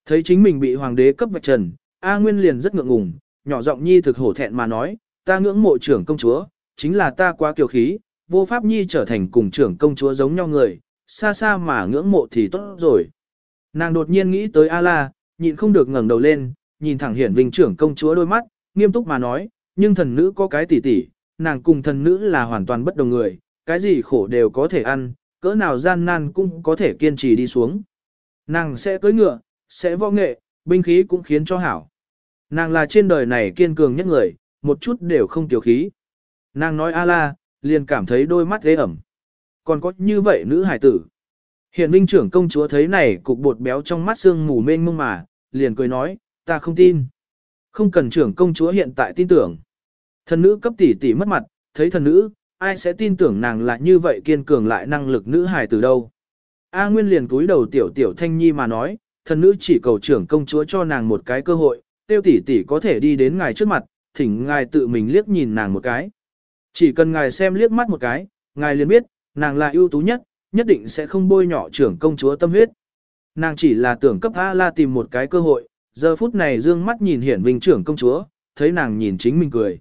Thấy chính mình bị hoàng đế cấp vạch trần, A Nguyên liền rất ngượng ngùng, nhỏ giọng nhi thực hổ thẹn mà nói, ta ngưỡng mộ trưởng công chúa, chính là ta quá kiều khí, vô pháp nhi trở thành cùng trưởng công chúa giống nhau người, xa xa mà ngưỡng mộ thì tốt rồi. Nàng đột nhiên nghĩ tới A-la, nhịn không được ngẩng đầu lên, nhìn thẳng hiển vinh trưởng công chúa đôi mắt, nghiêm túc mà nói, nhưng thần nữ có cái tỉ tỉ, nàng cùng thần nữ là hoàn toàn bất đồng người, cái gì khổ đều có thể ăn, cỡ nào gian nan cũng có thể kiên trì đi xuống. Nàng sẽ cưỡi ngựa, sẽ võ nghệ, binh khí cũng khiến cho hảo. Nàng là trên đời này kiên cường nhất người, một chút đều không tiểu khí. Nàng nói A-la, liền cảm thấy đôi mắt ghê ẩm. Còn có như vậy nữ hải tử. Hiện vinh trưởng công chúa thấy này cục bột béo trong mắt xương mù mênh mông mà, liền cười nói, ta không tin. Không cần trưởng công chúa hiện tại tin tưởng. Thần nữ cấp tỷ tỷ mất mặt, thấy thần nữ, ai sẽ tin tưởng nàng là như vậy kiên cường lại năng lực nữ hài từ đâu. A Nguyên liền cúi đầu tiểu tiểu thanh nhi mà nói, thần nữ chỉ cầu trưởng công chúa cho nàng một cái cơ hội, tiêu tỷ tỷ có thể đi đến ngài trước mặt, thỉnh ngài tự mình liếc nhìn nàng một cái. Chỉ cần ngài xem liếc mắt một cái, ngài liền biết, nàng là ưu tú nhất, nhất định sẽ không bôi nhọ trưởng công chúa tâm huyết. Nàng chỉ là tưởng cấp A La tìm một cái cơ hội, giờ phút này dương mắt nhìn hiển vinh trưởng công chúa, thấy nàng nhìn chính mình cười.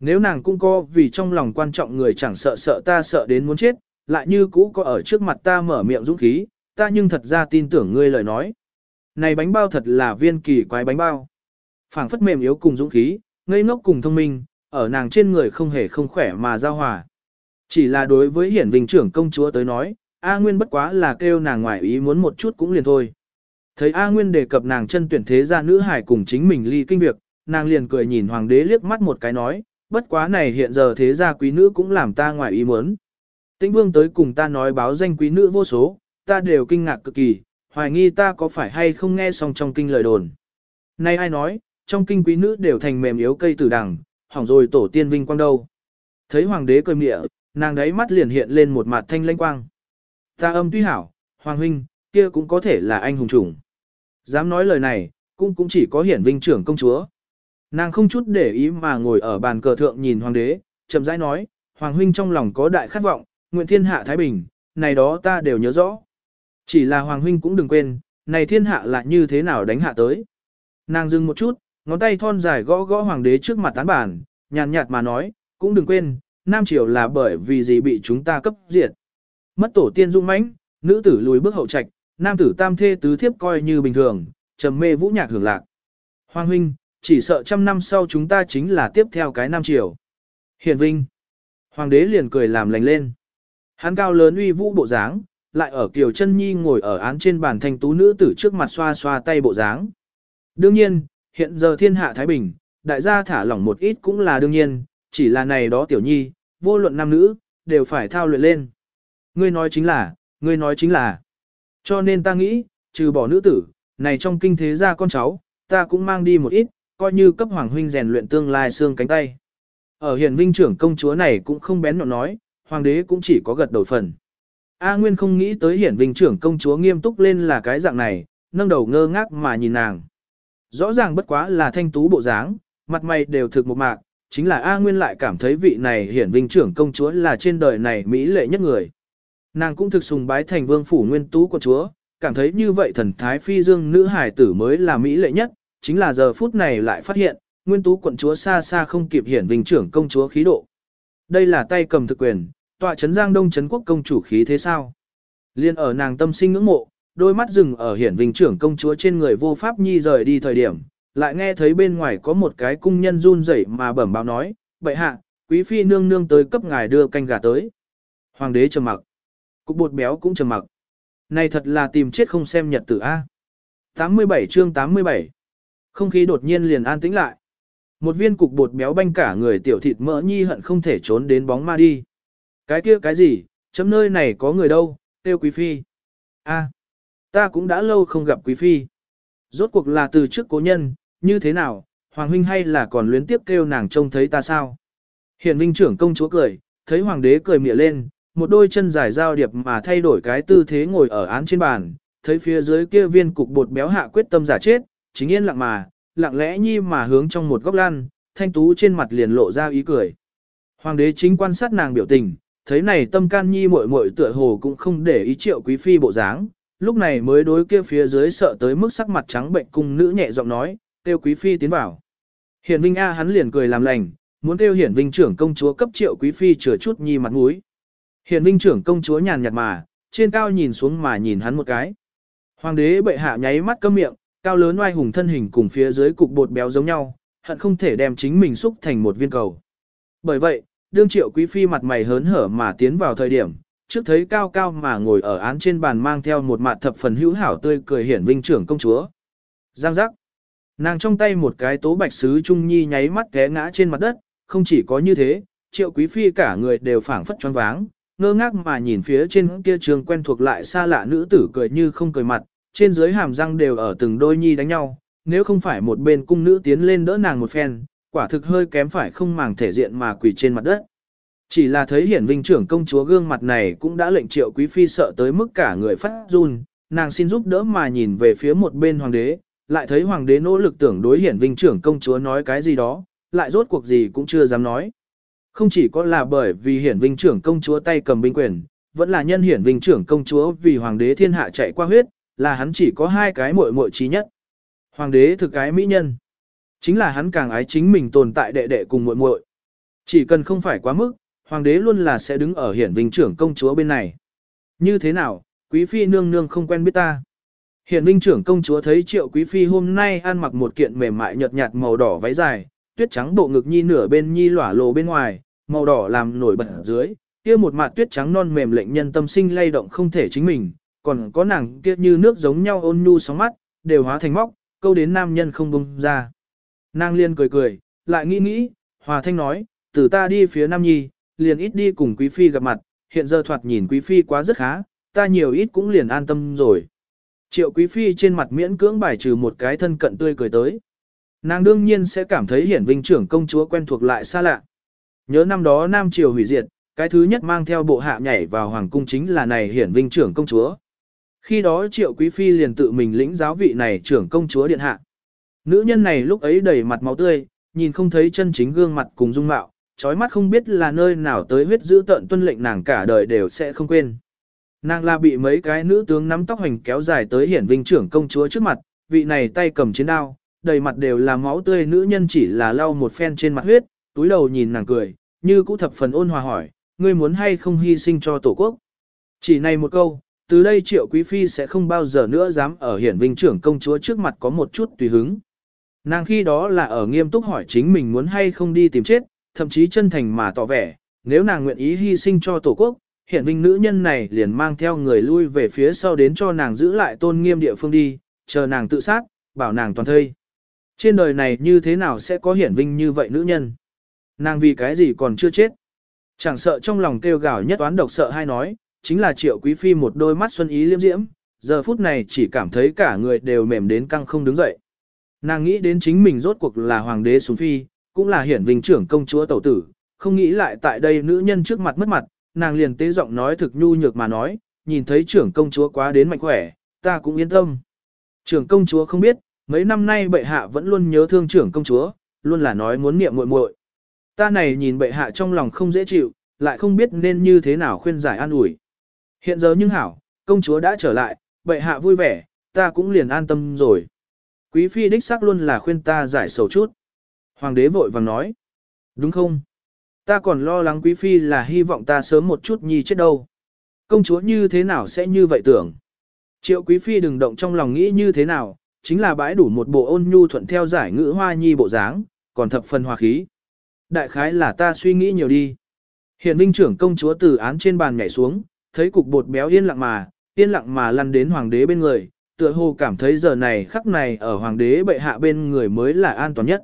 Nếu nàng cũng có vì trong lòng quan trọng người chẳng sợ sợ ta sợ đến muốn chết, lại như cũ có ở trước mặt ta mở miệng dũng khí, ta nhưng thật ra tin tưởng ngươi lời nói. Này bánh bao thật là viên kỳ quái bánh bao. phảng phất mềm yếu cùng dũng khí, ngây ngốc cùng thông minh, ở nàng trên người không hề không khỏe mà giao hòa. Chỉ là đối với hiển vinh trưởng công chúa tới nói, A Nguyên bất quá là kêu nàng ngoài ý muốn một chút cũng liền thôi. Thấy A Nguyên đề cập nàng chân tuyển thế gia nữ hải cùng chính mình ly kinh việc, nàng liền cười nhìn hoàng đế liếc mắt một cái nói, bất quá này hiện giờ thế gia quý nữ cũng làm ta ngoài ý muốn. Tĩnh vương tới cùng ta nói báo danh quý nữ vô số, ta đều kinh ngạc cực kỳ, hoài nghi ta có phải hay không nghe xong trong kinh lời đồn. Nay ai nói, trong kinh quý nữ đều thành mềm yếu cây tử đằng, hỏng rồi tổ tiên vinh quang đâu. Thấy hoàng đế cười mịa, nàng đấy mắt liền hiện lên một mặt thanh lanh quang. Ta âm tuy hảo, hoàng huynh, kia cũng có thể là anh hùng chủng. Dám nói lời này, cũng cũng chỉ có hiển vinh trưởng công chúa. Nàng không chút để ý mà ngồi ở bàn cờ thượng nhìn hoàng đế, chậm rãi nói, hoàng huynh trong lòng có đại khát vọng, nguyện thiên hạ thái bình, này đó ta đều nhớ rõ. Chỉ là hoàng huynh cũng đừng quên, này thiên hạ là như thế nào đánh hạ tới. Nàng dừng một chút, ngón tay thon dài gõ gõ hoàng đế trước mặt tán bản, nhàn nhạt mà nói, cũng đừng quên, Nam Triều là bởi vì gì bị chúng ta cấp diệt. Mất tổ tiên dung mãnh, nữ tử lùi bước hậu trạch, nam tử tam thê tứ thiếp coi như bình thường, trầm mê vũ nhạc hưởng lạc. Hoàng huynh, chỉ sợ trăm năm sau chúng ta chính là tiếp theo cái Nam Triều. Hiền vinh. Hoàng đế liền cười làm lành lên. Hắn cao lớn uy vũ bộ dáng, lại ở Kiều chân Nhi ngồi ở án trên bàn thanh tú nữ tử trước mặt xoa xoa tay bộ dáng. Đương nhiên, hiện giờ thiên hạ Thái Bình, đại gia thả lỏng một ít cũng là đương nhiên, chỉ là này đó tiểu nhi, vô luận nam nữ, đều phải thao luyện lên. Ngươi nói chính là, ngươi nói chính là. Cho nên ta nghĩ, trừ bỏ nữ tử, này trong kinh thế gia con cháu, ta cũng mang đi một ít, coi như cấp hoàng huynh rèn luyện tương lai xương cánh tay. Ở hiền vinh trưởng công chúa này cũng không bén nhọn nói, hoàng đế cũng chỉ có gật đầu phần. A Nguyên không nghĩ tới hiển vinh trưởng công chúa nghiêm túc lên là cái dạng này, nâng đầu ngơ ngác mà nhìn nàng. Rõ ràng bất quá là thanh tú bộ dáng, mặt mày đều thực một mạc, chính là A Nguyên lại cảm thấy vị này hiển vinh trưởng công chúa là trên đời này mỹ lệ nhất người. Nàng cũng thực sùng bái thành vương phủ nguyên tú của chúa, cảm thấy như vậy thần thái phi dương nữ hải tử mới là mỹ lệ nhất, chính là giờ phút này lại phát hiện, nguyên tú quận chúa xa xa không kịp hiển vinh trưởng công chúa khí độ. Đây là tay cầm thực quyền, tọa Trấn giang đông Trấn quốc công chủ khí thế sao? Liên ở nàng tâm sinh ngưỡng mộ, đôi mắt dừng ở hiển vinh trưởng công chúa trên người vô pháp nhi rời đi thời điểm, lại nghe thấy bên ngoài có một cái cung nhân run rẩy mà bẩm báo nói, Bệ hạ, quý phi nương nương tới cấp ngài đưa canh gà tới. Hoàng đế trầm mặc, cục bột béo cũng trầm mặc. Này thật là tìm chết không xem nhật tử A. 87 chương 87 Không khí đột nhiên liền an tĩnh lại. Một viên cục bột béo banh cả người tiểu thịt mỡ nhi hận không thể trốn đến bóng ma đi. Cái kia cái gì, chấm nơi này có người đâu, tiêu quý phi. A, ta cũng đã lâu không gặp quý phi. Rốt cuộc là từ trước cố nhân, như thế nào, Hoàng huynh hay là còn luyến tiếp kêu nàng trông thấy ta sao? Hiển vinh trưởng công chúa cười, thấy hoàng đế cười mỉa lên, một đôi chân dài giao điệp mà thay đổi cái tư thế ngồi ở án trên bàn, thấy phía dưới kia viên cục bột béo hạ quyết tâm giả chết, chính yên lặng mà, lặng lẽ nhi mà hướng trong một góc lan, thanh tú trên mặt liền lộ ra ý cười. Hoàng đế chính quan sát nàng biểu tình, thấy này tâm can nhi muội muội tựa hồ cũng không để ý triệu quý phi bộ dáng, lúc này mới đối kia phía dưới sợ tới mức sắc mặt trắng bệnh cung nữ nhẹ giọng nói, tiêu quý phi tiến vào. Hiển Vinh A hắn liền cười làm lành, muốn tiêu Hiển Vinh trưởng công chúa cấp triệu quý phi chừa chút nhi mặt mũi. Hiển Vinh trưởng công chúa nhàn nhạt mà, trên cao nhìn xuống mà nhìn hắn một cái. Hoàng đế bệ hạ nháy mắt câm miệng, cao lớn oai hùng thân hình cùng phía dưới cục bột béo giống nhau, hận không thể đem chính mình xúc thành một viên cầu. Bởi vậy, đương triệu quý phi mặt mày hớn hở mà tiến vào thời điểm, trước thấy cao cao mà ngồi ở án trên bàn mang theo một mặt thập phần hữu hảo tươi cười hiển vinh trưởng công chúa. Giang giác. Nàng trong tay một cái tố bạch sứ trung nhi nháy mắt té ngã trên mặt đất, không chỉ có như thế, triệu quý phi cả người đều phảng phất choáng váng, ngơ ngác mà nhìn phía trên kia trường quen thuộc lại xa lạ nữ tử cười như không cười mặt, trên dưới hàm răng đều ở từng đôi nhi đánh nhau, nếu không phải một bên cung nữ tiến lên đỡ nàng một phen, quả thực hơi kém phải không màng thể diện mà quỳ trên mặt đất. Chỉ là thấy hiển vinh trưởng công chúa gương mặt này cũng đã lệnh triệu quý phi sợ tới mức cả người phát run, nàng xin giúp đỡ mà nhìn về phía một bên hoàng đế, lại thấy hoàng đế nỗ lực tưởng đối hiển vinh trưởng công chúa nói cái gì đó, lại rốt cuộc gì cũng chưa dám nói. Không chỉ có là bởi vì hiển vinh trưởng công chúa tay cầm binh quyền, vẫn là nhân hiển vinh trưởng công chúa vì hoàng đế thiên hạ chạy qua huyết, là hắn chỉ có hai cái muội muội trí nhất. Hoàng đế thực cái mỹ nhân. Chính là hắn càng ái chính mình tồn tại đệ đệ cùng muội muội. Chỉ cần không phải quá mức, hoàng đế luôn là sẽ đứng ở hiển vinh trưởng công chúa bên này. Như thế nào, quý phi nương nương không quen biết ta. Hiển vinh trưởng công chúa thấy triệu quý phi hôm nay ăn mặc một kiện mềm mại nhợt nhạt màu đỏ váy dài, tuyết trắng bộ ngực nhi nửa bên nhi lỏa lồ bên ngoài, màu đỏ làm nổi bật ở dưới, kia một mặt tuyết trắng non mềm lệnh nhân tâm sinh lay động không thể chính mình, còn có nàng kia như nước giống nhau ôn nhu sóng mắt, đều hóa thành móc, câu đến nam nhân không bông ra. Nàng liền cười cười, lại nghĩ nghĩ, hòa thanh nói, từ ta đi phía nam nhi, liền ít đi cùng quý phi gặp mặt, hiện giờ thoạt nhìn quý phi quá rất khá, ta nhiều ít cũng liền an tâm rồi. Triệu quý phi trên mặt miễn cưỡng bài trừ một cái thân cận tươi cười tới. Nàng đương nhiên sẽ cảm thấy hiển vinh trưởng công chúa quen thuộc lại xa lạ. Nhớ năm đó Nam Triều hủy diệt, cái thứ nhất mang theo bộ hạ nhảy vào hoàng cung chính là này hiển vinh trưởng công chúa. Khi đó triệu quý phi liền tự mình lĩnh giáo vị này trưởng công chúa điện hạ. Nữ nhân này lúc ấy đầy mặt máu tươi, nhìn không thấy chân chính gương mặt cùng dung mạo, trói mắt không biết là nơi nào tới huyết giữ tận tuân lệnh nàng cả đời đều sẽ không quên. Nàng là bị mấy cái nữ tướng nắm tóc hành kéo dài tới hiển vinh trưởng công chúa trước mặt, vị này tay cầm chiến đao, đầy mặt đều là máu tươi nữ nhân chỉ là lau một phen trên mặt huyết, túi đầu nhìn nàng cười, như cũ thập phần ôn hòa hỏi, ngươi muốn hay không hy sinh cho tổ quốc. Chỉ này một câu, từ đây triệu quý phi sẽ không bao giờ nữa dám ở hiển vinh trưởng công chúa trước mặt có một chút tùy hứng. Nàng khi đó là ở nghiêm túc hỏi chính mình muốn hay không đi tìm chết, thậm chí chân thành mà tỏ vẻ, nếu nàng nguyện ý hy sinh cho tổ quốc, hiển vinh nữ nhân này liền mang theo người lui về phía sau đến cho nàng giữ lại tôn nghiêm địa phương đi, chờ nàng tự sát, bảo nàng toàn thây. Trên đời này như thế nào sẽ có hiển vinh như vậy nữ nhân? Nàng vì cái gì còn chưa chết? Chẳng sợ trong lòng kêu gào nhất toán độc sợ hay nói, chính là triệu quý phi một đôi mắt xuân ý liêm diễm, giờ phút này chỉ cảm thấy cả người đều mềm đến căng không đứng dậy. Nàng nghĩ đến chính mình rốt cuộc là hoàng đế xuống phi, cũng là hiển vinh trưởng công chúa tẩu tử, không nghĩ lại tại đây nữ nhân trước mặt mất mặt, nàng liền tế giọng nói thực nhu nhược mà nói, nhìn thấy trưởng công chúa quá đến mạnh khỏe, ta cũng yên tâm. Trưởng công chúa không biết, mấy năm nay bệ hạ vẫn luôn nhớ thương trưởng công chúa, luôn là nói muốn niệm muội muội. Ta này nhìn bệ hạ trong lòng không dễ chịu, lại không biết nên như thế nào khuyên giải an ủi. Hiện giờ nhưng hảo, công chúa đã trở lại, bệ hạ vui vẻ, ta cũng liền an tâm rồi. Quý phi đích xác luôn là khuyên ta giải sầu chút. Hoàng đế vội vàng nói. Đúng không? Ta còn lo lắng quý phi là hy vọng ta sớm một chút nhi chết đâu. Công chúa như thế nào sẽ như vậy tưởng? Triệu quý phi đừng động trong lòng nghĩ như thế nào, chính là bãi đủ một bộ ôn nhu thuận theo giải ngữ hoa nhi bộ dáng, còn thập phần hòa khí. Đại khái là ta suy nghĩ nhiều đi. Hiện vinh trưởng công chúa từ án trên bàn nhảy xuống, thấy cục bột béo yên lặng mà, yên lặng mà lăn đến hoàng đế bên người, tựa hồ cảm thấy giờ này khắc này ở hoàng đế bệ hạ bên người mới là an toàn nhất.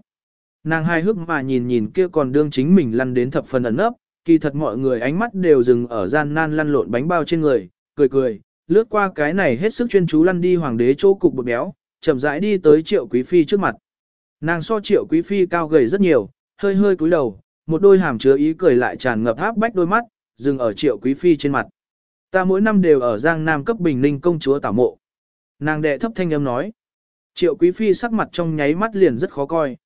Nàng hai hước mà nhìn nhìn kia còn đương chính mình lăn đến thập phần ẩn nấp, kỳ thật mọi người ánh mắt đều dừng ở gian nan lăn lộn bánh bao trên người, cười cười, lướt qua cái này hết sức chuyên chú lăn đi hoàng đế chỗ cục bột béo, chậm rãi đi tới triệu quý phi trước mặt. Nàng so triệu quý phi cao gầy rất nhiều, hơi hơi cúi đầu, một đôi hàm chứa ý cười lại tràn ngập áp bách đôi mắt, dừng ở triệu quý phi trên mặt. Ta mỗi năm đều ở Giang Nam cấp Bình Ninh công chúa tảo mộ. Nàng đệ thấp thanh âm nói. Triệu quý phi sắc mặt trong nháy mắt liền rất khó coi.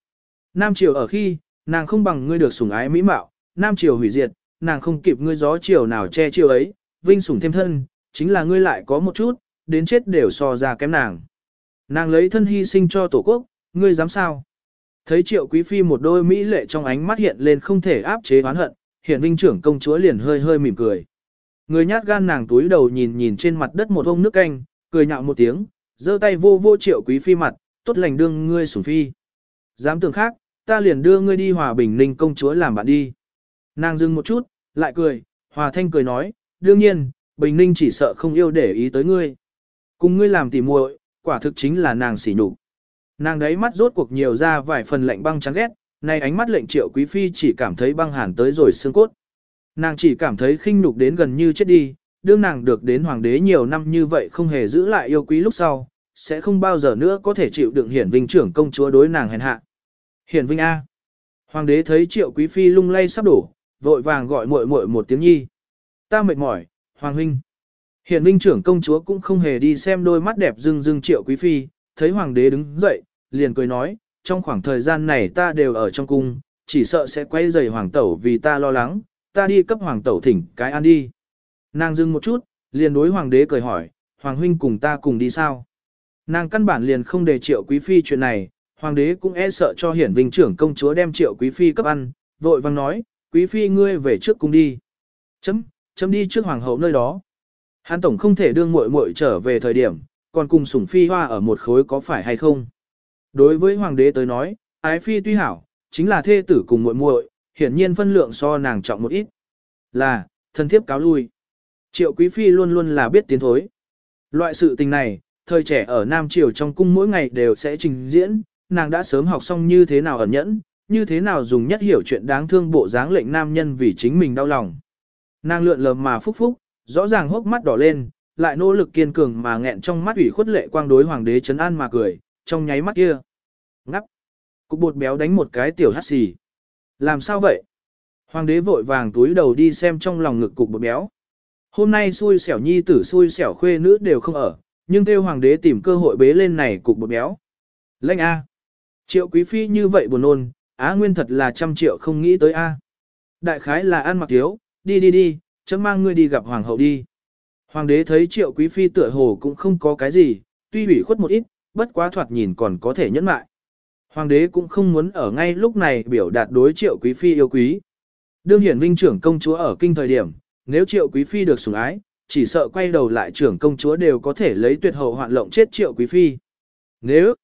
Nam triều ở khi, nàng không bằng ngươi được sủng ái mỹ mạo, Nam triều hủy diệt, nàng không kịp ngươi gió triều nào che triều ấy, vinh sủng thêm thân, chính là ngươi lại có một chút, đến chết đều so ra kém nàng. Nàng lấy thân hy sinh cho tổ quốc, ngươi dám sao? Thấy triệu quý phi một đôi mỹ lệ trong ánh mắt hiện lên không thể áp chế oán hận, hiện vinh trưởng công chúa liền hơi hơi mỉm cười. Người nhát gan nàng túi đầu nhìn nhìn trên mặt đất một ông nước canh, cười nhạo một tiếng, giơ tay vô vô triệu quý phi mặt, tốt lành đương ngươi sủng phi. Dám tưởng khác, ta liền đưa ngươi đi hòa bình ninh công chúa làm bạn đi. Nàng dừng một chút, lại cười, hòa thanh cười nói, đương nhiên, bình ninh chỉ sợ không yêu để ý tới ngươi. Cùng ngươi làm tỉ muội, quả thực chính là nàng xỉ nhục. Nàng đấy mắt rốt cuộc nhiều ra vài phần lạnh băng chán ghét, nay ánh mắt lệnh triệu quý phi chỉ cảm thấy băng hàn tới rồi xương cốt. Nàng chỉ cảm thấy khinh nhục đến gần như chết đi, đương nàng được đến hoàng đế nhiều năm như vậy không hề giữ lại yêu quý lúc sau, sẽ không bao giờ nữa có thể chịu đựng hiển vinh trưởng công chúa đối nàng hèn hạ. Hiển vinh A. Hoàng đế thấy triệu quý phi lung lay sắp đổ, vội vàng gọi muội muội một tiếng nhi. Ta mệt mỏi, hoàng huynh. Hiển vinh trưởng công chúa cũng không hề đi xem đôi mắt đẹp rưng rưng triệu quý phi, thấy hoàng đế đứng dậy, liền cười nói, trong khoảng thời gian này ta đều ở trong cung, chỉ sợ sẽ quay rầy hoàng tẩu vì ta lo lắng, ta đi cấp hoàng tẩu thỉnh cái ăn đi. Nàng dừng một chút, liền đối hoàng đế cười hỏi, hoàng huynh cùng ta cùng đi sao? Nàng căn bản liền không đề triệu quý phi chuyện này, hoàng đế cũng e sợ cho hiển vinh trưởng công chúa đem triệu quý phi cấp ăn, vội vang nói, quý phi ngươi về trước cung đi. Chấm, chấm đi trước hoàng hậu nơi đó. Hán tổng không thể đương muội muội trở về thời điểm, còn cùng sủng phi hoa ở một khối có phải hay không? Đối với hoàng đế tới nói, ái phi tuy hảo, chính là thê tử cùng muội muội, hiển nhiên phân lượng so nàng trọng một ít. Là, thân thiếp cáo lui. Triệu quý phi luôn luôn là biết tiến thối. Loại sự tình này, thời trẻ ở Nam Triều trong cung mỗi ngày đều sẽ trình diễn, nàng đã sớm học xong như thế nào ẩn nhẫn, như thế nào dùng nhất hiểu chuyện đáng thương bộ dáng lệnh nam nhân vì chính mình đau lòng. Nàng lượn lờ mà phúc phúc, rõ ràng hốc mắt đỏ lên, lại nỗ lực kiên cường mà nghẹn trong mắt ủy khuất lệ quang đối hoàng đế chấn an mà cười, trong nháy mắt kia. Ngắp. Cục bột béo đánh một cái tiểu hắt xì. Làm sao vậy? Hoàng đế vội vàng túi đầu đi xem trong lòng ngực cục bột béo. Hôm nay xui xẻo nhi tử xui xẻo khuê nữ đều không ở, nhưng kêu hoàng đế tìm cơ hội bế lên này cục bột béo. Lệnh A. Triệu quý phi như vậy buồn nôn, á nguyên thật là trăm triệu không nghĩ tới A. Đại khái là ăn mặc thiếu, đi đi đi, chấm mang ngươi đi gặp hoàng hậu đi. Hoàng đế thấy triệu quý phi tựa hồ cũng không có cái gì, tuy ủy khuất một ít, bất quá thoạt nhìn còn có thể nhẫn mại. Hoàng đế cũng không muốn ở ngay lúc này biểu đạt đối triệu quý phi yêu quý. Đương hiển vinh trưởng công chúa ở kinh thời điểm, nếu triệu quý phi được sủng ái, chỉ sợ quay đầu lại trưởng công chúa đều có thể lấy tuyệt hậu hoạn lộng chết triệu quý phi. Nếu,